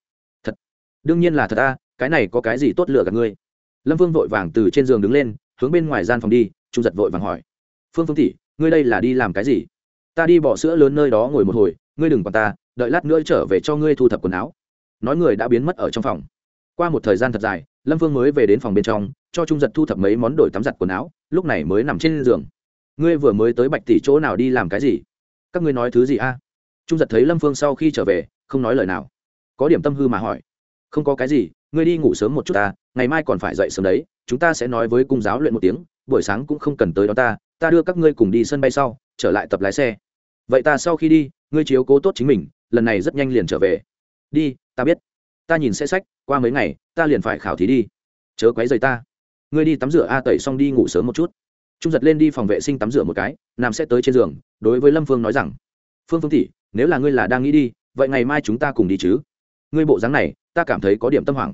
Thật? Đương nhiên là thật ta cái này có cái gì tốt lựa cả ngươi? Lâm vương vội vàng từ trên giường đứng lên, hướng bên ngoài gian phòng đi, trung giật vội vàng hỏi, phương phương tỷ, ngươi đây là đi làm cái gì? Ta đi bỏ sữa lớn nơi đó ngồi một hồi ngươi đừng còn ta, đợi lát nữa trở về cho ngươi thu thập quần áo. Nói người đã biến mất ở trong phòng. Qua một thời gian thật dài, lâm phương mới về đến phòng bên trong, cho trung giật thu thập mấy món đổi tắm giặt quần áo, lúc này mới nằm trên giường. Ngươi vừa mới tới bạch tỷ chỗ nào đi làm cái gì? Các ngươi nói thứ gì a? Trung giật thấy lâm phương sau khi trở về, không nói lời nào. Có điểm tâm hư mà hỏi. Không có cái gì, ngươi đi ngủ sớm một chút ta, ngày mai còn phải dậy sớm đấy, chúng ta sẽ nói với cung giáo luyện một tiếng, buổi sáng cũng không cần tới đó ta ta đưa các ngươi cùng đi sân bay sau, trở lại tập lái xe. Vậy ta sau khi đi ngươi chiếu cố tốt chính mình, lần này rất nhanh liền trở về. Đi, ta biết. Ta nhìn sẽ sách, qua mấy ngày, ta liền phải khảo thí đi. Chớ quấy rầy ta. Ngươi đi tắm rửa, a tẩy xong đi ngủ sớm một chút. Trung giật lên đi phòng vệ sinh tắm rửa một cái nam sẽ tới trên giường, đối với lâm phương nói rằng, phương phương tỷ, nếu là ngươi là đang nghĩ đi, vậy ngày mai chúng ta cùng đi chứ. Ngươi bộ dáng này, ta cảm thấy có điểm tâm hoảng.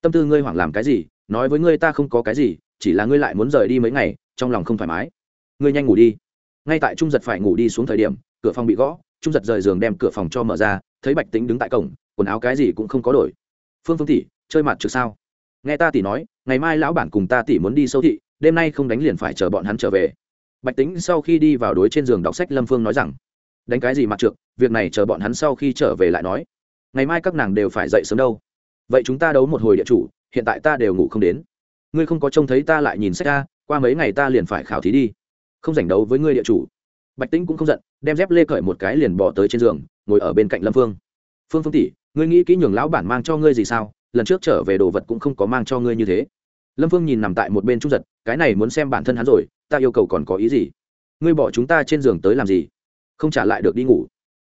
Tâm tư ngươi hoảng làm cái gì, nói với ngươi ta không có cái gì, chỉ là ngươi lại muốn rời đi mấy ngày, trong lòng không thoải mái. Ngươi nhanh ngủ đi. Ngay tại trung giật phải ngủ đi xuống thời điểm, cửa phòng bị gõ trung giật rời giường đem cửa phòng cho mở ra, thấy bạch tính đứng tại cổng, quần áo cái gì cũng không có đổi. Phương phương tỷ, chơi mặt trực sao? Nghe ta tỷ nói, ngày mai lão bản cùng ta tỷ muốn đi sâu thị, đêm nay không đánh liền phải chờ bọn hắn trở về. Bạch tính sau khi đi vào đối trên giường đọc sách lâm phương nói rằng, đánh cái gì mặt trượt việc này chờ bọn hắn sau khi trở về lại nói. Ngày mai các nàng đều phải dậy sớm đâu. Vậy chúng ta đấu một hồi địa chủ, hiện tại ta đều ngủ không đến. Ngươi không có trông thấy ta lại nhìn sách ta qua mấy ngày ta liền phải khảo thí đi. Không giành đấu với ngươi địa chủ bạch tĩnh cũng không giận, đem dép lê cởi một cái liền bỏ tới trên giường, ngồi ở bên cạnh lâm phương. Phương phương tỷ, ngươi nghĩ kỹ nhường lão bản mang cho ngươi gì sao? Lần trước trở về đồ vật cũng không có mang cho ngươi như thế. Lâm phương nhìn nằm tại một bên trung giật, cái này muốn xem bản thân hắn rồi, ta yêu cầu còn có ý gì? Ngươi bỏ chúng ta trên giường tới làm gì? Không trả lại được đi ngủ.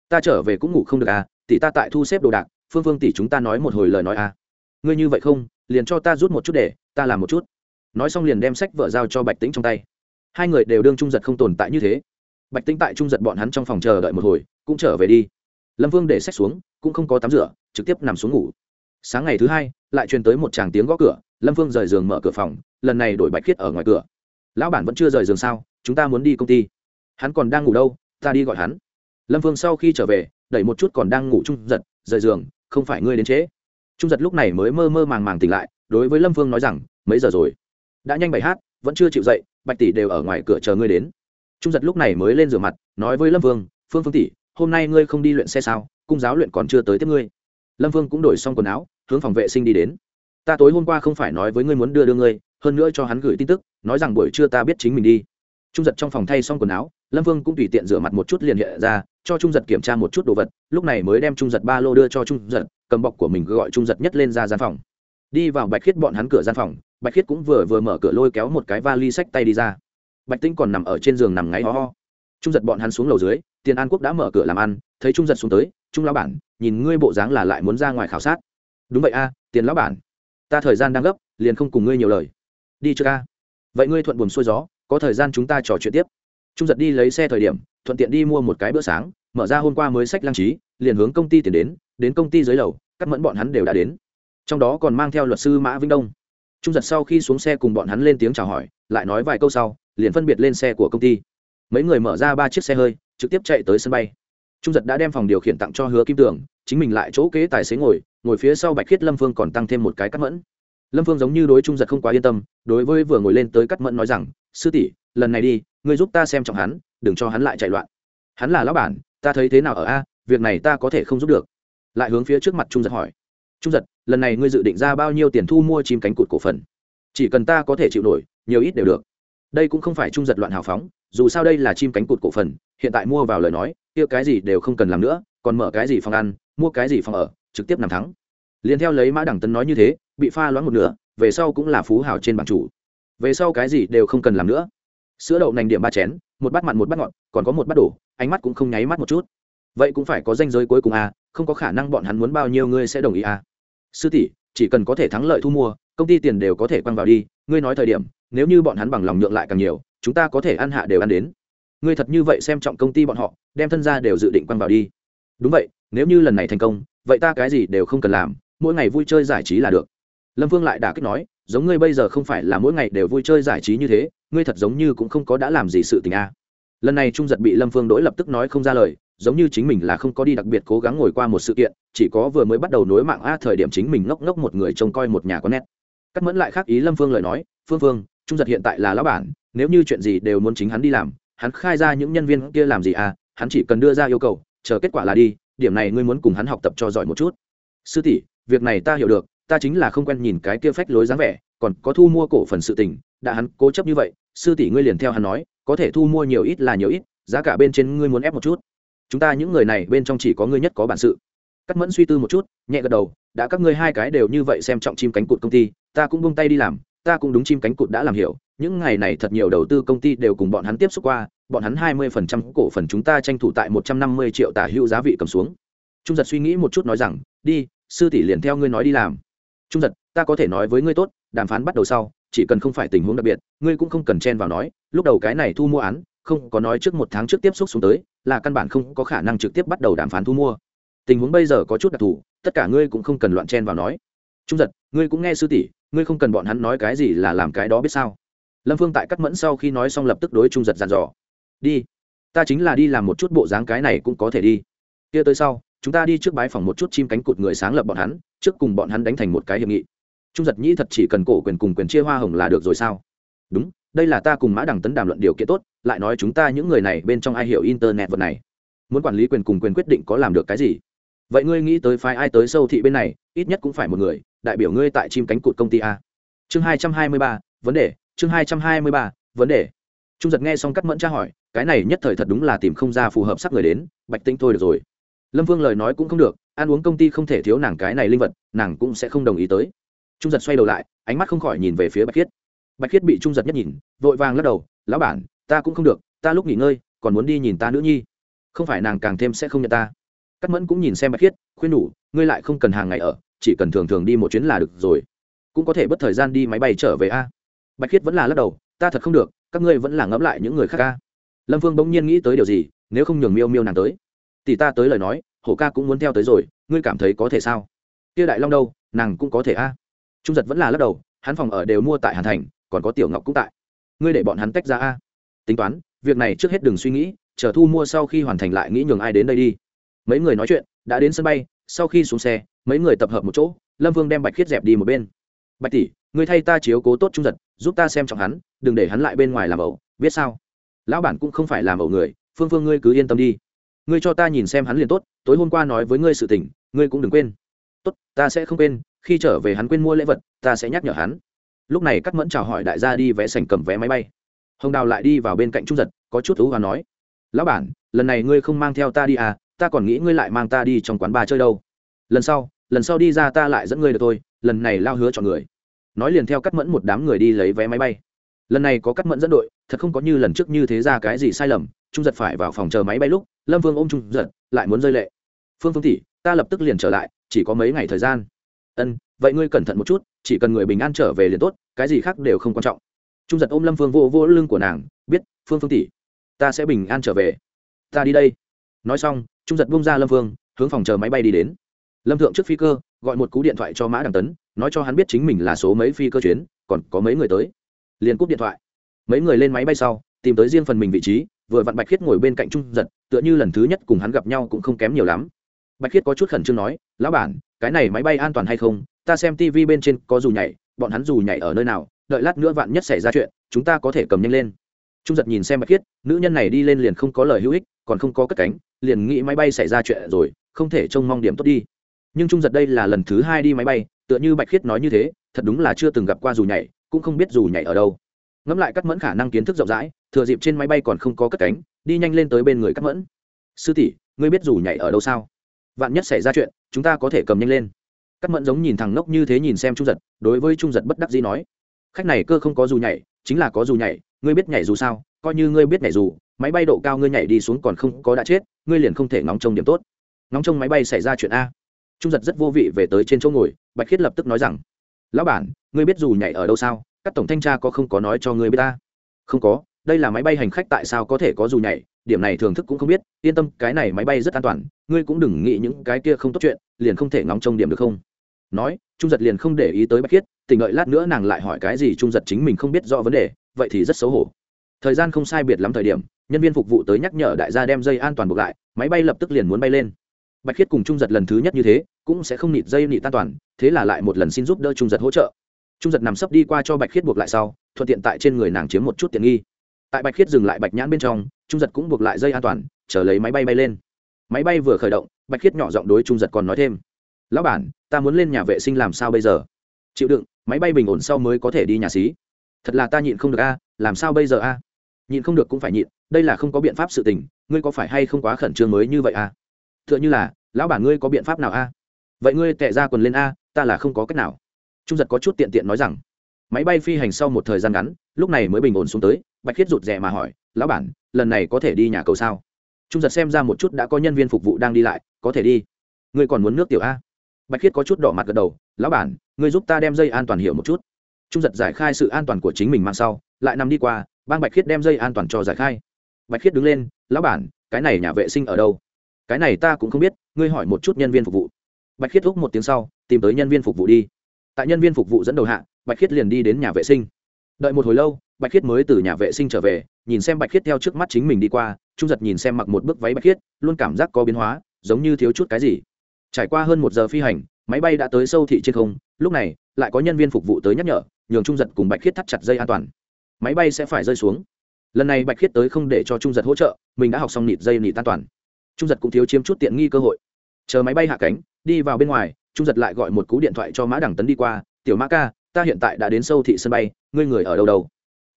Ta trở về cũng ngủ không được à tỷ ta tại thu xếp đồ đạc, phương phương tỷ chúng ta nói một hồi lời nói à. Ngươi như vậy không, liền cho ta rút một chút để, ta làm một chút. Nói xong liền đem sách vợ giao cho bạch tĩnh trong tay. Hai người đều đương trung giật không tồn tại như thế bạch tĩnh tại trung giật bọn hắn trong phòng chờ đợi một hồi, cũng trở về đi. Lâm vương để sách xuống, cũng không có tắm rửa, trực tiếp nằm xuống ngủ. Sáng ngày thứ hai, lại truyền tới một tràng tiếng gõ cửa, lâm vương rời giường mở cửa phòng, lần này đổi bạch khiết ở ngoài cửa. Lão bản vẫn chưa rời giường sao, chúng ta muốn đi công ty. Hắn còn đang ngủ đâu, ta đi gọi hắn. Lâm vương sau khi trở về, đẩy một chút còn đang ngủ trung giật, rời giường, không phải ngươi đến trễ. Trung giật lúc này mới mơ mơ màng màng tỉnh lại, đối với lâm vương nói rằng, mấy giờ rồi? Đã nhanh bảy hát, vẫn chưa chịu dậy, bạch tỷ đều ở ngoài cửa chờ ngươi đến trung giật lúc này mới lên rửa mặt, nói với lâm vương, phương phương tỷ, hôm nay ngươi không đi luyện xe sao? Cung giáo luyện còn chưa tới tiếp ngươi. Lâm vương cũng đổi xong quần áo, hướng phòng vệ sinh đi đến. Ta tối hôm qua không phải nói với ngươi muốn đưa đưa ngươi, hơn nữa cho hắn gửi tin tức, nói rằng buổi trưa ta biết chính mình đi. Trung giật trong phòng thay xong quần áo, lâm vương cũng tùy tiện rửa mặt một chút liền hiện ra, cho trung giật kiểm tra một chút đồ vật, lúc này mới đem trung giật ba lô đưa cho trung giật, cầm bọc của mình gọi trung giật nhất lên ra gian phòng. Đi vào bạch khiết bọn hắn cửa gian phòng, bạch khiết cũng vừa vừa mở cửa lôi kéo một cái vali sách tay đi ra bạch tinh còn nằm ở trên giường nằm ngáy ho ho. Trung giật bọn hắn xuống lầu dưới, tiền an quốc đã mở cửa làm ăn, thấy trung giật xuống tới, trung lão bản, nhìn ngươi bộ dáng là lại muốn ra ngoài khảo sát. Đúng vậy a, tiền lão bản, ta thời gian đang gấp, liền không cùng ngươi nhiều lời. Đi chưa ca vậy ngươi thuận buồm xuôi gió, có thời gian chúng ta trò chuyện tiếp. Trung giật đi lấy xe thời điểm, thuận tiện đi mua một cái bữa sáng, mở ra hôm qua mới sách lăng trí, liền hướng công ty tiền đến đến công ty dưới lầu, cắt mẫn bọn hắn đều đã đến. Trong đó còn mang theo luật sư mã vĩnh đông. Trung giật sau khi xuống xe cùng bọn hắn lên tiếng chào hỏi, lại nói vài câu sau liền phân biệt lên xe của công ty. Mấy người mở ra ba chiếc xe hơi trực tiếp chạy tới sân bay. Trung giật đã đem phòng điều khiển tặng cho hứa kim Tưởng, chính mình lại chỗ kế tài xế ngồi ngồi phía sau bạch khiết lâm phương còn tăng thêm một cái cắt mẫn. Lâm phương giống như đối trung giật không quá yên tâm đối với vừa ngồi lên tới cắt mẫn nói rằng sư tỷ lần này đi ngươi giúp ta xem trọng hắn đừng cho hắn lại chạy loạn. Hắn là lão bản ta thấy thế nào ở a việc này ta có thể không giúp được. Lại hướng phía trước mặt trung giật hỏi. Trung giật lần này ngươi dự định ra bao nhiêu tiền thu mua chim cánh cụt cổ phần? Chỉ cần ta có thể chịu nổi nhiều ít đều được đây cũng không phải trung giật loạn hào phóng, dù sao đây là chim cánh cụt cổ phần, hiện tại mua vào lời nói, kia cái gì đều không cần làm nữa, còn mở cái gì phòng ăn, mua cái gì phòng ở, trực tiếp nằm thắng. Liền theo lấy mã đẳng tấn nói như thế, bị pha loãng một nửa, về sau cũng là phú hào trên bảng chủ. Về sau cái gì đều không cần làm nữa. Sữa đậu nành điểm ba chén, một bát mặn một bát ngọt, còn có một bát đổ, ánh mắt cũng không nháy mắt một chút. Vậy cũng phải có danh giới cuối cùng à không có khả năng bọn hắn muốn bao nhiêu ngươi sẽ đồng ý à. Sư tỷ, chỉ cần có thể thắng lợi thu mua, công ty tiền đều có thể quăng vào đi, ngươi nói thời điểm nếu như bọn hắn bằng lòng nhượng lại càng nhiều, chúng ta có thể ăn hạ đều ăn đến. Ngươi thật như vậy xem trọng công ty bọn họ, đem thân ra đều dự định quăng vào đi. Đúng vậy, nếu như lần này thành công, vậy ta cái gì đều không cần làm, mỗi ngày vui chơi giải trí là được. Lâm vương lại đả kích nói, giống ngươi bây giờ không phải là mỗi ngày đều vui chơi giải trí như thế, ngươi thật giống như cũng không có đã làm gì sự tình a à. lần này trung giật bị lâm Vương đối lập tức nói không ra lời, giống như chính mình là không có đi đặc biệt cố gắng ngồi qua một sự kiện, chỉ có vừa mới bắt đầu nối mạng a thời điểm chính mình ngốc ngốc một người trông coi một nhà có nét. Cắt mẫn lại khác ý lâm phương lời nói, phương phương trung giật hiện tại là lão bản, nếu như chuyện gì đều muốn chính hắn đi làm, hắn khai ra những nhân viên kia làm gì à hắn chỉ cần đưa ra yêu cầu, chờ kết quả là đi, điểm này ngươi muốn cùng hắn học tập cho giỏi một chút. Sư tỷ, việc này ta hiểu được, ta chính là không quen nhìn cái kia phách lối dáng vẻ, còn có thu mua cổ phần sự tình, đã hắn cố chấp như vậy, sư tỷ ngươi liền theo hắn nói, có thể thu mua nhiều ít là nhiều ít, giá cả bên trên ngươi muốn ép một chút. Chúng ta những người này bên trong chỉ có ngươi nhất có bản sự. Cắt mẫn suy tư một chút, nhẹ gật đầu, đã các ngươi hai cái đều như vậy xem trọng chim cánh cụt công ty, ta cũng bông tay đi làm ta cũng đúng chim cánh cụt đã làm hiểu, những ngày này thật nhiều đầu tư công ty đều cùng bọn hắn tiếp xúc qua, bọn hắn hai mươi phần trăm cổ phần chúng ta tranh thủ tại một trăm năm mươi triệu tả hữu giá vị cầm xuống. Trung giật suy nghĩ một chút nói rằng, đi, sư tỷ liền theo ngươi nói đi làm. Trung giật, ta có thể nói với ngươi tốt, đàm phán bắt đầu sau, chỉ cần không phải tình huống đặc biệt, ngươi cũng không cần chen vào nói, lúc đầu cái này thu mua án, không có nói trước một tháng trước tiếp xúc xuống tới, là căn bản không có khả năng trực tiếp bắt đầu đàm phán thu mua. Tình huống bây giờ có chút đặc thù, tất cả ngươi cũng không cần loạn chen vào nói trung giật, ngươi cũng nghe sư tỷ, ngươi không cần bọn hắn nói cái gì là làm cái đó biết sao. Lâm phương tại cắt mẫn sau khi nói xong lập tức đối trung giật dàn dò. Đi, ta chính là đi làm một chút bộ dáng cái này cũng có thể đi. Kia tới sau, chúng ta đi trước bái phòng một chút chim cánh cụt người sáng lập bọn hắn, trước cùng bọn hắn đánh thành một cái hiệp nghị. Trung giật nhĩ thật chỉ cần cổ quyền cùng quyền chia hoa hồng là được rồi sao? Đúng, đây là ta cùng mã đằng tấn đàm luận điều kiện tốt, lại nói chúng ta những người này bên trong ai hiểu internet vật này? Muốn quản lý quyền cùng quyền quyết định có làm được cái gì? Vậy ngươi nghĩ tới phái ai tới sâu thị bên này, ít nhất cũng phải một người, đại biểu ngươi tại chim cánh cụt công ty a. Chương hai trăm hai mươi ba, vấn đề, chương hai trăm hai mươi ba, vấn đề. Trung giật nghe xong cắt mẫn tra hỏi, cái này nhất thời thật đúng là tìm không ra phù hợp sắc người đến, bạch tinh thôi được rồi. Lâm vương lời nói cũng không được, ăn uống công ty không thể thiếu nàng cái này linh vật, nàng cũng sẽ không đồng ý tới. Trung giật xoay đầu lại, ánh mắt không khỏi nhìn về phía bạch khiết. Bạch khiết bị trung giật nhất nhìn, vội vàng lắc đầu, lão bản, ta cũng không được, ta lúc nghỉ ngơi, còn muốn đi nhìn ta nữ nhi. Không phải nàng càng thêm sẽ không nhận ta cắt mẫn cũng nhìn xem bạch khiết, khuyên nhủ, ngươi lại không cần hàng ngày ở, chỉ cần thường thường đi một chuyến là được rồi. Cũng có thể bất thời gian đi máy bay trở về a. Bạch khiết vẫn là lắc đầu, ta thật không được, các ngươi vẫn là ngẫm lại những người khác ca lâm phương bỗng nhiên nghĩ tới điều gì, nếu không nhường miêu miêu nàng tới. Tỷ ta tới lời nói, hổ ca cũng muốn theo tới rồi, ngươi cảm thấy có thể sao? Kia đại long đâu, nàng cũng có thể a. Trung giật vẫn là lắc đầu, hắn phòng ở đều mua tại hàn thành, còn có tiểu ngọc cũng tại. Ngươi để bọn hắn tách ra a. Tính toán, việc này trước hết đừng suy nghĩ, chờ thu mua sau khi hoàn thành lại nghĩ nhường ai đến đây đi mấy người nói chuyện, đã đến sân bay, sau khi xuống xe, mấy người tập hợp một chỗ, lâm vương đem bạch khiết dẹp đi một bên. Bạch tỷ, ngươi thay ta chiếu cố tốt trung giật, giúp ta xem trọng hắn, đừng để hắn lại bên ngoài làm ẩu, biết sao? Lão bản cũng không phải làm ẩu người, phương phương ngươi cứ yên tâm đi. Ngươi cho ta nhìn xem hắn liền tốt, tối hôm qua nói với ngươi sự tình, ngươi cũng đừng quên. Tốt, ta sẽ không quên, khi trở về hắn quên mua lễ vật, ta sẽ nhắc nhở hắn. Lúc này cắt mẫn chào hỏi đại gia đi vẽ sành cầm vé máy bay. Hồng đào lại đi vào bên cạnh trung giật, có chút thú và nói, lão bản, lần này ngươi không mang theo ta đi à ta còn nghĩ ngươi lại mang ta đi trong quán bar chơi đâu. Lần sau lần sau đi ra ta lại dẫn ngươi được thôi, lần này lao hứa chọn người. Nói liền theo cắt mẫn một đám người đi lấy vé máy bay. Lần này có cắt mẫn dẫn đội, thật không có như lần trước như thế ra cái gì sai lầm, trung giật phải vào phòng chờ máy bay lúc, lâm vương ôm trung giật, lại muốn rơi lệ. Phương phương tỷ, ta lập tức liền trở lại, chỉ có mấy ngày thời gian. Ân, vậy ngươi cẩn thận một chút, chỉ cần người bình an trở về liền tốt, cái gì khác đều không quan trọng. Trung giật ôm lâm phương vô vô lưng của nàng, biết, phương phương tỷ, ta sẽ bình an trở về. Ta đi đây nói xong, trung giật bung ra lâm phương, hướng phòng chờ máy bay đi đến. Lâm thượng trước phi cơ, gọi một cú điện thoại cho mã đằng tấn, nói cho hắn biết chính mình là số mấy phi cơ chuyến, còn có mấy người tới. Liền cúp điện thoại. Mấy người lên máy bay sau, tìm tới riêng phần mình vị trí, vừa vặn bạch khiết ngồi bên cạnh trung giật, tựa như lần thứ nhất cùng hắn gặp nhau cũng không kém nhiều lắm. Bạch khiết có chút khẩn trương nói, lão bản, cái này máy bay an toàn hay không? Ta xem tv bên trên có dù nhảy, bọn hắn dù nhảy ở nơi nào, đợi lát nữa vạn nhất xảy ra chuyện, chúng ta có thể cầm nhanh lên trung giật nhìn xem bạch khiết, nữ nhân này đi lên liền không có lời hữu ích, còn không có cất cánh, liền nghĩ máy bay xảy ra chuyện rồi, không thể trông mong điểm tốt đi. Nhưng trung giật đây là lần thứ hai đi máy bay, tựa như bạch khiết nói như thế, thật đúng là chưa từng gặp qua dù nhảy, cũng không biết dù nhảy ở đâu. Ngẫm lại cắt mẫn khả năng kiến thức rộng rãi, thừa dịp trên máy bay còn không có cất cánh, đi nhanh lên tới bên người cắt mẫn. Sư tỷ, ngươi biết dù nhảy ở đâu sao? Vạn nhất xảy ra chuyện, chúng ta có thể cầm nhanh lên. Cắt mẫn giống nhìn thằng ngốc như thế nhìn xem trung giật, đối với trung giật bất đắc dĩ nói. Khách này cơ không có dù nhảy, chính là có dù nhảy ngươi biết nhảy dù sao, coi như ngươi biết nhảy dù, máy bay độ cao ngươi nhảy đi xuống còn không có đã chết, ngươi liền không thể ngóng trông điểm tốt. Ngóng trông máy bay xảy ra chuyện a. Trung giật rất vô vị về tới trên chỗ ngồi, bạch khiết lập tức nói rằng, lão bản, ngươi biết dù nhảy ở đâu sao? Các tổng thanh tra có không có nói cho ngươi biết ta không có, đây là máy bay hành khách tại sao có thể có dù nhảy? Điểm này thưởng thức cũng không biết, yên tâm, cái này máy bay rất an toàn, ngươi cũng đừng nghĩ những cái kia không tốt chuyện, liền không thể ngóng trông điểm được không? Nói, trung giật liền không để ý tới bạch khiết tình ngợi lát nữa nàng lại hỏi cái gì trung giật chính mình không biết rõ vấn đề vậy thì rất xấu hổ. Thời gian không sai biệt lắm thời điểm, nhân viên phục vụ tới nhắc nhở đại gia đem dây an toàn buộc lại, máy bay lập tức liền muốn bay lên. Bạch khiết cùng trung giật lần thứ nhất như thế, cũng sẽ không nịt dây nịt an toàn, thế là lại một lần xin giúp đỡ trung giật hỗ trợ. Trung giật nằm sấp đi qua cho bạch khiết buộc lại sau, thuận tiện tại trên người nàng chiếm một chút tiện nghi. Tại bạch khiết dừng lại bạch nhãn bên trong, trung giật cũng buộc lại dây an toàn, chờ lấy máy bay bay lên. Máy bay vừa khởi động, bạch khiết nhỏ giọng đối trung giật còn nói thêm. Lão bản, ta muốn lên nhà vệ sinh làm sao bây giờ? Chịu đựng, máy bay bình ổn sau mới có thể đi nhà xí thật là ta nhịn không được a, làm sao bây giờ a? Nhịn không được cũng phải nhịn, đây là không có biện pháp sự tình, ngươi có phải hay không quá khẩn trương mới như vậy a? T h ư ợ n h ư là, lão bản ngươi có biện pháp nào a? Vậy ngươi tệ ra quần lên a, ta là không có cách nào. Trung giật có chút tiện tiện nói rằng, máy bay phi hành sau một thời gian ngắn, lúc này mới bình ổn xuống tới, bạch khiết rụt rè mà hỏi, lão bản, lần này có thể đi nhà cầu sao? Trung giật xem ra một chút đã có nhân viên phục vụ đang đi lại, có thể đi. Ngươi còn muốn nước tiểu a? Bạch khiết có chút đỏ mặt gật đầu, lão bản, ngươi giúp ta đem dây an toàn hiểu một chút trung giật giải khai sự an toàn của chính mình mang sau, lại nằm đi qua, bang bạch khiết đem dây an toàn cho giải khai. Bạch khiết đứng lên, lão bản, cái này nhà vệ sinh ở đâu? Cái này ta cũng không biết, ngươi hỏi một chút nhân viên phục vụ. Bạch khiết thúc một tiếng sau, tìm tới nhân viên phục vụ đi. Tại nhân viên phục vụ dẫn đầu hạ, bạch khiết liền đi đến nhà vệ sinh. Đợi một hồi lâu, bạch khiết mới từ nhà vệ sinh trở về, nhìn xem bạch khiết theo trước mắt chính mình đi qua, trung giật nhìn xem mặc một bức váy bạch khiết, luôn cảm giác có biến hóa, giống như thiếu chút cái gì. Trải qua hơn một giờ phi hành, máy bay đã tới sâu thị trên không, lúc này, lại có nhân viên phục vụ tới nhắc nhở nhường trung giật cùng bạch khiết thắt chặt dây an toàn. Máy bay sẽ phải rơi xuống. Lần này bạch khiết tới không để cho trung giật hỗ trợ, mình đã học xong nịt dây nịt an toàn. Trung giật cũng thiếu chiếm chút tiện nghi cơ hội. Chờ máy bay hạ cánh, đi vào bên ngoài, trung giật lại gọi một cú điện thoại cho mã đẳng tấn đi qua. Tiểu mã ca, ta hiện tại đã đến sâu thị sân bay, ngươi người ở đâu đâu?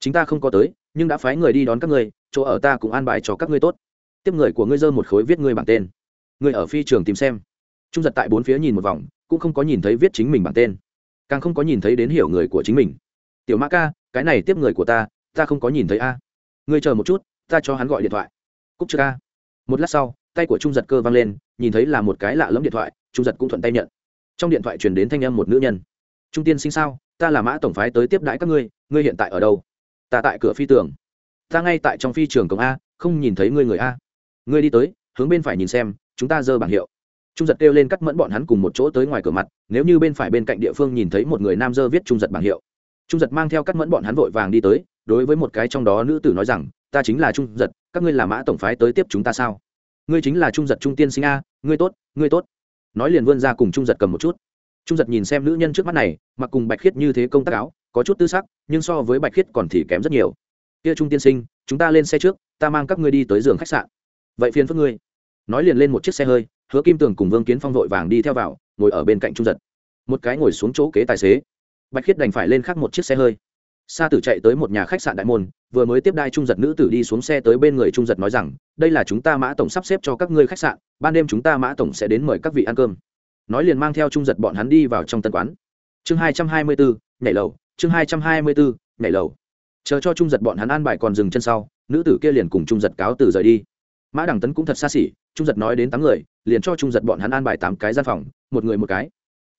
Chính ta không có tới, nhưng đã phái người đi đón các ngươi, chỗ ở ta cũng an bài cho các ngươi tốt. Tiếp người của ngươi dơ một khối viết ngươi bảng tên. Ngươi ở phi trường tìm xem. Trung giật tại bốn phía nhìn một vòng, cũng không có nhìn thấy viết chính mình bằng tên càng không có nhìn thấy đến hiểu người của chính mình. Tiểu mã ca, cái này tiếp người của ta ta không có nhìn thấy a. Ngươi chờ một chút, ta cho hắn gọi điện thoại. Cúc chưa ca một lát sau, tay của trung giật cơ văng lên, nhìn thấy là một cái lạ lẫm điện thoại, trung giật cũng thuận tay nhận. Trong điện thoại truyền đến thanh âm một nữ nhân. Trung tiên sinh sao? Ta là mã tổng phái tới tiếp đãi các ngươi ngươi hiện tại ở đâu? Ta tại cửa phi tường. Ta ngay tại trong phi trường cổng a, không nhìn thấy ngươi người a. Ngươi đi tới, hướng bên phải nhìn xem, chúng ta dơ bảng hiệu trung giật kêu lên cắt mẫn bọn hắn cùng một chỗ tới ngoài cửa mặt, nếu như bên phải bên cạnh địa phương nhìn thấy một người nam dơ viết trung giật bảng hiệu. Trung giật mang theo cắt mẫn bọn hắn vội vàng đi tới, đối với một cái trong đó nữ tử nói rằng, ta chính là trung giật, các ngươi là mã tổng phái tới tiếp chúng ta sao? Ngươi chính là trung giật trung tiên sinh a, ngươi tốt ngươi tốt. Nói liền vươn ra cùng trung giật cầm một chút. Trung giật nhìn xem nữ nhân trước mắt này, mặc cùng bạch khiết như thế công tác áo, có chút tư sắc, nhưng so với bạch khiết còn thì kém rất nhiều. Kia trung tiên sinh, chúng ta lên xe trước, ta mang các ngươi đi tới giường khách sạn. Vậy phiền phức ngươi. Nói liền lên một chiếc xe hơi hứa kim tường cùng vương kiến phong vội vàng đi theo vào, ngồi ở bên cạnh trung giật. Một cái ngồi xuống chỗ kế tài xế. Bạch khiết đành phải lên khắc một chiếc xe hơi. Sa tử chạy tới một nhà khách sạn đại môn, vừa mới tiếp đai trung giật nữ tử đi xuống xe tới bên người trung giật nói rằng, đây là chúng ta mã tổng sắp xếp cho các ngươi khách sạn, ban đêm chúng ta mã tổng sẽ đến mời các vị ăn cơm. Nói liền mang theo trung giật bọn hắn đi vào trong tân quán. Chương hai trăm hai mươi bốn nhảy lầu, chương hai trăm hai mươi bốn nhảy lầu. Chờ cho trung giật bọn hắn ăn bài còn dừng chân sau, nữ tử kia liền cùng trung giật cáo từ rời đi. Mã đằng tấn cũng thật xa xỉ, trung giật nói đến tám người liền cho trung giật bọn hắn an bài tám cái gian phòng, một người một cái.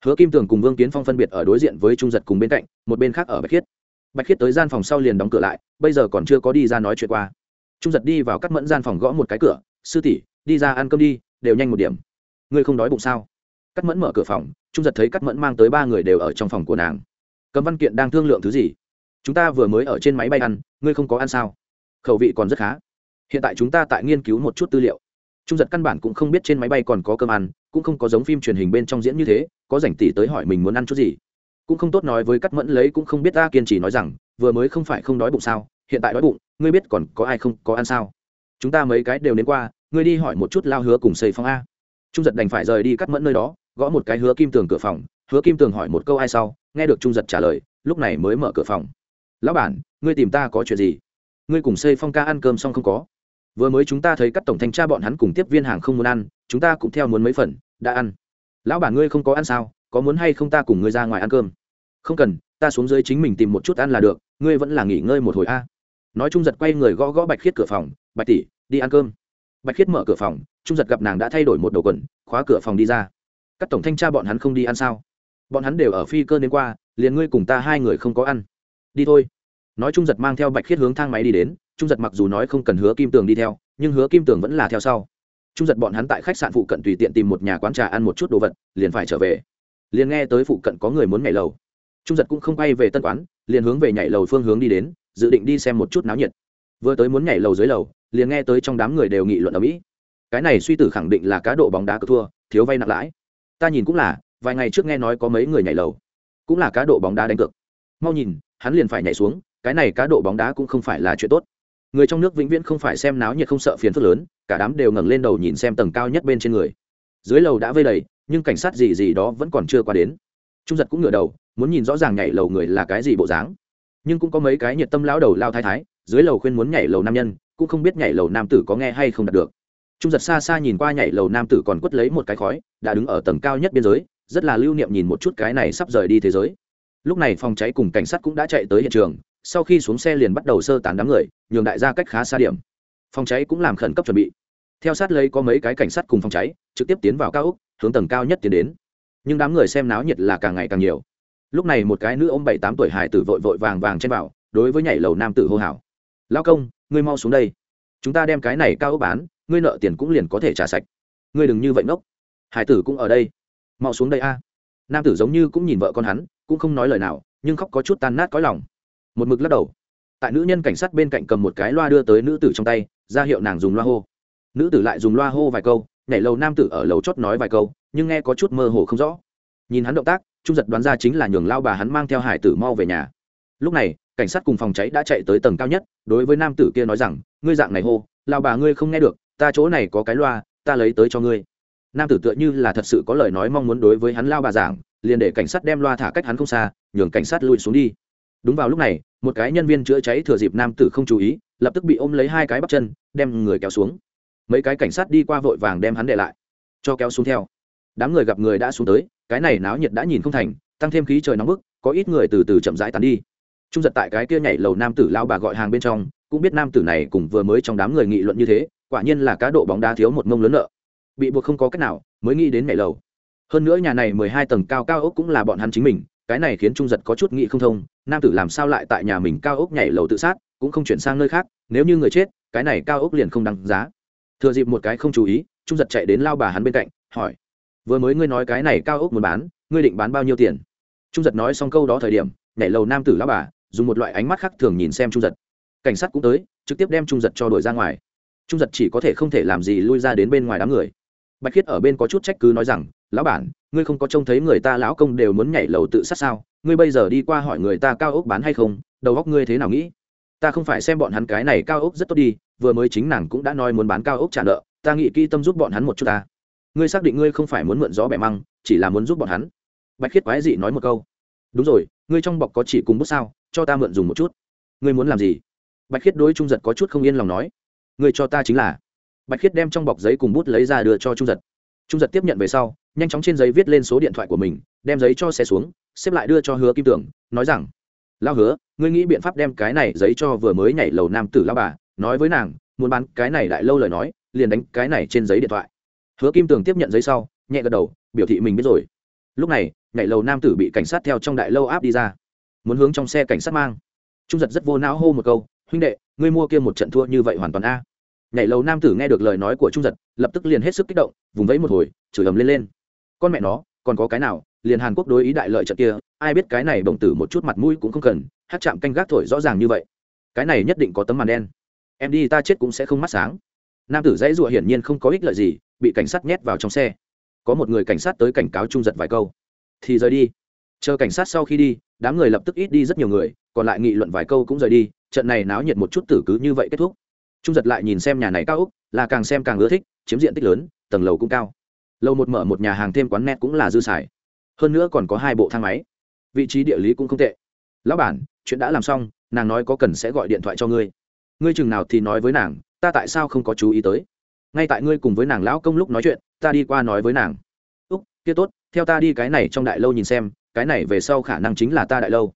Hứa kim tường cùng vương kiến phong phân biệt ở đối diện với trung giật cùng bên cạnh, một bên khác ở bạch khiết. Bạch khiết tới gian phòng sau liền đóng cửa lại, bây giờ còn chưa có đi ra nói chuyện qua. Trung giật đi vào cắt mẫn gian phòng gõ một cái cửa, sư tỷ, đi ra ăn cơm đi, đều nhanh một điểm. Ngươi không đói bụng sao? Cắt mẫn mở cửa phòng, trung giật thấy cắt mẫn mang tới ba người đều ở trong phòng của nàng. Cấm văn kiện đang thương lượng thứ gì? Chúng ta vừa mới ở trên máy bay ăn, ngươi không có ăn sao? Khẩu vị còn rất khá. Hiện tại chúng ta tại nghiên cứu một chút tư liệu trung giật căn bản cũng không biết trên máy bay còn có cơm ăn, cũng không có giống phim truyền hình bên trong diễn như thế, có rảnh tỷ tới hỏi mình muốn ăn chút gì. Cũng không tốt nói với cắt mẫn lấy cũng không biết ta kiên trì nói rằng, vừa mới không phải không đói bụng sao, hiện tại đói bụng, ngươi biết còn có ai không có ăn sao? Chúng ta mấy cái đều đến qua, ngươi đi hỏi một chút lao hứa cùng xây phong a. Trung giật đành phải rời đi cắt mẫn nơi đó, gõ một cái hứa kim tường cửa phòng, hứa kim tường hỏi một câu ai sau, nghe được trung giật trả lời, lúc này mới mở cửa phòng. Lão bản, ngươi tìm ta có chuyện gì? Ngươi cùng xây phong ca ăn cơm xong không có? Vừa mới chúng ta thấy các tổng thanh tra bọn hắn cùng tiếp viên hàng không muốn ăn, chúng ta cũng theo muốn mấy phần, đã ăn. Lão bản ngươi không có ăn sao, có muốn hay không ta cùng ngươi ra ngoài ăn cơm? Không cần, ta xuống dưới chính mình tìm một chút ăn là được, ngươi vẫn là nghỉ ngơi một hồi a. Nói trung giật quay người gõ gõ bạch khiết cửa phòng, bạch tỷ, đi ăn cơm. Bạch khiết mở cửa phòng trung giật gặp nàng đã thay đổi một đầu quần, khóa cửa phòng đi ra. Các tổng thanh tra bọn hắn không đi ăn sao? Bọn hắn đều ở phi cơ đến qua, liền ngươi cùng ta hai người không có ăn. Đi thôi. Nói trung giật mang theo bạch khiết hướng thang máy đi đến trung giật mặc dù nói không cần hứa kim tường đi theo, nhưng hứa kim tường vẫn là theo sau. Trung giật bọn hắn tại khách sạn phụ cận tùy tiện tìm một nhà quán trà ăn một chút đồ vật, liền phải trở về. Liền nghe tới phụ cận có người muốn nhảy lầu. Trung giật cũng không quay về tân quán, liền hướng về nhảy lầu phương hướng đi đến, dự định đi xem một chút náo nhiệt. Vừa tới muốn nhảy lầu dưới lầu, liền nghe tới trong đám người đều nghị luận ở mỹ. Cái này suy tử khẳng định là cá độ bóng đá cờ thua, thiếu vay nặng lãi. Ta nhìn cũng là, vài ngày trước nghe nói có mấy người nhảy lầu. Cũng là cá độ bóng đá đánh cược. Mau nhìn, hắn liền phải nhảy xuống, cái này cá độ bóng đá cũng không phải là chuyện tốt người trong nước vĩnh viễn không phải xem náo nhiệt không sợ phiền phức lớn, cả đám đều ngẩng lên đầu nhìn xem tầng cao nhất bên trên người. Dưới lầu đã vây đầy, nhưng cảnh sát gì gì đó vẫn còn chưa qua đến. Trung giật cũng ngửa đầu, muốn nhìn rõ ràng nhảy lầu người là cái gì bộ dáng. Nhưng cũng có mấy cái nhiệt tâm lão đầu lao thái thái, dưới lầu khuyên muốn nhảy lầu nam nhân, cũng không biết nhảy lầu nam tử có nghe hay không đạt được. Trung giật xa xa nhìn qua nhảy lầu nam tử còn quất lấy một cái khói, đã đứng ở tầng cao nhất biên giới, rất là lưu niệm nhìn một chút cái này sắp rời đi thế giới. Lúc này phòng cháy cùng cảnh sát cũng đã chạy tới hiện trường sau khi xuống xe liền bắt đầu sơ tán đám người, nhường đại gia cách khá xa điểm. Phòng cháy cũng làm khẩn cấp chuẩn bị. Theo sát lấy có mấy cái cảnh sát cùng phòng cháy, trực tiếp tiến vào cao úc hướng tầng cao nhất tiến đến. Nhưng đám người xem náo nhiệt là càng ngày càng nhiều. Lúc này một cái nữ ô m bảy tám tuổi hải tử vội vội vàng vàng trên vào, đối với nhảy lầu nam tử hô hào. Lao công, ngươi mau xuống đây. Chúng ta đem cái này cao ốc bán, ngươi nợ tiền cũng liền có thể trả sạch. Ngươi đừng như vậy ngốc. Hải tử cũng ở đây. Mau xuống đây a. Nam tử giống như cũng nhìn vợ con hắn, cũng không nói lời nào, nhưng khóc có chút tan nát có lòng một mực lắc đầu. Tại nữ nhân cảnh sát bên cạnh cầm một cái loa đưa tới nữ tử trong tay, ra hiệu nàng dùng loa hô. Nữ tử lại dùng loa hô vài câu, nhảy lầu nam tử ở lầu chót nói vài câu, nhưng nghe có chút mơ hồ không rõ. Nhìn hắn động tác, trung giật đoán ra chính là nhường lao bà hắn mang theo hải tử mau về nhà. Lúc này, cảnh sát cùng phòng cháy đã chạy tới tầng cao nhất, đối với nam tử kia nói rằng, ngươi dạng này hô, lao bà ngươi không nghe được, ta chỗ này có cái loa, ta lấy tới cho ngươi. Nam tử tựa như là thật sự có lời nói mong muốn đối với hắn lao bà giảng, liền để cảnh sát đem loa thả cách hắn không xa, nhường cảnh sát lùi xuống đi đúng vào lúc này, một cái nhân viên chữa cháy thừa dịp nam tử không chú ý, lập tức bị ôm lấy hai cái bắp chân, đem người kéo xuống. Mấy cái cảnh sát đi qua vội vàng đem hắn để lại, cho kéo xuống theo. Đám người gặp người đã xuống tới, cái này náo nhiệt đã nhìn không thành, tăng thêm khí trời nóng bức, có ít người từ từ chậm rãi tán đi. Trung giật tại cái kia nhảy lầu nam tử lao bà gọi hàng bên trong, cũng biết nam tử này cùng vừa mới trong đám người nghị luận như thế, quả nhiên là cá độ bóng đá thiếu một mông lớn nợ. Bị buộc không có cách nào, mới nghĩ đến nhảy lầu. Hơn nữa nhà này mười hai tầng cao cao ốc cũng là bọn hắn chính mình cái này khiến trung giật có chút nghĩ không thông, nam tử làm sao lại tại nhà mình cao ốc nhảy lầu tự sát, cũng không chuyển sang nơi khác, nếu như người chết, cái này cao ốc liền không đăng giá. Thừa dịp một cái không chú ý, trung giật chạy đến lao bà hắn bên cạnh, hỏi, vừa mới ngươi nói cái này cao ốc muốn bán, ngươi định bán bao nhiêu tiền? Trung giật nói xong câu đó thời điểm, nhảy lầu nam tử lao bà, dùng một loại ánh mắt khác thường nhìn xem trung giật. Cảnh sát cũng tới, trực tiếp đem trung giật cho đuổi ra ngoài. Trung giật chỉ có thể không thể làm gì lui ra đến bên ngoài đám người bạch khiết ở bên có chút trách cứ nói rằng, lão bản, ngươi không có trông thấy người ta lão công đều muốn nhảy lầu tự sát sao? Ngươi bây giờ đi qua hỏi người ta cao ốc bán hay không? Đầu óc ngươi thế nào nghĩ? Ta không phải xem bọn hắn cái này cao ốc rất tốt đi, vừa mới chính nàng cũng đã nói muốn bán cao ốc trả nợ, ta nghĩ kỹ tâm giúp bọn hắn một chút ta. Ngươi xác định ngươi không phải muốn mượn gió bẻ măng, chỉ là muốn giúp bọn hắn? Bạch khiết quái dị nói một câu. Đúng rồi, ngươi trong bọc có chỉ cùng bút sao, cho ta mượn dùng một chút. Ngươi muốn làm gì? Bạch khiết đối trung giật có chút không yên lòng nói. Ngươi cho ta chính là bạch khiết đem trong bọc giấy cùng bút lấy ra đưa cho trung giật. Trung giật tiếp nhận về sau, nhanh chóng trên giấy viết lên số điện thoại của mình, đem giấy cho xe xuống, xếp lại đưa cho hứa kim tưởng, nói rằng lao hứa, ngươi nghĩ biện pháp đem cái này giấy cho vừa mới nhảy lầu nam tử lao bà, nói với nàng, muốn bán cái này đại lâu lời nói, liền đánh cái này trên giấy điện thoại. Hứa kim tường tiếp nhận giấy sau, nhẹ gật đầu, biểu thị mình biết rồi. Lúc này, nhảy lầu nam tử bị cảnh sát theo trong đại lâu áp đi ra. Muốn hướng trong xe cảnh sát mang. Trung giật rất vô não hô một câu, huynh đệ, ngươi mua kia một trận thua như vậy hoàn toàn a nhảy lầu nam tử nghe được lời nói của trung giật, lập tức liền hết sức kích động, vùng vẫy một hồi, chửi ầm lên lên. Con mẹ nó, còn có cái nào? Liền hàn quốc đối ý đại lợi trận kia, ai biết cái này bổng tử một chút mặt mũi cũng không cần, hát chạm canh gác thổi rõ ràng như vậy. Cái này nhất định có tấm màn đen. Em đi, ta chết cũng sẽ không mắt sáng. Nam tử dãy rụa hiển nhiên không có ích lợi gì, bị cảnh sát nhét vào trong xe. Có một người cảnh sát tới cảnh cáo trung giật vài câu. Thì rời đi. Chờ cảnh sát sau khi đi, đám người lập tức ít đi rất nhiều người, còn lại nghị luận vài câu cũng rời đi, trận này náo nhiệt một chút tử cứ như vậy kết thúc trung giật lại nhìn xem nhà này cao úc là càng xem càng ưa thích, chiếm diện tích lớn, tầng lầu cũng cao. Lầu một mở một nhà hàng thêm quán net cũng là dư xài. Hơn nữa còn có hai bộ thang máy. Vị trí địa lý cũng không tệ. Lão bản, chuyện đã làm xong, nàng nói có cần sẽ gọi điện thoại cho ngươi. Ngươi chừng nào thì nói với nàng, ta tại sao không có chú ý tới? Ngay tại ngươi cùng với nàng lão công lúc nói chuyện, ta đi qua nói với nàng. Úc, kia tốt, theo ta đi cái này trong đại lâu nhìn xem, cái này về sau khả năng chính là ta đại lâu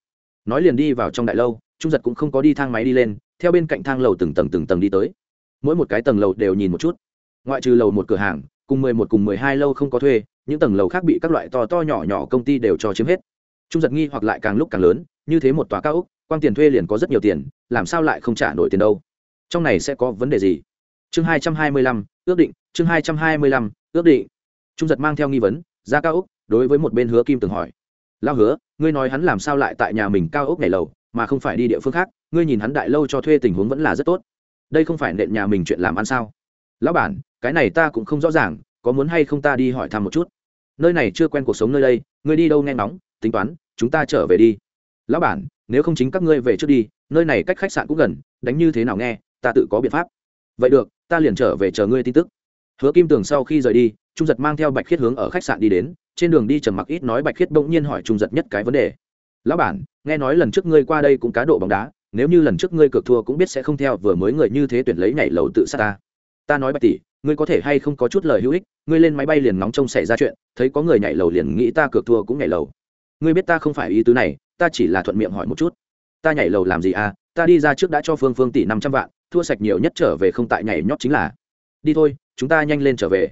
nói liền đi vào trong đại lâu, trung giật cũng không có đi thang máy đi lên, theo bên cạnh thang lầu từng tầng từng tầng đi tới. Mỗi một cái tầng lầu đều nhìn một chút. Ngoại trừ lầu một cửa hàng, cùng mười một cùng mười hai lâu không có thuê, những tầng lầu khác bị các loại to to nhỏ nhỏ công ty đều cho chiếm hết. Trung giật nghi hoặc lại càng lúc càng lớn, như thế một tòa cao ốc, quang tiền thuê liền có rất nhiều tiền, làm sao lại không trả nổi tiền đâu? Trong này sẽ có vấn đề gì? Chương hai trăm hai mươi lăm, ước định, chương hai trăm hai mươi lăm, ước định. Trung giật mang theo nghi vấn, ra cao úc đối với một bên hứa kim từng hỏi lao hứa, ngươi nói hắn làm sao lại tại nhà mình cao ốc này lầu, mà không phải đi địa phương khác, ngươi nhìn hắn đại lâu cho thuê tình huống vẫn là rất tốt. Đây không phải nện nhà mình chuyện làm ăn sao? Lão bản, cái này ta cũng không rõ ràng, có muốn hay không ta đi hỏi thăm một chút? Nơi này chưa quen cuộc sống nơi đây, ngươi đi đâu nghe ngóng, tính toán, chúng ta trở về đi. Lão bản, nếu không chính các ngươi về trước đi, nơi này cách khách sạn cũng gần, đánh như thế nào nghe, ta tự có biện pháp. Vậy được, ta liền trở về chờ ngươi tin tức. Hứa kim tường sau khi rời đi trung giật mang theo bạch khiết hướng ở khách sạn đi đến, trên đường đi trầm mặc ít nói bạch khiết bỗng nhiên hỏi trung giật nhất cái vấn đề. Lão bản, nghe nói lần trước ngươi qua đây cũng cá độ bóng đá, nếu như lần trước ngươi cược thua cũng biết sẽ không theo vừa mới người như thế tuyển lấy nhảy lầu tự sát ta. Ta nói bạch tỷ, ngươi có thể hay không có chút lời hữu ích, ngươi lên máy bay liền nóng trông xảy ra chuyện, thấy có người nhảy lầu liền nghĩ ta cược thua cũng nhảy lầu. Ngươi biết ta không phải ý tứ này, ta chỉ là thuận miệng hỏi một chút. Ta nhảy lầu làm gì à? Ta đi ra trước đã cho phương phương tỷ năm trăm vạn, thua sạch nhiều nhất trở về không tại nhảy nhót chính là. Đi thôi, chúng ta nhanh lên trở về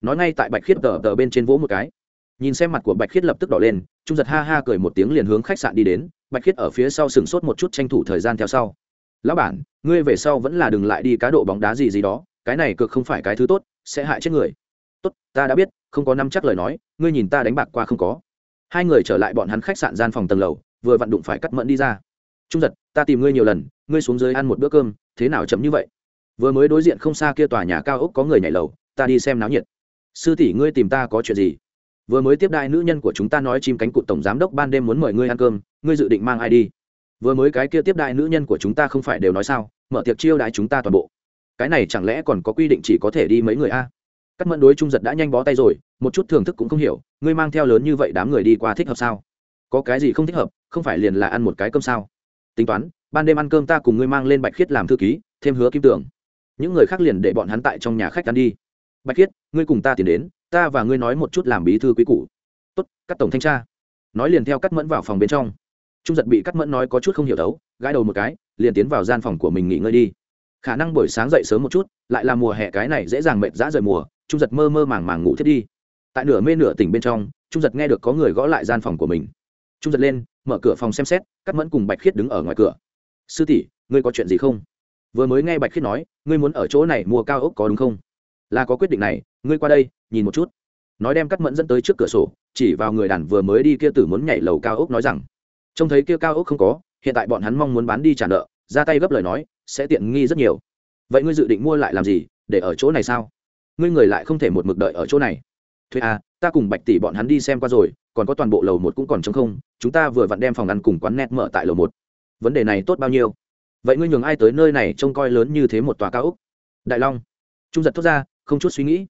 nói ngay tại bạch khiết tờ tờ bên trên vỗ một cái. Nhìn xem mặt của bạch khiết lập tức đỏ lên, trung giật ha ha cười một tiếng liền hướng khách sạn đi đến. Bạch khiết ở phía sau sừng sốt một chút tranh thủ thời gian theo sau. Lão bản, ngươi về sau vẫn là đừng lại đi cá độ bóng đá gì gì đó, cái này cực không phải cái thứ tốt, sẽ hại chết người. Tốt, ta đã biết, không có năm chắc lời nói, ngươi nhìn ta đánh bạc qua không có. Hai người trở lại bọn hắn khách sạn gian phòng tầng lầu, vừa vặn đụng phải cắt mẫn đi ra. Trung giật, ta tìm ngươi nhiều lần, ngươi xuống dưới ăn một bữa cơm, thế nào chậm như vậy? Vừa mới đối diện không xa kia tòa nhà cao ốc có người nhảy lầu, ta đi xem náo nhiệt sư tỷ ngươi tìm ta có chuyện gì? Vừa mới tiếp đại nữ nhân của chúng ta nói chim cánh cụt tổng giám đốc ban đêm muốn mời ngươi ăn cơm, ngươi dự định mang ai đi? Vừa mới cái kia tiếp đại nữ nhân của chúng ta không phải đều nói sao? Mở tiệc chiêu đãi chúng ta toàn bộ. Cái này chẳng lẽ còn có quy định chỉ có thể đi mấy người a? Cắt mẫn đối trung giật đã nhanh bó tay rồi, một chút thưởng thức cũng không hiểu, ngươi mang theo lớn như vậy đám người đi qua thích hợp sao? Có cái gì không thích hợp, không phải liền là ăn một cái cơm sao? Tính toán, ban đêm ăn cơm ta cùng ngươi mang lên bạch khiết làm thư ký, thêm hứa kim tưởng những người khác liền để bọn hắn tại trong nhà khách ăn đi bạch khiết, ngươi cùng ta tiến đến, ta và ngươi nói một chút làm bí thư quý cũ tốt cắt tổng thanh tra. Nói liền theo cắt mẫn vào phòng bên trong. Trung giật bị cắt mẫn nói có chút không hiểu đấu, gãi đầu một cái, liền tiến vào gian phòng của mình nghỉ ngơi đi. Khả năng buổi sáng dậy sớm một chút, lại là mùa hè cái này dễ dàng mệt dã rời mùa, trung giật mơ mơ màng màng ngủ thiết đi. Tại nửa mê nửa tỉnh bên trong, trung giật nghe được có người gõ lại gian phòng của mình. Trung giật lên, mở cửa phòng xem xét cắt mẫn cùng bạch khiết đứng ở ngoài cửa. Sư tỷ, ngươi có chuyện gì không? Vừa mới nghe bạch khiết nói, ngươi muốn ở chỗ này mua cao ốc có đúng không? Là có quyết định này, ngươi qua đây, nhìn một chút. Nói đem cắt mẫn dẫn tới trước cửa sổ, chỉ vào người đàn vừa mới đi kia tử muốn nhảy lầu cao ốc nói rằng, trông thấy kia cao ốc không có, hiện tại bọn hắn mong muốn bán đi trả nợ, ra tay gấp lời nói, sẽ tiện nghi rất nhiều. Vậy ngươi dự định mua lại làm gì, để ở chỗ này sao? Ngươi người lại không thể một mực đợi ở chỗ này. Thuê à ta cùng bạch tỷ bọn hắn đi xem qua rồi, còn có toàn bộ lầu một cũng còn trống không, chúng ta vừa vặn đem phòng ăn cùng quán net mở tại lầu một. Vấn đề này tốt bao nhiêu? Vậy ngươi nhường ai tới nơi này trông coi lớn như thế một tòa cao úc đại long. Trung giật thốt ra không chút suy nghĩ.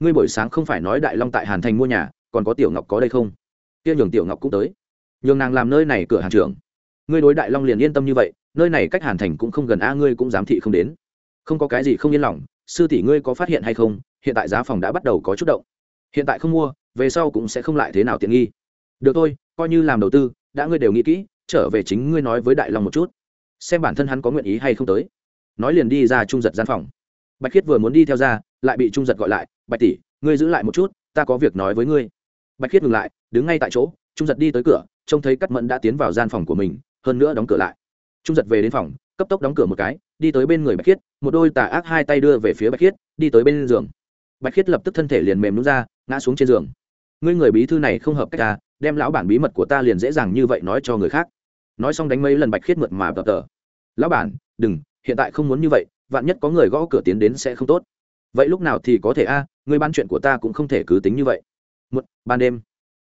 Ngươi buổi sáng không phải nói đại long tại hàn thành mua nhà, còn có tiểu ngọc có đây không? Kia nhường tiểu ngọc cũng tới. Nhường nàng làm nơi này cửa hàng trưởng. Ngươi đối đại long liền yên tâm như vậy, nơi này cách hàn thành cũng không gần a, ngươi cũng dám thị không đến. Không có cái gì không yên lòng, sư tỷ ngươi có phát hiện hay không? Hiện tại giá phòng đã bắt đầu có chút động. Hiện tại không mua, về sau cũng sẽ không lại thế nào tiện nghi. Được thôi, coi như làm đầu tư, đã ngươi đều nghĩ kỹ, trở về chính ngươi nói với đại long một chút. Xem bản thân hắn có nguyện ý hay không tới. Nói liền đi ra trung giật gian phòng. Bạch khiết vừa muốn đi theo ra lại bị trung giật gọi lại, bạch tỷ, ngươi giữ lại một chút, ta có việc nói với ngươi. Bạch khiết ngừng lại, đứng ngay tại chỗ, trung giật đi tới cửa, trông thấy cắt mẫn đã tiến vào gian phòng của mình, hơn nữa đóng cửa lại. Trung giật về đến phòng, cấp tốc đóng cửa một cái, đi tới bên người bạch khiết, một đôi tà ác hai tay đưa về phía bạch khiết, đi tới bên giường. Bạch khiết lập tức thân thể liền mềm nhún ra, ngã xuống trên giường. Ngươi người bí thư này không hợp cách ta, đem lão bản bí mật của ta liền dễ dàng như vậy nói cho người khác. Nói xong đánh mấy lần bạch khiết mượt mà tập tờ. Lão bản, đừng, hiện tại không muốn như vậy, vạn nhất có người gõ cửa tiến đến sẽ không tốt vậy lúc nào thì có thể a, người ban chuyện của ta cũng không thể cứ tính như vậy. Một ban đêm.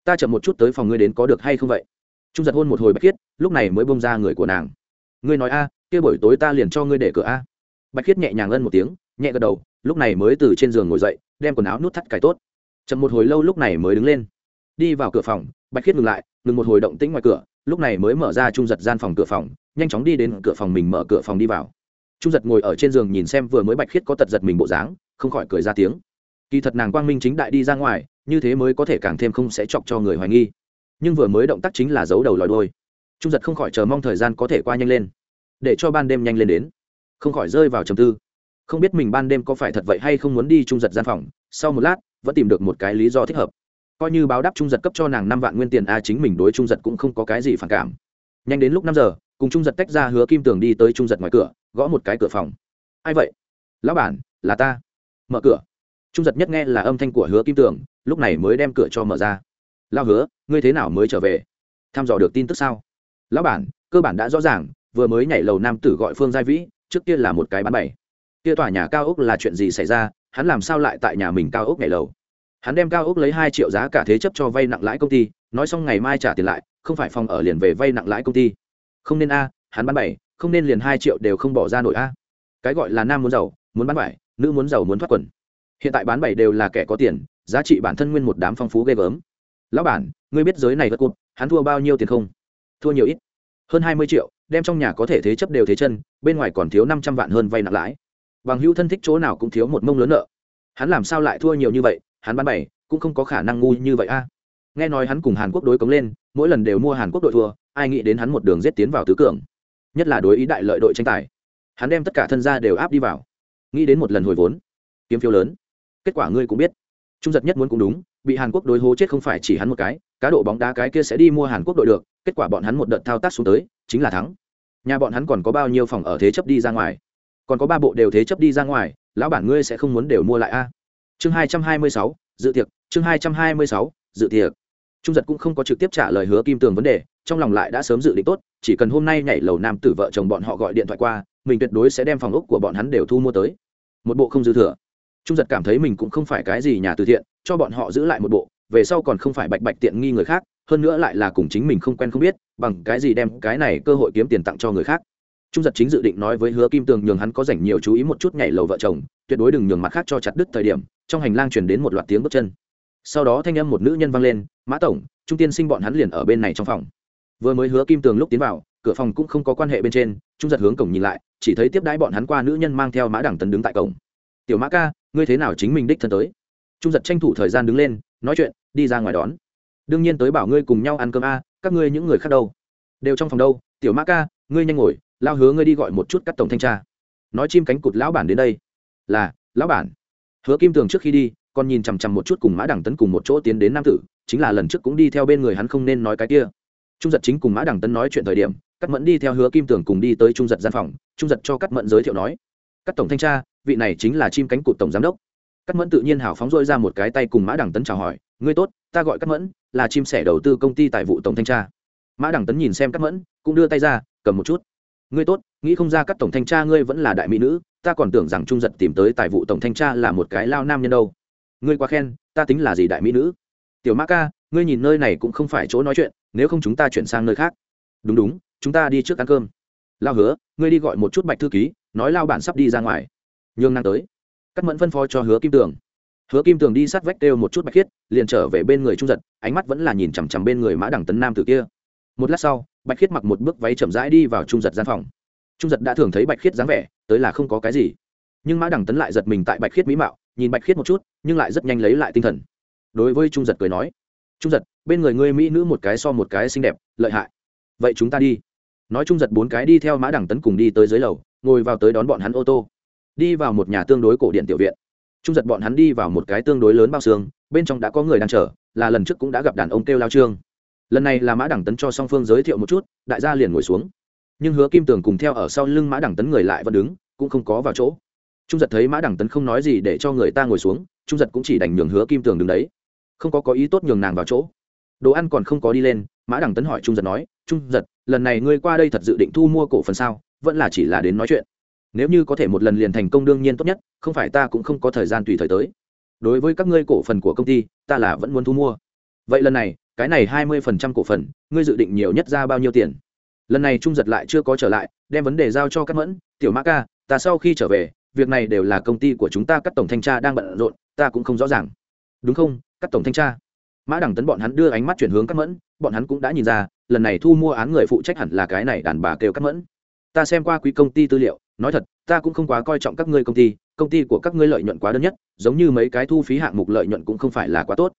Ta chậm một chút tới phòng ngươi đến có được hay không vậy? Trung giật hôn một hồi bạch khiết, lúc này mới bông ra người của nàng. Ngươi nói a, kia buổi tối ta liền cho ngươi để cửa a. Bạch khiết nhẹ nhàng ân một tiếng, nhẹ gật đầu, lúc này mới từ trên giường ngồi dậy, đem quần áo nút thắt cài tốt. Chậm một hồi lâu lúc này mới đứng lên. Đi vào cửa phòng, bạch khiết ngừng lại, ngừng một hồi động tĩnh ngoài cửa, lúc này mới mở ra trung giật gian phòng cửa phòng, nhanh chóng đi đến cửa phòng mình mở cửa phòng đi vào. Trung giật ngồi ở trên giường nhìn xem vừa mới bạch khiết có tật giật mình bộ dáng không khỏi cười ra tiếng. Kỳ thật nàng quang minh chính đại đi ra ngoài, như thế mới có thể càng thêm không sẽ chọc cho người hoài nghi. Nhưng vừa mới động tác chính là giấu đầu lòi đôi trung giật không khỏi chờ mong thời gian có thể qua nhanh lên, để cho ban đêm nhanh lên đến. Không khỏi rơi vào trầm tư. Không biết mình ban đêm có phải thật vậy hay không muốn đi trung giật gian phòng, sau một lát, vẫn tìm được một cái lý do thích hợp. Coi như báo đáp trung giật cấp cho nàng năm vạn nguyên tiền a à chính mình đối trung giật cũng không có cái gì phản cảm. Nhanh đến lúc năm giờ, cùng trung giật tách ra hứa kim tường đi tới trung giật ngoài cửa, gõ một cái cửa phòng. Ai vậy? Lão bản, là ta mở cửa. Trung giật nhất nghe là âm thanh của hứa kim tường, lúc này mới đem cửa cho mở ra. Lao hứa, ngươi thế nào mới trở về? Thăm dò được tin tức sao? Lão bản, cơ bản đã rõ ràng, vừa mới nhảy lầu nam tử gọi phương gia vĩ, trước kia là một cái bán bày. Kia tòa nhà cao ốc là chuyện gì xảy ra, hắn làm sao lại tại nhà mình cao ốc nhảy lầu? Hắn đem cao ốc lấy hai triệu giá cả thế chấp cho vay nặng lãi công ty, nói xong ngày mai trả tiền lại, không phải phòng ở liền về vay nặng lãi công ty. Không nên a, hắn bán bảy không nên liền hai triệu đều không bỏ ra nổi a. Cái gọi là nam muốn giàu, muốn bán bảy nữ muốn giàu muốn thoát quần. Hiện tại bán bảy đều là kẻ có tiền, giá trị bản thân nguyên một đám phong phú ghê gớm. Lão bản, ngươi biết giới này vật cụt, hắn thua bao nhiêu tiền không? Thua nhiều ít. Hơn hai mươi triệu, đem trong nhà có thể thế chấp đều thế chân, bên ngoài còn thiếu năm trăm vạn hơn vay nặng lãi. Bằng hữu thân thích chỗ nào cũng thiếu một mông lớn nợ. Hắn làm sao lại thua nhiều như vậy, hắn bán bảy, cũng không có khả năng ngu như vậy a. Nghe nói hắn cùng hàn quốc đối cống lên, mỗi lần đều mua hàn quốc đội thua, ai nghĩ đến hắn một đường giết tiến vào tứ cường. Nhất là đối ý đại lợi đội tranh tài. Hắn đem tất cả thân gia đều áp đi vào nghĩ đến một lần hồi vốn. Kiếm phiếu lớn. Kết quả ngươi cũng biết. Trung giật nhất muốn cũng đúng, bị hàn quốc đối hố chết không phải chỉ hắn một cái, cá độ bóng đá cái kia sẽ đi mua hàn quốc đội được, kết quả bọn hắn một đợt thao tác xuống tới, chính là thắng. Nhà bọn hắn còn có bao nhiêu phòng ở thế chấp đi ra ngoài? Còn có ba bộ đều thế chấp đi ra ngoài, lão bản ngươi sẽ không muốn đều mua lại a? Chương hai trăm hai mươi sáu, dự tiệc, chương hai trăm hai mươi sáu, dự tiệc. Trung giật cũng không có trực tiếp trả lời hứa kim tường vấn đề, trong lòng lại đã sớm dự định tốt, chỉ cần hôm nay nhảy lầu nam tử vợ chồng bọn họ gọi điện thoại qua, mình tuyệt đối sẽ đem phòng ốc của bọn hắn đều thu mua tới một bộ không dư thừa. Trung giật cảm thấy mình cũng không phải cái gì nhà từ thiện, cho bọn họ giữ lại một bộ, về sau còn không phải bạch bạch tiện nghi người khác, hơn nữa lại là cùng chính mình không quen không biết, bằng cái gì đem cái này cơ hội kiếm tiền tặng cho người khác. Trung giật chính dự định nói với hứa kim tường nhường hắn có dành nhiều chú ý một chút nhảy lầu vợ chồng, tuyệt đối đừng nhường mặt khác cho chặt đứt thời điểm, trong hành lang chuyển đến một loạt tiếng bước chân. Sau đó thanh âm một nữ nhân vang lên, mã tổng, trung tiên sinh bọn hắn liền ở bên này trong phòng. Vừa mới hứa kim tường lúc tiến vào cửa phòng cũng không có quan hệ bên trên, trung giật hướng cổng nhìn lại, chỉ thấy tiếp đãi bọn hắn qua nữ nhân mang theo mã đẳng tấn đứng tại cổng. Tiểu mã ca, ngươi thế nào chính mình đích thân tới? Trung giật tranh thủ thời gian đứng lên, nói chuyện, đi ra ngoài đón. Đương nhiên tới bảo ngươi cùng nhau ăn cơm a, các ngươi những người khác đâu? Đều trong phòng đâu, tiểu mã ca, ngươi nhanh ngồi, lao hứa ngươi đi gọi một chút các tổng thanh tra. Nói chim cánh cụt lão bản đến đây. Là, lão bản. Hứa kim tường trước khi đi, còn nhìn chằm chằm một chút cùng mã đẳng tấn cùng một chỗ tiến đến nam tử, chính là lần trước cũng đi theo bên người hắn không nên nói cái kia. Trung giật chính cùng mã đẳng tấn nói chuyện thời điểm cắt mẫn đi theo hứa kim tường cùng đi tới trung giật gian phòng, trung giật cho cắt mẫn giới thiệu nói cắt tổng thanh tra, vị này chính là chim cánh cụt tổng giám đốc. Cắt mẫn tự nhiên hào phóng dôi ra một cái tay cùng mã đẳng tấn chào hỏi, ngươi tốt, ta gọi cắt mẫn, là chim sẻ đầu tư công ty tài vụ tổng thanh tra. Mã đẳng tấn nhìn xem cắt mẫn, cũng đưa tay ra, cầm một chút. Ngươi tốt, nghĩ không ra các tổng thanh tra ngươi vẫn là đại mỹ nữ, ta còn tưởng rằng trung giật tìm tới tài vụ tổng thanh tra là một cái lao nam nhân đâu. Ngươi quá khen, ta tính là gì đại mỹ nữ? Tiểu mã ca, ngươi nhìn nơi này cũng không phải chỗ nói chuyện, nếu không chúng ta chuyển sang nơi khác. Đúng đúng chúng ta đi trước ăn cơm. Lao hứa, ngươi đi gọi một chút bạch thư ký, nói lao bản sắp đi ra ngoài. Nhường năng tới. Cắt mẫn phân phó cho hứa kim tường. Hứa kim tường đi sát vách kêu một chút bạch khiết, liền trở về bên người trung giật, ánh mắt vẫn là nhìn chằm chằm bên người mã đẳng tấn nam từ kia. Một lát sau, bạch khiết mặc một bước váy chậm rãi đi vào trung giật gian phòng. Trung giật đã thường thấy bạch khiết dáng vẻ, tới là không có cái gì. Nhưng mã đẳng tấn lại giật mình tại bạch khiết mỹ mạo, nhìn bạch khiết một chút, nhưng lại rất nhanh lấy lại tinh thần. Đối với trung giật cười nói, trung giật, bên người ngươi mỹ nữ một cái so một cái xinh đẹp, lợi hại vậy chúng ta đi. Nói chung giật bốn cái đi theo mã đẳng tấn cùng đi tới dưới lầu, ngồi vào tới đón bọn hắn ô tô. Đi vào một nhà tương đối cổ điện tiểu viện. Trung giật bọn hắn đi vào một cái tương đối lớn bao xương, bên trong đã có người đang chờ, là lần trước cũng đã gặp đàn ông kêu lao trương. Lần này là mã đẳng tấn cho song phương giới thiệu một chút, đại gia liền ngồi xuống. Nhưng hứa kim tường cùng theo ở sau lưng mã đẳng tấn người lại vẫn đứng, cũng không có vào chỗ. Trung giật thấy mã đẳng tấn không nói gì để cho người ta ngồi xuống, trung giật cũng chỉ đành nhường hứa kim tường đứng đấy. Không có có ý tốt nhường nàng vào chỗ. Đồ ăn còn không có đi lên mã Đằng tấn hỏi trung giật nói, trung giật, lần này ngươi qua đây thật dự định thu mua cổ phần sao? Vẫn là chỉ là đến nói chuyện. Nếu như có thể một lần liền thành công đương nhiên tốt nhất, không phải ta cũng không có thời gian tùy thời tới. Đối với các ngươi cổ phần của công ty, ta là vẫn muốn thu mua. Vậy lần này, cái này hai mươi phần trăm cổ phần, ngươi dự định nhiều nhất ra bao nhiêu tiền? Lần này trung giật lại chưa có trở lại, đem vấn đề giao cho các mẫn. Tiểu mã ca, ta sau khi trở về, việc này đều là công ty của chúng ta, các tổng thanh tra đang bận rộn, ta cũng không rõ ràng. Đúng không? Các tổng thanh tra mã đẳng tấn bọn hắn đưa ánh mắt chuyển hướng các mẫn, bọn hắn cũng đã nhìn ra, lần này thu mua án người phụ trách hẳn là cái này đàn bà kêu các mẫn. Ta xem qua quý công ty tư liệu, nói thật, ta cũng không quá coi trọng các ngươi công ty công ty của các ngươi lợi nhuận quá đơn nhất, giống như mấy cái thu phí hạng mục lợi nhuận cũng không phải là quá tốt.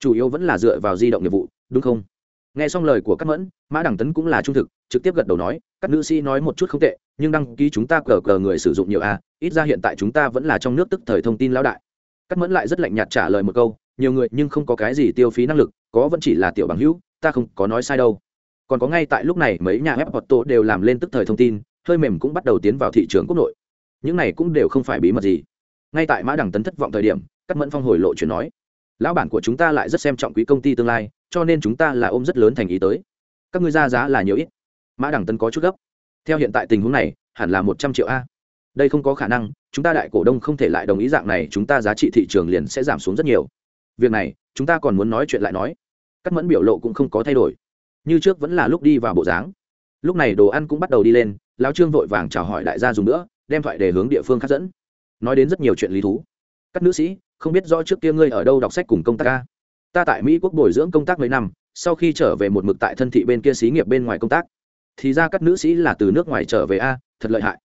Chủ yếu vẫn là dựa vào di động nghiệp vụ, đúng không? Nghe xong lời của các mẫn, mã đẳng tấn cũng là trung thực, trực tiếp gật đầu nói, các nữ sĩ nói một chút không tệ, nhưng đăng ký chúng ta cờ cờ người sử dụng nhiều a, ít ra hiện tại chúng ta vẫn là trong nước tức thời thông tin lão đại. Các mẫn lại rất lạnh nhạt trả lời một câu nhiều người nhưng không có cái gì tiêu phí năng lực, có vẫn chỉ là tiểu bằng hữu, ta không có nói sai đâu. Còn có ngay tại lúc này mấy nhà web hoạt tổ đều làm lên tức thời thông tin, hơi mềm cũng bắt đầu tiến vào thị trường quốc nội. Những này cũng đều không phải bí mật gì. Ngay tại mã đẳng tấn thất vọng thời điểm cắt mẫn phong hồi lộ chuyện nói, lão bản của chúng ta lại rất xem trọng quý công ty tương lai, cho nên chúng ta là ôm rất lớn thành ý tới. Các ngươi ra giá là nhiều ít. Mã đẳng tấn có chút gấp. Theo hiện tại tình huống này, hẳn là một trăm triệu a. Đây không có khả năng, chúng ta đại cổ đông không thể lại đồng ý dạng này, chúng ta giá trị thị trường liền sẽ giảm xuống rất nhiều việc này, chúng ta còn muốn nói chuyện lại nói. Cắt mẫn biểu lộ cũng không có thay đổi. Như trước vẫn là lúc đi vào bộ dáng. Lúc này đồ ăn cũng bắt đầu đi lên lao trương vội vàng chào hỏi đại gia dùng nữa, đem thoại để hướng địa phương khác dẫn. Nói đến rất nhiều chuyện lý thú. Các nữ sĩ, không biết rõ trước kia ngươi ở đâu đọc sách cùng công tác ca? Ta tại mỹ quốc bồi dưỡng công tác mấy năm, sau khi trở về một mực tại thân thị bên kia xí nghiệp bên ngoài công tác. Thì ra các nữ sĩ là từ nước ngoài trở về a, thật lợi hại.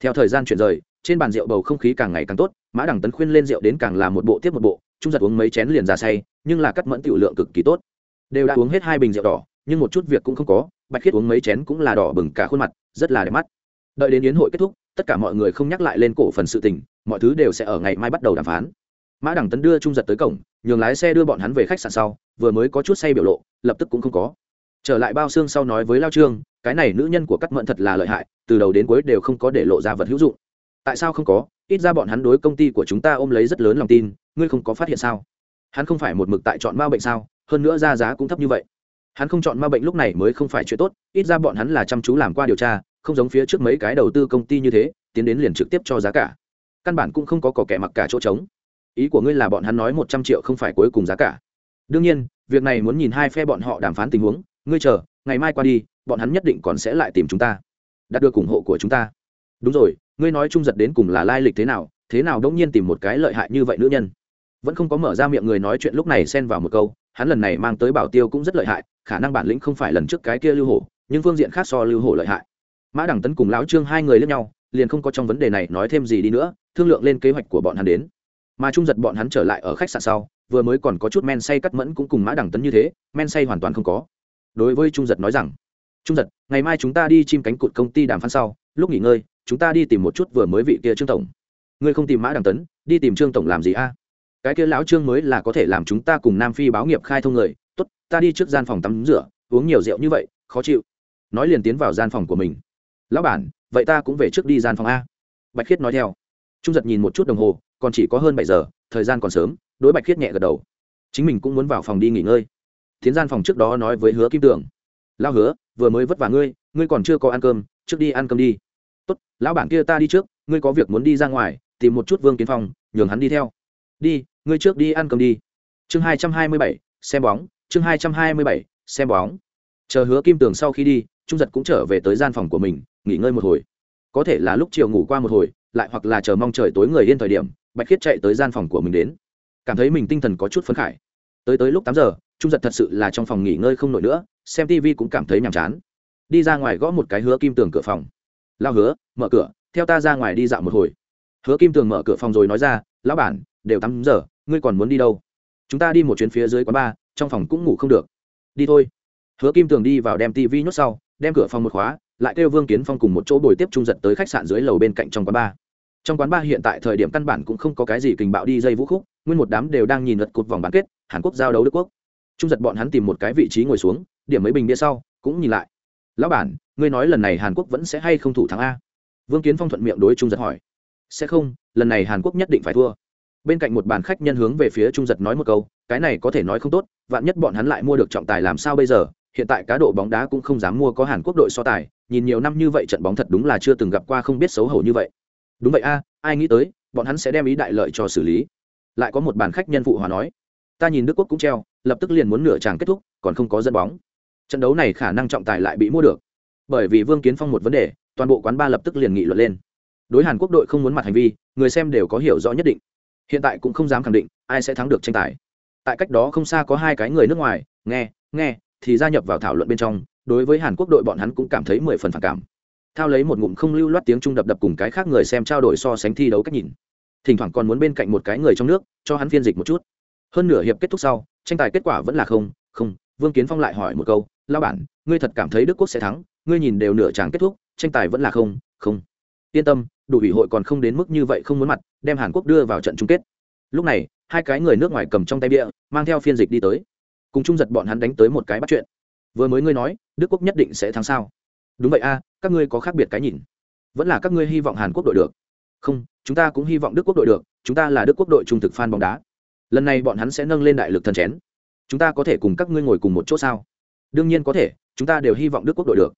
Theo thời gian chuyển rời, trên bàn rượu bầu không khí càng ngày càng tốt, mã đẳng tấn khuyên lên rượu đến càng là một bộ tiếp một bộ trung giật uống mấy chén liền ra say, nhưng là cắt mẫn tiểu lượng cực kỳ tốt. Đều đã uống hết hai bình rượu đỏ, nhưng một chút việc cũng không có, bạch khiết uống mấy chén cũng là đỏ bừng cả khuôn mặt, rất là đẹp mắt. Đợi đến yến hội kết thúc, tất cả mọi người không nhắc lại lên cổ phần sự tình, mọi thứ đều sẽ ở ngày mai bắt đầu đàm phán. Mã đằng tấn đưa trung giật tới cổng, nhường lái xe đưa bọn hắn về khách sạn sau, vừa mới có chút say biểu lộ, lập tức cũng không có. Trở lại bao xương sau nói với lao trương, cái này nữ nhân của cắt mẫn thật là lợi hại, từ đầu đến cuối đều không có để lộ ra vật hữu dụng. Tại sao không có? Ít ra bọn hắn đối công ty của chúng ta ôm lấy rất lớn lòng tin, ngươi không có phát hiện sao? Hắn không phải một mực tại chọn ma bệnh sao? Hơn nữa ra giá cũng thấp như vậy. Hắn không chọn ma bệnh lúc này mới không phải chuyện tốt, ít ra bọn hắn là chăm chú làm qua điều tra, không giống phía trước mấy cái đầu tư công ty như thế, tiến đến liền trực tiếp cho giá cả. Căn bản cũng không có cỏ kẻ mặc cả chỗ trống. Ý của ngươi là bọn hắn nói một trăm triệu không phải cuối cùng giá cả. Đương nhiên, việc này muốn nhìn hai phe bọn họ đàm phán tình huống. Ngươi chờ, ngày mai qua đi, bọn hắn nhất định còn sẽ lại tìm chúng ta. Đạt được ủng hộ của chúng ta. Đúng rồi ngươi nói trung giật đến cùng là lai lịch thế nào thế nào đống nhiên tìm một cái lợi hại như vậy nữ nhân? Vẫn không có mở ra miệng người nói chuyện lúc này xen vào một câu, hắn lần này mang tới bảo tiêu cũng rất lợi hại, khả năng bản lĩnh không phải lần trước cái kia lưu hổ, nhưng phương diện khác so lưu hổ lợi hại. Mã đẳng tấn cùng lão trương hai người lẫn nhau, liền không có trong vấn đề này nói thêm gì đi nữa, thương lượng lên kế hoạch của bọn hắn đến. Mà trung giật bọn hắn trở lại ở khách sạn sau, vừa mới còn có chút men say cắt mẫn cũng cùng mã đẳng tấn như thế, men say hoàn toàn không có. Đối với trung giật nói rằng, trung giật, ngày mai chúng ta đi chim cánh cụt công ty đàm phán sau, lúc nghỉ ngơi chúng ta đi tìm một chút vừa mới vị kia trương tổng. Ngươi không tìm mã đằng tấn, đi tìm trương tổng làm gì a? Cái kia lão trương mới là có thể làm chúng ta cùng nam phi báo nghiệp khai thông người. Tốt, ta đi trước gian phòng tắm rửa, uống nhiều rượu như vậy, khó chịu. Nói liền tiến vào gian phòng của mình. Lão bản, vậy ta cũng về trước đi gian phòng a. Bạch khiết nói theo. Trung giật nhìn một chút đồng hồ, còn chỉ có hơn bảy giờ, thời gian còn sớm, đối bạch khiết nhẹ gật đầu. Chính mình cũng muốn vào phòng đi nghỉ ngơi. Tiến gian phòng trước đó nói với hứa kim tường. Lao hứa, vừa mới vất vả ngươi ngươi còn chưa có ăn cơm, trước đi ăn cơm đi lão bản kia ta đi trước, ngươi có việc muốn đi ra ngoài, tìm một chút vương kiến phong, nhường hắn đi theo. Đi, ngươi trước đi ăn cơm đi. Chương hai trăm hai mươi bảy, xem bóng, chương hai trăm hai mươi bảy, xem bóng. Chờ hứa kim tường sau khi đi, trung giật cũng trở về tới gian phòng của mình, nghỉ ngơi một hồi. Có thể là lúc chiều ngủ qua một hồi, lại hoặc là chờ mong trời tối người yên thời điểm, bạch khiết chạy tới gian phòng của mình đến. Cảm thấy mình tinh thần có chút phấn khởi tới tới lúc tám giờ, trung giật thật sự là trong phòng nghỉ ngơi không nổi nữa, xem tv cũng cảm thấy nhàm chán. Đi ra ngoài gõ một cái hứa kim tường cửa phòng lao hứa, mở cửa, theo ta ra ngoài đi dạo một hồi. Hứa kim tường mở cửa phòng rồi nói ra, lão bản, đều tắm giờ, ngươi còn muốn đi đâu? Chúng ta đi một chuyến phía dưới quán bar, trong phòng cũng ngủ không được. Đi thôi. Hứa kim tường đi vào đem tv nhốt sau, đem cửa phòng một khóa, lại kêu vương kiến phong cùng một chỗ bồi tiếp trung giật tới khách sạn dưới lầu bên cạnh trong quán bar. Trong quán bar hiện tại thời điểm căn bản cũng không có cái gì kình bạo đi dây vũ khúc, nguyên một đám đều đang nhìn lật cột vòng bán kết, hàn quốc giao đấu đức quốc. Trung giật bọn hắn tìm một cái vị trí ngồi xuống, điểm mấy bình bia sau, cũng nhìn lại. Lão bản ngươi nói lần này hàn quốc vẫn sẽ hay không thủ thắng a? Vương kiến phong thuận miệng đối trung giật hỏi. Sẽ không, lần này hàn quốc nhất định phải thua. Bên cạnh một bàn khách nhân hướng về phía trung giật nói một câu, cái này có thể nói không tốt, vạn nhất bọn hắn lại mua được trọng tài làm sao bây giờ? Hiện tại cá độ bóng đá cũng không dám mua có hàn quốc đội so tài, nhìn nhiều năm như vậy trận bóng thật đúng là chưa từng gặp qua không biết xấu hổ như vậy. Đúng vậy a, ai nghĩ tới, bọn hắn sẽ đem ý đại lợi cho xử lý. Lại có một bàn khách nhân phụ hòa nói, ta nhìn đức quốc cũng treo, lập tức liền muốn nửa tràng kết thúc, còn không có dẫn bóng. Trận đấu này khả năng trọng tài lại bị mua được bởi vì vương kiến phong một vấn đề, toàn bộ quán ba lập tức liền nghị luận lên. Đối hàn quốc đội không muốn mặt hành vi, người xem đều có hiểu rõ nhất định. Hiện tại cũng không dám khẳng định ai sẽ thắng được tranh tài. Tại cách đó không xa có hai cái người nước ngoài, nghe nghe, thì gia nhập vào thảo luận bên trong, đối với hàn quốc đội bọn hắn cũng cảm thấy mười phần phản cảm. Thao lấy một ngụm không lưu loát tiếng trung đập đập cùng cái khác người xem trao đổi so sánh thi đấu cách nhìn. Thỉnh thoảng còn muốn bên cạnh một cái người trong nước, cho hắn phiên dịch một chút. Hơn nửa hiệp kết thúc sau, tranh tài kết quả vẫn là không không. Vương kiến phong lại hỏi một câu lao bản, ngươi thật cảm thấy đức quốc sẽ thắng ngươi nhìn đều nửa tràng kết thúc, tranh tài vẫn là không không. Yên tâm, đủ ủy hội còn không đến mức như vậy không muốn mặt, đem hàn quốc đưa vào trận chung kết. Lúc này, hai cái người nước ngoài cầm trong tay bia, mang theo phiên dịch đi tới. Cùng chung giật bọn hắn đánh tới một cái bắt chuyện. Vừa mới ngươi nói, đức quốc nhất định sẽ thắng sao? Đúng vậy a, các ngươi có khác biệt cái nhìn. Vẫn là các ngươi hy vọng hàn quốc đội được. Không, chúng ta cũng hy vọng đức quốc đội được, chúng ta là đức quốc đội trung thực f bóng đá. Lần này bọn hắn sẽ nâng lên đại lực thần chén. Chúng ta có thể cùng các ngươi ngồi cùng một chỗ sao? Đương nhiên có thể, chúng ta đều hy vọng đức quốc đội được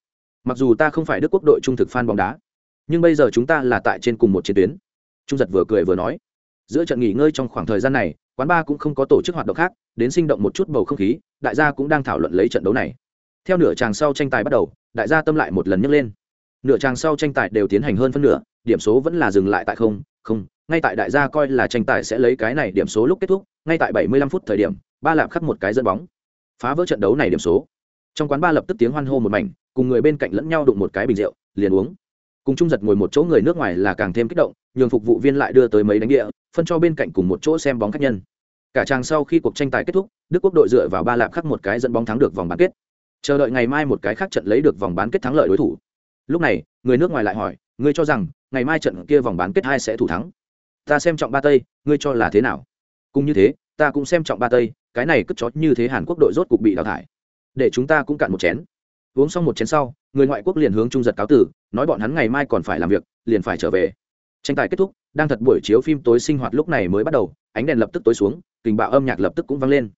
mặc dù ta không phải đức quốc đội trung thực fan bóng đá, nhưng bây giờ chúng ta là tại trên cùng một chiến tuyến. Trung giật vừa cười vừa nói, giữa trận nghỉ ngơi trong khoảng thời gian này, quán ba cũng không có tổ chức hoạt động khác, đến sinh động một chút bầu không khí, đại gia cũng đang thảo luận lấy trận đấu này. Theo nửa tràng sau tranh tài bắt đầu, đại gia tâm lại một lần nhấc lên. Nửa tràng sau tranh tài đều tiến hành hơn phân nửa, điểm số vẫn là dừng lại tại không không, ngay tại đại gia coi là tranh tài sẽ lấy cái này điểm số lúc kết thúc, ngay tại 75 phút thời điểm, ba lạp khắc một cái dẫn bóng. Phá vỡ trận đấu này điểm số trong quán ba lập tức tiếng hoan hô một mảnh, cùng người bên cạnh lẫn nhau đụng một cái bình rượu, liền uống. Cùng trung giật ngồi một chỗ người nước ngoài là càng thêm kích động, nhường phục vụ viên lại đưa tới mấy đánh địa, phân cho bên cạnh cùng một chỗ xem bóng khách nhân. Cả trang sau khi cuộc tranh tài kết thúc, đức quốc đội dựa vào ba lạp khắc một cái dẫn bóng thắng được vòng bán kết. Chờ đợi ngày mai một cái khác trận lấy được vòng bán kết thắng lợi đối thủ. Lúc này, người nước ngoài lại hỏi, ngươi cho rằng, ngày mai trận kia vòng bán kết hai sẽ thủ thắng? Ta xem trọng ba tây, ngươi cho là thế nào? Cũng như thế, ta cũng xem trọng ba tây, cái này cất chót như thế hàn quốc đội rốt cục bị đào thải để chúng ta cũng cạn một chén. Uống xong một chén sau, người ngoại quốc liền hướng trung giật cáo tử, nói bọn hắn ngày mai còn phải làm việc, liền phải trở về. Tranh tài kết thúc, đang thật buổi chiếu phim tối sinh hoạt lúc này mới bắt đầu, ánh đèn lập tức tối xuống, kình bạo âm nhạc lập tức cũng vang lên.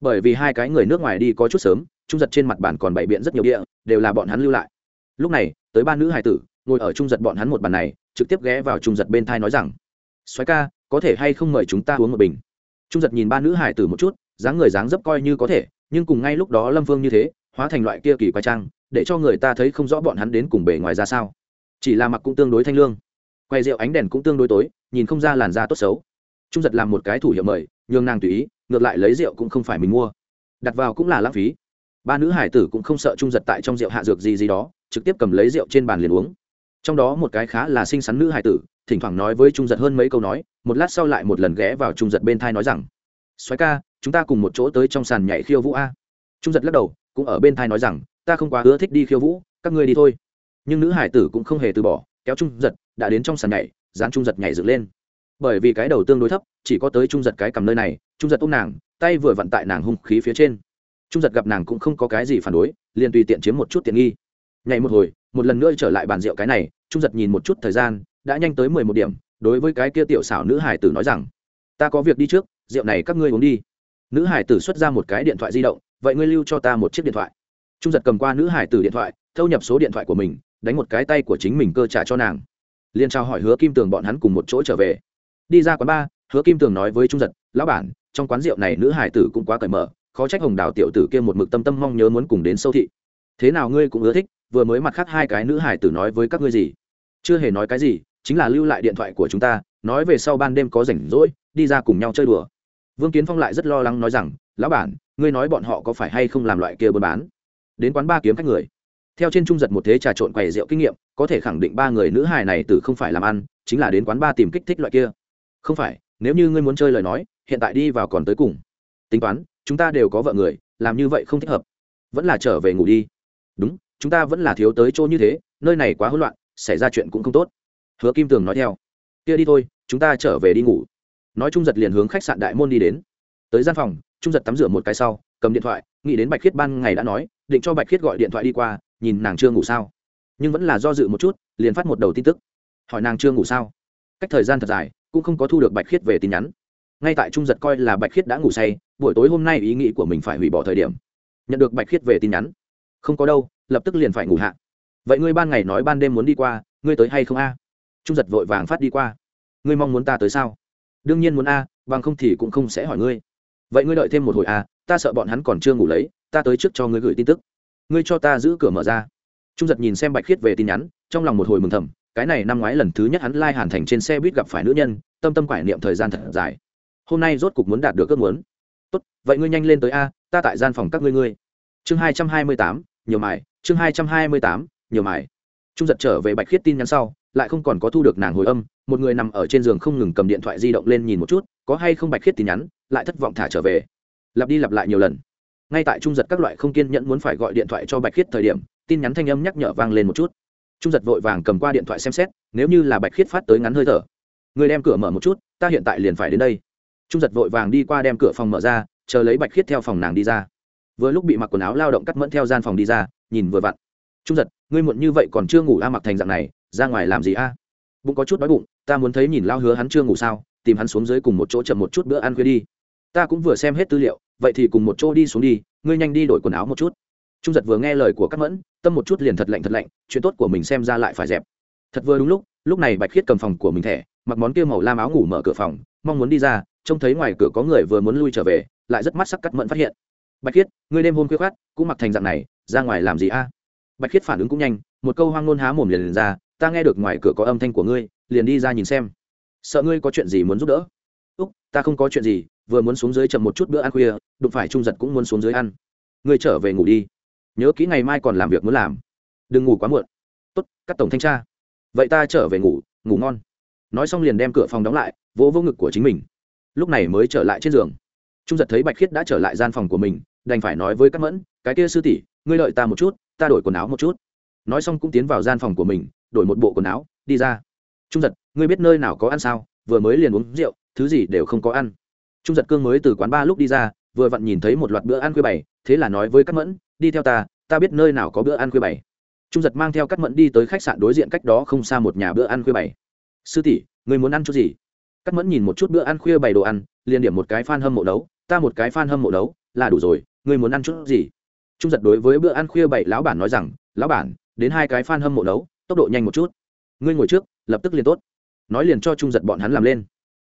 Bởi vì hai cái người nước ngoài đi có chút sớm, trung giật trên mặt bàn còn bày biện rất nhiều địa, đều là bọn hắn lưu lại. Lúc này, tới ba nữ hải tử, ngồi ở trung giật bọn hắn một bàn này, trực tiếp ghé vào trung giật bên thai nói rằng xoáy ca, có thể hay không mời chúng ta uống một bình? Trung giật nhìn ba nữ hải tử một chút, dáng người dáng dấp coi như có thể nhưng cùng ngay lúc đó lâm vương như thế, hóa thành loại kia kỳ quái trang, để cho người ta thấy không rõ bọn hắn đến cùng bề ngoài ra sao. Chỉ là mặc cũng tương đối thanh lương. Quay rượu ánh đèn cũng tương đối tối, nhìn không ra làn da tốt xấu. Trung giật làm một cái thủ hiệu mời, nhường nàng tùy ý, ngược lại lấy rượu cũng không phải mình mua. Đặt vào cũng là lãng phí. Ba nữ hải tử cũng không sợ trung giật tại trong rượu hạ dược gì gì đó, trực tiếp cầm lấy rượu trên bàn liền uống. Trong đó một cái khá là xinh xắn nữ hải tử, thỉnh thoảng nói với trung giật hơn mấy câu nói, một lát sau lại một lần ghé vào trung giật bên thai nói rằng xoáy ca chúng ta cùng một chỗ tới trong sàn nhảy khiêu vũ a. Trung giật lắc đầu, cũng ở bên thai nói rằng, ta không quá ưa thích đi khiêu vũ, các ngươi đi thôi. Nhưng nữ hải tử cũng không hề từ bỏ, kéo trung giật, đã đến trong sàn nhảy, dán trung giật nhảy dựng lên. Bởi vì cái đầu tương đối thấp, chỉ có tới trung giật cái cầm nơi này, trung giật ôm nàng, tay vừa vặn tại nàng hung khí phía trên. Trung giật gặp nàng cũng không có cái gì phản đối, liền tùy tiện chiếm một chút tiện nghi. Nhảy một hồi, một lần nữa trở lại bàn rượu cái này, trung giật nhìn một chút thời gian, đã nhanh tới mười một điểm, đối với cái kia tiểu xảo nữ hải tử nói rằng, ta có việc đi trước, rượu này các ngươi uống đi nữ hải tử xuất ra một cái điện thoại di động, vậy ngươi lưu cho ta một chiếc điện thoại. Trung giật cầm qua nữ hải tử điện thoại, thâu nhập số điện thoại của mình, đánh một cái tay của chính mình cơ trả cho nàng. Liên trao hỏi hứa kim tường bọn hắn cùng một chỗ trở về. Đi ra quán ba hứa kim tường nói với trung giật, lão bản, trong quán rượu này nữ hải tử cũng quá cởi mở, khó trách hồng đào tiểu tử kia một mực tâm tâm mong nhớ muốn cùng đến sâu thị. Thế nào ngươi cũng ưa thích, vừa mới mặt khác hai cái nữ hải tử nói với các ngươi gì? Chưa hề nói cái gì, chính là lưu lại điện thoại của chúng ta, nói về sau ban đêm có rảnh rỗi, đi ra cùng nhau chơi đùa vương kiến phong lại rất lo lắng nói rằng, lão bản, ngươi nói bọn họ có phải hay không làm loại kia buôn bán? Đến quán ba kiếm khách người. Theo trên trung giật một thế trà trộn quầy rượu kinh nghiệm, có thể khẳng định ba người nữ hài này từ không phải làm ăn, chính là đến quán ba tìm kích thích loại kia. Không phải, nếu như ngươi muốn chơi lời nói, hiện tại đi vào còn tới cùng. Tính toán, chúng ta đều có vợ người, làm như vậy không thích hợp. Vẫn là trở về ngủ đi. Đúng, chúng ta vẫn là thiếu tới chỗ như thế, nơi này quá hỗn loạn, xảy ra chuyện cũng không tốt. Hứa kim tường nói theo. Kia đi thôi, chúng ta trở về đi ngủ nói trung giật liền hướng khách sạn đại môn đi đến. Tới gian phòng, trung giật tắm rửa một cái sau, cầm điện thoại, nghĩ đến bạch khiết ban ngày đã nói, định cho bạch khiết gọi điện thoại đi qua, nhìn nàng chưa ngủ sao. Nhưng vẫn là do dự một chút, liền phát một đầu tin tức. Hỏi nàng chưa ngủ sao? Cách thời gian thật dài, cũng không có thu được bạch khiết về tin nhắn. Ngay tại trung giật coi là bạch khiết đã ngủ say, buổi tối hôm nay ý nghĩ của mình phải hủy bỏ thời điểm. Nhận được bạch khiết về tin nhắn. Không có đâu, lập tức liền phải ngủ hạ. Vậy ngươi ban ngày nói ban đêm muốn đi qua, ngươi tới hay không a? Trung giật vội vàng phát đi qua. Ngươi mong muốn ta tới sao? Đương nhiên muốn a, bằng không thì cũng không sẽ hỏi ngươi. Vậy ngươi đợi thêm một hồi a, ta sợ bọn hắn còn chưa ngủ lấy, ta tới trước cho ngươi gửi tin tức. Ngươi cho ta giữ cửa mở ra. Trung giật nhìn xem bạch khiết về tin nhắn, trong lòng một hồi mừng thầm, cái này năm ngoái lần thứ nhất hắn lai、like、hàn thành trên xe buýt gặp phải nữ nhân, tâm tâm quải niệm thời gian thật dài. Hôm nay rốt cục muốn đạt được ước muốn. Tốt, vậy ngươi nhanh lên tới a, ta tại gian phòng các ngươi ngươi. Chương hai trăm hai mươi tám, nhiều mải, chương hai trăm hai mươi tám, nhiều mải. Trung giật trở về bạch khiết tin nhắn sau lại không còn có thu được nàng hồi âm, một người nằm ở trên giường không ngừng cầm điện thoại di động lên nhìn một chút, có hay không bạch khiết tin nhắn, lại thất vọng thả trở về. Lặp đi lặp lại nhiều lần. Ngay tại trung giật các loại không kiên nhẫn muốn phải gọi điện thoại cho bạch khiết thời điểm, tin nhắn thanh âm nhắc nhở vang lên một chút. Trung giật vội vàng cầm qua điện thoại xem xét, nếu như là bạch khiết phát tới ngắn hơi thở. Người đem cửa mở một chút, ta hiện tại liền phải đến đây. Trung giật vội vàng đi qua đem cửa phòng mở ra, chờ lấy bạch khiết theo phòng nàng đi ra. Vừa lúc bị mặc quần áo lao động cắt mẫn theo gian phòng đi ra, nhìn vừa vặn. Trung giật, ngươi muộn như vậy còn chưa ngủ a, mặc thành dạng này ra ngoài làm gì a? Bụng có chút đói bụng ta muốn thấy nhìn lao hứa hắn chưa ngủ sao tìm hắn xuống dưới cùng một chỗ chậm một chút bữa ăn khuya đi. Ta cũng vừa xem hết tư liệu vậy thì cùng một chỗ đi xuống đi ngươi nhanh đi đổi quần áo một chút. Trung giật vừa nghe lời của các mẫn tâm một chút liền thật lạnh thật lạnh chuyện tốt của mình xem ra lại phải dẹp. Thật vừa đúng lúc lúc này bạch khiết cầm phòng của mình thẻ mặc món kia màu lam áo ngủ mở cửa phòng mong muốn đi ra trông thấy ngoài cửa có người vừa muốn lui trở về lại rất mắt sắc cắt mẫn phát hiện. Bạch khiết ngươi đêm hôm khuya khát cũng mặc thành dạng này ra ngoài làm gì a? Bạch khiết phản ứng cũng nhanh một câu hoang ngôn há mồm liền, liền ra ta nghe được ngoài cửa có âm thanh của ngươi, liền đi ra nhìn xem. Sợ ngươi có chuyện gì muốn giúp đỡ? Úc, ta không có chuyện gì, vừa muốn xuống dưới chậm một chút bữa ăn khuya, đụng phải trung giật cũng muốn xuống dưới ăn. Ngươi trở về ngủ đi. Nhớ kỹ ngày mai còn làm việc muốn làm. Đừng ngủ quá muộn. Tốt các tổng thanh tra. Vậy ta trở về ngủ ngủ ngon. Nói xong liền đem cửa phòng đóng lại, vỗ vỗ ngực của chính mình. Lúc này mới trở lại trên giường. Trung giật thấy bạch khiết đã trở lại gian phòng của mình, đành phải nói với các mẫn, cái kia sư tỷ, ngươi đợi ta một chút, ta đổi quần áo một chút. Nói xong cũng tiến vào gian phòng của mình đổi một bộ quần áo, đi ra. Trung giật, ngươi biết nơi nào có ăn sao? Vừa mới liền uống rượu, thứ gì đều không có ăn. Trung giật cương mới từ quán ba lúc đi ra, vừa vặn nhìn thấy một loạt bữa ăn khuya bảy thế là nói với các mẫn, đi theo ta ta biết nơi nào có bữa ăn khuya bảy trung giật mang theo các mẫn đi tới khách sạn đối diện cách đó không xa một nhà bữa ăn khuya bảy sư tỷ người muốn ăn chút gì? Các mẫn nhìn một chút bữa ăn khuya bảy đồ ăn, liền điểm một cái f hâm mộ nấu, ta một cái f hâm mộ nấu, là đủ rồi người muốn ăn chút gì? Trung giật đối với bữa ăn khuya bảy lão bản nói rằng, lão bản, đến hai cái f hâm mộ nấu tốc độ nhanh một chút. Ngươi ngồi trước, lập tức liền tốt. Nói liền cho trung giật bọn hắn làm lên.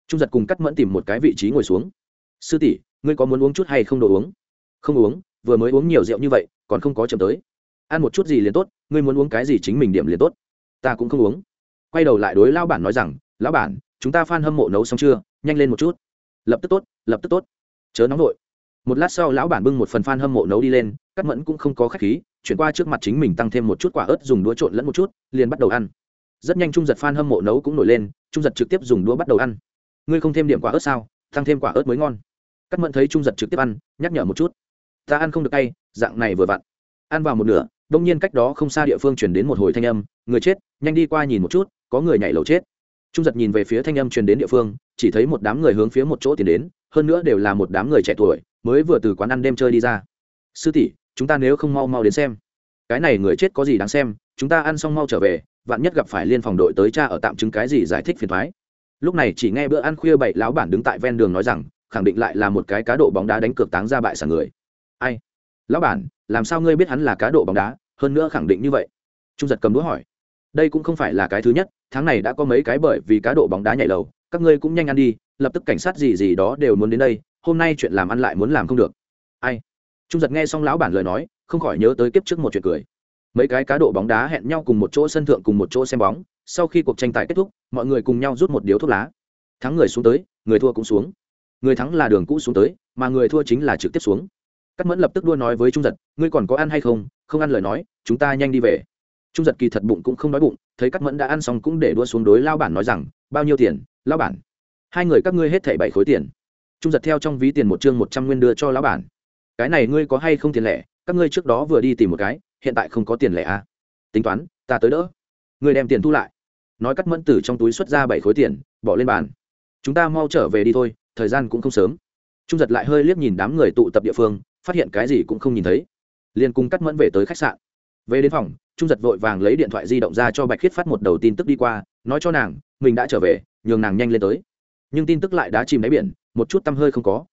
Trung giật cùng cắt mẫn tìm một cái vị trí ngồi xuống. Sư tỷ, ngươi có muốn uống chút hay không đồ uống? Không uống, vừa mới uống nhiều rượu như vậy, còn không có chậm tới. Ăn một chút gì liền tốt, ngươi muốn uống cái gì chính mình điểm liền tốt. Ta cũng không uống. Quay đầu lại đối lão bản nói rằng, lão bản, chúng ta phan hâm mộ nấu xong chưa? Nhanh lên một chút. Lập tức tốt, lập tức tốt. Chớ nóng vội. Một lát sau lão bản bưng một phần phan hâm mộ nấu đi lên, cắt mẫn cũng không có khách khí chuyển qua trước mặt chính mình tăng thêm một chút quả ớt dùng đũa trộn lẫn một chút, liền bắt đầu ăn. Rất nhanh trung giật phan hâm mộ nấu cũng nổi lên, trung giật trực tiếp dùng đũa bắt đầu ăn. Ngươi không thêm điểm quả ớt sao? Tăng thêm quả ớt mới ngon. Cắt mẫn thấy trung giật trực tiếp ăn, nhắc nhở một chút. Ta ăn không được cay, dạng này vừa vặn. Ăn vào một nửa, đông nhiên cách đó không xa địa phương chuyển đến một hồi thanh âm, người chết, nhanh đi qua nhìn một chút, có người nhảy lầu chết. Trung giật nhìn về phía thanh âm truyền đến địa phương, chỉ thấy một đám người hướng phía một chỗ tiến đến, hơn nữa đều là một đám người trẻ tuổi, mới vừa từ quán ăn đêm chơi đi ra. Sư tỷ chúng ta nếu không mau mau đến xem. Cái này người chết có gì đáng xem, chúng ta ăn xong mau trở về, vạn nhất gặp phải liên phòng đội tới cha ở tạm chứng cái gì giải thích phiền thoái. Lúc này chỉ nghe bữa ăn khuya bảy lão bản đứng tại ven đường nói rằng, khẳng định lại là một cái cá độ bóng đá đánh cược táng ra bại sàn người. Ai? Lão bản, làm sao ngươi biết hắn là cá độ bóng đá? Hơn nữa khẳng định như vậy. Trung giật cầm đũa hỏi. Đây cũng không phải là cái thứ nhất, tháng này đã có mấy cái bởi vì cá độ bóng đá nhảy lầu, các ngươi cũng nhanh ăn đi, lập tức cảnh sát gì gì đó đều muốn đến đây, hôm nay chuyện làm ăn lại muốn làm không được. Ai? Trung giật nghe xong lão bản lời nói, không khỏi nhớ tới kiếp trước một chuyện cười. Mấy cái cá độ bóng đá hẹn nhau cùng một chỗ sân thượng cùng một chỗ xem bóng, sau khi cuộc tranh tài kết thúc, mọi người cùng nhau rút một điếu thuốc lá. Thắng người xuống tới, người thua cũng xuống. Người thắng là đường cũ xuống tới, mà người thua chính là trực tiếp xuống. Cắt mẫn lập tức đua nói với trung giật, ngươi còn có ăn hay không? Không ăn lời nói, chúng ta nhanh đi về. Trung giật kỳ thật bụng cũng không nói bụng, thấy cắt mẫn đã ăn xong cũng để đua xuống đối lao bản nói rằng, bao nhiêu tiền lao bản? Hai người các ngươi hết thảy bảy khối tiền. Trung giật theo trong ví tiền một chương một trăm nguyên đưa cho lão bản cái này ngươi có hay không tiền lẻ, các ngươi trước đó vừa đi tìm một cái, hiện tại không có tiền lẻ à? Tính toán, ta tới đỡ. Ngươi đem tiền thu lại. Nói cắt mẫn từ trong túi xuất ra bảy khối tiền, bỏ lên bàn. Chúng ta mau trở về đi thôi, thời gian cũng không sớm. Trung giật lại hơi liếc nhìn đám người tụ tập địa phương, phát hiện cái gì cũng không nhìn thấy. Liền cùng cắt mẫn về tới khách sạn. Về đến phòng, trung giật vội vàng lấy điện thoại di động ra cho bạch khiết phát một đầu tin tức đi qua, nói cho nàng, mình đã trở về, nhường nàng nhanh lên tới. Nhưng tin tức lại đã chìm đáy biển, một chút tăm hơi không có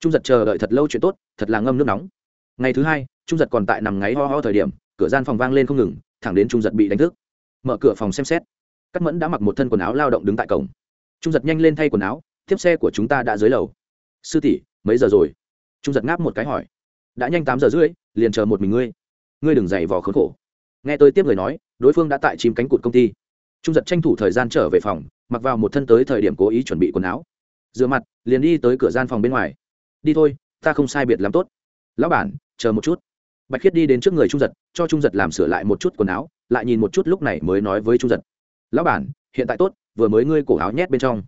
trung giật chờ đợi thật lâu chuyện tốt, thật là ngâm nước nóng. Ngày thứ hai, trung giật còn tại nằm ngáy ho ho thời điểm, cửa gian phòng vang lên không ngừng, thẳng đến trung giật bị đánh thức. Mở cửa phòng xem xét. Cắt mẫn đã mặc một thân quần áo lao động đứng tại cổng. Trung giật nhanh lên thay quần áo, tiếp xe của chúng ta đã dưới lầu. Sư tỷ, mấy giờ rồi? Trung giật ngáp một cái hỏi. Đã nhanh tám giờ rưỡi, liền chờ một mình ngươi. Ngươi đừng dày vò khốn khổ. Nghe tôi tiếp người nói, đối phương đã tại chìm cánh cụt công ty. Trung giật tranh thủ thời gian trở về phòng, mặc vào một thân tới thời điểm cố ý chuẩn bị quần áo. Rửa mặt, liền đi tới cửa gian phòng bên ngoài đi thôi, ta không sai biệt lắm tốt. Lão bản, chờ một chút. Bạch khiết đi đến trước người trung giật, cho trung giật làm sửa lại một chút quần áo, lại nhìn một chút lúc này mới nói với trung giật. Lão bản, hiện tại tốt, vừa mới ngươi cổ áo nhét bên trong.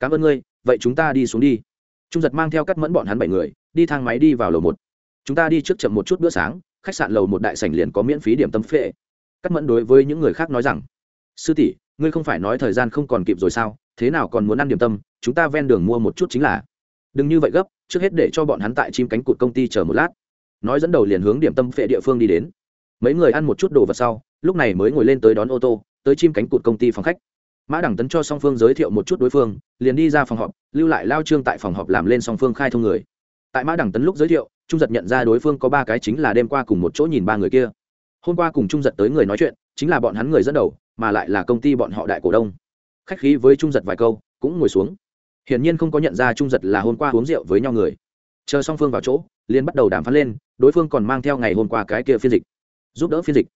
Cảm ơn ngươi, vậy chúng ta đi xuống đi. Trung giật mang theo cắt mẫn bọn hắn bảy người, đi thang máy đi vào lầu một. Chúng ta đi trước chậm một chút bữa sáng, khách sạn lầu một đại sảnh liền có miễn phí điểm tâm phệ cắt mẫn đối với những người khác nói rằng, sư tỷ, ngươi không phải nói thời gian không còn kịp rồi sao? Thế nào còn muốn ăn điểm tâm? Chúng ta ven đường mua một chút chính là đừng như vậy gấp, trước hết để cho bọn hắn tại chim cánh cụt công ty chờ một lát. Nói dẫn đầu liền hướng điểm tâm phệ địa phương đi đến. Mấy người ăn một chút đồ vật sau, lúc này mới ngồi lên tới đón ô tô, tới chim cánh cụt công ty phòng khách. Mã đẳng tấn cho song phương giới thiệu một chút đối phương, liền đi ra phòng họp, lưu lại lao trương tại phòng họp làm lên song phương khai thông người. Tại mã đẳng tấn lúc giới thiệu, trung giật nhận ra đối phương có ba cái chính là đêm qua cùng một chỗ nhìn ba người kia. Hôm qua cùng trung giật tới người nói chuyện, chính là bọn hắn người dẫn đầu, mà lại là công ty bọn họ đại cổ đông. Khách khí với trung giật vài câu, cũng ngồi xuống hiển nhiên không có nhận ra trung giật là hôm qua uống rượu với nhau người. Chờ song phương vào chỗ liên bắt đầu đàm phán lên, đối phương còn mang theo ngày hôm qua cái kia phiên dịch. Giúp đỡ phiên dịch.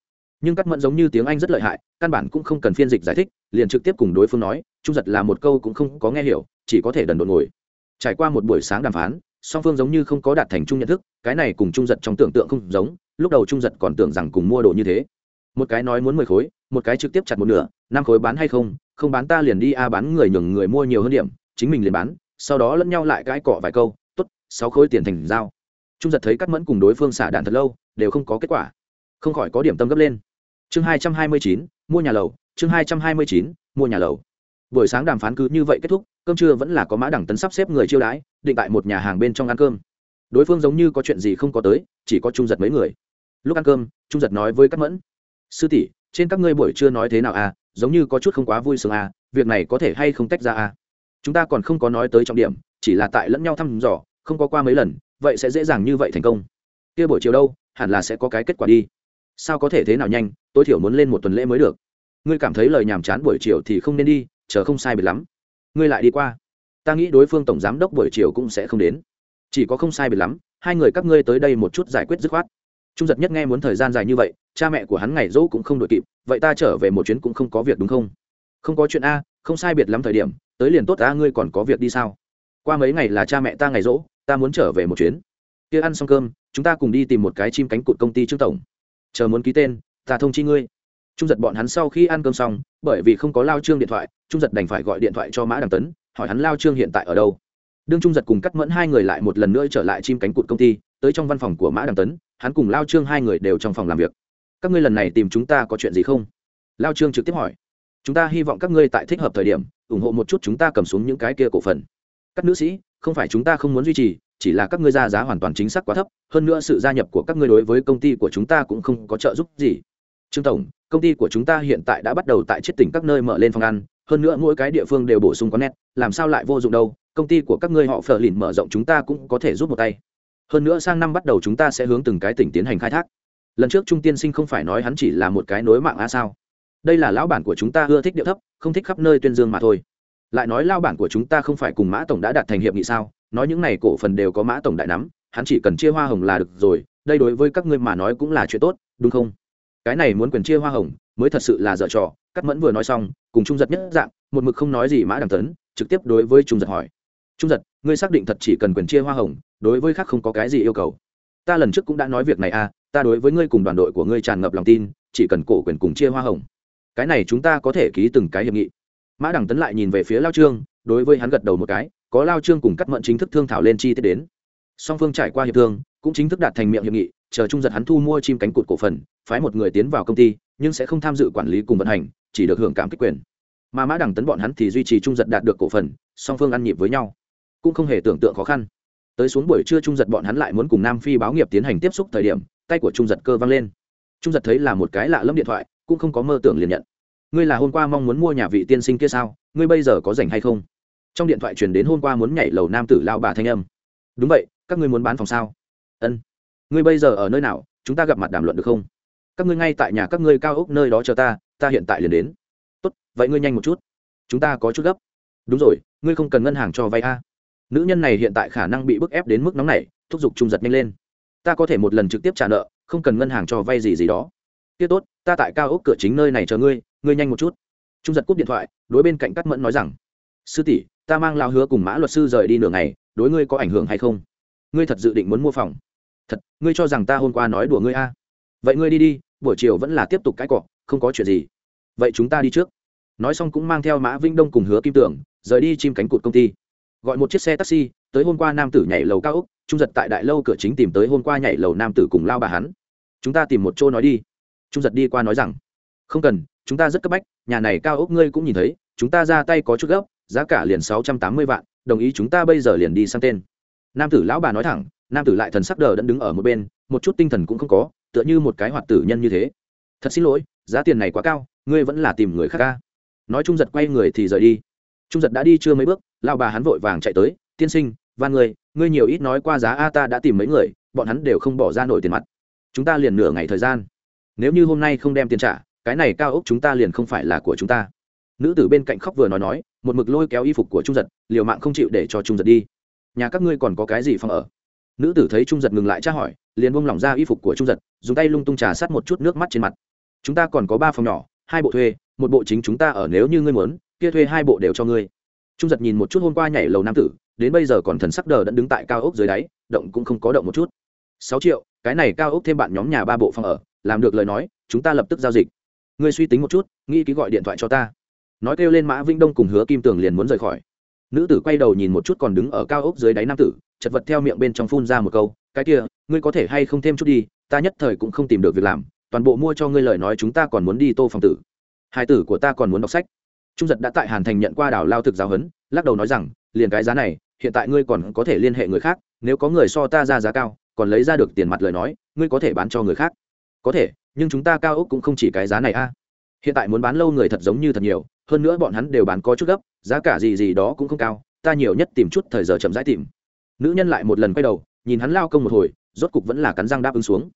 Nhưng cắt mẫn giống như tiếng anh rất lợi hại, căn bản cũng không cần phiên dịch giải thích, liền trực tiếp cùng đối phương nói, trung giật là một câu cũng không có nghe hiểu, chỉ có thể đần độn ngồi. Trải qua một buổi sáng đàm phán, song phương giống như không có đạt thành chung nhận thức, cái này cùng trung giật trong tưởng tượng không giống, lúc đầu trung giật còn tưởng rằng cùng mua đồ như thế. Một cái nói muốn mười khối, một cái trực tiếp chặt một nửa, năm khối bán hay không không bán ta liền đi a, bán người nhường người mua nhiều hơn điểm chính mình liền bán, sau đó lẫn nhau lại cãi cọ vài câu t ố t sáu khối tiền thành dao trung giật thấy cắt mẫn cùng đối phương xả đạn thật lâu, đều không có kết quả, không khỏi có điểm tâm gấp lên. Chương hai trăm hai mươi chín, mua nhà lầu, chương hai trăm hai mươi chín, mua nhà lầu. Buổi sáng đàm phán cứ như vậy kết thúc, cơm trưa vẫn là có mã đẳng tấn sắp xếp người chiêu đãi, định tại một nhà hàng bên trong ăn cơm. Đối phương giống như có chuyện gì không có tới, chỉ có trung giật mấy người. Lúc ăn cơm, trung giật nói với các mẫn, sư tỷ, trên các ngươi buổi trưa nói thế nào à? Giống như có chút không quá vui sướng à việc này có thể hay không tách ra à? Chúng ta còn không có nói tới trọng điểm, chỉ là tại lẫn nhau thăm dò, không có qua mấy lần, vậy sẽ dễ dàng như vậy thành công. Kia buổi chiều đâu, hẳn là sẽ có cái kết quả đi. Sao có thể thế nào nhanh, tối thiểu muốn lên một tuần lễ mới được. Ngươi cảm thấy lời nhàm chán buổi chiều thì không nên đi, chờ không sai biệt lắm. Ngươi lại đi qua. Ta nghĩ đối phương tổng giám đốc buổi chiều cũng sẽ không đến. Chỉ có không sai biệt lắm, hai người các ngươi tới đây một chút giải quyết dứt khoát. Trung giật nhất nghe muốn thời gian dài như vậy, cha mẹ của hắn ngày dỗ cũng không đội kịp, vậy ta trở về một chuyến cũng không có việc đúng không? Không có chuyện a, không sai biệt lắm thời điểm, tới liền tốt ta ngươi còn có việc đi sao? Qua mấy ngày là cha mẹ ta ngày rỗ, ta muốn trở về một chuyến. Kia ăn xong cơm, chúng ta cùng đi tìm một cái chim cánh cụt công ty trương tổng. Chờ muốn ký tên, ta thông chi ngươi. Trung giật bọn hắn sau khi ăn cơm xong, bởi vì không có lao trương điện thoại, trung giật đành phải gọi điện thoại cho mã đằng tấn, hỏi hắn lao trương hiện tại ở đâu. Đương trung giật cùng cắt mẫn hai người lại một lần nữa trở lại chim cánh cụt công ty, tới trong văn phòng của mã đằng tấn, hắn cùng lao trương hai người đều trong phòng làm việc. Các ngươi lần này tìm chúng ta có chuyện gì không? Lao trương trực tiếp hỏi chúng ta hy vọng các ngươi tại thích hợp thời điểm, ủng hộ một chút chúng ta cầm xuống những cái kia cổ phần. Các nữ sĩ, không phải chúng ta không muốn duy trì, chỉ là các ngươi ra giá hoàn toàn chính xác quá thấp, hơn nữa sự gia nhập của các ngươi đối với công ty của chúng ta cũng không có trợ giúp gì. Trương tổng, công ty của chúng ta hiện tại đã bắt đầu tại chết tỉnh các nơi mở lên phòng ăn, hơn nữa mỗi cái địa phương đều bổ sung có nét làm sao lại vô dụng đâu, công ty của các ngươi họ phờ lìn mở rộng chúng ta cũng có thể giúp một tay. Hơn nữa sang năm bắt đầu chúng ta sẽ hướng từng cái tỉnh tiến hành khai thác. Lần trước trung tiên sinh không phải nói hắn chỉ là một cái nối mạng a sao đây là lão bản của chúng ta ưa thích điệu thấp, không thích khắp nơi tuyên dương mà thôi. Lại nói lao bản của chúng ta không phải cùng mã tổng đã đạt thành hiệp nghị sao? Nói những này cổ phần đều có mã tổng đại nắm, hắn chỉ cần chia hoa hồng là được rồi, đây đối với các ngươi mà nói cũng là chuyện tốt, đúng không? Cái này muốn quyền chia hoa hồng, mới thật sự là dở trò cắt mẫn vừa nói xong, cùng trung giật nhất dạng, một mực không nói gì mã đằng tấn, trực tiếp đối với trung giật hỏi. Trung giật, ngươi xác định thật chỉ cần quyền chia hoa hồng, đối với khác không có cái gì yêu cầu. Ta lần trước cũng đã nói việc này à ta đối với ngươi cùng đoàn đội của ngươi tràn ngập lòng tin, chỉ cần cổ quyền cùng chia hoa hồng cái này chúng ta có thể ký từng cái hiệp nghị. Mã đằng tấn lại nhìn về phía lao trương, đối với hắn gật đầu một cái, có lao trương cùng cắt mận chính thức thương thảo lên chi tiết đến. Song phương trải qua hiệp thương, cũng chính thức đạt thành miệng hiệp nghị, chờ trung giật hắn thu mua chim cánh cụt cổ phần, phái một người tiến vào công ty, nhưng sẽ không tham dự quản lý cùng vận hành, chỉ được hưởng cảm kích quyền. Mà mã đằng tấn bọn hắn thì duy trì trung giật đạt được cổ phần, song phương ăn nhịp với nhau. Cũng không hề tưởng tượng khó khăn. Tới xuống buổi trưa trung giật bọn hắn lại muốn cùng nam phi báo nghiệp tiến hành tiếp xúc thời điểm, tay của trung giật cơ văng lên. Trung giật thấy là một cái lạ lẫm điện thoại cũng không có mơ tưởng liền nhận. Ngươi là hôm qua mong muốn mua nhà vị tiên sinh kia sao? Ngươi bây giờ có rảnh hay không? Trong điện thoại truyền đến hôm qua muốn nhảy lầu nam tử lao bà thanh âm. Đúng vậy, các ngươi muốn bán phòng sao? Ân. Ngươi bây giờ ở nơi nào? Chúng ta gặp mặt đàm luận được không? Các ngươi ngay tại nhà các ngươi cao ốc nơi đó chờ ta ta hiện tại liền đến. Tốt, vậy ngươi nhanh một chút. Chúng ta có chút gấp. Đúng rồi, ngươi không cần ngân hàng cho vay a. Nữ nhân này hiện tại khả năng bị bức ép đến mức nóng này thúc giục trung giật nhanh lên. Ta có thể một lần trực tiếp trả nợ, không cần ngân hàng cho vay gì gì đó tiết tốt, ta tại cao ốc cửa chính nơi này chờ ngươi ngươi nhanh một chút. Trung giật cúp điện thoại, đối bên cạnh cắt mẫn nói rằng, sư tỷ, ta mang lao hứa cùng mã luật sư rời đi nửa ngày, đối ngươi có ảnh hưởng hay không? Ngươi thật dự định muốn mua phòng? Thật, ngươi cho rằng ta hôm qua nói đùa ngươi a? Vậy ngươi đi đi, buổi chiều vẫn là tiếp tục cãi cọ, không có chuyện gì. Vậy chúng ta đi trước. Nói xong cũng mang theo mã vinh đông cùng hứa kim tưởng, rời đi chim cánh cụt công ty. Gọi một chiếc xe taxi, tới hôm qua nam tử nhảy lầu cao úc trung giật tại đại lâu cửa chính tìm tới hôm qua nhảy lầu nam tử cùng lao bà hắn. Chúng ta tìm một chỗ nói đi trung giật đi qua nói rằng, không cần, chúng ta rất cấp bách, nhà này cao ốc ngươi cũng nhìn thấy, chúng ta ra tay có chút gấp, giá cả liền sáu trăm tám mươi vạn, đồng ý chúng ta bây giờ liền đi sang tên. Nam tử lão bà nói thẳng, nam tử lại thần sắc đờ đẫn đứng ở một bên, một chút tinh thần cũng không có, tựa như một cái hoạt tử nhân như thế. Thật xin lỗi, giá tiền này quá cao, ngươi vẫn là tìm người khác ca. Nói trung giật quay người thì rời đi. Trung giật đã đi chưa mấy bước lao bà hắn vội vàng chạy tới, tiên sinh và người ngươi nhiều ít nói qua giá a ta đã tìm mấy người, bọn hắn đều không bỏ ra nổi tiền mặt. Chúng ta liền nửa ngày thời gian nếu như hôm nay không đem tiền trả, cái này cao ốc chúng ta liền không phải là của chúng ta. Nữ tử bên cạnh khóc vừa nói nói, một mực lôi kéo y phục của trung giật, liều mạng không chịu để cho trung giật đi. Nhà các ngươi còn có cái gì phòng ở? Nữ tử thấy trung giật ngừng lại tra hỏi, liền buông lỏng ra y phục của trung giật, dùng tay lung tung trà sát một chút nước mắt trên mặt. Chúng ta còn có ba phòng nhỏ, hai bộ thuê, một bộ chính chúng ta ở nếu như ngươi muốn, kia thuê hai bộ đều cho ngươi. Trung giật nhìn một chút hôm qua nhảy lầu nam tử, đến bây giờ còn thần sắc đờ đẫn đứng tại cao ốc dưới đáy, động cũng không có động một chút. Sáu triệu, cái này cao ốc thêm bạn nhóm nhà ba bộ phòng ở làm được lời nói, chúng ta lập tức giao dịch. Ngươi suy tính một chút, nghĩ ký gọi điện thoại cho ta. Nói kêu lên mã vĩnh đông cùng hứa kim tường liền muốn rời khỏi. Nữ tử quay đầu nhìn một chút còn đứng ở cao ốc dưới đáy nam tử, chật vật theo miệng bên trong phun ra một câu, cái kia, ngươi có thể hay không thêm chút đi, ta nhất thời cũng không tìm được việc làm, toàn bộ mua cho ngươi lời nói chúng ta còn muốn đi tô phòng tử. Hai tử của ta còn muốn đọc sách. Trung giật đã tại hàn thành nhận qua đảo lao thực giáo huấn, lắc đầu nói rằng, liền cái giá này, hiện tại ngươi còn có thể liên hệ người khác, nếu có người so ta ra giá cao, còn lấy ra được tiền mặt lời nói, ngươi có thể bán cho người khác có thể, nhưng chúng ta cao ốc cũng không chỉ cái giá này a. Hiện tại muốn bán lâu người thật giống như thật nhiều, hơn nữa bọn hắn đều bán có chút gấp, giá cả gì gì đó cũng không cao, ta nhiều nhất tìm chút thời giờ chậm rãi tìm. Nữ nhân lại một lần quay đầu, nhìn hắn lao công một hồi, rốt cục vẫn là cắn răng đáp ứng xuống.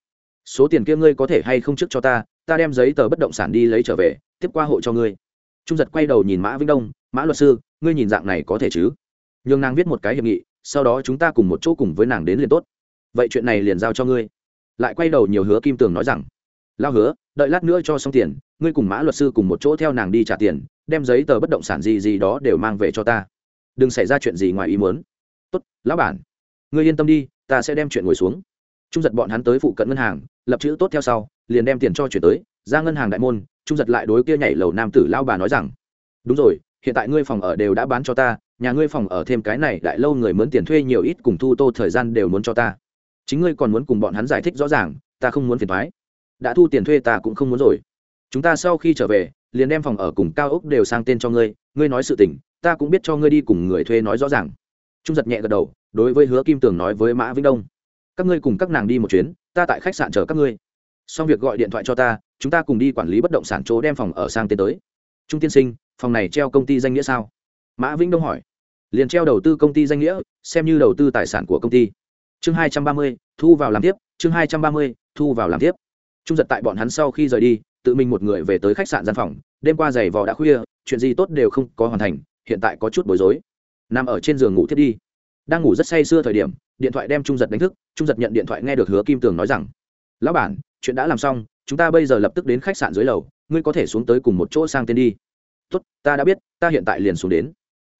Số tiền kia ngươi có thể hay không trước cho ta ta đem giấy tờ bất động sản đi lấy trở về, tiếp qua hộ cho ngươi. Trung giật quay đầu nhìn mã vĩnh đông, mã luật sư, ngươi nhìn dạng này có thể chứ? Nhường nàng viết một cái hiệp nghị, sau đó chúng ta cùng một chỗ cùng với nàng đến liền tốt. Vậy chuyện này liền giao cho ngươi lại quay đầu nhiều hứa kim tường nói rằng lao hứa, đợi lát nữa cho xong tiền, ngươi cùng mã luật sư cùng một chỗ theo nàng đi trả tiền, đem giấy tờ bất động sản gì gì đó đều mang về cho ta. Đừng xảy ra chuyện gì ngoài ý muốn. Tốt, lão bản. Ngươi yên tâm đi, ta sẽ đem chuyện ngồi xuống. Trung giật bọn hắn tới phụ cận ngân hàng, lập chữ tốt theo sau, liền đem tiền cho chuyển tới, ra ngân hàng đại môn, trung giật lại đối kia nhảy lầu nam tử lao bà nói rằng, đúng rồi, hiện tại ngươi phòng ở đều đã bán cho ta, nhà ngươi phòng ở thêm cái này đại lâu người mướn tiền thuê nhiều ít cùng thu tô thời gian đều muốn cho ta chính ngươi còn muốn cùng bọn hắn giải thích rõ ràng, ta không muốn phiền thoái đã thu tiền thuê ta cũng không muốn rồi. Chúng ta sau khi trở về, liền đem phòng ở cùng cao ốc đều sang tên cho ngươi ngươi nói sự tình, ta cũng biết cho ngươi đi cùng người thuê nói rõ ràng. Trung giật nhẹ gật đầu, đối với hứa kim tường nói với mã vĩnh đông. Các ngươi cùng các nàng đi một chuyến, ta tại khách sạn chờ các ngươi. Xong việc gọi điện thoại cho ta, chúng ta cùng đi quản lý bất động sản chỗ đem phòng ở sang tên tới. Trung tiên sinh, phòng này treo công ty danh nghĩa sao? Mã vĩnh đông hỏi. Liền treo đầu tư công ty danh nghĩa, xem như đầu tư tài sản của công ty chương hai trăm ba mươi, thu vào làm tiếp, chương hai trăm ba mươi, thu vào làm tiếp. Trung giật tại bọn hắn sau khi rời đi, tự mình một người về tới khách sạn gian phòng, đêm qua giày vò đã khuya, chuyện gì tốt đều không có hoàn thành, hiện tại có chút bối rối. Nằm ở trên giường ngủ thiết đi. Đang ngủ rất say sưa thời điểm, điện thoại đem trung giật đánh thức, trung giật nhận điện thoại nghe được hứa kim tường nói rằng, lão bản, chuyện đã làm xong, chúng ta bây giờ lập tức đến khách sạn dưới lầu, ngươi có thể xuống tới cùng một chỗ sang tên đi. Tốt, ta đã biết, ta hiện tại liền xuống đến.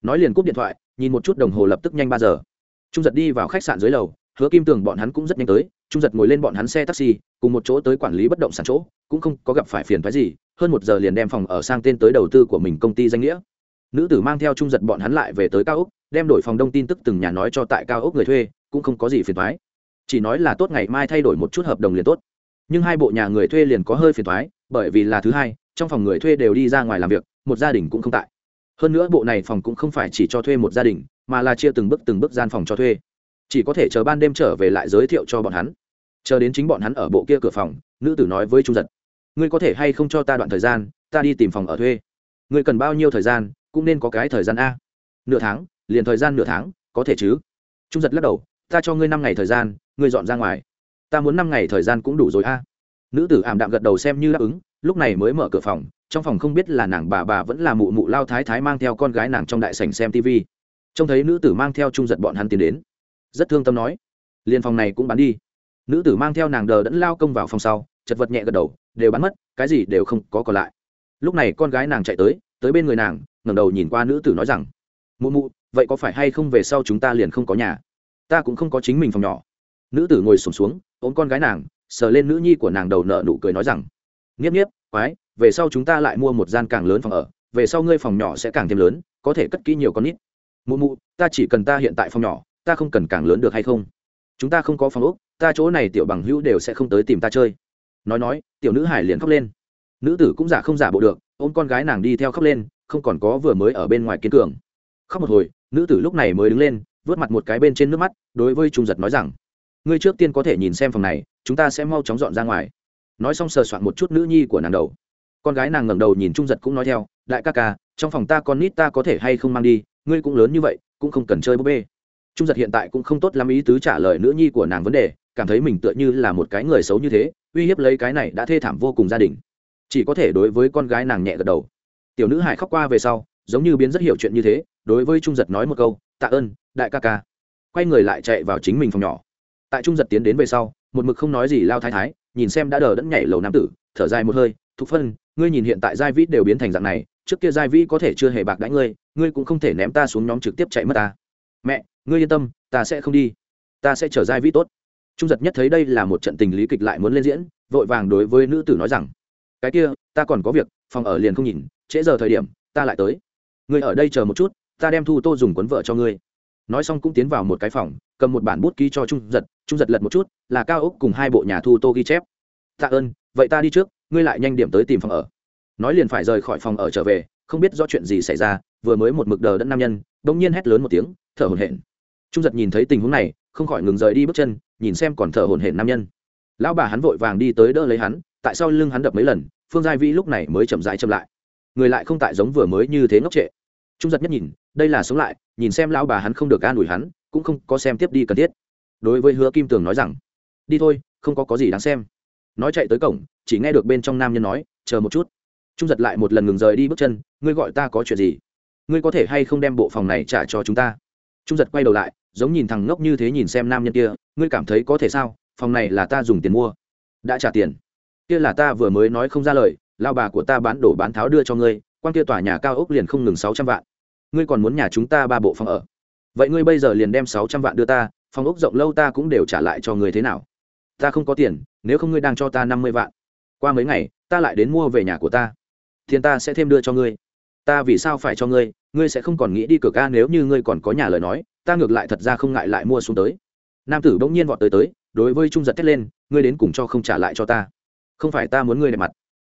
Nói liền cúp điện thoại, nhìn một chút đồng hồ lập tức nhanh ba giờ. Trung giật đi vào khách sạn dưới lầu hứa kim tường bọn hắn cũng rất nhanh tới, trung giật ngồi lên bọn hắn xe taxi, cùng một chỗ tới quản lý bất động sản chỗ, cũng không có gặp phải phiền phái gì, hơn một giờ liền đem phòng ở sang tên tới đầu tư của mình công ty danh nghĩa. Nữ tử mang theo trung giật bọn hắn lại về tới cao ốc, đem đổi phòng đông tin tức từng nhà nói cho tại cao ốc người thuê, cũng không có gì phiền thoái chỉ nói là tốt ngày mai thay đổi một chút hợp đồng liền tốt. Nhưng hai bộ nhà người thuê liền có hơi phiền thoái bởi vì là thứ hai, trong phòng người thuê đều đi ra ngoài làm việc, một gia đình cũng không tại. Hơn nữa bộ này phòng cũng không phải chỉ cho thuê một gia đình, mà là chia từng bước từng bước gian phòng cho thuê chỉ có thể chờ ban đêm trở về lại giới thiệu cho bọn hắn. Chờ đến chính bọn hắn ở bộ kia cửa phòng, nữ tử nói với trung giật ngươi có thể hay không cho ta đoạn thời gian, ta đi tìm phòng ở thuê. Ngươi cần bao nhiêu thời gian, cũng nên có cái thời gian a. Nửa tháng, liền thời gian nửa tháng, có thể chứ? Trung giật lắc đầu, ta cho ngươi năm ngày thời gian, ngươi dọn ra ngoài. Ta muốn năm ngày thời gian cũng đủ rồi a. Nữ tử ảm đạm gật đầu xem như đáp ứng, lúc này mới mở cửa phòng, trong phòng không biết là nàng bà bà vẫn là mụ mụ lao thái thái mang theo con gái nàng trong đại sảnh xem tv trông thấy nữ tử mang theo trung giật bọn hắn tiến đến rất thương tâm nói liền phòng này cũng bán đi. Nữ tử mang theo nàng đờ đẫn lao công vào phòng sau chật vật nhẹ gật đầu đều bán mất cái gì đều không có còn lại. Lúc này con gái nàng chạy tới tới bên người nàng ngẩng đầu nhìn qua nữ tử nói rằng mụ mụ vậy có phải hay không về sau chúng ta liền không có nhà? Ta cũng không có chính mình phòng nhỏ. Nữ tử ngồi sổm xuống, xuống ôm con gái nàng sờ lên nữ nhi của nàng đầu nợ nụ cười nói rằng nghiếp nghiếp quái về sau chúng ta lại mua một gian càng lớn phòng ở về sau ngươi phòng nhỏ sẽ càng thêm lớn có thể cất kỹ nhiều con nít. Mụ mụ ta chỉ cần ta hiện tại phòng nhỏ ta không cần càng lớn được hay không? Chúng ta không có phòng ốc, ta chỗ này tiểu bằng hữu đều sẽ không tới tìm ta chơi. Nói nói, tiểu nữ hải liền khóc lên. Nữ tử cũng giả không giả bộ được, ôm con gái nàng đi theo khóc lên, không còn có vừa mới ở bên ngoài kiên cường. Khóc một hồi, nữ tử lúc này mới đứng lên, vớt mặt một cái bên trên nước mắt, đối với trung giật nói rằng, ngươi trước tiên có thể nhìn xem phòng này, chúng ta sẽ mau chóng dọn ra ngoài. Nói xong sờ soạn một chút nữ nhi của nàng đầu. Con gái nàng ngẩng đầu nhìn trung giật cũng nói theo, đại ca ca, trong phòng ta con nít ta có thể hay không mang đi, ngươi cũng lớn như vậy, cũng không cần chơi búp bê trung giật hiện tại cũng không tốt lắm ý tứ trả lời nữ nhi của nàng vấn đề, cảm thấy mình tựa như là một cái người xấu như thế, uy hiếp lấy cái này đã thê thảm vô cùng gia đình. Chỉ có thể đối với con gái nàng nhẹ gật đầu. Tiểu nữ hải khóc qua về sau, giống như biến rất hiểu chuyện như thế, đối với trung giật nói một câu, tạ ơn, đại ca ca. Quay người lại chạy vào chính mình phòng nhỏ. Tại trung giật tiến đến về sau, một mực không nói gì lao thái thái, nhìn xem đã đờ đẫn nhảy lầu nam tử, thở dài một hơi, thục phân, ngươi nhìn hiện tại giai vĩ đều biến thành dạng này, trước kia giai vĩ có thể chưa hề bạc đãi ngươi ngươi cũng không thể ném ta xuống nhóm trực tiếp chạy mất ta. Mẹ ngươi yên tâm, ta sẽ không đi. Ta sẽ trở giai vĩ tốt. Trung giật nhất thấy đây là một trận tình lý kịch lại muốn lên diễn, vội vàng đối với nữ tử nói rằng, cái kia, ta còn có việc, phòng ở liền không nhìn, trễ giờ thời điểm, ta lại tới. Ngươi ở đây chờ một chút, ta đem thu tô dùng cuốn vợ cho ngươi. Nói xong cũng tiến vào một cái phòng, cầm một bản bút ký cho trung giật trung giật lật một chút, là cao ốc cùng hai bộ nhà thu tô ghi chép. Tạ ơn, vậy ta đi trước, ngươi lại nhanh điểm tới tìm phòng ở. Nói liền phải rời khỏi phòng ở trở về, không biết do chuyện gì xảy ra, vừa mới một mực đờ đẫn nam nhân đ ỗ n g nhiên hét lớn một tiếng, thở hồn hển trung giật nhìn thấy tình huống này, không khỏi ngừng rời đi bước chân, nhìn xem còn thở hổn hển nam nhân. Lão bà hắn vội vàng đi tới đỡ lấy hắn, tại sao lưng hắn đập mấy lần, phương giai vĩ lúc này mới chậm rãi chậm lại. Người lại không tại giống vừa mới như thế ngốc trệ. Trung giật nhất nhìn, đây là sống lại, nhìn xem lão bà hắn không được an ủi hắn, cũng không có xem tiếp đi cần thiết. Đối với hứa kim tường nói rằng, đi thôi, không có có gì đáng xem. Nói chạy tới cổng, chỉ nghe được bên trong nam nhân nói, chờ một chút. Trung giật lại một lần ngừng rời đi bước chân, ngươi gọi ta có chuyện gì? Ngươi có thể hay không đem bộ phòng này trả cho chúng ta? Trung giật quay đầu lại, giống nhìn thằng ngốc như thế nhìn xem nam nhân kia, ngươi cảm thấy có thể sao? Phòng này là ta dùng tiền mua. Đã trả tiền. Kia là ta vừa mới nói không ra lời, lao bà của ta bán đổ bán tháo đưa cho ngươi, quan kia tòa nhà cao ốc liền không ngừng sáu trăm vạn. Ngươi còn muốn nhà chúng ta ba bộ phòng ở. Vậy ngươi bây giờ liền đem sáu trăm vạn đưa ta, phòng ốc rộng lâu ta cũng đều trả lại cho ngươi thế nào? Ta không có tiền, nếu không ngươi đang cho ta năm mươi vạn. Qua mấy ngày, ta lại đến mua về nhà của ta. Tiền ta sẽ thêm đưa cho ngươi ta vì sao phải cho ngươi ngươi sẽ không còn nghĩ đi cửa ca nếu như ngươi còn có nhà lời nói, ta ngược lại thật ra không ngại lại mua xuống tới. Nam tử bỗng nhiên vọt tới tới, đối với trung giật thét lên, ngươi đến cùng cho không trả lại cho ta. Không phải ta muốn ngươi đẹp mặt,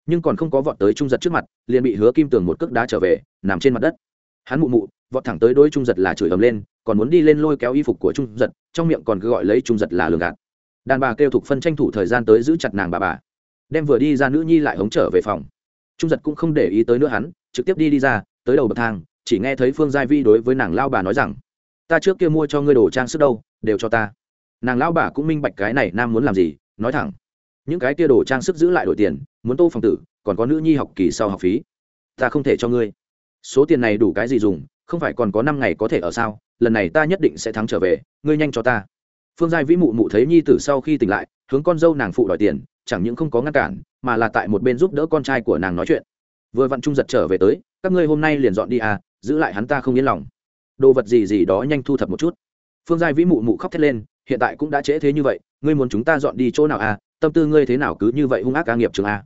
nhưng còn không có vọt tới trung giật trước mặt, liền bị hứa kim tường một cước đá trở về, nằm trên mặt đất. Hắn mụ mụ, vọt thẳng tới đôi trung giật là chửi ầm lên, còn muốn đi lên lôi kéo y phục của trung giật, trong miệng còn cứ gọi lấy trung giật là lường gạt. Đàn bà kêu thục phân tranh thủ thời gian tới giữ chặt nàng bà bà, đem vừa đi ra nữ nhi lại hống trở về phòng trung giật cũng không để ý tới nữa hắn, trực tiếp đi đi ra, tới đầu bậc thang, chỉ nghe thấy phương giai vi đối với nàng lao bà nói rằng, ta trước kia mua cho ngươi đồ trang sức đâu, đều cho ta. Nàng lao bà cũng minh bạch cái này nam muốn làm gì, nói thẳng, những cái kia đồ trang sức giữ lại đổi tiền, muốn tô phòng tử, còn có nữ nhi học kỳ sau học phí. Ta không thể cho ngươi. Số tiền này đủ cái gì dùng, không phải còn có năm ngày có thể ở sao, lần này ta nhất định sẽ thắng trở về, ngươi nhanh cho ta. Phương giai vĩ mụ mụ thấy nhi tử sau khi tỉnh lại, hướng con dâu nàng phụ đòi tiền chẳng những không có ngăn cản, mà là tại một bên giúp đỡ con trai của nàng nói chuyện. Vừa vặn trung giật trở về tới, các ngươi hôm nay liền dọn đi à giữ lại hắn ta không yên lòng. Đồ vật gì gì đó nhanh thu thập một chút. Phương giai vĩ mụ mụ khóc thét lên, hiện tại cũng đã trễ thế như vậy, ngươi muốn chúng ta dọn đi chỗ nào à tâm tư ngươi thế nào cứ như vậy hung ác ca nghiệp trường a à.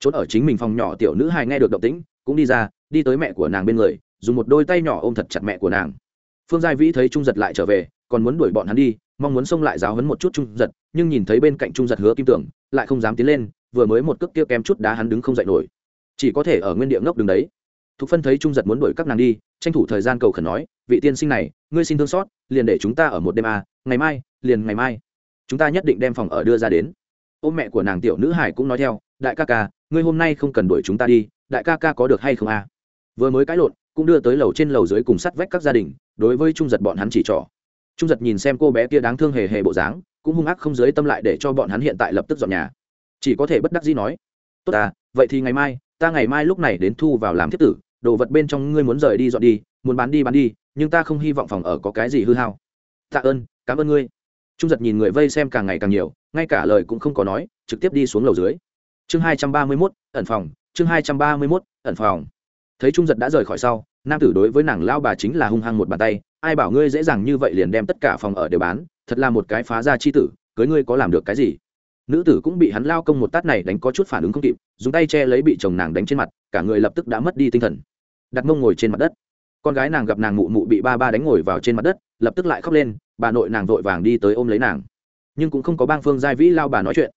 trốn ở chính mình phòng nhỏ tiểu nữ hài nghe được động tĩnh, cũng đi ra, đi tới mẹ của nàng bên người, dùng một đôi tay nhỏ ôm thật chặt mẹ của nàng. Phương giai vĩ thấy trung giật lại trở về, còn muốn đuổi bọn hắn đi mong muốn xông lại giáo hấn một chút trung giật nhưng nhìn thấy bên cạnh trung giật hứa kim tưởng lại không dám tiến lên vừa mới một cước kia kém chút đá hắn đứng không dậy nổi. Chỉ có thể ở nguyên địa ngốc đứng đấy. Thục phân thấy trung giật muốn đuổi các nàng đi tranh thủ thời gian cầu khẩn nói vị tiên sinh này ngươi xin thương xót liền để chúng ta ở một đêm à, ngày mai liền ngày mai. Chúng ta nhất định đem phòng ở đưa ra đến. Ô mẹ của nàng tiểu nữ hải cũng nói theo đại ca ca ngươi hôm nay không cần đuổi chúng ta đi đại ca ca có được hay không à? vừa mới cãi lộn cũng đưa tới lầu trên lầu dưới cùng sắt vách các gia đình đối với trung giật bọn hắn chỉ trỏ trung giật nhìn xem cô bé kia đáng thương hề hề bộ dáng, cũng hung ác không dưới tâm lại để cho bọn hắn hiện tại lập tức dọn nhà. Chỉ có thể bất đắc dĩ nói, tốt à vậy thì ngày mai, ta ngày mai lúc này đến thu vào làm thiết tử, đồ vật bên trong ngươi muốn rời đi dọn đi, muốn bán đi bán đi, nhưng ta không hy vọng phòng ở có cái gì hư hao. Tạ ơn, cảm ơn ngươi. Trung giật nhìn người vây xem càng ngày càng nhiều, ngay cả lời cũng không có nói, trực tiếp đi xuống lầu dưới. Chương hai trăm ba mươi mốt, ẩn phòng, chương hai trăm ba mươi mốt, ẩn phòng. Thấy trung giật đã rời khỏi sau, nam tử đối với nàng lao bà chính là hung hăng một bàn tay ai bảo ngươi dễ dàng như vậy liền đem tất cả phòng ở đều bán, thật là một cái phá ra chi tử, cưới ngươi có làm được cái gì? Nữ tử cũng bị hắn lao công một tát này đánh có chút phản ứng không kịp, dùng tay che lấy bị chồng nàng đánh trên mặt, cả người lập tức đã mất đi tinh thần. Đặt mông ngồi trên mặt đất. Con gái nàng gặp nàng mụ mụ bị ba ba đánh ngồi vào trên mặt đất, lập tức lại khóc lên, bà nội nàng vội vàng đi tới ôm lấy nàng. Nhưng cũng không có bang phương giai vĩ lao bà nói chuyện.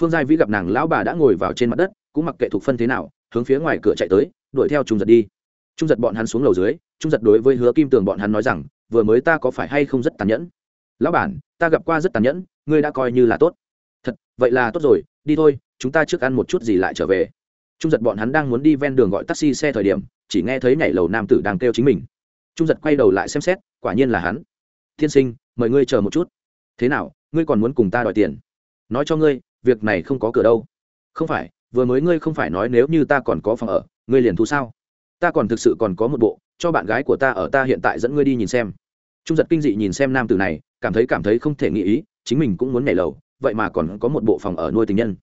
Phương giai vĩ gặp nàng lão bà đã ngồi vào trên mặt đất, cũng mặc kệ thuộc phân thế nào, hướng phía ngoài cửa chạy tới, đuổi theo trùng giật đi trung giật bọn hắn xuống lầu dưới, trung giật đối với hứa kim tường bọn hắn nói rằng, vừa mới ta có phải hay không rất tàn nhẫn? Lão bản, ta gặp qua rất tàn nhẫn, ngươi đã coi như là tốt. Thật, vậy là tốt rồi, đi thôi, chúng ta trước ăn một chút gì lại trở về. Trung giật bọn hắn đang muốn đi ven đường gọi taxi xe thời điểm, chỉ nghe thấy nhảy lầu nam tử đang kêu chính mình. Trung giật quay đầu lại xem xét, quả nhiên là hắn. Tiên sinh, mời ngươi chờ một chút. Thế nào, ngươi còn muốn cùng ta đòi tiền? Nói cho ngươi, việc này không có cửa đâu. Không phải, vừa mới ngươi không phải nói nếu như ta còn có phòng ở, ngươi liền thu sao? Ta còn thực sự còn có một bộ, cho bạn gái của ta ở ta hiện tại dẫn ngươi đi nhìn xem. Trung giật kinh dị nhìn xem nam tử này, cảm thấy cảm thấy không thể nghĩ ý, chính mình cũng muốn nhảy lầu, vậy mà còn có một bộ phòng ở nuôi tình nhân.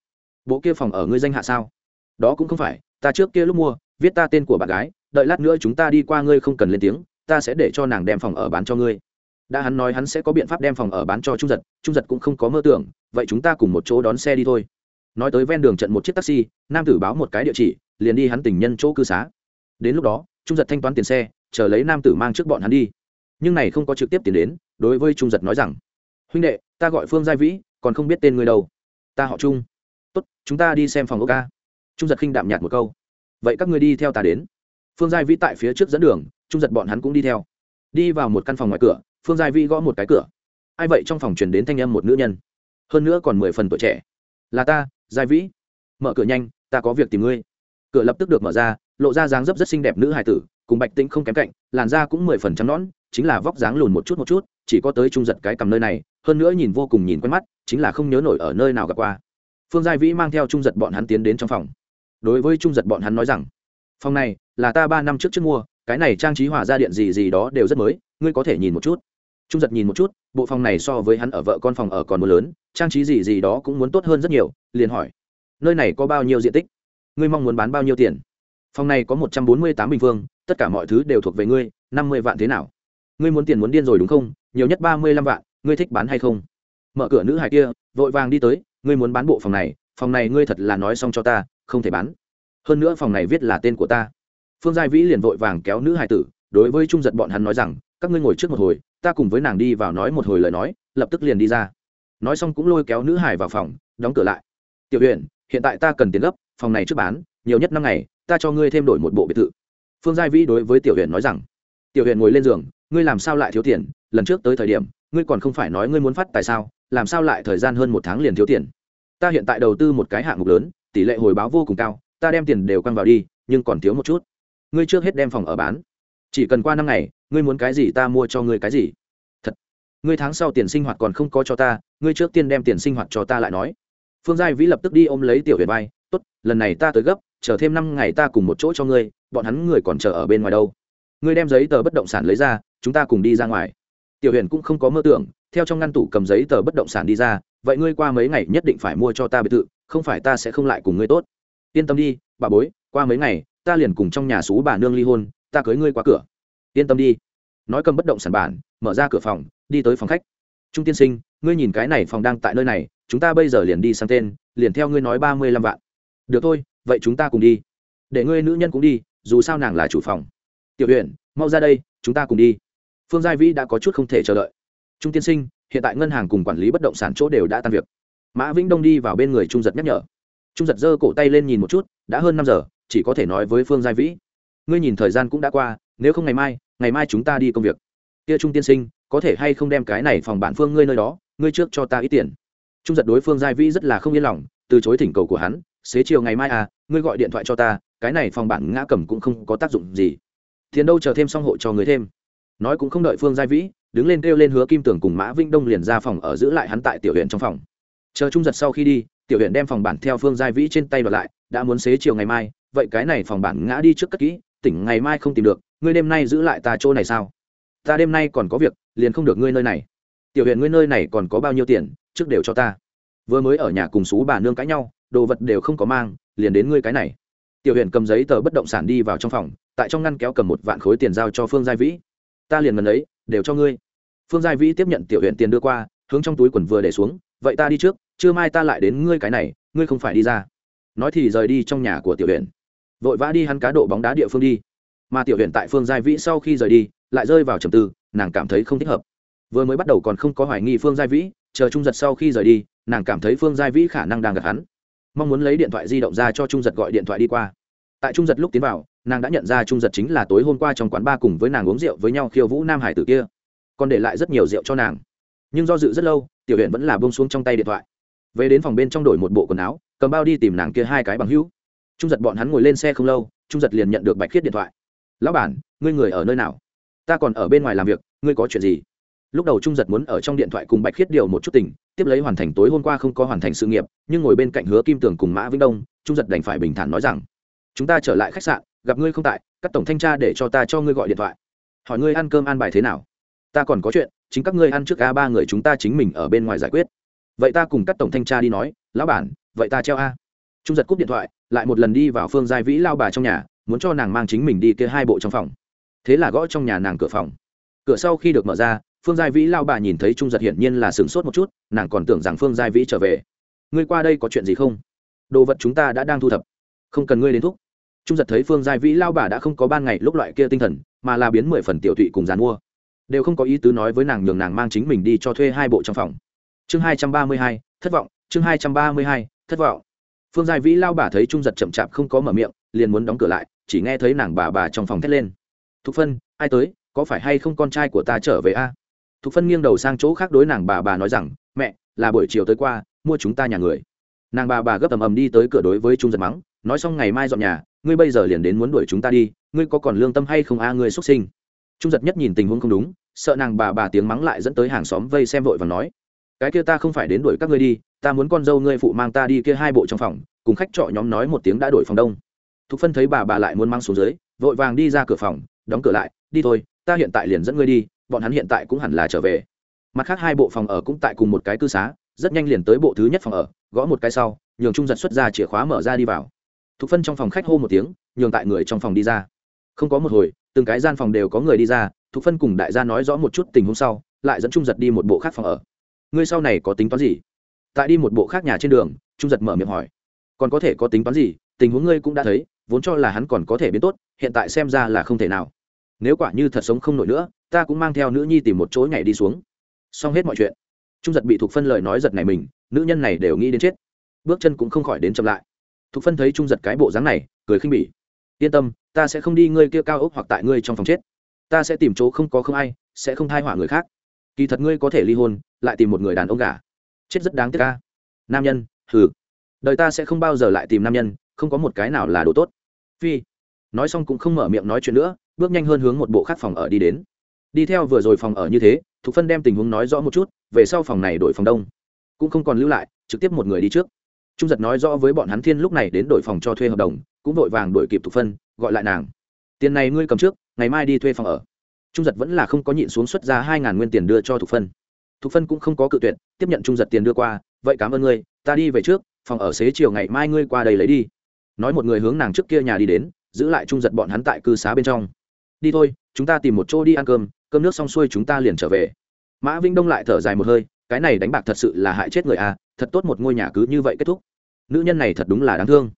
Bộ kia phòng ở ngươi danh hạ sao? Đó cũng không phải, ta trước kia lúc mua, viết ta tên của bạn gái, đợi lát nữa chúng ta đi qua ngươi không cần lên tiếng, ta sẽ để cho nàng đem phòng ở bán cho ngươi. Đã hắn nói hắn sẽ có biện pháp đem phòng ở bán cho trung giật trung giật cũng không có mơ tưởng, vậy chúng ta cùng một chỗ đón xe đi thôi. Nói tới ven đường trận một chiếc taxi, nam tử báo một cái địa chỉ, liền đi hắn tình nhân chỗ cư xá đến lúc đó, trung giật thanh toán tiền xe, chờ lấy nam tử mang trước bọn hắn đi. Nhưng này không có trực tiếp tiền đến, đối với trung giật nói rằng, huynh đệ, ta gọi phương gia vĩ, còn không biết tên người đâu. Ta họ trung. Tốt, chúng ta đi xem phòng ô ca trung giật khinh đạm nhạt một câu. Vậy các người đi theo ta đến. Phương gia vĩ tại phía trước dẫn đường, trung giật bọn hắn cũng đi theo. Đi vào một căn phòng ngoài cửa, phương gia vĩ gõ một cái cửa. Ai vậy trong phòng truyền đến thanh âm một nữ nhân. Hơn nữa còn mười phần tuổi trẻ. Là ta gia vĩ. Mở cửa nhanh, ta có việc tìm ngươi. Cửa lập tức được mở ra lộ ra dáng dấp rất xinh đẹp nữ hài tử, cùng bạch tĩnh không kém cạnh, làn da cũng mười phần trắng nõn, chính là vóc dáng lùn một chút một chút, chỉ có tới trung giật cái cầm nơi này, hơn nữa nhìn vô cùng nhìn quen mắt, chính là không nhớ nổi ở nơi nào gặp qua. Phương giai vĩ mang theo trung giật bọn hắn tiến đến trong phòng. Đối với trung giật bọn hắn nói rằng, phòng này là ta ba năm trước trước mua, cái này trang trí hòa ra điện gì gì đó đều rất mới, ngươi có thể nhìn một chút. Trung giật nhìn một chút, bộ phòng này so với hắn ở vợ con phòng ở còn mưa lớn, trang trí gì gì đó cũng muốn tốt hơn rất nhiều, liền hỏi, nơi này có bao nhiêu diện tích? Ngươi mong muốn bán bao nhiêu tiền? Phòng này có một trăm bốn mươi tám bình phương, tất cả mọi thứ đều thuộc về ngươi, năm mươi vạn thế nào? Ngươi muốn tiền muốn điên rồi đúng không? Nhiều nhất ba mươi lăm vạn, ngươi thích bán hay không? Mở cửa nữ hải kia, vội vàng đi tới, ngươi muốn bán bộ phòng này phòng này ngươi thật là nói xong cho ta, không thể bán. Hơn nữa phòng này viết là tên của ta. Phương giai vĩ liền vội vàng kéo nữ hải tử, đối với trung giật bọn hắn nói rằng, các ngươi ngồi trước một hồi, ta cùng với nàng đi vào nói một hồi lời nói, lập tức liền đi ra. Nói xong cũng lôi kéo nữ hải vào phòng, đóng cửa lại. Tiểu huyện hiện tại ta cần tiền gấp, phòng này trước bán, nhiều nhất năm ngày ta cho ngươi thêm đổi một bộ biệt thự. Phương giai vĩ đối với tiểu Huyền nói rằng, tiểu Huyền ngồi lên giường, ngươi làm sao lại thiếu tiền? Lần trước tới thời điểm, ngươi còn không phải nói ngươi muốn phát tại sao? Làm sao lại thời gian hơn một tháng liền thiếu tiền? Ta hiện tại đầu tư một cái hạng mục lớn, tỷ lệ hồi báo vô cùng cao, ta đem tiền đều quăng vào đi, nhưng còn thiếu một chút. Ngươi trước hết đem phòng ở bán. Chỉ cần qua năm ngày, ngươi muốn cái gì ta mua cho ngươi cái gì. Thật. Ngươi tháng sau tiền sinh hoạt còn không có cho ta, ngươi trước tiên đem tiền sinh hoạt cho ta lại nói. Phương giai vĩ lập tức đi ôm lấy tiểu huyền vai tốt, lần này ta tới gấp, chờ thêm năm ngày ta cùng một chỗ cho ngươi, bọn hắn người còn chờ ở bên ngoài đâu. Ngươi đem giấy tờ bất động sản lấy ra, chúng ta cùng đi ra ngoài. Tiểu huyền cũng không có mơ tưởng, theo trong ngăn tủ cầm giấy tờ bất động sản đi ra, vậy ngươi qua mấy ngày nhất định phải mua cho ta biệt thự, không phải ta sẽ không lại cùng ngươi tốt. Yên tâm đi, bà bối, qua mấy ngày, ta liền cùng trong nhà xú bà nương ly hôn, ta cưới ngươi qua cửa. Yên tâm đi. Nói cầm bất động sản bản, mở ra cửa phòng, đi tới phòng khách. Trung tiên sinh, ngươi nhìn cái này phòng đang tại nơi này, chúng ta bây giờ liền đi sang tên, liền theo ngươi nói ba mươi lăm vạn được thôi, vậy chúng ta cùng đi. Để ngươi nữ nhân cũng đi, dù sao nàng là chủ phòng. Tiểu huyện mau ra đây, chúng ta cùng đi. Phương giai vĩ đã có chút không thể chờ đợi. Trung tiên sinh, hiện tại ngân hàng cùng quản lý bất động sản chỗ đều đã tan việc. Mã vĩnh đông đi vào bên người trung giật nhắc nhở. Trung giật giơ cổ tay lên nhìn một chút, đã hơn năm giờ, chỉ có thể nói với phương giai vĩ. Ngươi nhìn thời gian cũng đã qua, nếu không ngày mai ngày mai chúng ta đi công việc. Kia trung tiên sinh, có thể hay không đem cái này phòng bản phương ngươi nơi đó, ngươi trước cho ta ít tiền. Trung giật đối phương giai vĩ rất là không yên lòng, từ chối thỉnh cầu của hắn xế chiều ngày mai à ngươi gọi điện thoại cho ta, cái này phòng bản ngã cầm cũng không có tác dụng gì. Tiền đâu chờ thêm xong hộ cho người thêm. Nói cũng không đợi phương giai vĩ, đứng lên kêu lên hứa kim tưởng cùng mã vinh đông liền ra phòng ở giữ lại hắn tại tiểu huyện trong phòng. Chờ trung giật sau khi đi, tiểu huyện đem phòng bản theo phương giai vĩ trên tay đoạt lại, đã muốn xế chiều ngày mai, vậy cái này phòng bản ngã đi trước cất kỹ, tỉnh ngày mai không tìm được, ngươi đêm nay giữ lại ta chỗ này sao? Ta đêm nay còn có việc, liền không được ngươi nơi này. Tiểu huyện ngươi nơi này còn có bao nhiêu tiền, trước đều cho ta. Vừa mới ở nhà cùng xú bà nương cãi nhau đồ vật đều không có mang, liền đến ngươi cái này. Tiểu huyện cầm giấy tờ bất động sản đi vào trong phòng, tại trong ngăn kéo cầm một vạn khối tiền giao cho phương Gia vĩ. Ta liền ngần ấy, đều cho ngươi. Phương Gia vĩ tiếp nhận tiểu huyện tiền đưa qua, hướng trong túi quần vừa để xuống, vậy ta đi trước chưa mai ta lại đến ngươi cái này, ngươi không phải đi ra. Nói thì rời đi trong nhà của tiểu huyện vội vã đi hắn cá độ bóng đá địa phương đi. Mà tiểu huyện tại phương Gia vĩ sau khi rời đi, lại rơi vào trầm tư, nàng cảm thấy không thích hợp. Vừa mới bắt đầu còn không có hoài nghi phương Gia vĩ, chờ trung giật sau khi rời đi, nàng cảm thấy phương Gia vĩ khả năng đang gặp hắn mong muốn lấy điện thoại di động ra cho trung giật gọi điện thoại đi qua. Tại trung giật lúc tiến vào, nàng đã nhận ra trung giật chính là tối hôm qua trong quán ba cùng với nàng uống rượu với nhau khiêu vũ nam hải tử kia. Còn để lại rất nhiều rượu cho nàng. Nhưng do dự rất lâu, tiểu huyện vẫn là bông xuống trong tay điện thoại. Về đến phòng bên trong đổi một bộ quần áo, cầm bao đi tìm nàng kia hai cái bằng hữu. Trung giật bọn hắn ngồi lên xe không lâu, trung giật liền nhận được bạch khiết điện thoại. Lão bản, ngươi người ở nơi nào? Ta còn ở bên ngoài làm việc, ngươi có chuyện gì? Lúc đầu trung giật muốn ở trong điện thoại cùng bạch khiết điều một chút tình, tiếp lấy hoàn thành tối hôm qua không có hoàn thành sự nghiệp, nhưng ngồi bên cạnh hứa kim tường cùng mã vĩnh đông, trung giật đành phải bình thản nói rằng, chúng ta trở lại khách sạn, gặp ngươi không tại, các tổng thanh tra để cho ta cho ngươi gọi điện thoại. Hỏi ngươi ăn cơm ăn bài thế nào? Ta còn có chuyện, chính các ngươi ăn trước a ba người chúng ta chính mình ở bên ngoài giải quyết. Vậy ta cùng các tổng thanh tra đi nói, lão bản, vậy ta treo a. Trung giật cúp điện thoại, lại một lần đi vào phương giai vĩ lao bà trong nhà, muốn cho nàng mang chính mình đi kia hai bộ trong phòng. Thế là gõ trong nhà nàng cửa phòng. Cửa sau khi được mở ra phương giai vĩ lao bà nhìn thấy trung giật hiển nhiên là sửng sốt một chút, nàng còn tưởng rằng phương giai vĩ trở về. Ngươi qua đây có chuyện gì không? Đồ vật chúng ta đã đang thu thập. Không cần ngươi đến thúc. Trung giật thấy phương giai vĩ lao bà đã không có ban ngày lúc loại kia tinh thần, mà là biến mười phần tiểu thụy cùng dàn mua. Đều không có ý tứ nói với nàng nhường nàng mang chính mình đi cho thuê hai bộ trong phòng. Chương hai trăm ba mươi hai, thất vọng. Chương hai trăm ba mươi hai, thất vọng. Phương giai vĩ lao bà thấy trung giật chậm chạp không có mở miệng, liền muốn đóng cửa lại, chỉ nghe thấy nàng bà bà trong phòng thét lên. Thục phân, ai tới? Có phải hay không con trai của ta trở về a? Thục phân nghiêng đầu sang chỗ khác đối nàng bà bà nói rằng, mẹ, là buổi chiều tới qua, mua chúng ta nhà người. Nàng bà bà gấp tầm ầm đi tới cửa đối với trung giật mắng, nói xong ngày mai dọn nhà, ngươi bây giờ liền đến muốn đuổi chúng ta đi, ngươi có còn lương tâm hay không a ngươi xuất sinh? Trung giật nhất nhìn tình huống không đúng, sợ nàng bà bà tiếng mắng lại dẫn tới hàng xóm vây xem vội và nói, cái kia ta không phải đến đuổi các ngươi đi, ta muốn con dâu ngươi phụ mang ta đi kia hai bộ trong phòng, cùng khách trọ nhóm nói một tiếng đã đổi phòng đông. Thục phân thấy bà bà lại muốn mang xuống dưới, vội vàng đi ra cửa phòng, đóng cửa lại, đi thôi, ta hiện tại liền dẫn ngươi đi bọn hắn hiện tại cũng hẳn là trở về. Mặt khác hai bộ phòng ở cũng tại cùng một cái cư xá, rất nhanh liền tới bộ thứ nhất phòng ở, gõ một cái sau, nhường trung giật xuất ra chìa khóa mở ra đi vào. Thục phân trong phòng khách hô một tiếng, nhường tại người trong phòng đi ra. Không có một hồi, từng cái gian phòng đều có người đi ra, thục phân cùng đại gia nói rõ một chút tình huống sau, lại dẫn trung giật đi một bộ khác phòng ở. Ngươi sau này có tính toán gì? Tại đi một bộ khác nhà trên đường, trung giật mở miệng hỏi. Còn có thể có tính toán gì? Tình huống ngươi cũng đã thấy, vốn cho là hắn còn có thể biến tốt, hiện tại xem ra là không thể nào nếu quả như thật sống không nổi nữa, ta cũng mang theo nữ nhi tìm một chỗ nhảy đi xuống. Xong hết mọi chuyện, trung giật bị Thục phân lời nói giật này mình, nữ nhân này đều nghĩ đến chết. Bước chân cũng không khỏi đến chậm lại. Thục phân thấy trung giật cái bộ dáng này, cười khinh bỉ. Yên tâm, ta sẽ không đi ngươi kia cao ốc hoặc tại ngươi trong phòng chết. Ta sẽ tìm chỗ không có không ai, sẽ không thai họa người khác. Kỳ thật ngươi có thể ly hôn, lại tìm một người đàn ông gả. Chết rất đáng tiếc ca nam nhân, hừ. Đời ta sẽ không bao giờ lại tìm nam nhân, không có một cái nào là đồ tốt. Phi. Nói xong cũng không mở miệng nói chuyện nữa bước nhanh hơn hướng một bộ khác phòng ở đi đến. Đi theo vừa rồi phòng ở như thế, thục phân đem tình huống nói rõ một chút, về sau phòng này đổi phòng đông. Cũng không còn lưu lại, trực tiếp một người đi trước. Trung giật nói rõ với bọn hắn thiên lúc này đến đổi phòng cho thuê hợp đồng, cũng vội vàng đổi kịp thục phân, gọi lại nàng. Tiền này ngươi cầm trước, ngày mai đi thuê phòng ở. Trung giật vẫn là không có nhịn xuống xuất ra hai ngàn nguyên tiền đưa cho thục phân. Thục phân cũng không có cự tuyệt, tiếp nhận trung giật tiền đưa qua, vậy cảm ơn ngươi, ta đi về trước, phòng ở xế chiều ngày mai ngươi qua đây lấy đi. Nói một người hướng nàng trước kia nhà đi đến, giữ lại trung giật bọn hắn tại cư xá bên trong đi thôi chúng ta tìm một chỗ đi ăn cơm cơm nước xong xuôi chúng ta liền trở về. Mã vĩnh đông lại thở dài một hơi cái này đánh bạc thật sự là hại chết người à, thật tốt một ngôi nhà cứ như vậy kết thúc. Nữ nhân này thật đúng là đáng thương.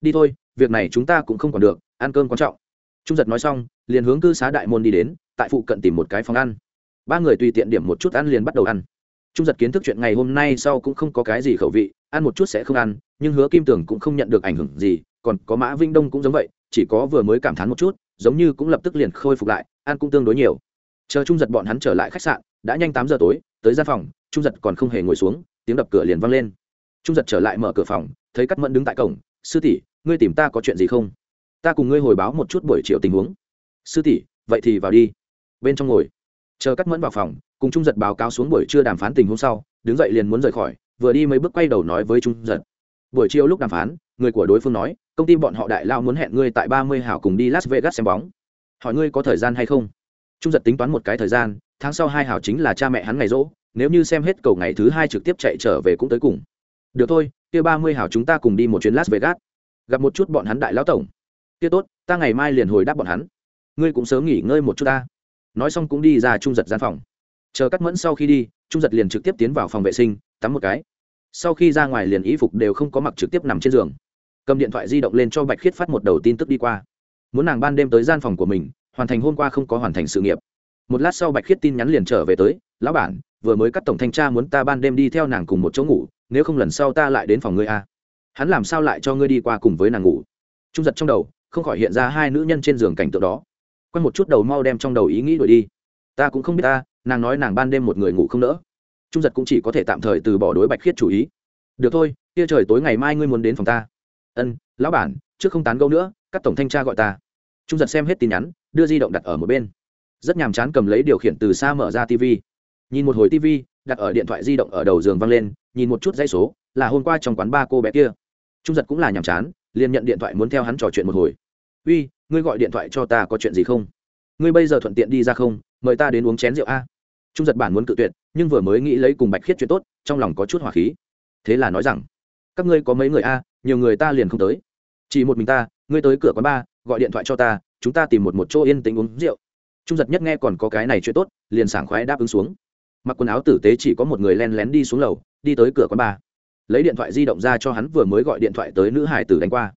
Đi thôi việc này chúng ta cũng không còn được ăn cơm quan trọng. Trung giật nói xong liền hướng cư xá đại môn đi đến tại phụ cận tìm một cái phòng ăn. Ba người tùy tiện điểm một chút ăn liền bắt đầu ăn. Trung giật kiến thức chuyện ngày hôm nay sau cũng không có cái gì khẩu vị ăn một chút sẽ không ăn nhưng hứa kim tưởng cũng không nhận được ảnh hưởng gì còn có mã vinh đông cũng giống vậy chỉ có vừa mới cảm thán một chút, giống như cũng lập tức liền khôi phục lại, ăn cũng tương đối nhiều. Chờ trung giật bọn hắn trở lại khách sạn, đã nhanh tám giờ tối, tới gian phòng, trung giật còn không hề ngồi xuống, tiếng đập cửa liền vang lên. Trung giật trở lại mở cửa phòng, thấy cắt mẫn đứng tại cổng, sư tỷ, ngươi tìm ta có chuyện gì không? Ta cùng ngươi hồi báo một chút buổi chiều tình huống. Sư tỷ, vậy thì vào đi. Bên trong ngồi, chờ cắt mẫn vào phòng, cùng trung giật báo cáo xuống buổi trưa đàm phán tình huống sau, đứng dậy liền muốn rời khỏi, vừa đi mấy bước quay đầu nói với trung giật buổi chiều lúc đàm phán, người của đối phương nói, công ty bọn họ đại lao muốn hẹn ngươi tại ba mươi hảo cùng đi las vegas xem bóng. Hỏi ngươi có thời gian hay không? Trung giật tính toán một cái thời gian, tháng sau hai hảo chính là cha mẹ hắn ngày rỗ, nếu như xem hết cầu ngày thứ hai trực tiếp chạy trở về cũng tới cùng. Được thôi, kia ba mươi hảo chúng ta cùng đi một chuyến las vegas. Gặp một chút bọn hắn đại lão tổng. Kia tốt, ta ngày mai liền hồi đáp bọn hắn. Ngươi cũng sớm nghỉ ngơi một chút ta. Nói xong cũng đi ra trung giật gian phòng. Chờ cắt mẫn sau khi đi, trung giật liền trực tiếp tiến vào phòng vệ sinh, tắm một cái sau khi ra ngoài liền y phục đều không có mặc trực tiếp nằm trên giường. Cầm điện thoại di động lên cho bạch khiết phát một đầu tin tức đi qua. Muốn nàng ban đêm tới gian phòng của mình, hoàn thành hôm qua không có hoàn thành sự nghiệp. Một lát sau bạch khiết tin nhắn liền trở về tới, lão bản, vừa mới cắt tổng thanh tra muốn ta ban đêm đi theo nàng cùng một chỗ ngủ, nếu không lần sau ta lại đến phòng ngươi a. Hắn làm sao lại cho ngươi đi qua cùng với nàng ngủ? Trung giật trong đầu, không khỏi hiện ra hai nữ nhân trên giường cảnh tượng đó. Quen một chút đầu mau đem trong đầu ý nghĩ đuổi đi. Ta cũng không biết ta, nàng nói nàng ban đêm một người ngủ không nỡ trung giật cũng chỉ có thể tạm thời từ bỏ đối bạch khiết chủ ý. Được thôi, kia trời tối ngày mai ngươi muốn đến phòng ta. Ân, lão bản, trước không tán gẫu nữa, các tổng thanh tra gọi ta. Trung giật xem hết tin nhắn, đưa di động đặt ở một bên. Rất nhàm chán cầm lấy điều khiển từ xa mở ra tv nhìn một hồi tv đặt ở điện thoại di động ở đầu giường văng lên, nhìn một chút dãy số, là hôm qua trong quán ba cô bé kia. Trung giật cũng là nhàm chán, liền nhận điện thoại muốn theo hắn trò chuyện một hồi. Uy, ngươi gọi điện thoại cho ta có chuyện gì không? Ngươi bây giờ thuận tiện đi ra không? Mời ta đến uống chén rượu a trung giật bản muốn cự tuyệt, nhưng vừa mới nghĩ lấy cùng bạch khiết chuyện tốt, trong lòng có chút hỏa khí. Thế là nói rằng, các ngươi có mấy người a, nhiều người ta liền không tới. Chỉ một mình ta, ngươi tới cửa quán ba, gọi điện thoại cho ta, chúng ta tìm một một chỗ yên tĩnh uống rượu. Trung giật nhất nghe còn có cái này chuyện tốt, liền sảng khoái đáp ứng xuống. Mặc quần áo tử tế chỉ có một người len lén đi xuống lầu, đi tới cửa quán ba. Lấy điện thoại di động ra cho hắn vừa mới gọi điện thoại tới nữ hải tử đánh qua.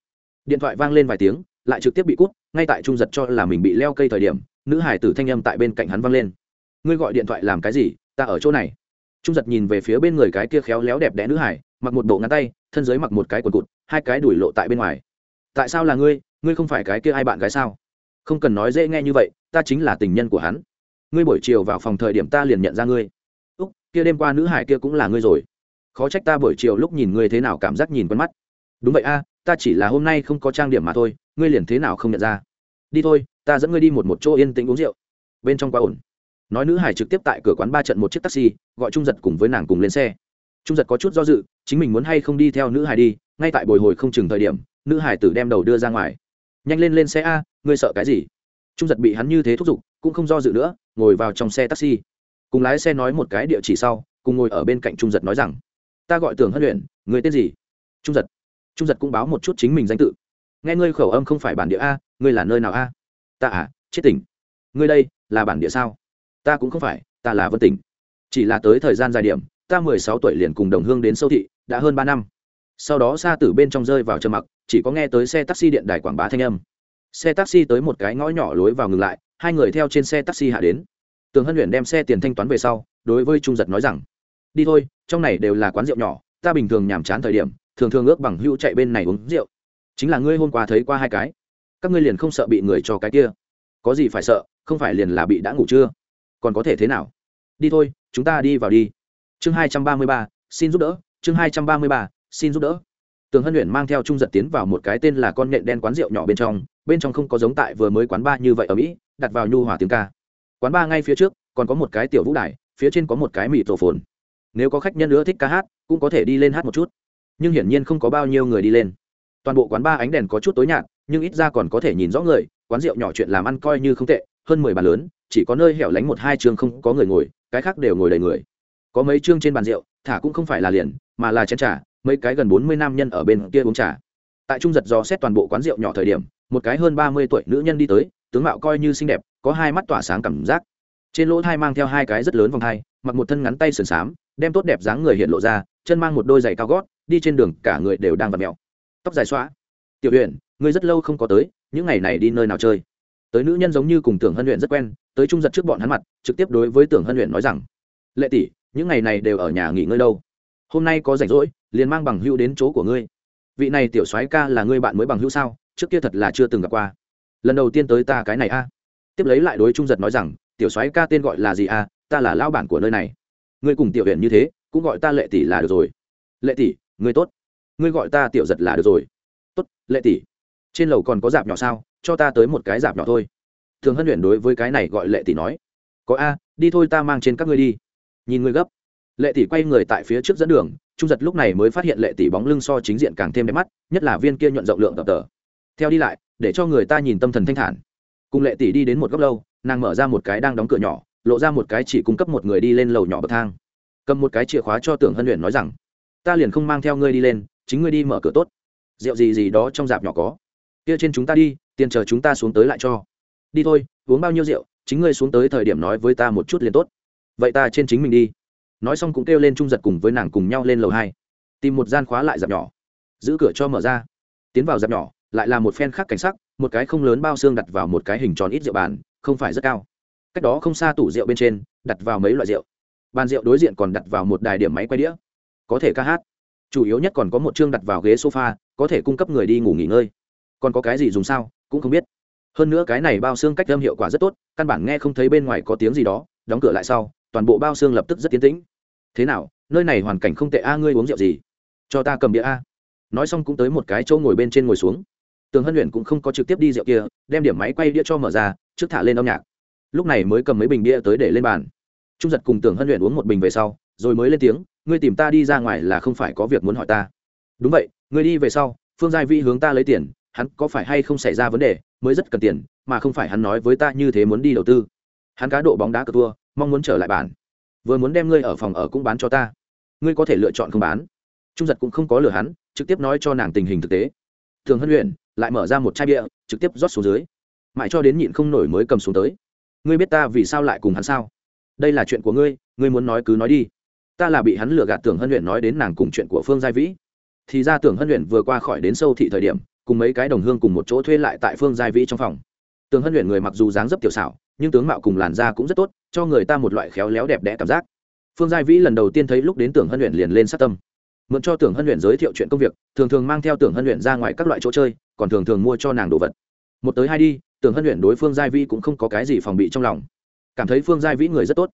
Điện thoại vang lên vài tiếng, lại trực tiếp bị cút, ngay tại trung giật cho là mình bị leo cây thời điểm, nữ hải tử thanh âm tại bên cạnh hắn vang lên ngươi gọi điện thoại làm cái gì, ta ở chỗ này. Trung giật nhìn về phía bên người cái kia khéo léo đẹp đẽ nữ hải, mặc một bộ ngắn tay, thân giới mặc một cái quần cụt, hai cái đùi lộ tại bên ngoài. Tại sao là ngươi ngươi không phải cái kia ai bạn gái sao? Không cần nói dễ nghe như vậy, ta chính là tình nhân của hắn. Ngươi buổi chiều vào phòng thời điểm ta liền nhận ra ngươi. Úc, kia đêm qua nữ hải kia cũng là ngươi rồi. Khó trách ta buổi chiều lúc nhìn ngươi thế nào cảm giác nhìn quen mắt. Đúng vậy a, ta chỉ là hôm nay không có trang điểm mà thôi, ngươi liền thế nào không nhận ra? Đi thôi, ta dẫn ngươi đi một một chỗ yên tĩnh uống rượu. Bên trong quá ổn nói nữ hải trực tiếp tại cửa quán ba trận một chiếc taxi, gọi trung giật cùng với nàng cùng lên xe. Trung giật có chút do dự, chính mình muốn hay không đi theo nữ hải đi, ngay tại bồi hồi không chừng thời điểm, nữ hải tử đem đầu đưa ra ngoài. Nhanh lên lên xe a, ngươi sợ cái gì? Trung giật bị hắn như thế thúc giục, cũng không do dự nữa, ngồi vào trong xe taxi. Cùng lái xe nói một cái địa chỉ sau, cùng ngồi ở bên cạnh trung giật nói rằng, ta gọi tưởng hân luyện người tên gì? Trung giật. Trung giật cũng báo một chút chính mình danh tự. Nghe ngươi khẩu âm không phải bản địa a, ngươi là nơi nào a? Ta à chết tỉnh. Ngươi đây, là bản địa sao? Ta cũng không phải, ta là vân tỉnh. Chỉ là tới thời gian dài điểm, ta mười sáu tuổi liền cùng đồng hương đến sâu thị, đã hơn ba năm. Sau đó xa từ bên trong rơi vào trầm mặc, chỉ có nghe tới xe taxi điện đài quảng bá thanh âm. Xe taxi tới một cái ngõ nhỏ lối vào ngừng lại, hai người theo trên xe taxi hạ đến. Tường hân luyện đem xe tiền thanh toán về sau, đối với trung giật nói rằng, đi thôi, trong này đều là quán rượu nhỏ, ta bình thường nhàm chán thời điểm, thường thường ước bằng hữu chạy bên này uống rượu. Chính là ngươi hôm qua thấy qua hai cái, các ngươi liền không sợ bị người cho cái kia. Có gì phải sợ, không phải liền là bị đã ngủ chưa? Còn có thể thế nào? Đi thôi, chúng ta đi vào đi. Chương hai trăm ba mươi ba, xin giúp đỡ. Chương hai trăm ba mươi ba, xin giúp đỡ. Tường hân luyện mang theo trung giật tiến vào một cái tên là con nhện đen quán rượu nhỏ bên trong. Bên trong không có giống tại vừa mới quán ba như vậy ở mỹ, đặt vào nhu hòa tiếng ca. Quán ba ngay phía trước, còn có một cái tiểu vũ đài, phía trên có một cái mì tổ phồn. Nếu có khách nhân nữa thích ca hát, cũng có thể đi lên hát một chút. Nhưng hiển nhiên không có bao nhiêu người đi lên. Toàn bộ quán ba ánh đèn có chút tối nhạt, nhưng ít ra còn có thể nhìn rõ người. Quán rượu nhỏ chuyện làm ăn coi như không tệ hơn mười bàn lớn chỉ có nơi hẻo lánh một hai chương không có người ngồi cái khác đều ngồi đầy người. Có mấy chương trên bàn rượu thả cũng không phải là liền mà là chén trà mấy cái gần bốn mươi nam nhân ở bên kia uống trà. Tại trung giật do xét toàn bộ quán rượu nhỏ thời điểm một cái hơn ba mươi tuổi nữ nhân đi tới tướng mạo coi như xinh đẹp có hai mắt tỏa sáng cảm giác. Trên lỗ thai mang theo hai cái rất lớn vòng thai mặc một thân ngắn tay sườn xám đem tốt đẹp dáng người hiện lộ ra chân mang một đôi giày cao gót đi trên đường cả người đều đang vặt mèo. Tóc dài xóa tiểu Huyền, ngươi rất lâu không có tới những ngày này đi nơi nào chơi? Tới nữ nhân giống như cùng tưởng hân luyện rất quen, tới trung giật trước bọn hắn mặt, trực tiếp đối với tưởng hân luyện nói rằng, lệ tỷ, những ngày này đều ở nhà nghỉ ngơi đâu. Hôm nay có rảnh rỗi, liền mang bằng hữu đến chỗ của ngươi. Vị này tiểu soái ca là ngươi bạn mới bằng hữu sao? Trước kia thật là chưa từng gặp qua. Lần đầu tiên tới ta cái này a. Tiếp lấy lại đối trung giật nói rằng, tiểu soái ca tên gọi là gì a? Ta là lao bản của nơi này. Ngươi cùng tiểu huyện như thế, cũng gọi ta lệ tỷ là được rồi. Lệ tỷ, ngươi tốt. Ngươi gọi ta tiểu giật là được rồi. Tốt, lệ tỷ. Trên lầu còn có dạp nhỏ sao? Cho ta tới một cái giảm nhỏ thôi. Thường hân luyện đối với cái này gọi lệ tỷ nói, có a, đi thôi ta mang trên các ngươi đi. Nhìn ngươi gấp, lệ tỷ quay người tại phía trước dẫn đường, trung giật lúc này mới phát hiện lệ tỷ bóng lưng so chính diện càng thêm đẹp mắt, nhất là viên kia nhuận rộng lượng tập tờ. Theo đi lại, để cho người ta nhìn tâm thần thanh thản. Cùng lệ tỷ đi đến một góc lâu, nàng mở ra một cái đang đóng cửa nhỏ, lộ ra một cái chỉ cung cấp một người đi lên lầu nhỏ bậc thang. Cầm một cái chìa khóa cho tưởng hân luyện nói rằng, ta liền không mang theo ngươi đi lên, chính ngươi đi mở cửa tốt. Rượu gì gì đó trong dạp nhỏ có. Kia trên chúng ta đi tiền chờ chúng ta xuống tới lại cho. Đi thôi, uống bao nhiêu rượu, chính ngươi xuống tới thời điểm nói với ta một chút liền tốt. Vậy ta trên chính mình đi. Nói xong cũng kêu lên trung giật cùng với nàng cùng nhau lên lầu hai. Tìm một gian khóa lại dạp nhỏ. Giữ cửa cho mở ra. Tiến vào dạp nhỏ, lại là một phen khác cảnh sắc, một cái không lớn bao xương đặt vào một cái hình tròn ít rượu bàn, không phải rất cao. Cách đó không xa tủ rượu bên trên, đặt vào mấy loại rượu. Bàn rượu đối diện còn đặt vào một đài điểm máy quay đĩa. Có thể ca hát. Chủ yếu nhất còn có một chương đặt vào ghế sofa, có thể cung cấp người đi ngủ nghỉ ngơi. Còn có cái gì dùng sao? Cũng không biết. Hơn nữa cái này bao xương cách âm hiệu quả rất tốt, căn bản nghe không thấy bên ngoài có tiếng gì đó, đóng cửa lại sau, toàn bộ bao xương lập tức rất tiến tĩnh. Thế nào, nơi này hoàn cảnh không tệ a, ngươi uống rượu gì? Cho ta cầm đĩa a. Nói xong cũng tới một cái chỗ ngồi bên trên ngồi xuống. Tường hân luyện cũng không có trực tiếp đi rượu kia, đem điểm máy quay đĩa cho mở ra, trước thả lên âm nhạc. Lúc này mới cầm mấy bình bia tới để lên bàn. Trung giật cùng tường hân luyện uống một bình về sau, rồi mới lên tiếng, ngươi tìm ta đi ra ngoài là không phải có việc muốn hỏi ta. Đúng vậy, ngươi đi về sau, phương giai vi hướng ta lấy tiền hắn có phải hay không xảy ra vấn đề, mới rất cần tiền, mà không phải hắn nói với ta như thế muốn đi đầu tư. Hắn cá độ bóng đá cờ thua, mong muốn trở lại bản. Vừa muốn đem ngươi ở phòng ở cũng bán cho ta. Ngươi có thể lựa chọn không bán. Trung giật cũng không có lừa hắn, trực tiếp nói cho nàng tình hình thực tế. Thường hân luyện lại mở ra một chai bia, trực tiếp rót xuống dưới. Mãi cho đến nhịn không nổi mới cầm xuống tới. Ngươi biết ta vì sao lại cùng hắn sao? Đây là chuyện của ngươi ngươi muốn nói cứ nói đi. Ta là bị hắn lừa gạt tưởng hân luyện nói đến nàng cùng chuyện của phương gia vĩ. Thì ra tưởng hân luyện vừa qua khỏi đến sâu thị thời điểm cùng mấy cái đồng hương cùng một chỗ thuê lại tại phương giai vĩ trong phòng. Tưởng hân luyện người mặc dù dáng dấp tiểu xảo, nhưng tướng mạo cùng làn da cũng rất tốt, cho người ta một loại khéo léo đẹp đẽ cảm giác. Phương giai vĩ lần đầu tiên thấy lúc đến tưởng hân luyện liền lên sát tâm. Mượn cho tưởng hân luyện giới thiệu chuyện công việc, thường thường mang theo tưởng hân luyện ra ngoài các loại chỗ chơi, còn thường thường mua cho nàng đồ vật. Một tới hai đi tưởng hân luyện đối phương giai vĩ cũng không có cái gì phòng bị trong lòng. Cảm thấy phương giai vĩ người rất tốt.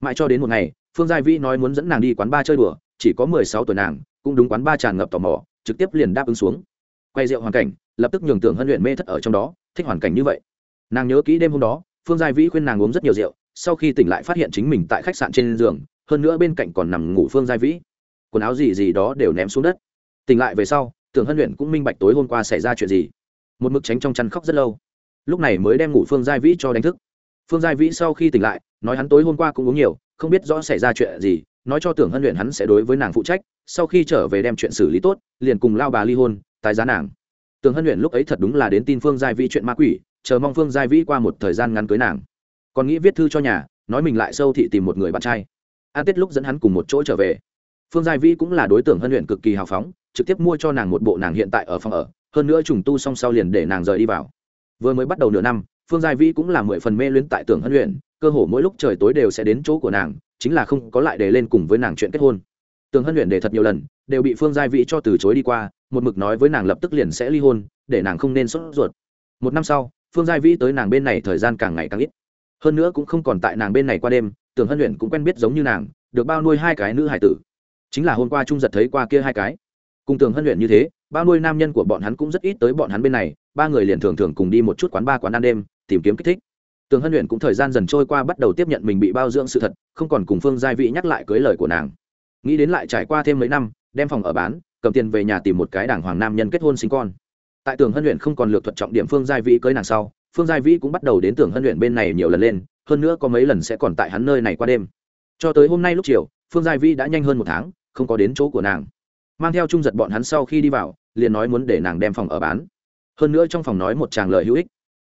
Mãi cho đến một ngày, phương giai vĩ nói muốn dẫn nàng đi quán ba chơi đùa, chỉ có mười sáu tuổi nàng, cũng đúng quán ba tràn ngập tò mò, trực tiếp liền đáp ứng xuống quay rượu hoàn cảnh, lập tức nhường tưởng hân luyện mê thất ở trong đó, thích hoàn cảnh như vậy. Nàng nhớ kỹ đêm hôm đó, phương giai vĩ khuyên nàng uống rất nhiều rượu, sau khi tỉnh lại phát hiện chính mình tại khách sạn trên giường, hơn nữa bên cạnh còn nằm ngủ phương giai vĩ. Quần áo gì gì đó đều ném xuống đất. Tỉnh lại về sau, tưởng hân luyện cũng minh bạch tối hôm qua xảy ra chuyện gì. Một mực tránh trong chăn khóc rất lâu. Lúc này mới đem ngủ phương giai vĩ cho đánh thức. Phương giai vĩ sau khi tỉnh lại, nói hắn tối hôm qua cũng uống nhiều, không biết rõ xảy ra chuyện gì, nói cho tưởng hân luyện hắn sẽ đối với nàng phụ trách, sau khi trở về đem chuyện xử lý tốt, liền cùng lao bà ly hôn tái giá nàng. Tường hân luyện lúc ấy thật đúng là đến tin phương Giai vĩ chuyện ma quỷ, chờ mong phương Giai vĩ qua một thời gian ngắn cưới nàng. Còn nghĩ viết thư cho nhà, nói mình lại sâu thị tìm một người bạn trai. An tết lúc dẫn hắn cùng một chỗ trở về. Phương Giai vĩ cũng là đối tượng hân luyện cực kỳ hào phóng, trực tiếp mua cho nàng một bộ nàng hiện tại ở phòng ở, hơn nữa trùng tu xong sau liền để nàng rời đi vào. Vừa mới bắt đầu nửa năm, phương Giai vĩ cũng là mười phần mê luyến tại tưởng hân luyện cơ hồ mỗi lúc trời tối đều sẽ đến chỗ của nàng, chính là không có lại để lên cùng với nàng chuyện kết hôn. Tưởng hân luyện để thật nhiều lần, đều bị phương Giai vĩ cho từ chối đi qua một mực nói với nàng lập tức liền sẽ ly hôn, để nàng không nên sốt ruột. Một năm sau, phương gia vĩ tới nàng bên này thời gian càng ngày càng ít. Hơn nữa cũng không còn tại nàng bên này qua đêm, tưởng hân luyện cũng quen biết giống như nàng, được bao nuôi hai cái nữ hải tử. Chính là hôm qua trung giật thấy qua kia hai cái. Cùng tưởng hân luyện như thế, bao nuôi nam nhân của bọn hắn cũng rất ít tới bọn hắn bên này, ba người liền thường thường cùng đi một chút quán ba quán ăn đêm, tìm kiếm kích thích. Tường hân luyện cũng thời gian dần trôi qua bắt đầu tiếp nhận mình bị bao dưỡng sự thật, không còn cùng phương gia vị nhắc lại cưới lời của nàng. Nghĩ đến lại trải qua thêm mấy năm, đem phòng ở bán cầm tiền về nhà tìm một cái đảng hoàng nam nhân kết hôn sinh con. Tại tường hân luyện không còn lược thuật trọng điểm phương giai vĩ cưới nàng sau, phương giai vĩ cũng bắt đầu đến tường hân luyện bên này nhiều lần lên, hơn nữa có mấy lần sẽ còn tại hắn nơi này qua đêm. Cho tới hôm nay lúc chiều, phương giai vĩ đã nhanh hơn một tháng, không có đến chỗ của nàng. Mang theo trung giật bọn hắn sau khi đi vào, liền nói muốn để nàng đem phòng ở bán. Hơn nữa trong phòng nói một tràng lời hữu ích.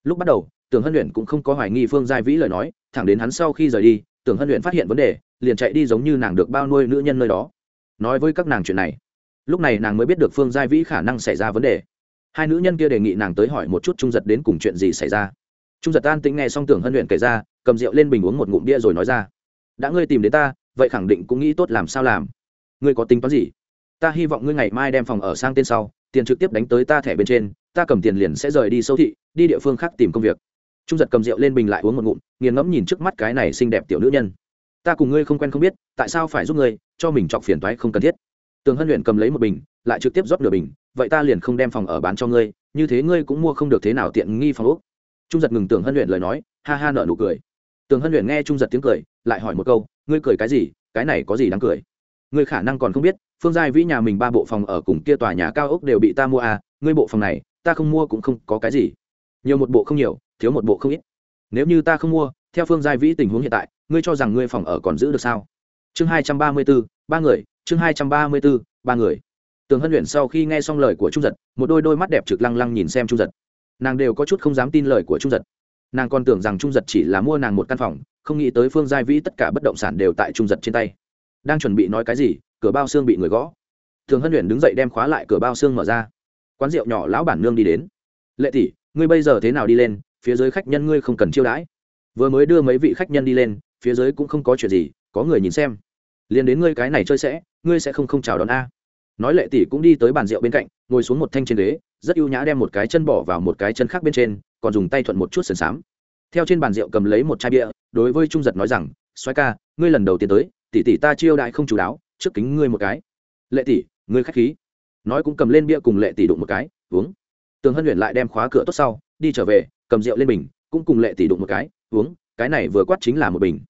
Lúc bắt đầu, tưởng hân luyện cũng không có hoài nghi phương giai vĩ lời nói, thẳng đến hắn sau khi rời đi, tưởng hân luyện phát hiện vấn đề, liền chạy đi giống như nàng được bao nuôi nữ nhân nơi đó. Nói với các nàng chuyện này lúc này nàng mới biết được phương gia vĩ khả năng xảy ra vấn đề. Hai nữ nhân kia đề nghị nàng tới hỏi một chút trung giật đến cùng chuyện gì xảy ra. Trung giật an tĩnh nghe xong tưởng hân luyện kể ra, cầm rượu lên bình uống một ngụm bia rồi nói ra, đã ngươi tìm đến ta, vậy khẳng định cũng nghĩ tốt làm sao làm. Ngươi có tính toán gì? Ta hy vọng ngươi ngày mai đem phòng ở sang tên sau, tiền trực tiếp đánh tới ta thẻ bên trên, ta cầm tiền liền sẽ rời đi sâu thị, đi địa phương khác tìm công việc. Trung giật cầm rượu lên bình lại uống một ngụm, nghiền ngẫm nhìn trước mắt cái này xinh đẹp tiểu nữ nhân. Ta cùng ngươi không quen không biết, tại sao phải giúp ngươi, cho mình chọc phiền toái không cần thiết tường hân luyện cầm lấy một bình lại trực tiếp rót nửa bình vậy ta liền không đem phòng ở bán cho ngươi như thế ngươi cũng mua không được thế nào tiện nghi phòng úc trung giật ngừng Tường hân luyện lời nói ha ha nợ nụ cười. Tường hân luyện nghe trung giật tiếng cười lại hỏi một câu ngươi cười cái gì? Cái này có gì đáng cười? Ngươi khả năng còn không biết phương giai vĩ nhà mình ba bộ phòng ở cùng kia tòa nhà cao ốc đều bị ta mua à ngươi bộ phòng này ta không mua cũng không có cái gì. Nhiều một bộ không nhiều thiếu một bộ không ít. Nếu như ta không mua theo phương giai vĩ tình huống hiện tại ngươi cho rằng ngươi phòng ở còn giữ được sao? Chương hai trăm ba mươi bốn, ba người chương hai trăm ba mươi bốn, ba người. Tường hân luyện sau khi nghe xong lời của trung giật, một đôi đôi mắt đẹp trực lăng lăng nhìn xem trung giật. Nàng đều có chút không dám tin lời của trung giật. Nàng còn tưởng rằng trung giật chỉ là mua nàng một căn phòng, không nghĩ tới phương giai vĩ tất cả bất động sản đều tại trung giật trên tay. Đang chuẩn bị nói cái gì, cửa bao xương bị người gõ. Thường hân luyện đứng dậy đem khóa lại cửa bao xương mở ra. Quán rượu nhỏ lão bản nương đi đến. Lệ tỷ, ngươi bây giờ thế nào đi lên? Phía dưới khách nhân ngươi không cần chiêu đãi. Vừa mới đưa mấy vị khách nhân đi lên, phía dưới cũng không có chuyện gì, có người nhìn xem liền đến ngươi cái này chơi sẽ, ngươi sẽ không không chào đón a. Nói lệ tỷ cũng đi tới bàn rượu bên cạnh, ngồi xuống một thanh trên ghế, rất ưu nhã đem một cái chân bỏ vào một cái chân khác bên trên, còn dùng tay thuận một chút sườn xám theo trên bàn rượu cầm lấy một chai bia, đối với trung giật nói rằng xoay ca, ngươi lần đầu tiên tới, tỷ tỷ ta chiêu đại không chú đáo, trước kính ngươi một cái. Lệ tỷ, ngươi khách khí. Nói cũng cầm lên bia cùng lệ tỷ đụng một cái, uống. Tường hân luyện lại đem khóa cửa tốt sau, đi trở về, cầm rượu lên bình, cũng cùng lệ tỷ đụng một cái, uống, cái này vừa quát chính là một bình.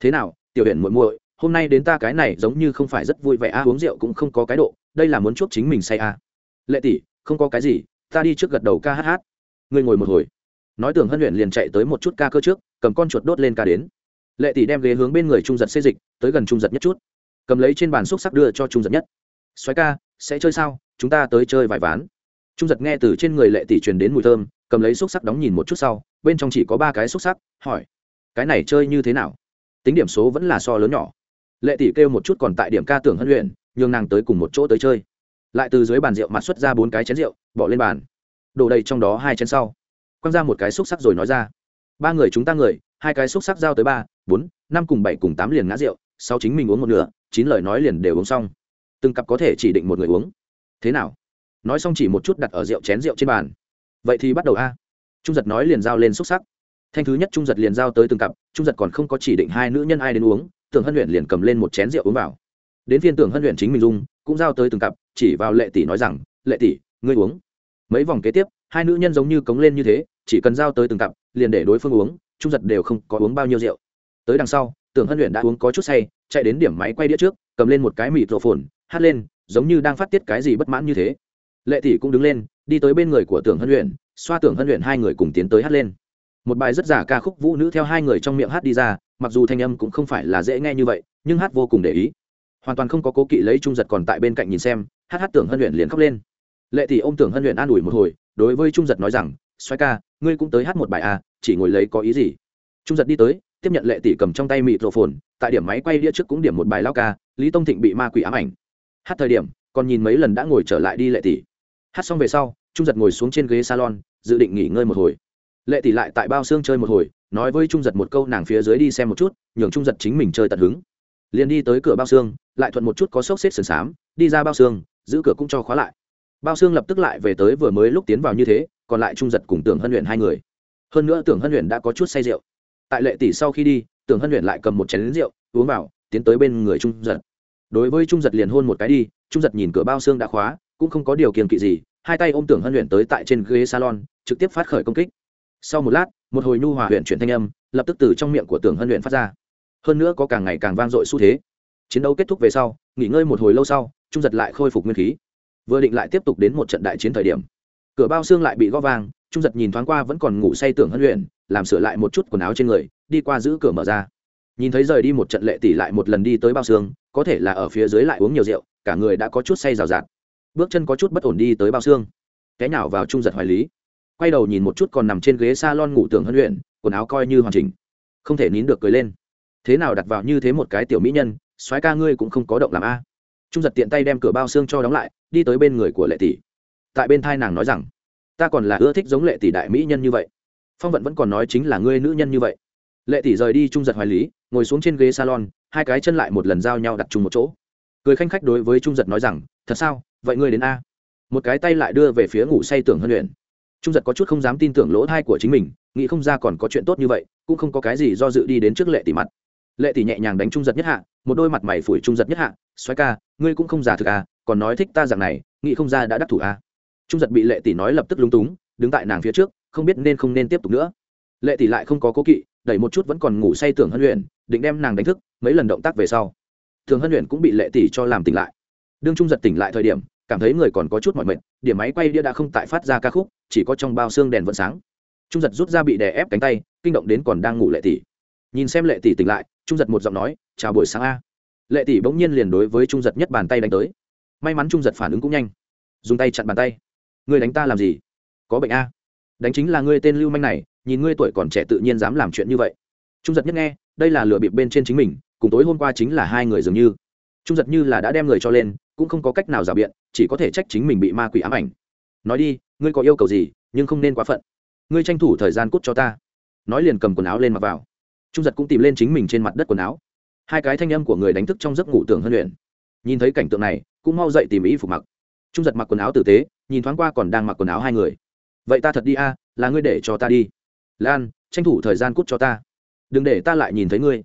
Thế nào, tiểu huyện muội muội hôm nay đến ta cái này giống như không phải rất vui vẻ a, uống rượu cũng không có cái độ, đây là muốn chuốc chính mình say a. Lệ tỷ, không có cái gì, ta đi trước gật đầu ca hát hát. Ngươi ngồi một hồi. Nói tưởng hân luyện liền chạy tới một chút ca cơ trước, cầm con chuột đốt lên ca đến. Lệ tỷ đem ghế hướng bên người trung giật xê dịch, tới gần trung giật nhất chút. Cầm lấy trên bàn xúc sắc đưa cho trung giật nhất. Xoáy ca, sẽ chơi sao? Chúng ta tới chơi vài ván. Trung giật nghe từ trên người lệ tỷ truyền đến mùi thơm, cầm lấy xúc sắc đóng nhìn một chút sau, bên trong chỉ có ba cái xúc sắc, hỏi, cái này chơi như thế nào? Tính điểm số vẫn là so lớn nhỏ lệ tỷ kêu một chút còn tại điểm ca tưởng hân luyện, nhường nàng tới cùng một chỗ tới chơi. Lại từ dưới bàn rượu mặt xuất ra bốn cái chén rượu, bỏ lên bàn. Đổ đầy trong đó hai chén sau. Quăng ra một cái xúc sắc rồi nói ra. Ba người chúng ta người, hai cái xúc sắc giao tới ba, bốn, năm cùng bảy cùng tám liền ngã rượu, sau chính mình uống một nửa, chín lời nói liền đều uống xong. Từng cặp có thể chỉ định một người uống. Thế nào? Nói xong chỉ một chút đặt ở rượu chén rượu trên bàn. Vậy thì bắt đầu a. Trung giật nói liền giao lên xúc sắc. Thanh thứ nhất trung giật liền giao tới từng cặp, trung giật còn không có chỉ định hai nữ nhân ai đến uống tưởng hân luyện liền cầm lên một chén rượu uống vào. Đến phiên tưởng hân luyện chính mình dung cũng giao tới từng cặp, chỉ vào lệ tỷ nói rằng, lệ tỷ, ngươi uống. Mấy vòng kế tiếp, hai nữ nhân giống như cống lên như thế, chỉ cần giao tới từng cặp, liền để đối phương uống trung giật đều không có uống bao nhiêu rượu. Tới đằng sau, tưởng hân luyện đã uống có chút say, chạy đến điểm máy quay đĩa trước, cầm lên một cái mịt rộ phồn, hát lên, giống như đang phát tiết cái gì bất mãn như thế. Lệ tỷ cũng đứng lên, đi tới bên người của tưởng hân luyện xoa tưởng hân luyện hai người cùng tiến tới hát lên. Một bài rất giả ca khúc vũ nữ theo hai người trong miệng hát đi ra mặc dù thanh âm cũng không phải là dễ nghe như vậy, nhưng hát vô cùng để ý. Hoàn toàn không có cố kỵ lấy trung giật còn tại bên cạnh nhìn xem, hát hát tưởng hân luyện liền khóc lên. Lệ tỷ ô m tưởng hân luyện an ủi một hồi, đối với trung giật nói rằng xoay ca, ngươi cũng tới hát một bài à chỉ ngồi lấy có ý gì? Trung giật đi tới, tiếp nhận lệ tỷ cầm trong tay mịt rộ phồn tại điểm máy quay đĩa trước cũng điểm một bài lao ca, lý tông thịnh bị ma quỷ ám ảnh. Hát thời điểm, còn nhìn mấy lần đã ngồi trở lại đi lệ tỷ. Hát xong về sau, trung giật ngồi xuống trên ghế salon, dự định nghỉ ngơi một hồi. Lệ tỷ lại tại bao xương chơi một hồi nói với trung giật một câu nàng phía dưới đi xem một chút, nhường trung giật chính mình chơi tận hứng. Liền đi tới cửa bao xương, lại thuận một chút có sốc xếp sườn xám, đi ra bao xương, giữ cửa cũng cho khóa lại. Bao xương lập tức lại về tới vừa mới lúc tiến vào như thế, còn lại trung giật cùng tưởng hân luyện hai người. Hơn nữa tưởng hân luyện đã có chút say rượu. Tại lệ tỷ sau khi đi, tưởng hân luyện lại cầm một chén lính rượu, uống vào, tiến tới bên người trung giật. Đối với trung giật liền hôn một cái đi, trung giật nhìn cửa bao xương đã khóa, cũng không có điều kiện kỵ gì, hai tay ôm tưởng hân luyện tới tại trên ghế salon, trực tiếp phát khởi công kích. Sau một lát một hồi nhu hòa huyện chuyển thanh âm lập tức từ trong miệng của tưởng hân luyện phát ra. Hơn nữa có càng ngày càng vang dội xu thế. Chiến đấu kết thúc về sau, nghỉ ngơi một hồi lâu sau, trung giật lại khôi phục nguyên khí. Vừa định lại tiếp tục đến một trận đại chiến thời điểm, cửa bao xương lại bị gõ vang, trung giật nhìn thoáng qua vẫn còn ngủ say tưởng hân luyện, làm sửa lại một chút quần áo trên người, đi qua giữ cửa mở ra. Nhìn thấy rời đi một trận lệ tỷ lại một lần đi tới bao xương, có thể là ở phía dưới lại uống nhiều rượu, cả người đã có chút say rào rạt. Bước chân có chút bất ổn đi tới bao xương. Cái nào vào trung giật hoài lý quay đầu nhìn một chút còn nằm trên ghế s a lon ngủ tưởng hân luyện quần áo coi như hoàn chỉnh. Không thể nín được cười lên. Thế nào đặt vào như thế một cái tiểu mỹ nhân, soái ca ngươi cũng không có động làm a. Trung giật tiện tay đem cửa bao xương cho đóng lại, đi tới bên người của lệ tỷ. Tại bên thai nàng nói rằng, ta còn là ưa thích giống lệ tỷ đại mỹ nhân như vậy. Phong vận vẫn còn nói chính là ngươi nữ nhân như vậy. Lệ tỷ rời đi trung giật hoài lý, ngồi xuống trên ghế salon, hai cái chân lại một lần giao nhau đặt chung một chỗ. Cười khanh khách đối với trung giật nói rằng, thật sao? Vậy ngươi đến a? Một cái tay lại đưa về phía ngủ say tưởng hân luyện trung giật có chút không dám tin tưởng lỗ thai của chính mình, nghĩ không ra còn có chuyện tốt như vậy, cũng không có cái gì do dự đi đến trước lệ tỷ mặt. Lệ tỷ nhẹ nhàng đánh trung giật nhất hạ, một đôi mặt mày phủi trung giật nhất hạ xoáy ca, ngươi cũng không giả thực à còn nói thích ta dạng này, nghĩ không ra đã đắc thủ à. Trung giật bị lệ tỷ nói lập tức lúng túng, đứng tại nàng phía trước, không biết nên không nên tiếp tục nữa. Lệ tỷ lại không có cố kỵ, đẩy một chút vẫn còn ngủ say tưởng hân luyện định đem nàng đánh thức, mấy lần động tác về sau thường hân luyện cũng bị lệ tỷ cho làm tỉnh lại. Đương trung giật tỉnh lại thời điểm, cảm thấy người còn có chút mọi mệt điểm máy quay đĩa đã không tại phát ra ca khúc, chỉ có trong bao xương đèn vẫn sáng. Trung giật rút ra bị đè ép cánh tay, kinh động đến còn đang ngủ lệ tỷ. Nhìn xem lệ tỷ tỉnh lại, trung giật một giọng nói, chào buổi sáng a. Lệ tỷ bỗng nhiên liền đối với trung giật nhất bàn tay đánh tới. May mắn trung giật phản ứng cũng nhanh. Dùng tay chặn bàn tay. Ngươi đánh ta làm gì? Có bệnh a? Đánh chính là ngươi tên lưu manh này, nhìn ngươi tuổi còn trẻ tự nhiên dám làm chuyện như vậy. Trung giật nhất nghe, đây là lựa bịp bên trên chính mình, cùng tối hôm qua chính là hai người dường như. Trung giật như là đã đem người cho lên, cũng không có cách nào rào biện chỉ có thể trách chính mình bị ma quỷ ám ảnh. Nói đi, ngươi có yêu cầu gì, nhưng không nên quá phận. Ngươi tranh thủ thời gian cút cho ta. Nói liền cầm quần áo lên mặc vào. Trung giật cũng tìm lên chính mình trên mặt đất quần áo. Hai cái thanh âm của người đánh thức trong giấc ngủ tưởng hân luyện. Nhìn thấy cảnh tượng này, cũng mau dậy tìm ý phục mặc. Trung giật mặc quần áo tử tế, nhìn thoáng qua còn đang mặc quần áo hai người. Vậy ta thật đi a, là ngươi để cho ta đi. Lan, tranh thủ thời gian cút cho ta. Đừng để ta lại nhìn thấy ngươi.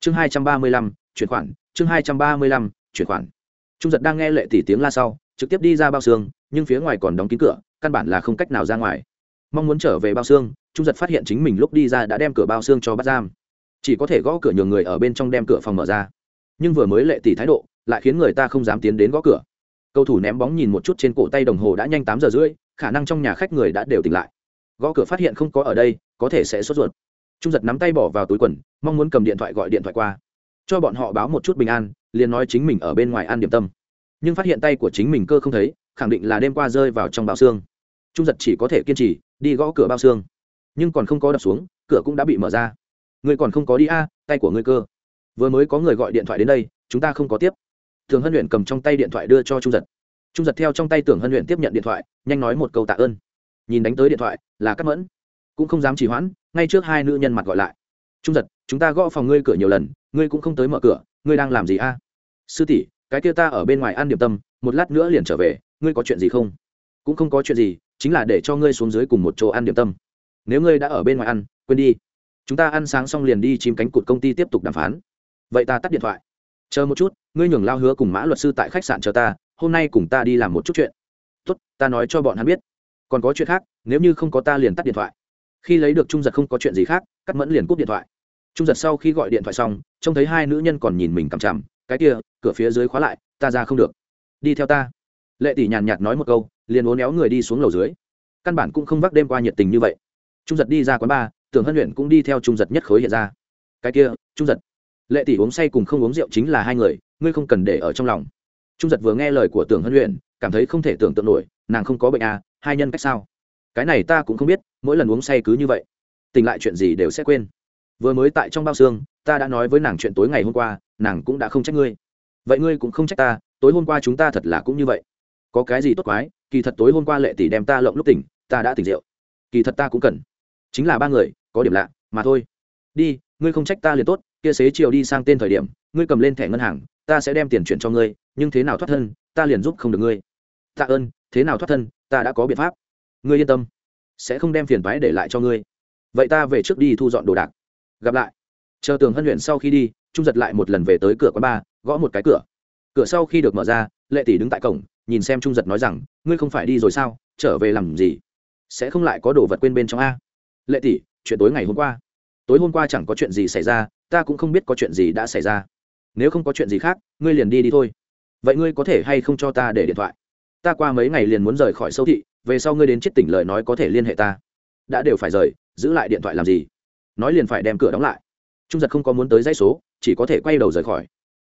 Chương hai trăm ba mươi lăm, chuyển khoản, chương hai trăm ba mươi lăm, chuyển khoản. Trung giật đang nghe lệ tỷ tiếng la sau trực tiếp đi ra bao xương, nhưng phía ngoài còn đóng kín cửa, căn bản là không cách nào ra ngoài. Mong muốn trở về bao xương, trung giật phát hiện chính mình lúc đi ra đã đem cửa bao xương cho bắt giam. Chỉ có thể gõ cửa nhường người ở bên trong đem cửa phòng mở ra. Nhưng vừa mới lệ tỷ thái độ, lại khiến người ta không dám tiến đến gõ cửa. Cầu thủ ném bóng nhìn một chút trên cổ tay đồng hồ đã nhanh tám giờ rưỡi, khả năng trong nhà khách người đã đều tỉnh lại. Gõ cửa phát hiện không có ở đây, có thể sẽ sốt ruột. Trung giật nắm tay bỏ vào túi quần, mong muốn cầm điện thoại gọi điện thoại qua. Cho bọn họ báo một chút bình an, liền nói chính mình ở bên ngoài ăn điểm tâm nhưng phát hiện tay của chính mình cơ không thấy, khẳng định là đêm qua rơi vào trong bao xương. Trung giật chỉ có thể kiên trì, đi gõ cửa bao xương. Nhưng còn không có đập xuống, cửa cũng đã bị mở ra. Người còn không có đi a, tay của ngươi cơ. Vừa mới có người gọi điện thoại đến đây, chúng ta không có tiếp. Thường hân luyện cầm trong tay điện thoại đưa cho trung giật. Trung giật theo trong tay tưởng hân luyện tiếp nhận điện thoại, nhanh nói một câu tạ ơn. Nhìn đánh tới điện thoại, là cắt mẫn. Cũng không dám trì hoãn, ngay trước hai nữ nhân mặt gọi lại. Trung giật, chúng ta gõ phòng ngươi cửa nhiều lần, ngươi cũng không tới mở cửa, ngươi đang làm gì a? Sư tỷ cái kia ta ở bên ngoài ăn điểm tâm, một lát nữa liền trở về, ngươi có chuyện gì không? Cũng không có chuyện gì, chính là để cho ngươi xuống dưới cùng một chỗ ăn điểm tâm. Nếu ngươi đã ở bên ngoài ăn, quên đi. Chúng ta ăn sáng xong liền đi chìm cánh cụt công ty tiếp tục đàm phán. Vậy ta tắt điện thoại. Chờ một chút, ngươi nhường lao hứa cùng mã luật sư tại khách sạn chờ ta, hôm nay cùng ta đi làm một chút chuyện. Tốt, ta nói cho bọn hắn biết. Còn có chuyện khác, nếu như không có ta liền tắt điện thoại. Khi lấy được trung giật không có chuyện gì khác, cắt mẫn liền cúp điện thoại. Trung giật sau khi gọi điện thoại xong, trông thấy hai nữ nhân còn nhìn mình cằm chằm cái kia, cửa phía dưới khóa lại, ta ra không được. Đi theo ta. Lệ tỷ nhàn nhạt nói một câu, liền uốn éo người đi xuống lầu dưới. Căn bản cũng không vác đêm qua nhiệt tình như vậy. Trung giật đi ra quán bar, tưởng hân luyện cũng đi theo trung giật nhất khối hiện ra. Cái kia, trung giật. Lệ tỷ uống say cùng không uống rượu chính là hai người, ngươi không cần để ở trong lòng. Trung giật vừa nghe lời của tưởng hân luyện cảm thấy không thể tưởng tượng nổi, nàng không có bệnh à hai nhân cách sao? Cái này ta cũng không biết, mỗi lần uống say cứ như vậy. Tỉnh lại chuyện gì đều sẽ quên. Vừa mới tại trong bao xương ta đã nói với nàng chuyện tối ngày hôm qua, nàng cũng đã không trách ngươi. Vậy ngươi cũng không trách ta, tối hôm qua chúng ta thật là cũng như vậy. Có cái gì tốt quái, kỳ thật tối hôm qua lệ tỷ đem ta lộng lúc tỉnh, ta đã tỉnh rượu. Kỳ thật ta cũng cần. Chính là ba người, có điểm lạ, mà thôi. Đi, ngươi không trách ta liền tốt, kia xế chiều đi sang tên thời điểm, ngươi cầm lên thẻ ngân hàng, ta sẽ đem tiền chuyển cho ngươi, nhưng thế nào thoát thân, ta liền giúp không được ngươi. Tạ ơn, thế nào thoát thân, ta đã có biện pháp. Ngươi yên tâm, sẽ không đem phiền toái để lại cho ngươi. Vậy ta về trước đi thu dọn đồ đạc. Gặp lại chờ tường hân luyện sau khi đi, trung giật lại một lần về tới cửa quán ba, gõ một cái cửa. Cửa sau khi được mở ra, lệ tỷ đứng tại cổng, nhìn xem trung giật nói rằng, ngươi không phải đi rồi sao? Trở về làm gì? Sẽ không lại có đồ vật quên bên trong a? Lệ tỷ, chuyện tối ngày hôm qua. Tối hôm qua chẳng có chuyện gì xảy ra, ta cũng không biết có chuyện gì đã xảy ra. Nếu không có chuyện gì khác, ngươi liền đi đi thôi. Vậy ngươi có thể hay không cho ta để điện thoại? Ta qua mấy ngày liền muốn rời khỏi sâu thị, về sau ngươi đến chết tỉnh lời nói có thể liên hệ ta. Đã đều phải rời, giữ lại điện thoại làm gì? Nói liền phải đem cửa đóng lại trung giật không có muốn tới dãy số, chỉ có thể quay đầu rời khỏi.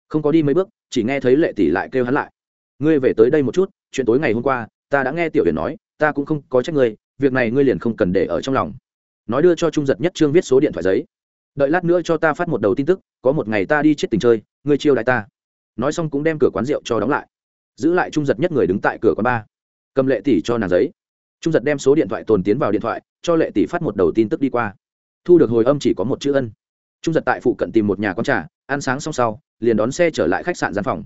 Không có đi mấy bước, chỉ nghe thấy lệ tỷ lại kêu hắn lại. Ngươi về tới đây một chút, chuyện tối ngày hôm qua, ta đã nghe tiểu huyền nói, ta cũng không có trách ngươi, việc này ngươi liền không cần để ở trong lòng. Nói đưa cho trung giật nhất trương viết số điện thoại giấy. Đợi lát nữa cho ta phát một đầu tin tức, có một ngày ta đi chết tình chơi, ngươi chiêu đại ta. Nói xong cũng đem cửa quán rượu cho đóng lại. Giữ lại trung giật nhất người đứng tại cửa quán ba. Cầm lệ tỷ cho nàng giấy. Trung giật đem số điện thoại tồn tiến vào điện thoại, cho lệ tỷ phát một đầu tin tức đi qua. Thu được hồi âm chỉ có một chữ ân trung giật tại phụ cận tìm một nhà con trà, ăn sáng xong sau, liền đón xe trở lại khách sạn gian phòng.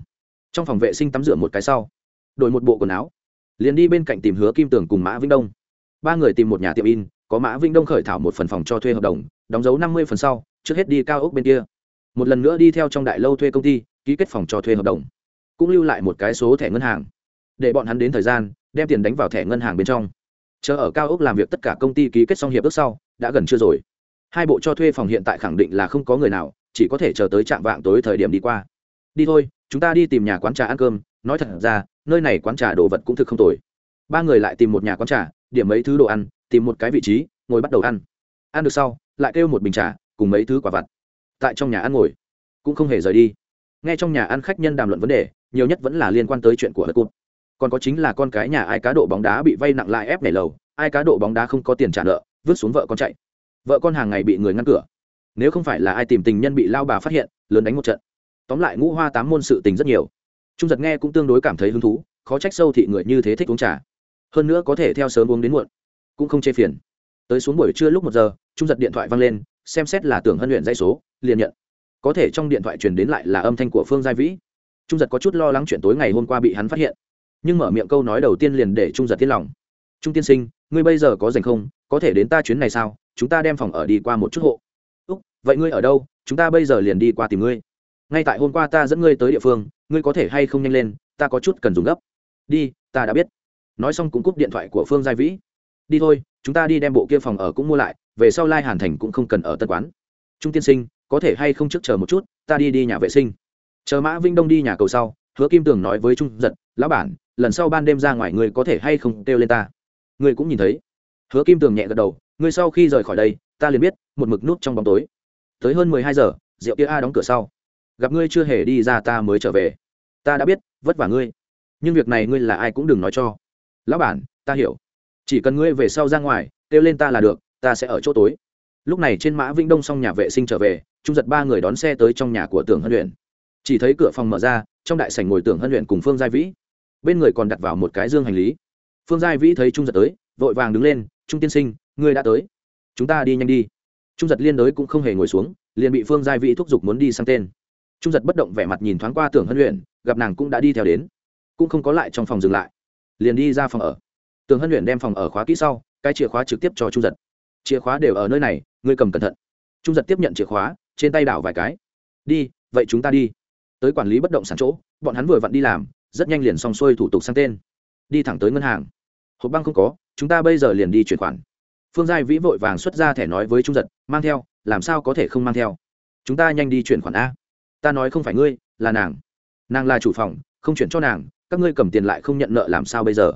Trong phòng vệ sinh tắm rửa một cái sau, đổi một bộ quần áo, liền đi bên cạnh tìm hứa kim tường cùng mã vĩnh đông. Ba người tìm một nhà tiệm in, có mã vĩnh đông khởi thảo một phần phòng cho thuê hợp đồng, đóng dấu năm mươi phần sau, trước hết đi cao ốc bên kia. Một lần nữa đi theo trong đại lâu thuê công ty, ký kết phòng cho thuê hợp đồng. Cũng lưu lại một cái số thẻ ngân hàng. Để bọn hắn đến thời gian, đem tiền đánh vào thẻ ngân hàng bên trong. Chờ ở cao ốc làm việc tất cả công ty ký kết xong hiệp ước sau, đã gần chưa rồi hai bộ cho thuê phòng hiện tại khẳng định là không có người nào, chỉ có thể chờ tới trạm vạng tối thời điểm đi qua. Đi thôi, chúng ta đi tìm nhà quán trà ăn cơm. Nói thật ra, nơi này quán trà đồ vật cũng thực không tồi. Ba người lại tìm một nhà quán trà, điểm mấy thứ đồ ăn, tìm một cái vị trí, ngồi bắt đầu ăn. Ăn được sau, lại kêu một bình trà, cùng mấy thứ quả vặt. Tại trong nhà ăn ngồi, cũng không hề rời đi. Nghe trong nhà ăn khách nhân đàm luận vấn đề, nhiều nhất vẫn là liên quan tới chuyện của hớt cụt. Còn có chính là con cái nhà ai cá độ bóng đá bị vay nặng lại ép nảy lầu, ai cá độ bóng đá không có tiền trả nợ, vứt xuống vợ con chạy vợ con hàng ngày bị người ngăn cửa. Nếu không phải là ai tìm tình nhân bị lao bà phát hiện, lớn đánh một trận. Tóm lại ngũ hoa tám môn sự tình rất nhiều. Trung giật nghe cũng tương đối cảm thấy hứng thú, khó trách sâu thị người như thế thích uống trà. Hơn nữa có thể theo sớm uống đến muộn, cũng không chê phiền. Tới xuống buổi trưa lúc một giờ, trung giật điện thoại văng lên, xem xét là tưởng hân luyện dây số, liền nhận. Có thể trong điện thoại truyền đến lại là âm thanh của phương gia vĩ. Trung giật có chút lo lắng chuyện tối ngày hôm qua bị hắn phát hiện, nhưng mở miệng câu nói đầu tiên liền để trung giật tiết lòng. Trung tiên sinh, ngươi bây giờ có dành không? Có thể đến ta chuyến này sao? Chúng ta đem phòng ở đi qua một chút hộ. Úc, vậy ngươi ở đâu? Chúng ta bây giờ liền đi qua tìm ngươi. Ngay tại hôm qua ta dẫn ngươi tới địa phương, ngươi có thể hay không nhanh lên, ta có chút cần dùng gấp. Đi, ta đã biết. Nói xong cũng cúp điện thoại của phương gia vĩ. Đi thôi, chúng ta đi đem bộ kia phòng ở cũng mua lại, về sau lai hàn thành cũng không cần ở tân quán. Trung tiên sinh, có thể hay không trước chờ một chút, ta đi đi nhà vệ sinh. Chờ mã vinh đông đi nhà cầu sau, hứa kim tường nói với trung giật, lão bản, lần sau ban đêm ra ngoài người có thể hay không kêu lên ta? Người cũng nhìn thấy hứa kim tường nhẹ gật đầu, ngươi sau khi rời khỏi đây, ta liền biết, một mực nút trong bóng tối. Tới hơn mười hai giờ, rượu kia a đóng cửa sau. Gặp ngươi chưa hề đi ra ta mới trở về. Ta đã biết, vất vả ngươi. Nhưng việc này ngươi là ai cũng đừng nói cho. Lão bản, ta hiểu. Chỉ cần ngươi về sau ra ngoài, kêu lên ta là được, ta sẽ ở chỗ tối. Lúc này trên mã vĩnh đông xong nhà vệ sinh trở về, trung giật ba người đón xe tới trong nhà của tưởng hân luyện chỉ thấy cửa phòng mở ra, trong đại sảnh ngồi tưởng hân luyện cùng phương gia vĩ. Bên người còn đặt vào một cái dương hành lý. Phương gia vĩ thấy trung giật tới vội vàng đứng lên, trung tiên sinh, ngươi đã tới. Chúng ta đi nhanh đi. Trung giật liên đới cũng không hề ngồi xuống, liền bị phương giai vĩ thúc giục muốn đi sang tên. Trung giật bất động vẻ mặt nhìn thoáng qua tưởng hân luyện gặp nàng cũng đã đi theo đến, cũng không có lại trong phòng dừng lại, liền đi ra phòng ở. Tường hân luyện đem phòng ở khóa kỹ sau, cái chìa khóa trực tiếp cho trung giật. Chìa khóa đều ở nơi này, ngươi cầm cẩn thận. Trung giật tiếp nhận chìa khóa, trên tay đảo vài cái. Đi, vậy chúng ta đi. Tới quản lý bất động sản chỗ, bọn hắn vừa vặn đi làm, rất nhanh liền xong xuôi thủ tục sang tên. Đi thẳng tới ngân hàng. Hộp băng không có chúng ta bây giờ liền đi chuyển khoản. Phương giai vĩ vội vàng xuất ra thẻ nói với trung giật, mang theo, làm sao có thể không mang theo? Chúng ta nhanh đi chuyển khoản a. Ta nói không phải ngươi, là nàng. Nàng là chủ phòng, không chuyển cho nàng, các ngươi cầm tiền lại không nhận nợ làm sao bây giờ?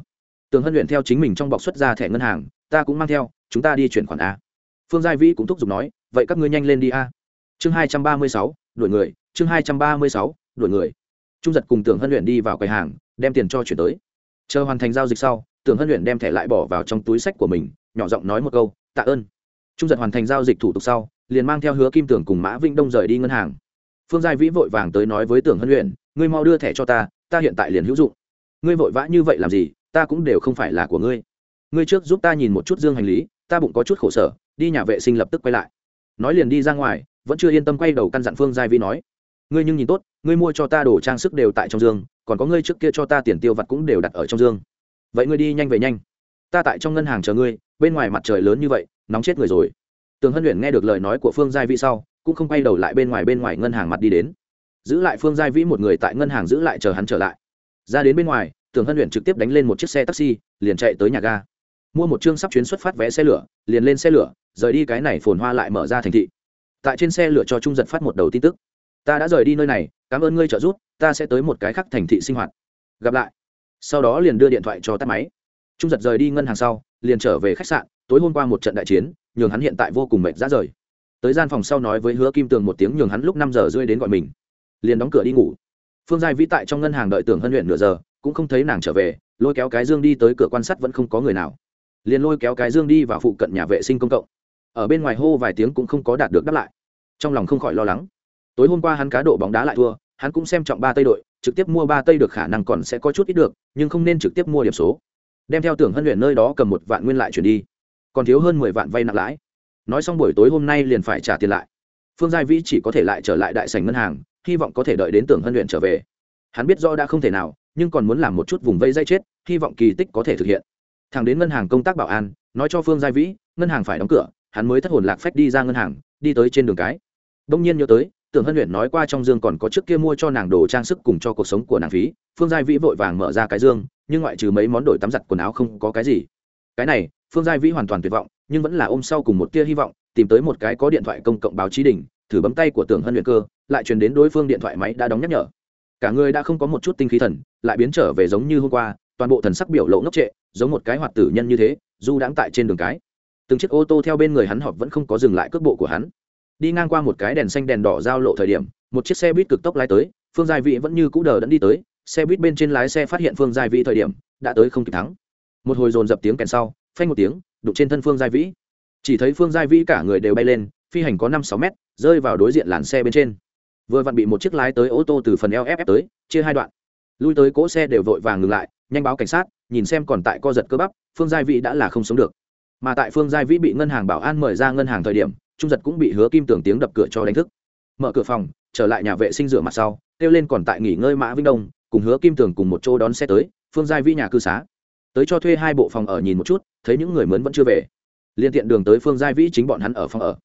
Tường hân luyện theo chính mình trong bọc xuất ra thẻ ngân hàng, ta cũng mang theo, chúng ta đi chuyển khoản a. Phương giai vĩ cũng thúc giục nói, vậy các ngươi nhanh lên đi a. Chương hai trăm ba mươi sáu, đuổi người, chương hai trăm ba mươi sáu, đuổi người. Trung giật cùng tưởng hân luyện đi vào quầy hàng, đem tiền cho chuyển tới. Chờ hoàn thành giao dịch sau tưởng hân luyện đem thẻ lại bỏ vào trong túi sách của mình, nhỏ giọng nói một câu, tạ ơn. Trung giật hoàn thành giao dịch thủ tục sau, liền mang theo hứa kim tưởng cùng mã vĩnh đông rời đi ngân hàng. Phương giai vĩ vội vàng tới nói với tưởng hân luyện ngươi mau đưa thẻ cho ta ta hiện tại liền hữu dụng. Ngươi vội vã như vậy làm gì, ta cũng đều không phải là của ngươi. Ngươi trước giúp ta nhìn một chút dương hành lý, ta bụng có chút khổ sở, đi nhà vệ sinh lập tức quay lại. Nói liền đi ra ngoài, vẫn chưa yên tâm quay đầu căn dặn phương giai vi nói, ngươi nhưng nhìn tốt, ngươi mua cho ta đồ trang sức đều tại trong dương, còn có ngươi trước kia cho ta tiền tiêu vặt cũng đều đặt ở trong dương vậy ngươi đi nhanh về nhanh. Ta tại trong ngân hàng chờ ngươi, bên ngoài mặt trời lớn như vậy, nóng chết người rồi. Tường hân luyện nghe được lời nói của phương giai vĩ sau, cũng không quay đầu lại bên ngoài bên ngoài ngân hàng mặt đi đến. Giữ lại phương giai vĩ một người tại ngân hàng giữ lại chờ hắn trở lại. Ra đến bên ngoài, tường hân luyện trực tiếp đánh lên một chiếc xe taxi, liền chạy tới nhà ga. Mua một chương sắp chuyến xuất phát vé xe lửa, liền lên xe lửa, rời đi cái này phồn hoa lại mở ra thành thị. Tại trên xe lửa cho trung giật phát một đầu tin tức. Ta đã rời đi nơi này, cảm ơn ngươi trợ giúp, ta sẽ tới một cái khác thành thị sinh hoạt. Gặp lại sau đó liền đưa điện thoại cho tắt máy. Trung giật rời đi ngân hàng sau, liền trở về khách sạn, tối hôm qua một trận đại chiến, nhường hắn hiện tại vô cùng mệt ra rời. Tới gian phòng sau nói với hứa kim tường một tiếng nhường hắn lúc năm giờ rơi đến gọi mình. Liền đóng cửa đi ngủ. Phương giai vĩ tại trong ngân hàng đợi tưởng hân luyện nửa giờ, cũng không thấy nàng trở về, lôi kéo cái dương đi tới cửa quan sát vẫn không có người nào. Liền lôi kéo cái dương đi vào phụ cận nhà vệ sinh công cộng. Ở bên ngoài hô vài tiếng cũng không có đạt được đáp lại. Trong lòng không khỏi lo lắng. Tối hôm qua hắn cá độ bóng đá lại thua, hắn cũng xem trọng ba tây đội trực tiếp mua ba tây được khả năng còn sẽ có chút ít được, nhưng không nên trực tiếp mua điểm số. Đem theo tưởng hân luyện nơi đó cầm một vạn nguyên lại chuyển đi. Còn thiếu hơn mười vạn vay nặng lãi. Nói xong buổi tối hôm nay liền phải trả tiền lại. Phương giai vĩ chỉ có thể lại trở lại đại sành ngân hàng, hy vọng có thể đợi đến tưởng hân luyện trở về. Hắn biết do đã không thể nào, nhưng còn muốn làm một chút vùng vây dây chết, hy vọng kỳ tích có thể thực hiện. Thằng đến ngân hàng công tác bảo an, nói cho phương gia vĩ, ngân hàng phải đóng cửa, hắn mới thất hồn lạc phách đi ra ngân hàng, đi tới trên đường cái. Đông nhiên nhớ tới tưởng hân luyện nói qua trong dương còn có trước kia mua cho nàng đồ trang sức cùng cho cuộc sống của nàng phí, phương Giai vĩ vội vàng mở ra cái dương, nhưng ngoại trừ mấy món đổi tắm giặt quần áo không có cái gì. Cái này, phương Giai vĩ hoàn toàn tuyệt vọng, nhưng vẫn là ôm sau cùng một tia hy vọng, tìm tới một cái có điện thoại công cộng báo chí đình thử bấm tay của tưởng hân luyện cơ, lại truyền đến đối phương điện thoại máy đã đóng nhắc nhở. Cả người đã không có một chút tinh khí thần, lại biến trở về giống như hôm qua, toàn bộ thần sắc biểu lộ ngốc trệ, giống một cái hoạt tử nhân như thế, du đãng tại trên đường cái. Từng chiếc ô tô theo bên người hắn họp vẫn không có dừng lại cước bộ của hắn đi ngang qua một cái đèn xanh đèn đỏ giao lộ thời điểm, một chiếc xe buýt cực tốc lái tới, phương giai vị vẫn như cũ đờ đẫn đi tới. Xe buýt bên trên lái xe phát hiện phương giai vị thời điểm, đã tới không kịp thắng. Một hồi dồn dập tiếng kèn sau, phanh một tiếng, đụng trên thân phương giai vĩ. Chỉ thấy phương giai vĩ cả người đều bay lên, phi hành có năm sáu mét, rơi vào đối diện làn xe bên trên. Vừa vặn bị một chiếc lái tới ô tô từ phần eo ép tới, chia hai đoạn. Lui tới cỗ xe đều vội vàng ngừng lại, nhanh báo cảnh sát, nhìn xem còn tại co giật cơ bắp, phương giai vĩ đã là không sống được. Mà tại phương giai vĩ bị ngân hàng bảo an mời ra ngân hàng thời điểm trung giật cũng bị hứa kim tưởng tiếng đập cửa cho đánh thức. Mở cửa phòng, trở lại nhà vệ sinh rửa mặt sau, kêu lên còn tại nghỉ ngơi mã vĩnh đông, cùng hứa kim tưởng cùng một chỗ đón xe tới, phương giai vĩ nhà cư xá. Tới cho thuê hai bộ phòng ở nhìn một chút, thấy những người mướn vẫn chưa về. Liên tiện đường tới phương giai vĩ chính bọn hắn ở phòng ở.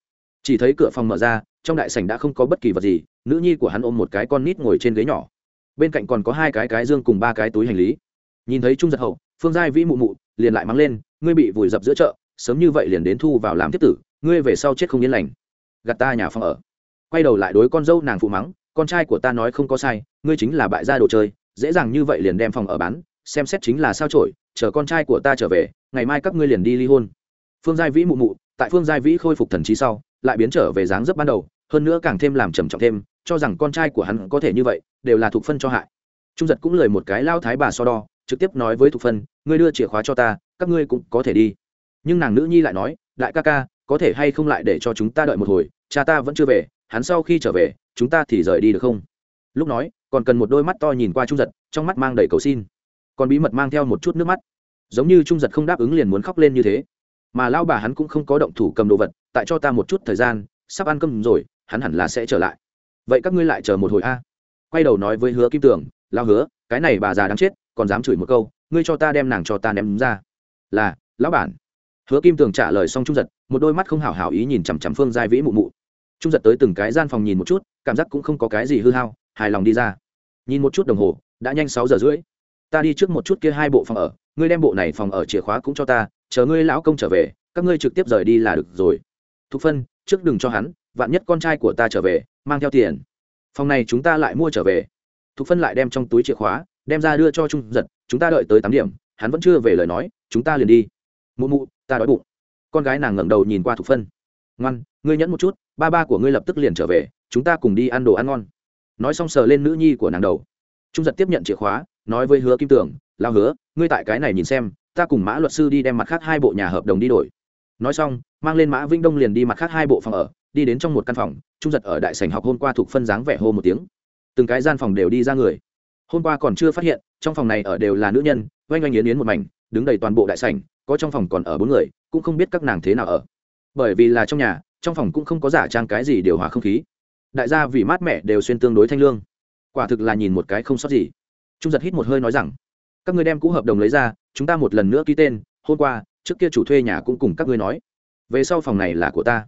Chỉ thấy cửa phòng mở ra, trong đại sảnh đã không có bất kỳ vật gì, nữ nhi của hắn ôm một cái con nít ngồi trên ghế nhỏ. Bên cạnh còn có hai cái cái dương cùng ba cái túi hành lý. Nhìn thấy trung giật hậu, phương giai vĩ mụ mụ liền lại mắng lên, ngươi bị vùi dập giữa chợ, sớm như vậy liền đến thu vào làm tiếp tử ngươi về sau chết không yên lành. Gặt ta nhà phòng ở. Quay đầu lại đối con dâu nàng phụ mắng, con trai của ta nói không có sai, ngươi chính là bại gia đồ chơi, dễ dàng như vậy liền đem phòng ở bán, xem xét chính là sao trổi, chờ con trai của ta trở về, ngày mai các ngươi liền đi ly hôn. Phương giai vĩ mụ mụ, tại phương giai vĩ khôi phục thần trí sau, lại biến trở về dáng dấp ban đầu, hơn nữa càng thêm làm trầm trọng thêm, cho rằng con trai của hắn có thể như vậy, đều là thuộc phân cho hại. Trung giật cũng lời một cái lao thái bà so đo, trực tiếp nói với thuộc phân, ngươi đưa chìa khóa cho ta, các ngươi cũng có thể đi. Nhưng nàng nữ nhi lại nói, đại ca ca có thể hay không lại để cho chúng ta đợi một hồi, cha ta vẫn chưa về, hắn sau khi trở về, chúng ta thì rời đi được không? Lúc nói, còn cần một đôi mắt to nhìn qua trung giật, trong mắt mang đầy cầu xin. Còn bí mật mang theo một chút nước mắt. Giống như trung giật không đáp ứng liền muốn khóc lên như thế. Mà lao bà hắn cũng không có động thủ cầm đồ vật, tại cho ta một chút thời gian, sắp ăn cơm rồi, hắn hẳn là sẽ trở lại. Vậy các ngươi lại chờ một hồi a. Quay đầu nói với hứa kim tưởng lao hứa, cái này bà già đáng chết, còn dám chửi một câu, ngươi cho ta đem nàng cho ta ném ra. Là, lão bản hứa kim tường trả lời xong trung giật, một đôi mắt không hảo hảo ý nhìn chằm chằm phương giai vĩ mụ mụ. Trung giật tới từng cái gian phòng nhìn một chút, cảm giác cũng không có cái gì hư hao, hài lòng đi ra. Nhìn một chút đồng hồ, đã nhanh sáu giờ rưỡi. Ta đi trước một chút kia hai bộ phòng ở, ngươi đem bộ này phòng ở chìa khóa cũng cho ta, chờ ngươi lão công trở về, các ngươi trực tiếp rời đi là được rồi. Thục phân, trước đừng cho hắn, vạn nhất con trai của ta trở về, mang theo tiền. Phòng này chúng ta lại mua trở về. Thục phân lại đem trong túi chìa khóa, đem ra đưa cho trung giật, chúng ta đợi tới tám điểm, hắn vẫn chưa về lời nói, chúng ta liền đi mụ mụ, ta đói bụng. Con gái nàng ngẩng đầu nhìn qua thục phân. Ngoan, ngươi nhẫn một chút, ba ba của ngươi lập tức liền trở về, chúng ta cùng đi ăn đồ ăn ngon. Nói xong sờ lên nữ nhi của nàng đầu. Trung giật tiếp nhận chìa khóa, nói với hứa kim tưởng lao hứa, ngươi tại cái này nhìn xem, ta cùng mã luật sư đi đem mặt khác hai bộ nhà hợp đồng đi đổi. Nói xong, mang lên mã vĩnh đông liền đi mặt khác hai bộ phòng ở, đi đến trong một căn phòng, trung giật ở đại sành học hôm qua thuộc phân dáng vẻ hô một tiếng. Từng cái gian phòng đều đi ra người. Hôm qua còn chưa phát hiện, trong phòng này ở đều là nữ nhân, oanh oanh yến yến một mảnh đứng đầy toàn bộ đại sảnh, có trong phòng còn ở bốn người, cũng không biết các nàng thế nào ở. Bởi vì là trong nhà, trong phòng cũng không có giả trang cái gì điều hòa không khí. Đại gia vì mát mẻ đều xuyên tương đối thanh lương. Quả thực là nhìn một cái không sót gì. Trung giật hít một hơi nói rằng, các ngươi đem cũ hợp đồng lấy ra, chúng ta một lần nữa ký tên, hôm qua, trước kia chủ thuê nhà cũng cùng các ngươi nói. Về sau phòng này là của ta.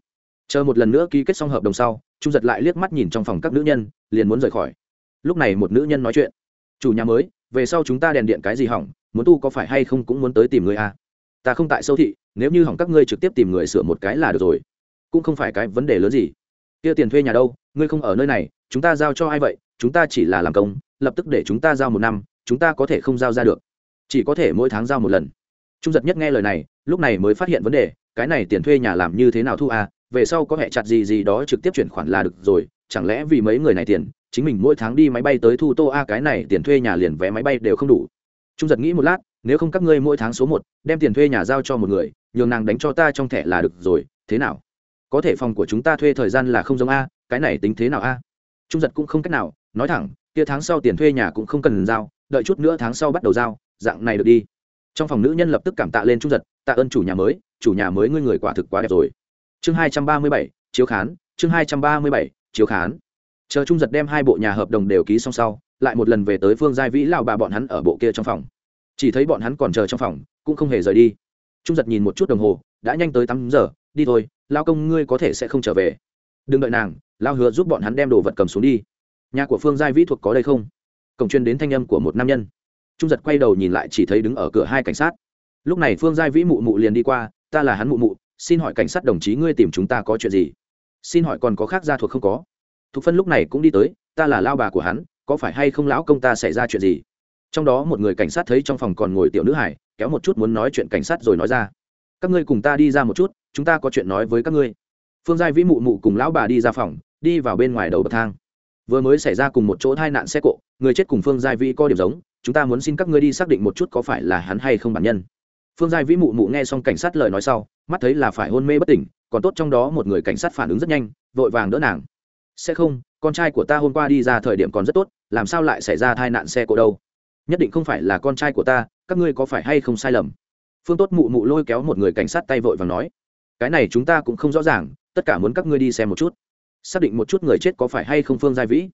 Chờ một lần nữa ký kết xong hợp đồng sau, trung giật lại liếc mắt nhìn trong phòng các nữ nhân, liền muốn rời khỏi. Lúc này một nữ nhân nói chuyện, chủ nhà mới, về sau chúng ta đèn điện cái gì hỏng muốn tu có phải hay không cũng muốn tới tìm người à? ta không tại sâu thị, nếu như hỏng các ngươi trực tiếp tìm người sửa một cái là được rồi. Cũng không phải cái vấn đề lớn gì. Kia tiền thuê nhà đâu, ngươi không ở nơi này, chúng ta giao cho ai vậy? Chúng ta chỉ là làm công, lập tức để chúng ta giao một năm, chúng ta có thể không giao ra được. Chỉ có thể mỗi tháng giao một lần. Trung giật nhất nghe lời này, lúc này mới phát hiện vấn đề, cái này tiền thuê nhà làm như thế nào thu à? Về sau có hệ chặt gì gì đó trực tiếp chuyển khoản là được rồi, chẳng lẽ vì mấy người này tiền, chính mình mỗi tháng đi máy bay tới thu tô a, cái này tiền thuê nhà liền vé máy bay đều không đủ? Trung giật nghĩ một lát, nếu không các ngươi mỗi tháng số một, đem tiền thuê nhà giao cho một người, nhường nàng đánh cho ta trong thẻ là được rồi, thế nào? Có thể phòng của chúng ta thuê thời gian là không giống a, cái này tính thế nào a? Trung giật cũng không cách nào, nói thẳng, kia tháng sau tiền thuê nhà cũng không cần giao, đợi chút nữa tháng sau bắt đầu giao, dạng này được đi. Trong phòng nữ nhân lập tức cảm tạ lên trung giật, tạ ơn chủ nhà mới, chủ nhà mới ngươi người quả thực quá đẹp rồi. Chương hai trăm ba mươi bảy, chiếu khán, chương hai trăm ba mươi bảy, chiếu khán. Chờ trung giật đem hai bộ nhà hợp đồng đều ký xong sau lại một lần về tới phương giai vĩ lao bà bọn hắn ở bộ kia trong phòng. Chỉ thấy bọn hắn còn chờ trong phòng, cũng không hề rời đi. Trung giật nhìn một chút đồng hồ, đã nhanh tới tám giờ, đi thôi, lao công ngươi có thể sẽ không trở về. Đừng đợi nàng, lao hứa giúp bọn hắn đem đồ vật cầm xuống đi. Nhà của phương giai vĩ thuộc có đây không? Cổng chuyên đến thanh âm của một nam nhân. Trung giật quay đầu nhìn lại chỉ thấy đứng ở cửa hai cảnh sát. Lúc này phương giai vĩ mụ mụ liền đi qua, ta là hắn mụ mụ, xin hỏi cảnh sát đồng chí ngươi tìm chúng ta có chuyện gì? Xin hỏi còn có khác gia thuộc không có. Thục phân lúc này cũng đi tới, ta là lao bà của hắn có phải hay không lão công ta xảy ra chuyện gì? Trong đó một người cảnh sát thấy trong phòng còn ngồi tiểu nữ hải, kéo một chút muốn nói chuyện cảnh sát rồi nói ra. Các ngươi cùng ta đi ra một chút, chúng ta có chuyện nói với các ngươi. Phương giai vĩ mụ mụ cùng lão bà đi ra phòng, đi vào bên ngoài đầu bậc thang. Vừa mới xảy ra cùng một chỗ tai nạn xe cộ, người chết cùng phương giai vĩ có điểm giống, chúng ta muốn xin các ngươi đi xác định một chút có phải là hắn hay không bản nhân. Phương giai vĩ mụ mụ nghe xong cảnh sát lời nói sau, mắt thấy là phải hôn mê bất tỉnh, còn tốt trong đó một người cảnh sát phản ứng rất nhanh, vội vàng đỡ nàng sẽ không, con trai của ta hôm qua đi ra thời điểm còn rất tốt, làm sao lại xảy ra tai nạn xe cộ đâu? Nhất định không phải là con trai của ta, các ngươi có phải hay không sai lầm? Phương tốt mụ mụ lôi kéo một người cảnh sát tay vội và nói. Cái này chúng ta cũng không rõ ràng, tất cả muốn các ngươi đi xem một chút. Xác định một chút người chết có phải hay không phương giai vĩ.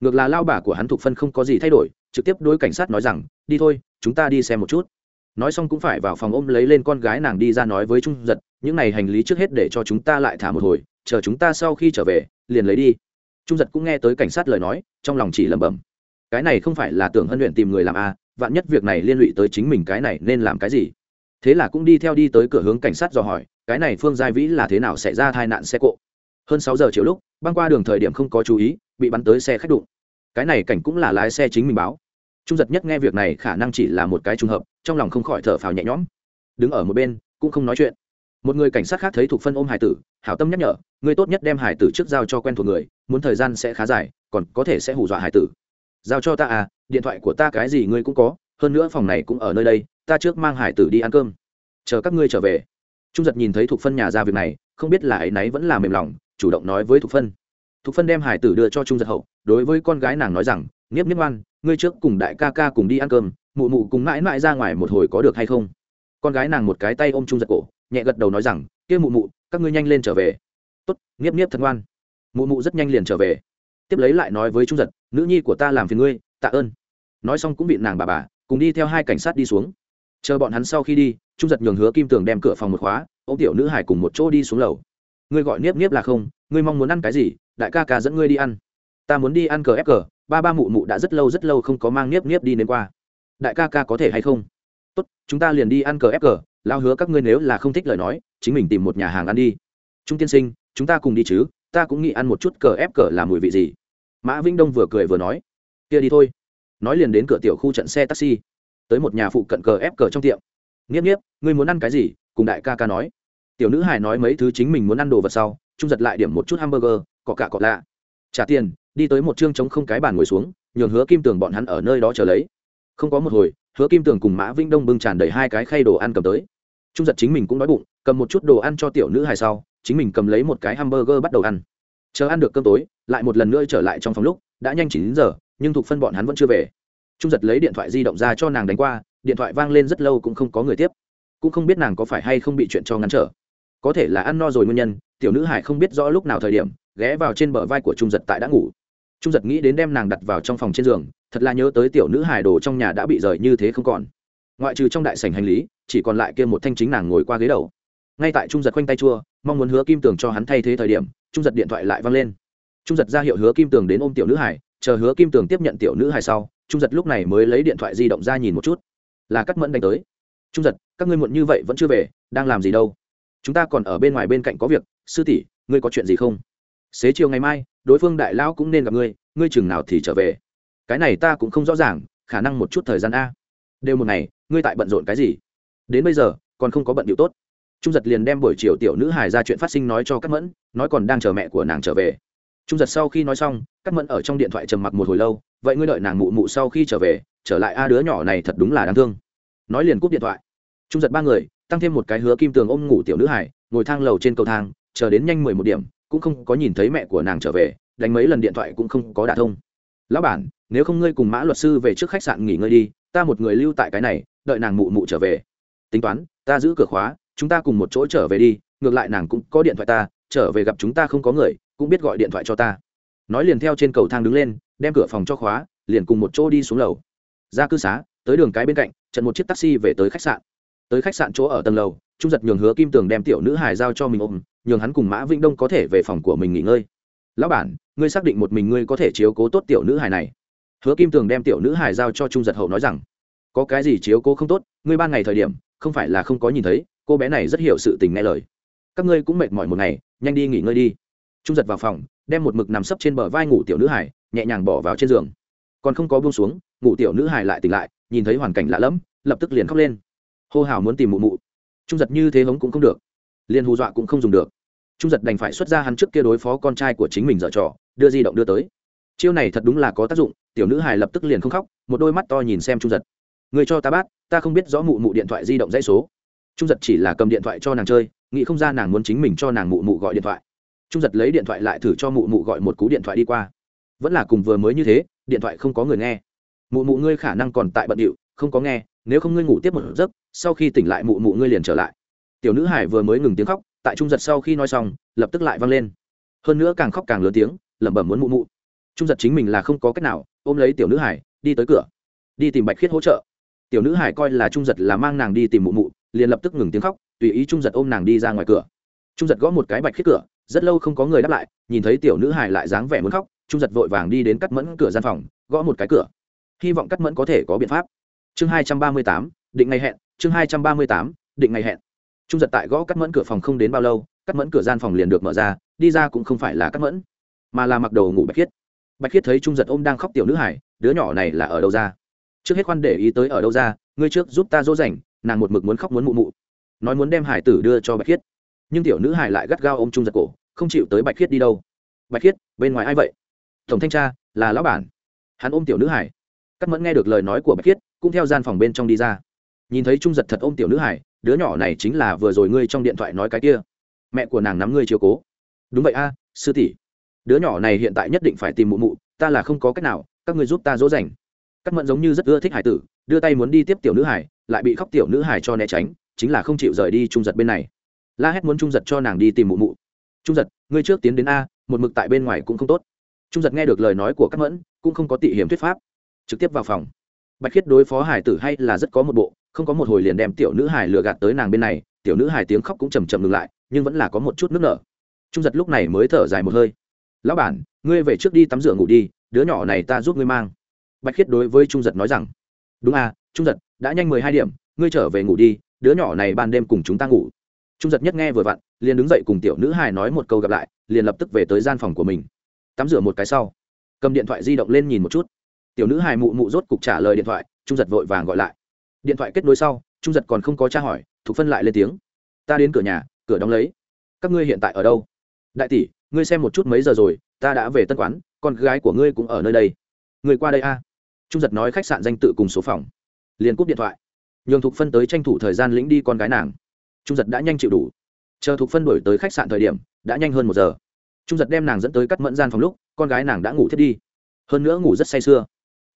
Ngược là lao bà của hắn thục phân không có gì thay đổi, trực tiếp đối cảnh sát nói rằng, đi thôi, chúng ta đi xem một chút. Nói xong cũng phải vào phòng ôm lấy lên con gái nàng đi ra nói với trung giật, những này hành lý trước hết để cho chúng ta lại thả một hồi, chờ chúng ta sau khi trở về liền lấy đi. Trung giật cũng nghe tới cảnh sát lời nói trong lòng chỉ lẩm bẩm. Cái này không phải là tưởng hân luyện tìm người làm a à, vạn nhất việc này liên lụy tới chính mình cái này nên làm cái gì? Thế là cũng đi theo đi tới cửa hướng cảnh sát dò hỏi cái này phương giai vĩ là thế nào xảy ra tai nạn xe cộ? Hơn sáu giờ chiều lúc băng qua đường thời điểm không có chú ý bị bắn tới xe khách đụng. Cái này cảnh cũng là lái xe chính mình báo. Trung giật nhất nghe việc này khả năng chỉ là một cái trùng hợp trong lòng không khỏi thở phào nhẹ nhõm. Đứng ở một bên cũng không nói chuyện một người cảnh sát khác thấy thuộc phân ôm hải tử, hảo tâm nhắc nhở người tốt nhất đem hải tử trước giao cho quen thuộc người, muốn thời gian sẽ khá dài, còn có thể sẽ hù dọa hải tử. Giao cho ta à điện thoại của ta cái gì ngươi cũng có, hơn nữa phòng này cũng ở nơi đây, ta trước mang hải tử đi ăn cơm. Chờ các ngươi trở về. Trung giật nhìn thấy thuộc phân nhà ra việc này, không biết là ấy nấy vẫn là mềm lòng, chủ động nói với thuộc phân. Thuộc phân đem hải tử đưa cho trung giật hậu, đối với con gái nàng nói rằng, nghiếp nghiếp ngoan, ngươi trước cùng đại ca ca cùng đi ăn cơm, mụ mụ cùng mãi mãi ra ngoài một hồi có được hay không? Con gái nàng một cái tay ôm trung giật cổ nhẹ gật đầu nói rằng, kia mụ mụ, các ngươi nhanh lên trở về. Tốt, nghiếp nghiếp thật ngoan. Mụ mụ rất nhanh liền trở về. Tiếp lấy lại nói với trung giật, nữ nhi của ta làm phiền ngươi, tạ ơn. Nói xong cũng bị nàng bà bà cùng đi theo hai cảnh sát đi xuống. Chờ bọn hắn sau khi đi, trung giật nhường hứa kim tường đem cửa phòng một khóa ô tiểu nữ hải cùng một chỗ đi xuống lầu. Ngươi gọi niếp niếp là không, ngươi mong muốn ăn cái gì, đại ca ca dẫn ngươi đi ăn. Ta muốn đi ăn cờ ép cờ, ba ba mụ mụ đã rất lâu rất lâu không có mang niếp niếp đi đến qua. Đại ca ca có thể hay không? Tốt, chúng ta liền đi ăn cờ ép cờ lao hứa các ngươi nếu là không thích lời nói, chính mình tìm một nhà hàng ăn đi. Trung tiên sinh, chúng ta cùng đi chứ, ta cũng nghĩ ăn một chút cờ ép cờ là mùi vị gì. Mã vĩnh đông vừa cười vừa nói, kia đi thôi. Nói liền đến cửa tiểu khu trận xe taxi, tới một nhà phụ cận cờ ép cờ trong tiệm. Nghiếp nghiếp, ngươi muốn ăn cái gì? Cùng đại ca ca nói. Tiểu nữ hải nói mấy thứ chính mình muốn ăn đồ vật sau, trung giật lại điểm một chút hamburger, cọ cả cọ lạ. Trả tiền, đi tới một chương trống không cái bàn ngồi xuống, nhường hứa kim tường bọn hắn ở nơi đó chờ lấy. Không có một hồi, hứa kim tường cùng mã vĩnh đông bưng tràn đầy hai cái khay đồ ăn cầm tới trung giật chính mình cũng đói bụng, cầm một chút đồ ăn cho tiểu nữ hài sau, chính mình cầm lấy một cái hamburger bắt đầu ăn. Chờ ăn được cơm tối, lại một lần nữa trở lại trong phòng lúc, đã nhanh chỉ đến giờ, nhưng thuộc phân bọn hắn vẫn chưa về. Trung giật lấy điện thoại di động ra cho nàng đánh qua, điện thoại vang lên rất lâu cũng không có người tiếp. Cũng không biết nàng có phải hay không bị chuyện cho ngắn trở. Có thể là ăn no rồi nguyên nhân, tiểu nữ hải không biết rõ lúc nào thời điểm, ghé vào trên bờ vai của trung giật tại đã ngủ. Trung giật nghĩ đến đem nàng đặt vào trong phòng trên giường, thật là nhớ tới tiểu nữ hải đồ trong nhà đã bị rời như thế không còn ngoại trừ trong đại sảnh hành lý, chỉ còn lại kia một thanh chính nàng ngồi qua ghế đầu. Ngay tại trung giật khoanh tay chua, mong muốn hứa kim tường cho hắn thay thế thời điểm, trung giật điện thoại lại văng lên. Trung giật ra hiệu hứa kim tường đến ôm tiểu nữ hải chờ hứa kim tường tiếp nhận tiểu nữ hải sau, trung giật lúc này mới lấy điện thoại di động ra nhìn một chút. Là cắt mẫn đánh tới. Trung giật, các ngươi muộn như vậy vẫn chưa về, đang làm gì đâu? Chúng ta còn ở bên ngoài bên cạnh có việc, sư tỷ, ngươi có chuyện gì không? Xế chiều ngày mai, đối phương đại lão cũng nên gặp ngươi ngươi chừng nào thì trở về. Cái này ta cũng không rõ ràng, khả năng một chút thời gian a đều một ngày, ngươi tại bận rộn cái gì? Đến bây giờ, còn không có bận điệu tốt. Trung giật liền đem buổi chiều tiểu nữ Hải ra chuyện phát sinh nói cho các mẫn, nói còn đang chờ mẹ của nàng trở về. Trung giật sau khi nói xong các mẫn ở trong điện thoại trầm mặc một hồi lâu, vậy ngươi đợi nàng mụ mụ sau khi trở về, trở lại a đứa nhỏ này thật đúng là đáng thương. Nói liền cúp điện thoại. Trung giật ba người, tăng thêm một cái hứa kim tường ôm ngủ tiểu nữ hải ngồi thang lầu trên cầu thang, chờ đến nhanh mười một điểm, cũng không có nhìn thấy mẹ của nàng trở về, đánh mấy lần điện thoại cũng không có đả thông. Lão bản, nếu không ngươi cùng mã luật sư về trước khách sạn nghỉ ngơi đi ta một người lưu tại cái này, đợi nàng mụ mụ trở về. Tính toán, ta giữ cửa khóa, chúng ta cùng một chỗ trở về đi, ngược lại nàng cũng có điện thoại ta, trở về gặp chúng ta không có người, cũng biết gọi điện thoại cho ta. Nói liền theo trên cầu thang đứng lên, đem cửa phòng cho khóa, liền cùng một chỗ đi xuống lầu. Ra cư xá, tới đường cái bên cạnh, trận một chiếc taxi về tới khách sạn. Tới khách sạn chỗ ở tầng lầu, trung giật nhường hứa kim tường đem tiểu nữ hài giao cho mình ôm, nhường hắn cùng mã vĩnh đông có thể về phòng của mình nghỉ ngơi. Lão bản, ngươi xác định một mình ngươi có thể chiếu cố tốt tiểu nữ hài này hứa kim tường đem tiểu nữ hài giao cho trung giật hậu nói rằng, có cái gì chiếu cố không tốt, ngươi ban ngày thời điểm, không phải là không có nhìn thấy, cô bé này rất hiểu sự tình nghe lời. Các ngươi cũng mệt mỏi một ngày, nhanh đi nghỉ ngơi đi. Trung giật vào phòng, đem một mực nằm sấp trên bờ vai ngủ tiểu nữ hải nhẹ nhàng bỏ vào trên giường. Còn không có buông xuống, ngủ tiểu nữ hải lại tỉnh lại, nhìn thấy hoàn cảnh lạ lẫm, lập tức liền khóc lên. Hô hào muốn tìm mụ mụ. Trung giật như thế hống cũng không được. Liền hù dọa cũng không dùng được. Trung giật đành phải xuất ra hắn trước kia đối phó con trai của chính mình dở trò, đưa di động đưa tới chiêu này thật đúng là có tác dụng, tiểu nữ hài lập tức liền không khóc, một đôi mắt to nhìn xem trung giật. Người cho ta bát, ta không biết rõ mụ mụ điện thoại di động dãy số. Trung giật chỉ là cầm điện thoại cho nàng chơi, nghĩ không ra nàng muốn chính mình cho nàng mụ mụ gọi điện thoại. Trung giật lấy điện thoại lại thử cho mụ mụ gọi một cú điện thoại đi qua. Vẫn là cùng vừa mới như thế, điện thoại không có người nghe. Mụ mụ ngươi khả năng còn tại bận điệu, không có nghe, nếu không ngươi ngủ tiếp một giấc, sau khi tỉnh lại mụ mụ ngươi liền trở lại. Tiểu nữ hải vừa mới ngừng tiếng khóc, tại trung giật sau khi nói xong, lập tức lại vang lên. Hơn nữa càng khóc càng lớn tiếng, lẩm bẩm muốn mụ mụ trung giật chính mình là không có cách nào, ôm lấy tiểu nữ hải, đi tới cửa, đi tìm bạch khiết hỗ trợ. Tiểu nữ hải coi là trung giật là mang nàng đi tìm mụ mụ, liền lập tức ngừng tiếng khóc, tùy ý trung giật ôm nàng đi ra ngoài cửa. Trung giật gõ một cái bạch khiết cửa, rất lâu không có người đáp lại, nhìn thấy tiểu nữ hải lại dáng vẻ muốn khóc, trung giật vội vàng đi đến cắt mẫn cửa gian phòng, gõ một cái cửa. Hy vọng cắt mẫn có thể có biện pháp. Chương hai trăm ba mươi tám, định ngày hẹn, chương hai trăm ba mươi tám, định ngày hẹn. Trung giật tại gõ cắt mẫn cửa phòng không đến bao lâu, cắt mẫn cửa gian phòng liền được mở ra, đi ra cũng không phải là cắt mẫn, mà là mặc đầu ngủ bạch khiết bạch khiết thấy trung giật ôm đang khóc tiểu nữ hải đứa nhỏ này là ở đâu ra? Trước hết khoan để ý tới ở đâu ra, ngươi trước giúp ta dỗ dành, nàng một mực muốn khóc muốn mụ mụ. Nói muốn đem hải tử đưa cho bạch khiết. Nhưng tiểu nữ hải lại gắt gao ôm trung giật cổ, không chịu tới bạch khiết đi đâu. Bạch khiết, bên ngoài ai vậy? Tổng thanh tra, là lão bản. Hắn ôm tiểu nữ hải cắt mẫn nghe được lời nói của bạch khiết, cũng theo gian phòng bên trong đi ra. Nhìn thấy trung giật thật ôm tiểu nữ hải đứa nhỏ này chính là vừa rồi ngươi trong điện thoại nói cái kia. Mẹ của nàng nắm ngươi chiều cố. Đúng vậy a, sư tỷ đứa nhỏ này hiện tại nhất định phải tìm mụ mụ, ta là không có cách nào, các ngươi giúp ta dỗ dành. Các mẫn giống như rất ưa thích hải tử, đưa tay muốn đi tiếp tiểu nữ hải, lại bị khóc tiểu nữ hải cho né tránh, chính là không chịu rời đi trung giật bên này. La hét muốn trung giật cho nàng đi tìm mụ mụ. Trung giật, ngươi trước tiến đến a, một mực tại bên ngoài cũng không tốt. Trung giật nghe được lời nói của các mẫn, cũng không có tị hiểm thuyết pháp, trực tiếp vào phòng. Bạch khiết đối phó hải tử hay là rất có một bộ, không có một hồi liền đem tiểu nữ hải lừa gạt tới nàng bên này, tiểu nữ hải tiếng khóc cũng chầm chầm ngừng lại, nhưng vẫn là có một chút nước nở. Trung giật lúc này mới thở dài một hơi lão bản, ngươi về trước đi tắm rửa ngủ đi, đứa nhỏ này ta giúp ngươi mang. Bạch khiết đối với trung giật nói rằng, đúng à trung giật, đã nhanh mười hai điểm, ngươi trở về ngủ đi, đứa nhỏ này ban đêm cùng chúng ta ngủ. Trung giật nhất nghe vừa vặn, liền đứng dậy cùng tiểu nữ hài nói một câu gặp lại, liền lập tức về tới gian phòng của mình. Tắm rửa một cái sau, cầm điện thoại di động lên nhìn một chút. Tiểu nữ hài mụ mụ rốt cục trả lời điện thoại, trung giật vội vàng gọi lại. Điện thoại kết nối sau, trung giật còn không có tra hỏi thục phân lại lên tiếng. Ta đến cửa nhà, cửa đóng lấy. Các ngươi hiện tại ở đâu? Đại tỷ ngươi xem một chút mấy giờ rồi, ta đã về tân quán, con gái của ngươi cũng ở nơi đây. Người qua đây a. Trung giật nói khách sạn danh tự cùng số phòng. Liền cúp điện thoại. Nhường thục phân tới tranh thủ thời gian lĩnh đi con gái nàng. Trung giật đã nhanh chịu đủ. Chờ thục phân đổi tới khách sạn thời điểm, đã nhanh hơn một giờ. Trung giật đem nàng dẫn tới cắt mẫn gian phòng lúc, con gái nàng đã ngủ thiết đi. Hơn nữa ngủ rất say sưa.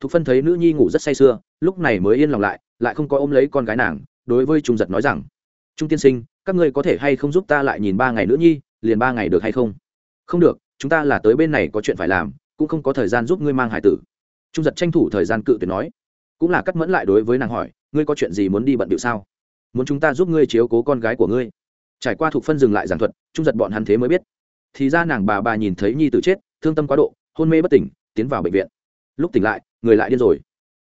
Thục phân thấy nữ nhi ngủ rất say sưa, lúc này mới yên lòng lại lại không có ôm lấy con gái nàng, đối với trung giật nói rằng, trung tiên sinh, các ngươi có thể hay không giúp ta lại nhìn ba ngày nữ nhi, liền ba ngày được hay không? Không được, chúng ta là tới bên này có chuyện phải làm, cũng không có thời gian giúp ngươi mang hải tử. Trung giật tranh thủ thời gian cự tuyệt nói. Cũng là cắt mẫn lại đối với nàng hỏi, ngươi có chuyện gì muốn đi bận điệu sao? Muốn chúng ta giúp ngươi chiếu cố con gái của ngươi? Trải qua thuộc phân dừng lại giảng thuật, trung giật bọn hắn thế mới biết. Thì ra nàng bà bà nhìn thấy nhi tử chết, thương tâm quá độ, hôn mê bất tỉnh, tiến vào bệnh viện. Lúc tỉnh lại, người lại điên rồi.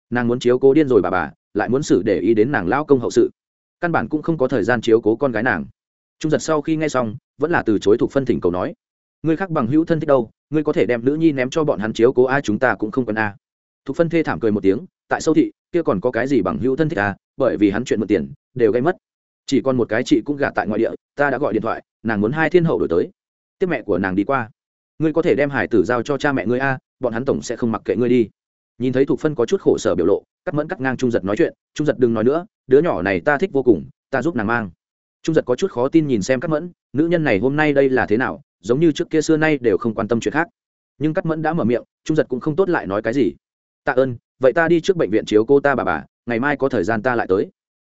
Nàng muốn chiếu cố điên rồi bà bà, lại muốn xử để ý đến nàng lao công hậu sự. Căn bản cũng không có thời gian chiếu cố con gái nàng. Trung giật sau khi nghe xong, vẫn là từ chối thuộc phân thỉnh cầu nói ngươi khác bằng hữu thân thích đâu, ngươi có thể đem nữ nhi ném cho bọn hắn chiếu cố ai chúng ta cũng không cần a. À. thục phân thê thảm cười một tiếng, tại sâu thị, kia còn có cái gì bằng hữu thân thích à bởi vì hắn chuyện mượn tiền, đều gây mất. Chỉ còn một cái chị cũng gạt tại ngoại địa, ta đã gọi điện thoại, nàng muốn hai thiên hậu đổi tới. Tiếp mẹ của nàng đi qua. Ngươi có thể đem hải tử giao cho cha mẹ ngươi a, bọn hắn tổng sẽ không mặc kệ ngươi đi. Nhìn thấy thục phân có chút khổ sở biểu lộ, cắt mẫn cắt ngang trung giật nói chuyện, trung giật đừng nói nữa, đứa nhỏ này ta thích vô cùng, ta giúp nàng mang. Trung giật có chút khó tin nhìn xem cắt mẫn, nữ nhân này hôm nay đây là thế nào giống như trước kia xưa nay đều không quan tâm chuyện khác. Nhưng cắt mẫn đã mở miệng, trung giật cũng không tốt lại nói cái gì. Tạ ơn, vậy ta đi trước bệnh viện chiếu cô ta bà bà, ngày mai có thời gian ta lại tới.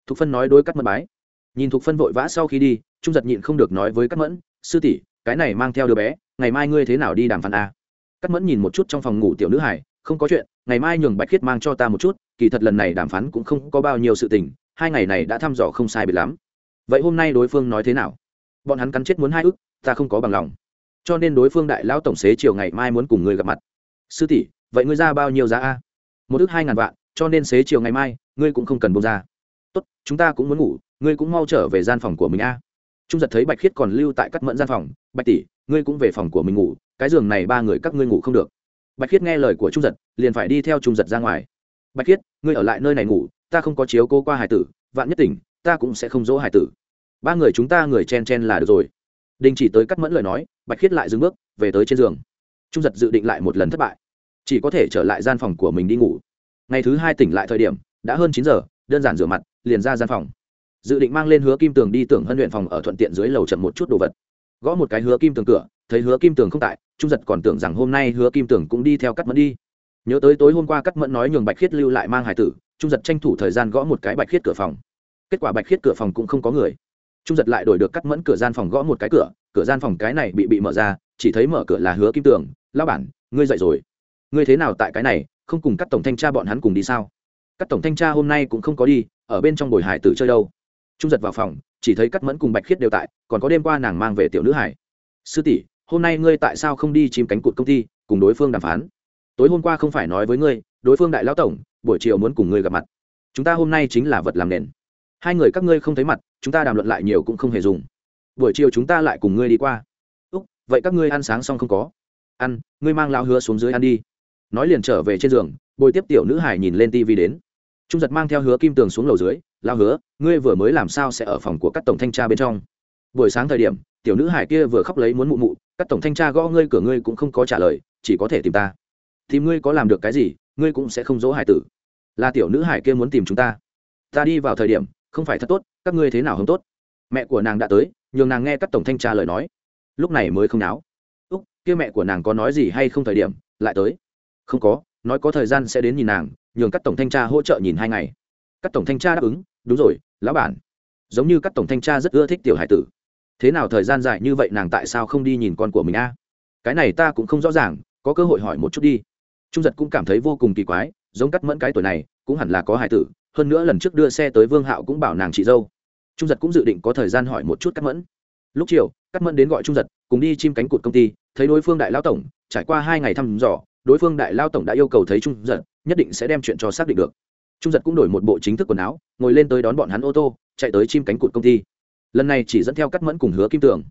Thục phân nói đối cắt mẫn bái. Nhìn thục phân vội vã sau khi đi, trung giật nhịn không được nói với cắt mẫn, sư tỷ, cái này mang theo đứa bé, ngày mai ngươi thế nào đi đàm phán a? Cắt mẫn nhìn một chút trong phòng ngủ tiểu nữ hải, không có chuyện, ngày mai nhường bạch khiết mang cho ta một chút, kỳ thật lần này đàm phán cũng không có bao nhiêu sự tình, hai ngày này đã thăm dò không sai biệt lắm. Vậy hôm nay đối phương nói thế nào? Bọn hắn cắn chết muốn hai ức ta không có bằng lòng. Cho nên đối phương đại lão tổng xế chiều ngày mai muốn cùng người gặp mặt. Sư tỷ, vậy ngươi ra bao nhiêu giá a? Một ước hai ngàn vạn, cho nên xế chiều ngày mai, ngươi cũng không cần bông ra. Tốt, chúng ta cũng muốn ngủ, ngươi cũng mau trở về gian phòng của mình a. Trung giật thấy bạch khiết còn lưu tại các mẫn gian phòng, bạch tỷ, ngươi cũng về phòng của mình ngủ, cái giường này ba người các ngươi ngủ không được. Bạch khiết nghe lời của trung giật, liền phải đi theo trung giật ra ngoài. Bạch khiết, ngươi ở lại nơi này ngủ, ta không có chiếu cô qua hải tử, vạn nhất tỉnh, ta cũng sẽ không dỗ hải tử ba người chúng ta người chen chen là được rồi. Đình chỉ tới cắt mẫn lời nói, bạch khiết lại dừng bước, về tới trên giường. Trung giật dự định lại một lần thất bại. Chỉ có thể trở lại gian phòng của mình đi ngủ. Ngày thứ hai tỉnh lại thời điểm, đã hơn chín giờ, đơn giản rửa mặt, liền ra gian phòng. Dự định mang lên hứa kim tường đi tưởng hân luyện phòng ở thuận tiện dưới lầu chậm một chút đồ vật. Gõ một cái hứa kim tường cửa, thấy hứa kim tường không tại, trung giật còn tưởng rằng hôm nay hứa kim tường cũng đi theo cắt mẫn đi. Nhớ tới tối hôm qua cắt mẫn nói nhường bạch khiết lưu lại mang hải tử, trung giật tranh thủ thời gian gõ một cái bạch khiết cửa phòng. Kết quả bạch khiết cửa phòng cũng không có người trung giật lại đổi được cắt mẫn cửa gian phòng gõ một cái cửa cửa gian phòng cái này bị bị mở ra, chỉ thấy mở cửa là hứa kim tường lao bản, ngươi dậy rồi. Ngươi thế nào tại cái này, không cùng các tổng thanh tra bọn hắn cùng đi sao? Các tổng thanh tra hôm nay cũng không có đi, ở bên trong bồi hải tử chơi đâu. Trung giật vào phòng, chỉ thấy cắt mẫn cùng bạch khiết đều tại, còn có đêm qua nàng mang về tiểu nữ hải. Sư tỷ, hôm nay ngươi tại sao không đi chìm cánh cụt công ty, cùng đối phương đàm phán? Tối hôm qua không phải nói với ngươi, đối phương đại lão tổng, buổi chiều muốn cùng ngươi gặp mặt. Chúng ta hôm nay chính là vật làm nền hai người các ngươi không thấy mặt, chúng ta đàm luận lại nhiều cũng không hề dùng. Buổi chiều chúng ta lại cùng ngươi đi qua. Úc, vậy các ngươi ăn sáng xong không có? Ăn, ngươi mang lao hứa xuống dưới ăn đi. Nói liền trở về trên giường, bồi tiếp tiểu nữ hải nhìn lên tv đến. Trung giật mang theo hứa kim tường xuống lầu dưới lao hứa, ngươi vừa mới làm sao sẽ ở phòng của các tổng thanh tra bên trong? Buổi sáng thời điểm, tiểu nữ hải kia vừa khóc lấy muốn mụ mụ, các tổng thanh tra gõ ngươi cửa ngươi cũng không có trả lời, chỉ có thể tìm ta. Tìm ngươi có làm được cái gì, ngươi cũng sẽ không dỗ hải tử. Là tiểu nữ hải kia muốn tìm chúng ta. Ta đi vào thời điểm không phải thật tốt, các ngươi thế nào không tốt? Mẹ của nàng đã tới, nhường nàng nghe các tổng thanh tra lời nói. Lúc này mới không náo. Úc, kia mẹ của nàng có nói gì hay không thời điểm, lại tới. Không có, nói có thời gian sẽ đến nhìn nàng, nhường các tổng thanh tra hỗ trợ nhìn hai ngày. Các tổng thanh tra đáp ứng, đúng rồi, lão bản. Giống như các tổng thanh tra rất ưa thích tiểu hải tử. Thế nào thời gian dài như vậy nàng tại sao không đi nhìn con của mình a? Cái này ta cũng không rõ ràng, có cơ hội hỏi một chút đi. Trung giật cũng cảm thấy vô cùng kỳ quái, giống cắt mẫn cái tuổi này, cũng hẳn là có hải tử hơn nữa lần trước đưa xe tới vương hạo cũng bảo nàng chị dâu. Trung giật cũng dự định có thời gian hỏi một chút cắt mẫn. Lúc chiều cắt mẫn đến gọi trung giật, cùng đi chim cánh cụt công ty, thấy đối phương đại lao tổng, trải qua hai ngày thăm dò, đối phương đại lao tổng đã yêu cầu thấy trung giật, nhất định sẽ đem chuyện cho xác định được. Trung giật cũng đổi một bộ chính thức quần áo, ngồi lên tới đón bọn hắn ô tô, chạy tới chim cánh cụt công ty. Lần này chỉ dẫn theo cắt mẫn cùng hứa kim tường.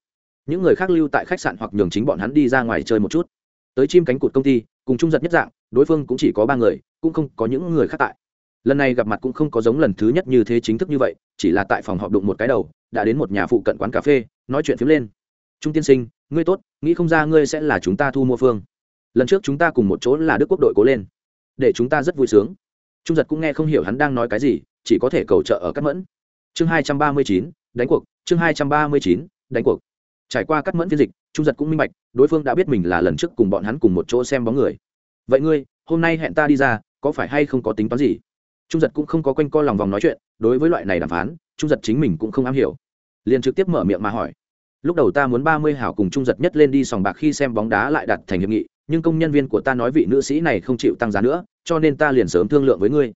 Những người khác lưu tại khách sạn hoặc nhường chính bọn hắn đi ra ngoài chơi một chút. Tới chim cánh cụt công ty, cùng trung giật nhất dạng, đối phương cũng chỉ có ba người, cũng không có những người khác tại lần này gặp mặt cũng không có giống lần thứ nhất như thế chính thức như vậy, chỉ là tại phòng họp đụng một cái đầu, đã đến một nhà phụ cận quán cà phê, nói chuyện phiếm lên. Trung tiên sinh, ngươi tốt, nghĩ không ra ngươi sẽ là chúng ta thu mua phương. Lần trước chúng ta cùng một chỗ là đức quốc đội cố lên, để chúng ta rất vui sướng. Trung giật cũng nghe không hiểu hắn đang nói cái gì, chỉ có thể cầu trợ ở cắt mẫn. Chương hai trăm ba mươi chín, đánh cuộc, chương hai trăm ba mươi chín, đánh cuộc. Trải qua cắt mẫn phiên dịch, trung giật cũng minh bạch, đối phương đã biết mình là lần trước cùng bọn hắn cùng một chỗ xem bóng người. Vậy ngươi, hôm nay hẹn ta đi ra, có phải hay không có tính toán gì? Trung giật cũng không có quanh co lòng vòng nói chuyện, đối với loại này đàm phán, trung giật chính mình cũng không am hiểu. Liền trực tiếp mở miệng mà hỏi. Lúc đầu ta muốn ba mươi hảo cùng trung giật nhất lên đi sòng bạc khi xem bóng đá lại đặt thành hiệp nghị, nhưng công nhân viên của ta nói vị nữ sĩ này không chịu tăng giá nữa, cho nên ta liền sớm thương lượng với ngươi.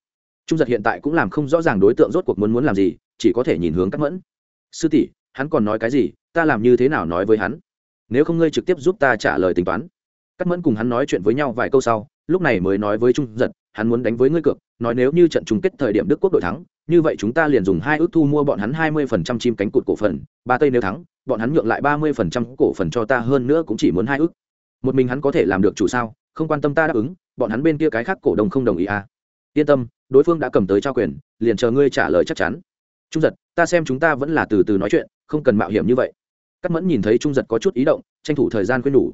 Trung giật hiện tại cũng làm không rõ ràng đối tượng rốt cuộc muốn muốn làm gì, chỉ có thể nhìn hướng cắt mẫn. Sư tỷ, hắn còn nói cái gì? Ta làm như thế nào nói với hắn? Nếu không ngươi trực tiếp giúp ta trả lời tính toán. Cắt mẫn cùng hắn nói chuyện với nhau vài câu sau, lúc này mới nói với trung giật, hắn muốn đánh với ngươi cược nói nếu như trận chung kết thời điểm đức quốc đội thắng, như vậy chúng ta liền dùng hai ước thu mua bọn hắn hai mươi phần trăm chim cánh cụt cổ phần, ba tây nếu thắng, bọn hắn nhượng lại ba mươi phần trăm cổ phần cho ta hơn nữa cũng chỉ muốn hai ước. Một mình hắn có thể làm được chủ sao? Không quan tâm ta đáp ứng, bọn hắn bên kia cái khác cổ đông không đồng ý à? Yên tâm, đối phương đã cầm tới trao quyền, liền chờ ngươi trả lời chắc chắn. Trung giật, ta xem chúng ta vẫn là từ từ nói chuyện, không cần mạo hiểm như vậy. Cắt mẫn nhìn thấy trung giật có chút ý động, tranh thủ thời gian khuyên nhủ.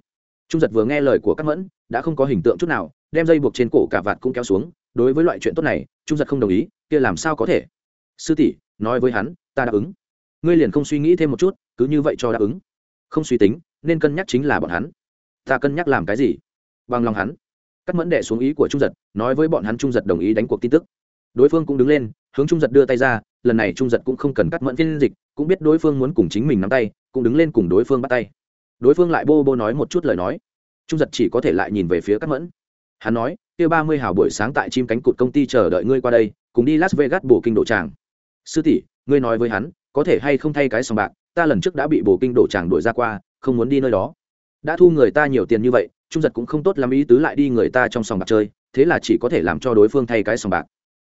Trung giật vừa nghe lời của cắt mẫn, đã không có hình tượng chút nào đem dây buộc trên cổ cả vạt cũng kéo xuống, đối với loại chuyện tốt này, trung giật không đồng ý, kia làm sao có thể? Sư tỷ, nói với hắn, ta đáp ứng. Ngươi liền không suy nghĩ thêm một chút, cứ như vậy cho đáp ứng. Không suy tính, nên cân nhắc chính là bọn hắn. Ta cân nhắc làm cái gì? Bằng lòng hắn. Cắt mẫn đệ xuống ý của trung giật, nói với bọn hắn trung giật đồng ý đánh cuộc tin tức. Đối phương cũng đứng lên, hướng trung giật đưa tay ra, lần này trung giật cũng không cần cắt mẫn phiên dịch, cũng biết đối phương muốn cùng chính mình nắm tay, cũng đứng lên cùng đối phương bắt tay. Đối phương lại bô bô nói một chút lời nói. Trung giật chỉ có thể lại nhìn về phía cắt mẫn hắn nói, kia ba mươi hào buổi sáng tại chim cánh cụt công ty chờ đợi ngươi qua đây, cùng đi las vegas bổ kinh đổ tràng. Sư tỷ, ngươi nói với hắn, có thể hay không thay cái sòng bạc, ta lần trước đã bị bổ kinh đổ tràng đổi ra qua, không muốn đi nơi đó. Đã thu người ta nhiều tiền như vậy, trung giật cũng không tốt làm ý tứ lại đi người ta trong sòng bạc chơi, thế là chỉ có thể làm cho đối phương thay cái sòng bạc.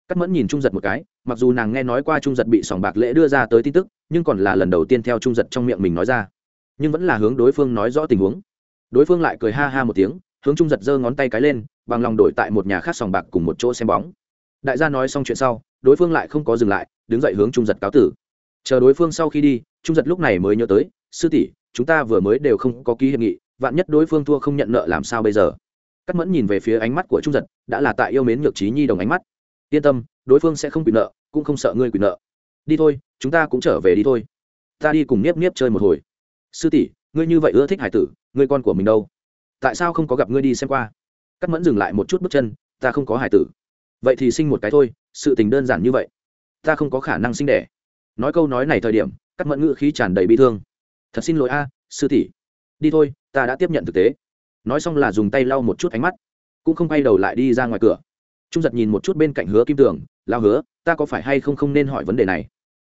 Cắt mẫn nhìn trung giật một cái, mặc dù nàng nghe nói qua trung giật bị sòng bạc lễ đưa ra tới tin tức, nhưng còn là lần đầu tiên theo trung giật trong miệng mình nói ra. Nhưng vẫn là hướng đối phương nói rõ tình huống. Đối phương lại cười ha ha một tiếng, hướng trung giật giơ ngón tay cái lên bằng lòng đổi tại một nhà khác sòng bạc cùng một chỗ xem bóng. Đại gia nói xong chuyện sau, đối phương lại không có dừng lại, đứng dậy hướng trung giật cáo tử. Chờ đối phương sau khi đi, trung giật lúc này mới nhớ tới, sư tỷ, chúng ta vừa mới đều không có ký hiệp nghị, vạn nhất đối phương thua không nhận nợ làm sao bây giờ? Cắt mẫn nhìn về phía ánh mắt của trung giật, đã là tại yêu mến nhược trí nhi đồng ánh mắt. Yên tâm, đối phương sẽ không bị nợ, cũng không sợ ngươi bị nợ. Đi thôi, chúng ta cũng trở về đi thôi. Ta đi cùng niếp niếp chơi một hồi. Sư tỷ, ngươi như vậy ưa thích hải tử, ngươi con của mình đâu? Tại sao không có gặp ngươi đi xem qua? Cắt mẫn dừng lại một chút bước chân, ta không có hải tử. Vậy thì sinh một cái thôi, sự tình đơn giản như vậy. Ta không có khả năng sinh đẻ. Nói câu nói này thời điểm cắt mẫn ngữ khí tràn đầy bi thương. Thật xin lỗi a, sư tỷ. Đi thôi, ta đã tiếp nhận thực tế. Nói xong là dùng tay lau một chút ánh mắt, cũng không quay đầu lại đi ra ngoài cửa. Trung giật nhìn một chút bên cạnh hứa kim tường lao hứa, ta có phải hay không không nên hỏi vấn đề này?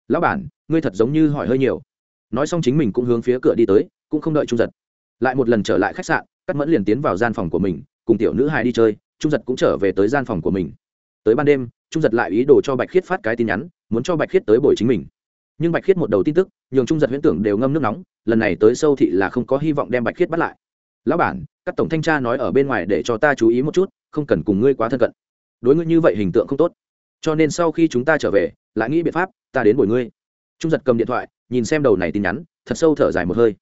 Lão bản, ngươi thật giống như hỏi hơi nhiều. Nói xong chính mình cũng hướng phía cửa đi tới, cũng không đợi trung giật. Lại một lần trở lại khách sạn cắt mẫn liền tiến vào gian phòng của mình cùng tiểu nữ hài đi chơi, trung giật cũng trở về tới gian phòng của mình. Tới ban đêm, trung giật lại ý đồ cho bạch khiết phát cái tin nhắn, muốn cho bạch khiết tới bồi chính mình. Nhưng bạch khiết một đầu tin tức, nhường trung giật huyễn tưởng đều ngâm nước nóng, lần này tới sâu thị là không có hy vọng đem bạch khiết bắt lại. Lão bản, các tổng thanh tra nói ở bên ngoài để cho ta chú ý một chút, không cần cùng ngươi quá thân cận. Đối ngươi như vậy hình tượng không tốt. Cho nên sau khi chúng ta trở về, lại nghĩ biện pháp, ta đến bồi ngươi. Trung giật cầm điện thoại, nhìn xem đầu này tin nhắn, thật sâu thở dài một hơi.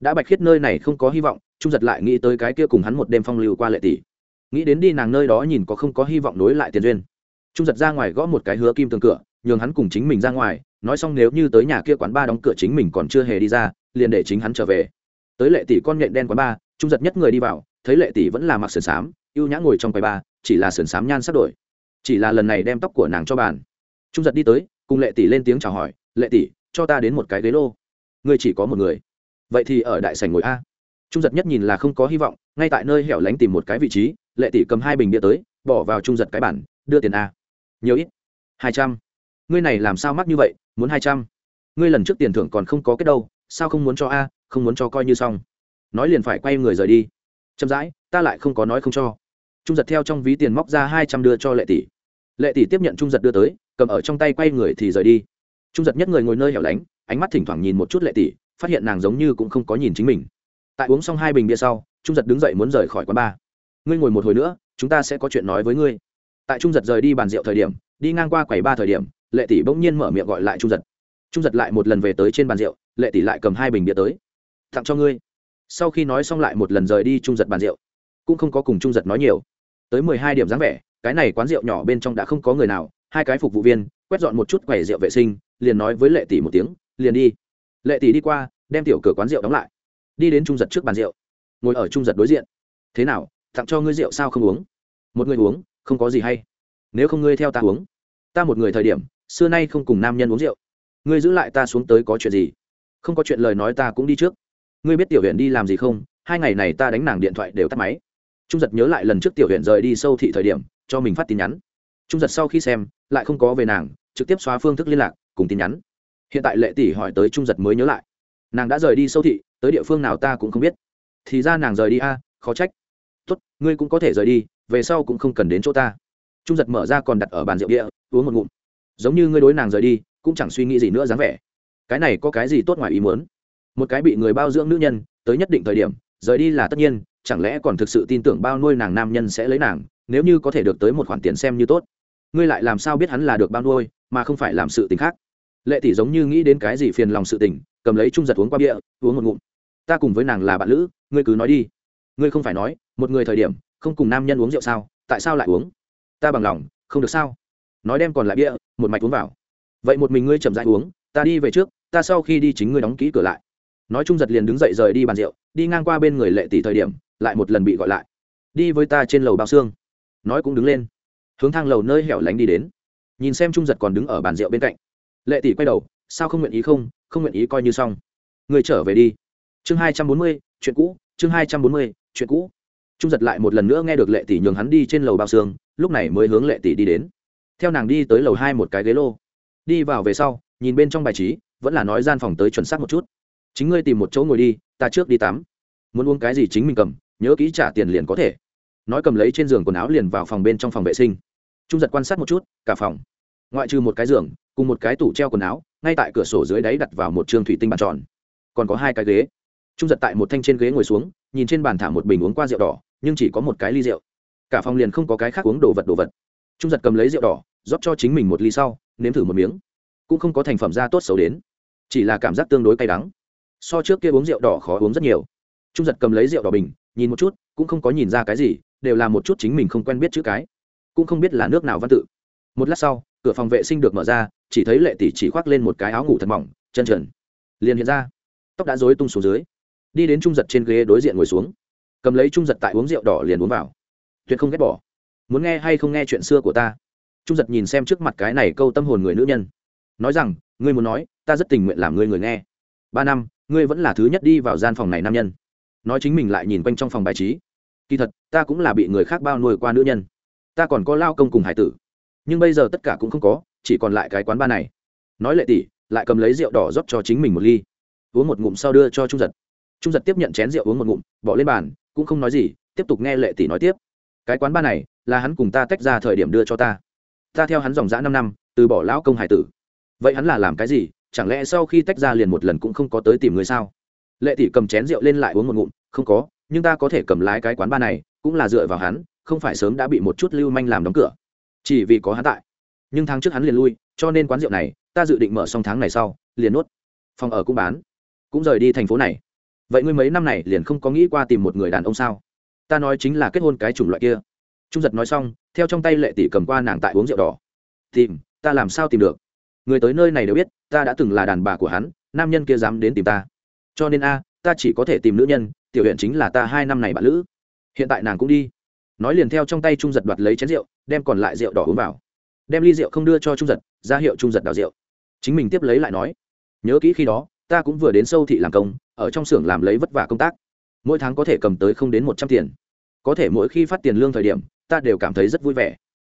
Đã bạch khiết nơi này không có hy vọng trung giật lại nghĩ tới cái kia cùng hắn một đêm phong lưu qua lệ tỷ. Nghĩ đến đi nàng nơi đó nhìn có không có hy vọng nối lại tiền duyên. Trung giật ra ngoài gõ một cái hứa kim tường cửa, nhường hắn cùng chính mình ra ngoài, nói xong nếu như tới nhà kia quán ba đóng cửa chính mình còn chưa hề đi ra, liền để chính hắn trở về. Tới lệ tỷ con nhện đen quán ba, trung giật nhất người đi vào, thấy lệ tỷ vẫn là mặc sườn xám, ưu nhã ngồi trong quầy ba, chỉ là sườn xám nhan sắp đổi. Chỉ là lần này đem tóc của nàng cho bàn. Trung giật đi tới, cùng lệ tỷ lên tiếng chào hỏi, lệ tỷ, cho ta đến một cái ghế lô. Ngươi chỉ có một người. Vậy thì ở đại sảnh ngồi a trung giật nhất nhìn là không có hy vọng, ngay tại nơi hẻo lánh tìm một cái vị trí, lệ tỷ cầm hai bình bia tới, bỏ vào trung giật cái bản, đưa tiền a. Nhiều ít. Hai trăm. Ngươi này làm sao mắc như vậy, muốn hai trăm? Ngươi lần trước tiền thưởng còn không có kết đâu, sao không muốn cho a, không muốn cho coi như xong. Nói liền phải quay người rời đi. Chậm rãi, ta lại không có nói không cho. Trung giật theo trong ví tiền móc ra hai trăm đưa cho lệ tỷ. Lệ tỷ tiếp nhận trung giật đưa tới, cầm ở trong tay quay người thì rời đi. Trung giật nhất người ngồi nơi hẻo lánh, ánh mắt thỉnh thoảng nhìn một chút lệ tỷ, phát hiện nàng giống như cũng không có nhìn chính mình tại uống xong hai bình bia sau, trung giật đứng dậy muốn rời khỏi quán bar. Ngươi ngồi một hồi nữa, chúng ta sẽ có chuyện nói với ngươi. Tại trung giật rời đi bàn rượu thời điểm, đi ngang qua quầy ba thời điểm, lệ tỷ bỗng nhiên mở miệng gọi lại trung giật. Trung giật lại một lần về tới trên bàn rượu, lệ tỷ lại cầm hai bình bia tới. Tặng cho ngươi. Sau khi nói xong lại một lần rời đi trung giật bàn rượu. Cũng không có cùng trung giật nói nhiều. Tới mười hai điểm dáng vẻ, cái này quán rượu nhỏ bên trong đã không có người nào, hai cái phục vụ viên, quét dọn một chút quầy rượu vệ sinh, liền nói với lệ tỷ một tiếng, liền đi. Lệ tỷ đi qua, đem tiểu cửa quán rượu đóng lại đi đến trung giật trước bàn rượu. Ngồi ở trung giật đối diện. Thế nào, tặng cho ngươi rượu sao không uống? Một người uống, không có gì hay. Nếu không ngươi theo ta uống. Ta một người thời điểm, xưa nay không cùng nam nhân uống rượu. Ngươi giữ lại ta xuống tới có chuyện gì? Không có chuyện lời nói ta cũng đi trước. Ngươi biết tiểu huyện đi làm gì không? Hai ngày này ta đánh nàng điện thoại đều tắt máy. Trung giật nhớ lại lần trước tiểu huyện rời đi sâu thị thời điểm, cho mình phát tin nhắn. Trung giật sau khi xem, lại không có về nàng, trực tiếp xóa phương thức liên lạc, cùng tin nhắn. Hiện tại lệ tỷ hỏi tới trung giật mới nhớ lại nàng đã rời đi sâu thị, tới địa phương nào ta cũng không biết. Thì ra nàng rời đi a, khó trách. Tốt, ngươi cũng có thể rời đi, về sau cũng không cần đến chỗ ta. Trung giật mở ra còn đặt ở bàn rượu địa, uống một ngụm. Giống như ngươi đối nàng rời đi, cũng chẳng suy nghĩ gì nữa dáng vẻ. Cái này có cái gì tốt ngoài ý muốn? Một cái bị người bao dưỡng nữ nhân, tới nhất định thời điểm, rời đi là tất nhiên, chẳng lẽ còn thực sự tin tưởng bao nuôi nàng nam nhân sẽ lấy nàng, nếu như có thể được tới một khoản tiền xem như tốt. Ngươi lại làm sao biết hắn là được bao nuôi, mà không phải làm sự tình khác? Lệ tỷ giống như nghĩ đến cái gì phiền lòng sự tình cầm lấy trung giật uống qua bia, uống một ngụm. Ta cùng với nàng là bạn lữ, ngươi cứ nói đi. Ngươi không phải nói, một người thời điểm, không cùng nam nhân uống rượu sao, tại sao lại uống? Ta bằng lòng, không được sao? Nói đem còn lại bia, một mạch uống vào. Vậy một mình ngươi chậm dãi uống, ta đi về trước, ta sau khi đi chính ngươi đóng kỹ cửa lại. Nói trung giật liền đứng dậy rời đi bàn rượu, đi ngang qua bên người lệ tỷ thời điểm, lại một lần bị gọi lại. Đi với ta trên lầu bao xương. Nói cũng đứng lên. Hướng thang lầu nơi hẻo lánh đi đến. Nhìn xem trung giật còn đứng ở bàn rượu bên cạnh. Lệ tỷ quay đầu sao không nguyện ý không không nguyện ý coi như xong. Người trở về đi. Chương hai trăm bốn mươi, chuyện cũ, chương hai trăm bốn mươi, chuyện cũ. Trung giật lại một lần nữa nghe được lệ tỷ nhường hắn đi trên lầu bao xương, lúc này mới hướng lệ tỷ đi đến. Theo nàng đi tới lầu hai một cái ghế lô. Đi vào về sau, nhìn bên trong bài trí, vẫn là nói gian phòng tới chuẩn xác một chút. Chính ngươi tìm một chỗ ngồi đi, ta trước đi tắm. Muốn uống cái gì chính mình cầm, nhớ kỹ trả tiền liền có thể. Nói cầm lấy trên giường quần áo liền vào phòng bên trong phòng vệ sinh. Trung giật quan sát một chút, cả phòng. Ngoại trừ một cái giường, cùng một cái tủ treo quần áo ngay tại cửa sổ dưới đáy đặt vào một trường thủy tinh bàn tròn. Còn có hai cái ghế. Trung giật tại một thanh trên ghế ngồi xuống, nhìn trên bàn thả một bình uống qua rượu đỏ, nhưng chỉ có một cái ly rượu. Cả phòng liền không có cái khác uống đồ vật đồ vật. Trung giật cầm lấy rượu đỏ, rót cho chính mình một ly sau, nếm thử một miếng. Cũng không có thành phẩm ra tốt xấu đến. Chỉ là cảm giác tương đối cay đắng. So trước kia uống rượu đỏ khó uống rất nhiều. Trung giật cầm lấy rượu đỏ bình, nhìn một chút, cũng không có nhìn ra cái gì, đều là một chút chính mình không quen biết chữ cái. Cũng không biết là nước nào văn tự. Một lát sau, cửa phòng vệ sinh được mở ra chỉ thấy lệ tỷ chỉ khoác lên một cái áo ngủ thật mỏng, chân trần. Liền hiện ra, tóc đã dối tung xuống dưới. Đi đến trung giật trên ghế đối diện ngồi xuống. Cầm lấy trung giật tại uống rượu đỏ liền uống vào. Tuyệt không ghét bỏ. Muốn nghe hay không nghe chuyện xưa của ta? Trung giật nhìn xem trước mặt cái này câu tâm hồn người nữ nhân. Nói rằng, ngươi muốn nói, ta rất tình nguyện làm ngươi người nghe. Ba năm, ngươi vẫn là thứ nhất đi vào gian phòng này nam nhân. Nói chính mình lại nhìn quanh trong phòng bài trí. Kỳ thật, ta cũng là bị người khác bao nuôi qua nữ nhân. Ta còn có lao công cùng hải tử. Nhưng bây giờ tất cả cũng không có chỉ còn lại cái quán ba này. Nói lệ tỷ lại cầm lấy rượu đỏ rót cho chính mình một ly. Uống một ngụm sau đưa cho trung giật. Trung giật tiếp nhận chén rượu uống một ngụm, bỏ lên bàn, cũng không nói gì, tiếp tục nghe lệ tỷ nói tiếp. Cái quán ba này, là hắn cùng ta tách ra thời điểm đưa cho ta. Ta theo hắn dòng dã năm năm, từ bỏ lão công hải tử. Vậy hắn là làm cái gì, chẳng lẽ sau khi tách ra liền một lần cũng không có tới tìm người sao? Lệ tỷ cầm chén rượu lên lại uống một ngụm, không có, nhưng ta có thể cầm lái cái quán ba này, cũng là dựa vào hắn, không phải sớm đã bị một chút lưu manh làm đóng cửa. Chỉ vì có hắn tại nhưng tháng trước hắn liền lui, cho nên quán rượu này, ta dự định mở xong tháng này sau, liền nuốt. Phòng ở cũng bán, cũng rời đi thành phố này. Vậy ngươi mấy năm này liền không có nghĩ qua tìm một người đàn ông sao? Ta nói chính là kết hôn cái chủng loại kia. Trung giật nói xong, theo trong tay lệ tỷ cầm qua nàng tại uống rượu đỏ. Tìm, ta làm sao tìm được? Người tới nơi này đều biết, ta đã từng là đàn bà của hắn, nam nhân kia dám đến tìm ta. Cho nên a, ta chỉ có thể tìm nữ nhân, tiểu huyện chính là ta hai năm này bạn lữ. Hiện tại nàng cũng đi. Nói liền theo trong tay trung giật đoạt lấy chén rượu, đem còn lại rượu đỏ uống vào đem ly rượu không đưa cho trung giật, ra hiệu trung giật đào rượu. Chính mình tiếp lấy lại nói, nhớ kỹ khi đó, ta cũng vừa đến sâu thị làm công, ở trong xưởng làm lấy vất vả công tác. Mỗi tháng có thể cầm tới không đến một trăm tiền. Có thể mỗi khi phát tiền lương thời điểm, ta đều cảm thấy rất vui vẻ.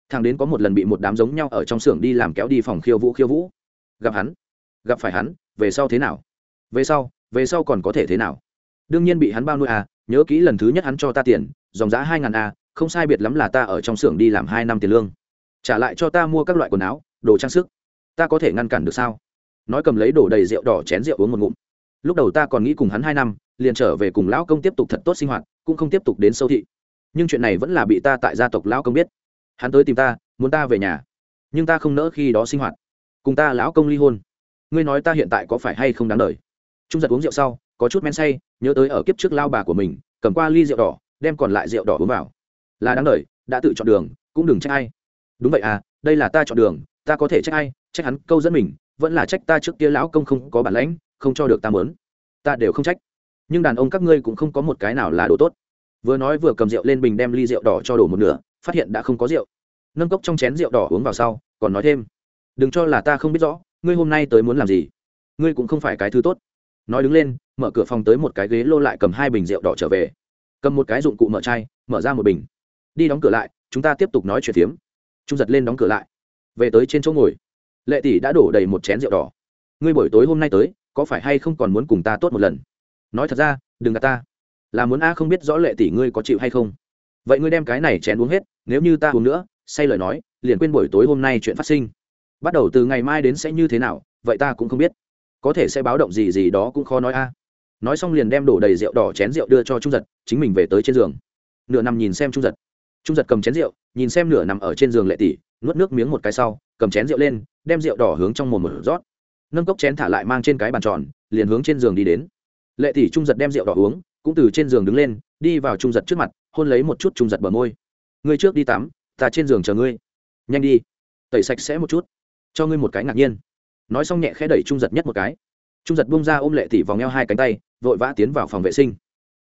Thằng đến có một lần bị một đám giống nhau ở trong xưởng đi làm kéo đi phòng khiêu vũ khiêu vũ. Gặp hắn, gặp phải hắn, về sau thế nào? Về sau về sau còn có thể thế nào? Đương nhiên bị hắn bao nuôi à nhớ kỹ lần thứ nhất hắn cho ta tiền, dòng giá hai ngàn a, không sai biệt lắm là ta ở trong xưởng đi làm hai năm tiền lương trả lại cho ta mua các loại quần áo, đồ trang sức. Ta có thể ngăn cản được sao? Nói cầm lấy đổ đầy rượu đỏ chén rượu uống một ngụm. Lúc đầu ta còn nghĩ cùng hắn hai năm, liền trở về cùng lão công tiếp tục thật tốt sinh hoạt, cũng không tiếp tục đến sâu thị. Nhưng chuyện này vẫn là bị ta tại gia tộc lão công biết. Hắn tới tìm ta, muốn ta về nhà. Nhưng ta không nỡ khi đó sinh hoạt. Cùng ta lão công ly hôn. Ngươi nói ta hiện tại có phải hay không đáng đời? Trung giật uống rượu sau, có chút men say, nhớ tới ở kiếp trước lao bà của mình, cầm qua ly rượu đỏ, đem còn lại rượu đỏ uống vào. Là đáng đời, đã tự chọn đường, cũng đừng trách ai đúng vậy à đây là ta chọn đường, ta có thể trách ai, trách hắn câu dẫn mình, vẫn là trách ta trước kia lão công không có bản lãnh, không cho được ta mớn. Ta đều không trách. Nhưng đàn ông các ngươi cũng không có một cái nào là đồ tốt. Vừa nói vừa cầm rượu lên bình đem ly rượu đỏ cho đổ một nửa, phát hiện đã không có rượu. Nâng cốc trong chén rượu đỏ uống vào sau, còn nói thêm. Đừng cho là ta không biết rõ, ngươi hôm nay tới muốn làm gì? Ngươi cũng không phải cái thứ tốt. Nói đứng lên, mở cửa phòng tới một cái ghế lô lại cầm hai bình rượu đỏ trở về. Cầm một cái dụng cụ mở chai, mở ra một bình. Đi đóng cửa lại, chúng ta tiếp tục nói chuyện phiếm trung giật lên đóng cửa lại. Về tới trên chỗ ngồi. Lệ tỷ đã đổ đầy một chén rượu đỏ. Ngươi buổi tối hôm nay tới, có phải hay không còn muốn cùng ta tốt một lần? Nói thật ra, đừng gạt ta. Là muốn a không biết rõ lệ tỷ ngươi có chịu hay không. Vậy ngươi đem cái này chén uống hết, nếu như ta uống nữa, say lời nói, liền quên buổi tối hôm nay chuyện phát sinh. Bắt đầu từ ngày mai đến sẽ như thế nào, vậy ta cũng không biết. Có thể sẽ báo động gì gì đó cũng khó nói a. Nói xong liền đem đổ đầy rượu đỏ chén rượu đưa cho trung giật, chính mình về tới trên giường. Nửa nằm nhìn xem trung giật trung giật cầm chén rượu, nhìn xem nửa nằm ở trên giường lệ tỷ, nuốt nước miếng một cái sau, cầm chén rượu lên, đem rượu đỏ hướng trong mồm một rót. Nâng cốc chén thả lại mang trên cái bàn tròn, liền hướng trên giường đi đến. Lệ tỷ trung giật đem rượu đỏ uống, cũng từ trên giường đứng lên, đi vào trung giật trước mặt, hôn lấy một chút trung giật bờ môi. Ngươi trước đi tắm, ta trên giường chờ ngươi. Nhanh đi, tẩy sạch sẽ một chút, cho ngươi một cái ngạc nhiên. Nói xong nhẹ khẽ đẩy trung giật nhất một cái. Trung giật bung ra ôm lệ tỷ vòng eo hai cánh tay, vội vã tiến vào phòng vệ sinh.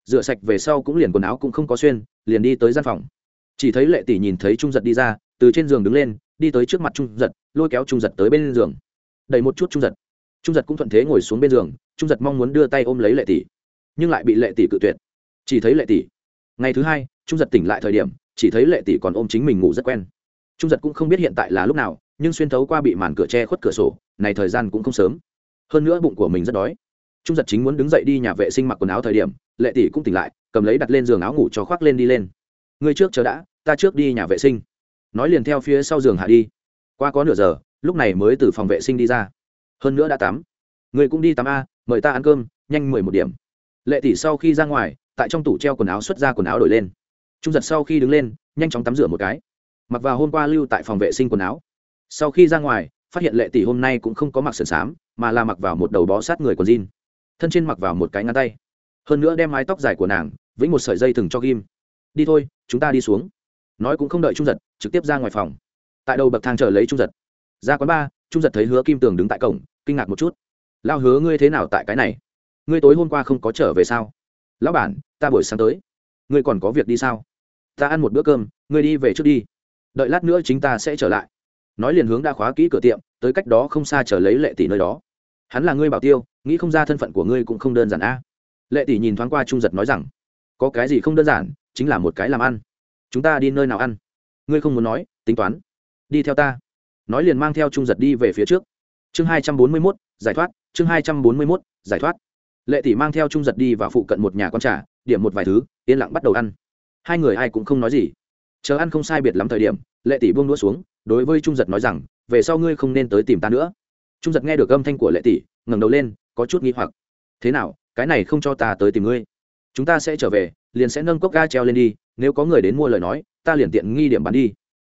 Rửa sạch về sau cũng liền quần áo cũng không có xuyên, liền đi tới gian phòng chỉ thấy lệ tỷ nhìn thấy trung giật đi ra, từ trên giường đứng lên, đi tới trước mặt trung giật, lôi kéo trung giật tới bên giường. Đẩy một chút trung giật. Trung giật cũng thuận thế ngồi xuống bên giường, trung giật mong muốn đưa tay ôm lấy lệ tỷ, nhưng lại bị lệ tỷ cự tuyệt. Chỉ thấy lệ tỷ. Ngày thứ hai, trung giật tỉnh lại thời điểm, chỉ thấy lệ tỷ còn ôm chính mình ngủ rất quen. Trung giật cũng không biết hiện tại là lúc nào, nhưng xuyên thấu qua bị màn cửa che khuất cửa sổ, này thời gian cũng không sớm. Hơn nữa bụng của mình rất đói. Trung giật chính muốn đứng dậy đi nhà vệ sinh mặc quần áo thời điểm, lệ tỷ cũng tỉnh lại, cầm lấy đặt lên giường áo ngủ cho khoác lên đi lên ngươi trước chờ đã, ta trước đi nhà vệ sinh. Nói liền theo phía sau giường hạ đi. Qua có nửa giờ, lúc này mới từ phòng vệ sinh đi ra. Hơn nữa đã tắm. Người cũng đi tắm a, mời ta ăn cơm, nhanh mười một điểm. Lệ tỷ sau khi ra ngoài, tại trong tủ treo quần áo xuất ra quần áo đổi lên. Trung giật sau khi đứng lên, nhanh chóng tắm rửa một cái. Mặc vào hôm qua lưu tại phòng vệ sinh quần áo. Sau khi ra ngoài, phát hiện lệ tỷ hôm nay cũng không có mặc sườn xám, mà là mặc vào một đầu bó sát người còn jean. Thân trên mặc vào một cái ngăn tay. Hơn nữa đem mái tóc dài của nàng vĩnh một sợi dây thừng cho ghim đi thôi, chúng ta đi xuống. Nói cũng không đợi trung giật, trực tiếp ra ngoài phòng. Tại đầu bậc thang chờ lấy trung giật. Ra quán ba, trung giật thấy hứa kim tường đứng tại cổng, kinh ngạc một chút. Lao hứa, ngươi thế nào tại cái này? Ngươi tối hôm qua không có trở về sao? Lão bản, ta buổi sáng tới. Ngươi còn có việc đi sao? Ta ăn một bữa cơm, ngươi đi về trước đi. Đợi lát nữa chính ta sẽ trở lại. Nói liền hướng đã khóa kỹ cửa tiệm, tới cách đó không xa chờ lấy lệ tỷ nơi đó. Hắn là ngươi bảo tiêu, nghĩ không ra thân phận của ngươi cũng không đơn giản a. Lệ tỷ nhìn thoáng qua trung giật nói rằng, có cái gì không đơn giản chính là một cái làm ăn. Chúng ta đi nơi nào ăn? Ngươi không muốn nói, tính toán. Đi theo ta. Nói liền mang theo trung giật đi về phía trước. Chương hai trăm bốn mươi mốt, giải thoát. Chương hai trăm bốn mươi mốt, giải thoát. Lệ tỷ mang theo trung giật đi vào phụ cận một nhà con trà, điểm một vài thứ, yên lặng bắt đầu ăn. Hai người ai cũng không nói gì. Chờ ăn không sai biệt lắm thời điểm, lệ tỷ buông đũa xuống, đối với trung giật nói rằng, về sau ngươi không nên tới tìm ta nữa. Trung giật nghe được âm thanh của lệ tỷ, ngẩng đầu lên, có chút nghi hoặc. Thế nào? Cái này không cho ta tới tìm ngươi. Chúng ta sẽ trở về liền sẽ nâng cốc ga treo lên đi, nếu có người đến mua lời nói, ta liền tiện nghi điểm bán đi.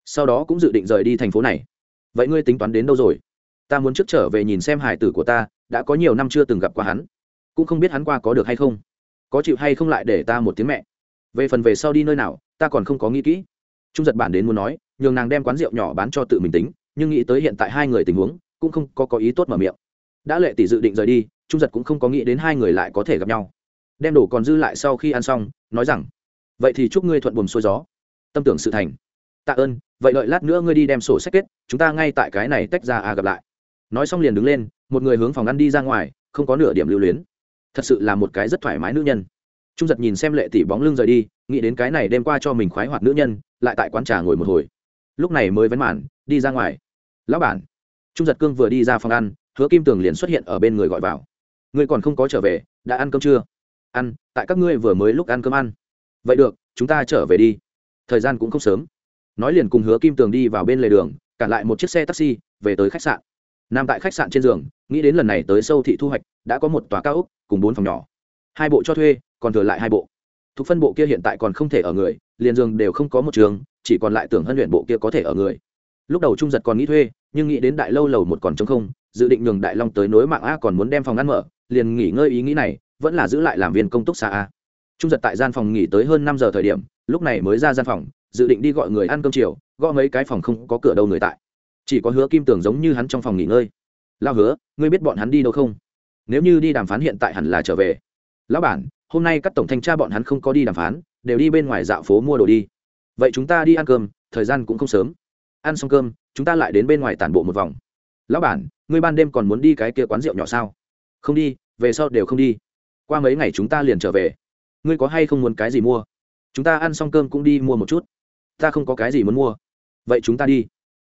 Sau đó cũng dự định rời đi thành phố này. Vậy ngươi tính toán đến đâu rồi? Ta muốn trước trở về nhìn xem hải tử của ta, đã có nhiều năm chưa từng gặp qua hắn. Cũng không biết hắn qua có được hay không. Có chịu hay không lại để ta một tiếng mẹ. Về phần về sau đi nơi nào, ta còn không có nghĩ kỹ. Trung giật bản đến muốn nói, nhường nàng đem quán rượu nhỏ bán cho tự mình tính, nhưng nghĩ tới hiện tại hai người tình huống, cũng không có có ý tốt mở miệng. Đã lệ tỷ dự định rời đi, trung giật cũng không có nghĩ đến hai người lại có thể gặp nhau đem đồ còn dư lại sau khi ăn xong, nói rằng, vậy thì chúc ngươi thuận buồm xuôi gió. Tâm tưởng sự thành. Tạ ơn, vậy đợi lát nữa ngươi đi đem sổ sách kết, chúng ta ngay tại cái này tách ra à gặp lại. Nói xong liền đứng lên, một người hướng phòng ăn đi ra ngoài, không có nửa điểm lưu luyến. Thật sự là một cái rất thoải mái nữ nhân. Trung giật nhìn xem lệ tỷ bóng lưng rời đi, nghĩ đến cái này đem qua cho mình khoái hoạt nữ nhân, lại tại quán trà ngồi một hồi. Lúc này mới vén màn, đi ra ngoài. Lão bản. Trung giật cương vừa đi ra phòng ăn, hứa kim tường liền xuất hiện ở bên người gọi vào. Ngươi còn không có trở về, đã ăn cơm chưa? Ăn, tại các ngươi vừa mới lúc ăn cơm ăn. Vậy được, chúng ta trở về đi. Thời gian cũng không sớm. Nói liền cùng hứa kim tường đi vào bên lề đường, cản lại một chiếc xe taxi, về tới khách sạn. Nằm tại khách sạn trên giường, nghĩ đến lần này tới sâu thị thu hoạch, đã có một tòa cao ốc, cùng bốn phòng nhỏ. Hai bộ cho thuê, còn thừa lại hai bộ. Thuộc phân bộ kia hiện tại còn không thể ở người, liền giường đều không có một trường, chỉ còn lại tưởng hân luyện bộ kia có thể ở người. Lúc đầu trung giật còn nghĩ thuê, nhưng nghĩ đến đại lâu lầu một còn trống không, dự định nhường đại long tới nối mạng a còn muốn đem phòng ăn mở, liền nghỉ ngơi ý nghĩ này vẫn là giữ lại làm viên công túc xa a. Trung giật tại gian phòng nghỉ tới hơn năm giờ thời điểm, lúc này mới ra gian phòng, dự định đi gọi người ăn cơm chiều, gõ mấy cái phòng không có cửa đâu người tại. Chỉ có hứa kim tưởng giống như hắn trong phòng nghỉ ngơi. Lao hứa, ngươi biết bọn hắn đi đâu không? Nếu như đi đàm phán hiện tại hẳn là trở về. Lão bản, hôm nay các tổng thanh tra bọn hắn không có đi đàm phán, đều đi bên ngoài dạo phố mua đồ đi. Vậy chúng ta đi ăn cơm, thời gian cũng không sớm. Ăn xong cơm, chúng ta lại đến bên ngoài tản bộ một vòng. Lão bản, ngươi ban đêm còn muốn đi cái kia quán rượu nhỏ sao? Không đi, về sau đều không đi qua mấy ngày chúng ta liền trở về. Ngươi có hay không muốn cái gì mua? Chúng ta ăn xong cơm cũng đi mua một chút. Ta không có cái gì muốn mua. Vậy chúng ta đi.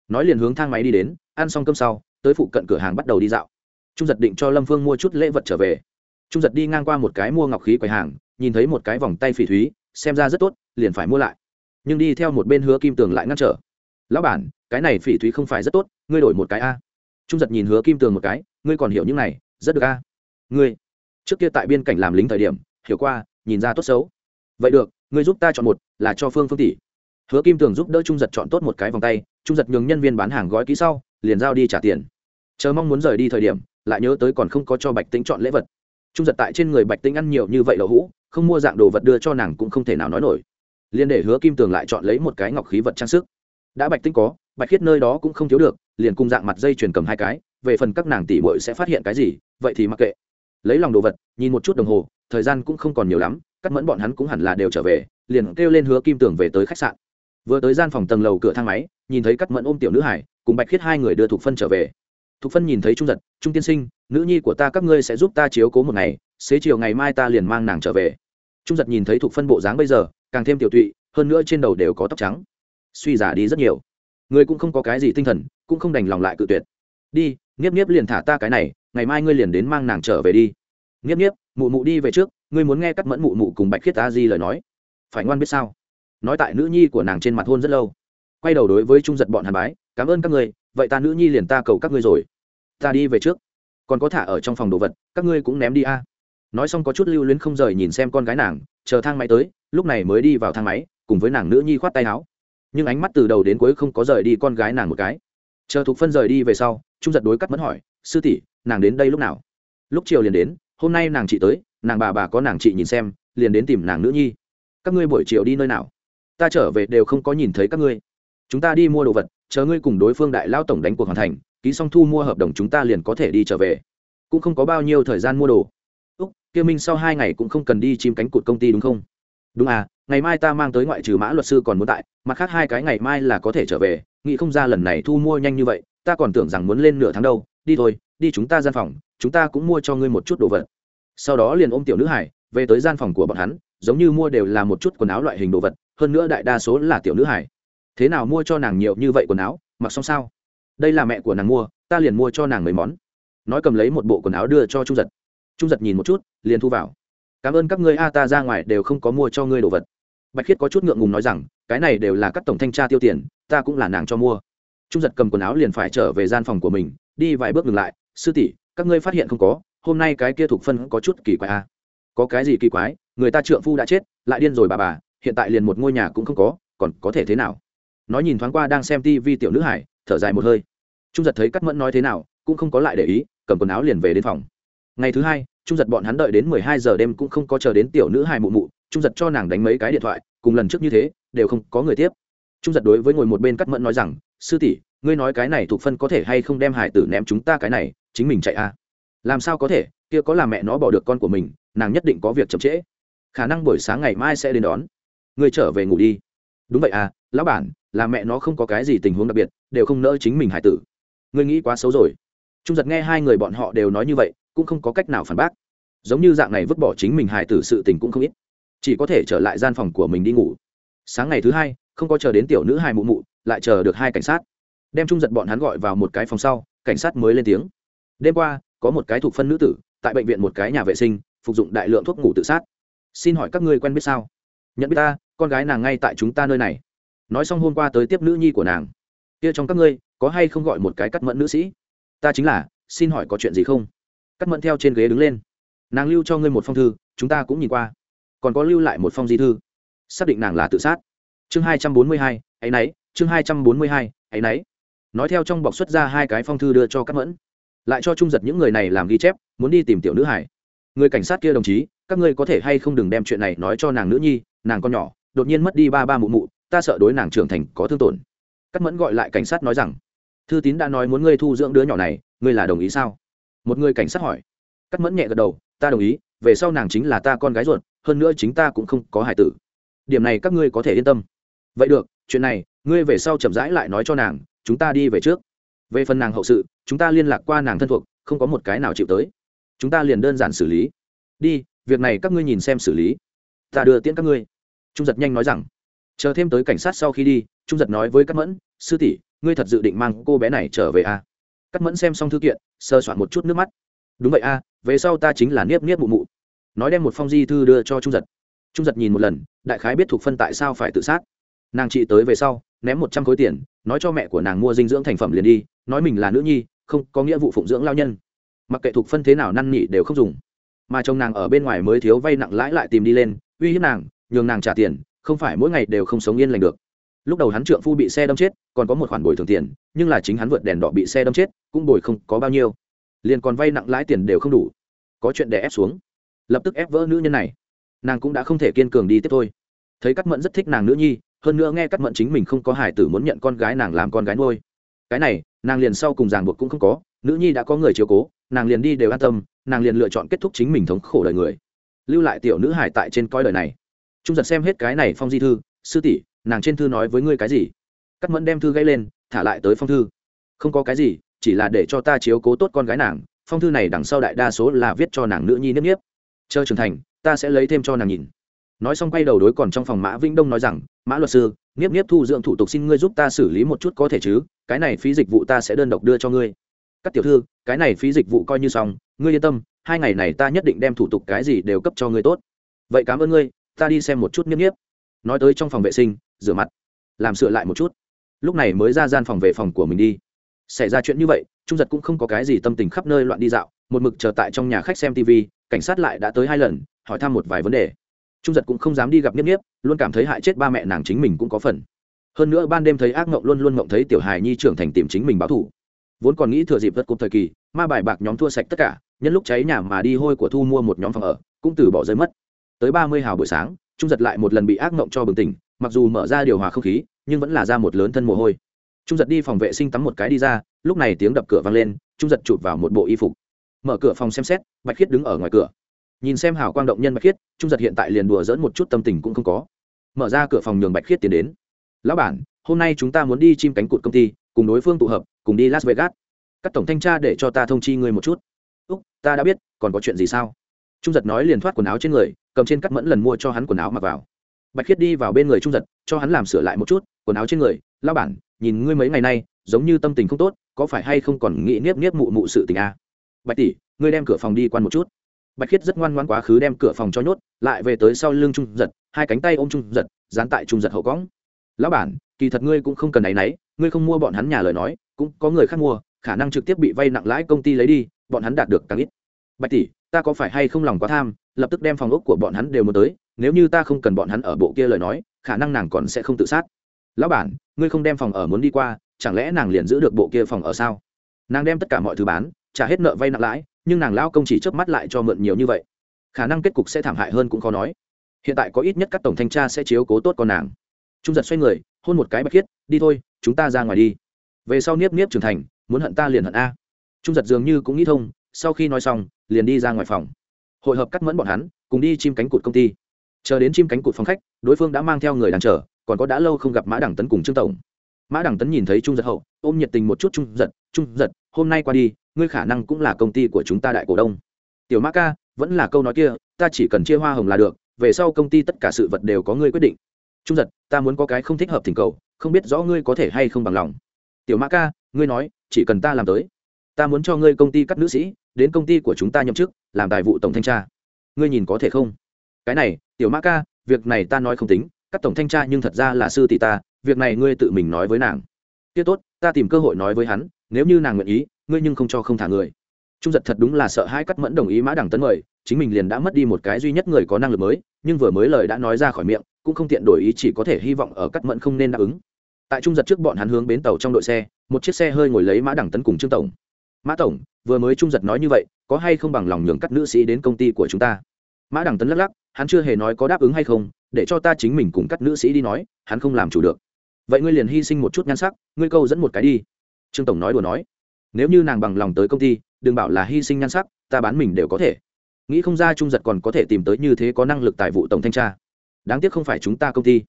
Nói liền hướng thang máy đi đến, ăn xong cơm sau, tới phụ cận cửa hàng bắt đầu đi dạo. Trung giật định cho lâm phương mua chút lễ vật trở về. Trung giật đi ngang qua một cái mua ngọc khí quầy hàng, nhìn thấy một cái vòng tay phỉ thúy, xem ra rất tốt, liền phải mua lại. Nhưng đi theo một bên hứa kim tường lại ngăn trở. Lão bản, cái này phỉ thúy không phải rất tốt, ngươi đổi một cái a. Trung giật nhìn hứa kim tường một cái, ngươi còn hiểu những này, rất được a. Ngươi trước kia tại biên cảnh làm lính thời điểm, hiểu qua, nhìn ra tốt xấu. Vậy được, ngươi giúp ta chọn một, là cho phương phương tỷ. Hứa kim tường giúp đỡ trung giật chọn tốt một cái vòng tay, trung giật nhường nhân viên bán hàng gói kỹ sau, liền giao đi trả tiền. Chờ mong muốn rời đi thời điểm, lại nhớ tới còn không có cho bạch tính chọn lễ vật. Trung giật tại trên người bạch tính ăn nhiều như vậy đậu hũ, không mua dạng đồ vật đưa cho nàng cũng không thể nào nói nổi. Liền để hứa kim tường lại chọn lấy một cái ngọc khí vật trang sức. Đã bạch tính có, bạch khiết nơi đó cũng không thiếu được, liền cùng dạng mặt dây chuyền cầm hai cái, về phần các nàng tỷ muội sẽ phát hiện cái gì, vậy thì mặc kệ lấy lòng đồ vật, nhìn một chút đồng hồ, thời gian cũng không còn nhiều lắm, cắt mẫn bọn hắn cũng hẳn là đều trở về, liền kêu lên hứa kim tường về tới khách sạn. Vừa tới gian phòng tầng lầu cửa thang máy, nhìn thấy cắt mẫn ôm tiểu nữ hải, cùng bạch khiết hai người đưa thục phân trở về. Thục phân nhìn thấy trung giật, trung tiên sinh, nữ nhi của ta các ngươi sẽ giúp ta chiếu cố một ngày, xế chiều ngày mai ta liền mang nàng trở về. Trung giật nhìn thấy thục phân bộ dáng bây giờ, càng thêm tiểu tụy, hơn nữa trên đầu đều có tóc trắng. Suy giả đi rất nhiều. Người cũng không có cái gì tinh thần, cũng không đành lòng lại cự tuyệt. Đi nghiếp nghiếp liền thả ta cái này, ngày mai ngươi liền đến mang nàng trở về đi. Nghiếp nghiếp, mụ mụ đi về trước, ngươi muốn nghe cắt mẫn mụ mụ cùng bạch khiết ta di lời nói. Phải ngoan biết sao? Nói tại nữ nhi của nàng trên mặt hôn rất lâu. Quay đầu đối với trung giật bọn hàn bái, cảm ơn các ngươi, vậy ta nữ nhi liền ta cầu các ngươi rồi. Ta đi về trước. Còn có thả ở trong phòng đồ vật, các ngươi cũng ném đi a. Nói xong có chút lưu luyến không rời nhìn xem con gái nàng, chờ thang máy tới, lúc này mới đi vào thang máy, cùng với nàng nữ nhi khoát tay áo. Nhưng ánh mắt từ đầu đến cuối không có rời đi con gái nàng một cái. Chờ thục phân rời đi về sau trung giật đối cắt mất hỏi, sư tỷ, nàng đến đây lúc nào? Lúc chiều liền đến, hôm nay nàng chị tới, nàng bà bà có nàng chị nhìn xem, liền đến tìm nàng nữ nhi. Các ngươi buổi chiều đi nơi nào? Ta trở về đều không có nhìn thấy các ngươi. Chúng ta đi mua đồ vật, chờ ngươi cùng đối phương đại lao tổng đánh cuộc hoàn thành, ký xong thu mua hợp đồng chúng ta liền có thể đi trở về. Cũng không có bao nhiêu thời gian mua đồ. Úc, kia minh sau hai ngày cũng không cần đi chim cánh cụt công ty đúng không? Đúng à ngày mai ta mang tới ngoại trừ mã luật sư còn muốn tại, mặt khác hai cái ngày mai là có thể trở về, nghĩ không ra lần này thu mua nhanh như vậy ta còn tưởng rằng muốn lên nửa tháng đâu, đi thôi, đi chúng ta gian phòng, chúng ta cũng mua cho ngươi một chút đồ vật. Sau đó liền ôm tiểu nữ hải, về tới gian phòng của bọn hắn, giống như mua đều là một chút quần áo loại hình đồ vật, hơn nữa đại đa số là tiểu nữ hải. Thế nào mua cho nàng nhiều như vậy quần áo, mặc xong sao? Đây là mẹ của nàng mua, ta liền mua cho nàng mấy món. Nói cầm lấy một bộ quần áo đưa cho trung giật. Trung giật nhìn một chút, liền thu vào. Cảm ơn các ngươi a, ta ra ngoài đều không có mua cho ngươi đồ vật. Bạch khiết có chút ngượng ngùng nói rằng, cái này đều là các tổng thanh tra tiêu tiền, ta cũng là nàng cho mua trung giật cầm quần áo liền phải trở về gian phòng của mình, đi vài bước ngừng lại. Sư tỷ, các ngươi phát hiện không có, hôm nay cái kia thuộc phân có chút kỳ quái a có cái gì kỳ quái? Người ta trượng phu đã chết, lại điên rồi bà bà, hiện tại liền một ngôi nhà cũng không có, còn có thể thế nào? Nói nhìn thoáng qua đang xem tivi tiểu nữ hải, thở dài một hơi. Trung giật thấy cắt mẫn nói thế nào, cũng không có lại để ý, cầm quần áo liền về đến phòng. Ngày thứ hai, trung giật bọn hắn đợi đến mười hai giờ đêm cũng không có chờ đến tiểu nữ Hải mụ mụ, trung giật cho nàng đánh mấy cái điện thoại, cùng lần trước như thế, đều không có người tiếp. Trung giật đối với ngồi một bên cắt mẫn nói rằng sư tỷ, ngươi nói cái này thuộc phân có thể hay không đem hải tử ném chúng ta cái này, chính mình chạy à? Làm sao có thể, kia có là mẹ nó bỏ được con của mình, nàng nhất định có việc chậm trễ. Khả năng buổi sáng ngày mai sẽ đến đón. Ngươi trở về ngủ đi. Đúng vậy à lão bản, là mẹ nó không có cái gì tình huống đặc biệt, đều không nỡ chính mình hải tử. Ngươi nghĩ quá xấu rồi. Trung giật nghe hai người bọn họ đều nói như vậy, cũng không có cách nào phản bác. Giống như dạng này vứt bỏ chính mình hải tử sự tình cũng không ít. Chỉ có thể trở lại gian phòng của mình đi ngủ. Sáng ngày thứ hai không có chờ đến tiểu nữ hai mụ mụ, lại chờ được hai cảnh sát. Đem trung giật bọn hắn gọi vào một cái phòng sau, cảnh sát mới lên tiếng. Đêm qua, có một cái thuộc phân nữ tử, tại bệnh viện một cái nhà vệ sinh, phục dụng đại lượng thuốc ngủ tự sát. Xin hỏi các ngươi quen biết sao? Nhận biết ta, con gái nàng ngay tại chúng ta nơi này. Nói xong hôm qua tới tiếp nữ nhi của nàng. Kia trong các ngươi, có hay không gọi một cái cắt mẫn nữ sĩ? Ta chính là, xin hỏi có chuyện gì không? Cắt mẫn theo trên ghế đứng lên. Nàng lưu cho ngươi một phong thư, chúng ta cũng nhìn qua. Còn có lưu lại một phong di thư. Xác định nàng là tự sát chương hai trăm bốn mươi hai ấ y chương hai trăm bốn mươi hai ấ y nói theo trong bọc xuất ra hai cái phong thư đưa cho cắt mẫn. Lại cho trung giật những người này làm ghi chép, muốn đi tìm tiểu nữ hải. Người cảnh sát kia đồng chí, các ngươi có thể hay không đừng đem chuyện này nói cho nàng nữ nhi, nàng con nhỏ, đột nhiên mất đi ba ba mụ mụ, ta sợ đối nàng trưởng thành có thương tổn. Cắt mẫn gọi lại cảnh sát nói rằng, thư tín đã nói muốn ngươi thu dưỡng đứa nhỏ này, ngươi là đồng ý sao? Một người cảnh sát hỏi. Cắt mẫn nhẹ gật đầu, ta đồng ý, về sau nàng chính là ta con gái ruột, hơn nữa chính ta cũng không có hải tử. Điểm này các ngươi có thể yên tâm vậy được chuyện này ngươi về sau chậm rãi lại nói cho nàng chúng ta đi về trước. Về phần nàng hậu sự chúng ta liên lạc qua nàng thân thuộc không có một cái nào chịu tới. Chúng ta liền đơn giản xử lý. Đi việc này các ngươi nhìn xem xử lý. Ta đưa tiễn các ngươi. Trung giật nhanh nói rằng. Chờ thêm tới cảnh sát sau khi đi trung giật nói với cát mẫn sư tỷ ngươi thật dự định mang cô bé này trở về à? cát mẫn xem xong thư kiện sơ soạn một chút nước mắt. Đúng vậy a à, về sau ta chính là niếp niếp mụ mụ. Nói đem một phong di thư đưa cho trung giật. Trung giật nhìn một lần đại khái biết thuộc phân tại sao phải tự sát nàng chị tới về sau, ném một trăm khối tiền, nói cho mẹ của nàng mua dinh dưỡng thành phẩm liền đi, nói mình là nữ nhi, không có nghĩa vụ phụng dưỡng lao nhân. Mặc kệ thuộc phân thế nào năn nỉ đều không dùng. Mà chồng nàng ở bên ngoài mới thiếu vay nặng lãi lại tìm đi lên, uy hiếp nàng, nhường nàng trả tiền, không phải mỗi ngày đều không sống yên lành được. Lúc đầu hắn trượng phu bị xe đâm chết, còn có một khoản bồi thường tiền, nhưng là chính hắn vượt đèn đỏ bị xe đâm chết, cũng bồi không có bao nhiêu. Liền còn vay nặng lãi tiền đều không đủ. Có chuyện để ép xuống. Lập tức ép vỡ nữ nhân này. Nàng cũng đã không thể kiên cường đi tiếp thôi. Thấy cắt mẫn rất thích nàng nữ nhi hơn nữa nghe cắt mận chính mình không có hải tử muốn nhận con gái nàng làm con gái nuôi. Cái này, nàng liền sau cùng ràng buộc cũng không có, nữ nhi đã có người chiếu cố, nàng liền đi đều an tâm, nàng liền lựa chọn kết thúc chính mình thống khổ đời người. Lưu lại tiểu nữ hải tại trên coi đời này. Trung giật xem hết cái này phong di thư, sư tỷ, nàng trên thư nói với ngươi cái gì? Cắt mẫn đem thư gây lên, thả lại tới phong thư. Không có cái gì, chỉ là để cho ta chiếu cố tốt con gái nàng, phong thư này đằng sau đại đa số là viết cho nàng nữ nhi nếp nếp chờ trưởng thành, ta sẽ lấy thêm cho nàng nhìn nói xong quay đầu đối còn trong phòng mã vĩnh đông nói rằng, mã luật sư nghiếp nghiếp thu dưỡng thủ tục xin ngươi giúp ta xử lý một chút có thể chứ? Cái này phí dịch vụ ta sẽ đơn độc đưa cho ngươi. Các tiểu thư, cái này phí dịch vụ coi như xong, ngươi yên tâm, hai ngày này ta nhất định đem thủ tục cái gì đều cấp cho ngươi tốt. Vậy cảm ơn ngươi, ta đi xem một chút nghiếp nghiếp nói tới trong phòng vệ sinh, rửa mặt, làm sửa lại một chút. Lúc này mới ra gian phòng về phòng của mình đi. Xảy ra chuyện như vậy, trung giật cũng không có cái gì tâm tình khắp nơi loạn đi dạo, một mực chờ tại trong nhà khách xem tv cảnh sát lại đã tới hai lần, hỏi thăm một vài vấn đề trung giật cũng không dám đi gặp nhiếp nhiếp luôn cảm thấy hại chết ba mẹ nàng chính mình cũng có phần. Hơn nữa ban đêm thấy ác mộng luôn luôn mộng thấy tiểu hài nhi trưởng thành tìm chính mình báo thù. vốn còn nghĩ thừa dịp vật cục thời kỳ, ma bài bạc nhóm thua sạch tất cả, nhân lúc cháy nhà mà đi hôi của thu mua một nhóm phòng ở, cũng từ bỏ rơi mất. Tới ba mươi hào buổi sáng, trung giật lại một lần bị ác mộng cho bừng tỉnh, mặc dù mở ra điều hòa không khí, nhưng vẫn là ra một lớn thân mồ hôi. Trung giật đi phòng vệ sinh tắm một cái đi ra, lúc này tiếng đập cửa vang lên, trung giật chụp vào một bộ y phục. Mở cửa phòng xem xét, bạch khiết đứng ở ngoài cửa nhìn xem hào quang động nhân bạch khiết, trung giật hiện tại liền đùa dỡn một chút tâm tình cũng không có. Mở ra cửa phòng nhường bạch khiết tiến đến. Lão bản, hôm nay chúng ta muốn đi chim cánh cụt công ty, cùng đối phương tụ hợp, cùng đi las vegas. Các tổng thanh tra để cho ta thông chi ngươi một chút. Úc, ta đã biết, còn có chuyện gì sao? Trung giật nói liền thoát quần áo trên người, cầm trên cắt mẫn lần mua cho hắn quần áo mặc vào. Bạch khiết đi vào bên người trung giật, cho hắn làm sửa lại một chút, quần áo trên người. Lao bản, nhìn ngươi mấy ngày nay, giống như tâm tình không tốt, có phải hay không còn nghĩ nếp nếp mụ mụ sự tình à? bạch tỷ, ngươi đem cửa phòng đi quan một chút bạch khiết rất ngoan ngoan quá khứ đem cửa phòng cho nhốt, lại về tới sau lưng trung giật, hai cánh tay ôm trung giật, dán tại trung giật hậu cõng. Lão bản, kỳ thật ngươi cũng không cần áy náy ngươi không mua bọn hắn nhà lời nói, cũng có người khác mua, khả năng trực tiếp bị vay nặng lãi công ty lấy đi, bọn hắn đạt được càng ít. Bạch tỷ, ta có phải hay không lòng quá tham, lập tức đem phòng ốc của bọn hắn đều mua tới, nếu như ta không cần bọn hắn ở bộ kia lời nói, khả năng nàng còn sẽ không tự sát. Lão bản, ngươi không đem phòng ở muốn đi qua, chẳng lẽ nàng liền giữ được bộ kia phòng ở sao? Nàng đem tất cả mọi thứ bán, trả hết nợ vay nặng lãi nhưng nàng lao công chỉ chớp mắt lại cho mượn nhiều như vậy, khả năng kết cục sẽ thảm hại hơn cũng khó nói. Hiện tại có ít nhất các tổng thanh tra sẽ chiếu cố tốt con nàng. Trung giật xoay người, hôn một cái bạch khiết đi thôi, chúng ta ra ngoài đi. Về sau niếp niếp trưởng thành, muốn hận ta liền hận a. Trung giật dường như cũng nghĩ thông, sau khi nói xong, liền đi ra ngoài phòng. Hội hợp cắt mẫn bọn hắn, cùng đi chim cánh cụt công ty. Chờ đến chim cánh cụt phòng khách, đối phương đã mang theo người đàn trở còn có đã lâu không gặp mã đẳng tấn cùng trương tổng. Mã đẳng tấn nhìn thấy trung giật hậu, ôm nhiệt tình một chút trung giật trung giật, hôm nay qua đi ngươi khả năng cũng là công ty của chúng ta đại cổ đông. Tiểu Ma ca, vẫn là câu nói kia, ta chỉ cần chia hoa hồng là được, về sau công ty tất cả sự vật đều có ngươi quyết định. Trung giật, ta muốn có cái không thích hợp thỉnh cầu, không biết rõ ngươi có thể hay không bằng lòng. Tiểu Ma ca, ngươi nói, chỉ cần ta làm tới. Ta muốn cho ngươi công ty cắt nữ sĩ, đến công ty của chúng ta nhậm chức, làm tài vụ tổng thanh tra. Ngươi nhìn có thể không? Cái này, tiểu Ma ca, việc này ta nói không tính, các tổng thanh tra nhưng thật ra là sư tỷ ta, việc này ngươi tự mình nói với nàng. Kia tốt, ta tìm cơ hội nói với hắn, nếu như nàng nguyện ý ngươi nhưng không cho không thả người. Trung giật thật đúng là sợ hai cắt mẫn đồng ý mã đẳng tấn mời, chính mình liền đã mất đi một cái duy nhất người có năng lực mới, nhưng vừa mới lời đã nói ra khỏi miệng, cũng không tiện đổi ý chỉ có thể hy vọng ở cắt mẫn không nên đáp ứng. Tại trung giật trước bọn hắn hướng bến tàu trong đội xe, một chiếc xe hơi ngồi lấy mã đẳng tấn cùng trương tổng. Mã tổng, vừa mới trung giật nói như vậy, có hay không bằng lòng nhường cắt nữ sĩ đến công ty của chúng ta? Mã đẳng tấn lắc lắc, hắn chưa hề nói có đáp ứng hay không, để cho ta chính mình cùng cắt nữ sĩ đi nói, hắn không làm chủ được. Vậy ngươi liền hy sinh một chút nhan sắc, ngươi câu dẫn một cái đi. Trương tổng nói đùa nói nếu như nàng bằng lòng tới công ty, đừng bảo là hy sinh nhan sắc, ta bán mình đều có thể. Nghĩ không ra trung giật còn có thể tìm tới như thế có năng lực tại vụ tổng thanh tra. Đáng tiếc không phải chúng ta công ty.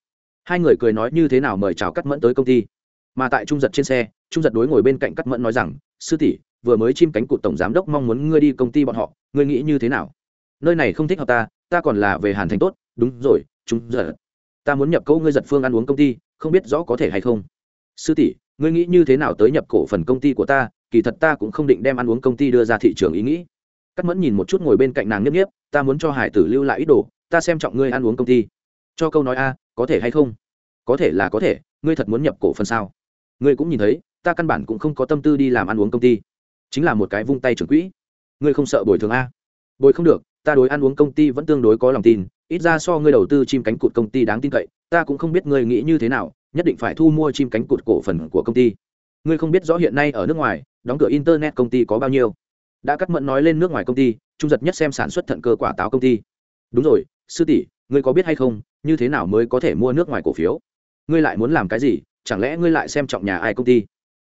Hai người cười nói như thế nào mời chào cắt mẫn tới công ty. Mà tại trung giật trên xe, trung giật đối ngồi bên cạnh cắt mẫn nói rằng, sư tỷ, vừa mới chim cánh cụt tổng giám đốc mong muốn ngươi đi công ty bọn họ, ngươi nghĩ như thế nào? Nơi này không thích hợp ta ta còn là về hàn thành tốt, đúng rồi, trung giật. Ta muốn nhập câu ngươi giật phương ăn uống công ty, không biết rõ có thể hay không. Sư tỷ, ngươi nghĩ như thế nào tới nhập cổ phần công ty của ta kỳ thật ta cũng không định đem ăn uống công ty đưa ra thị trường ý nghĩ. Cắt mẫn nhìn một chút ngồi bên cạnh nàng nhất nhếp ta muốn cho hải tử lưu lại ít đồ, ta xem trọng ngươi ăn uống công ty. Cho câu nói a, có thể hay không? Có thể là có thể, ngươi thật muốn nhập cổ phần sao? Ngươi cũng nhìn thấy, ta căn bản cũng không có tâm tư đi làm ăn uống công ty. Chính là một cái vung tay trưởng quỹ. Ngươi không sợ bồi thường a? Bồi không được, ta đối ăn uống công ty vẫn tương đối có lòng tin, ít ra so ngươi đầu tư chim cánh cụt công ty đáng tin cậy, ta cũng không biết ngươi nghĩ như thế nào, nhất định phải thu mua chim cánh cụt cổ phần của công ty ngươi không biết rõ hiện nay ở nước ngoài, đóng cửa internet công ty có bao nhiêu. Đã cắt mẫn nói lên nước ngoài công ty, trung giật nhất xem sản xuất thận cơ quả táo công ty. Đúng rồi, sư tỷ, ngươi có biết hay không, như thế nào mới có thể mua nước ngoài cổ phiếu? Ngươi lại muốn làm cái gì, chẳng lẽ ngươi lại xem trọng nhà ai công ty?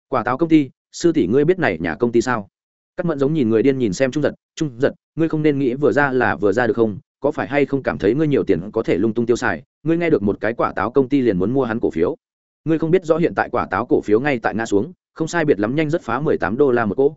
Quả táo công ty, sư tỷ ngươi biết này nhà công ty sao? Cắt mẫn giống nhìn người điên nhìn xem trung giật trung giật, ngươi không nên nghĩ vừa ra là vừa ra được không? Có phải hay không cảm thấy ngươi nhiều tiền có thể lung tung tiêu xài? Ngươi nghe được một cái quả táo công ty liền muốn mua hắn cổ phiếu ngươi không biết rõ hiện tại quả táo cổ phiếu ngay tại nga xuống, không sai biệt lắm nhanh rất phá mười tám đô la một cỗ.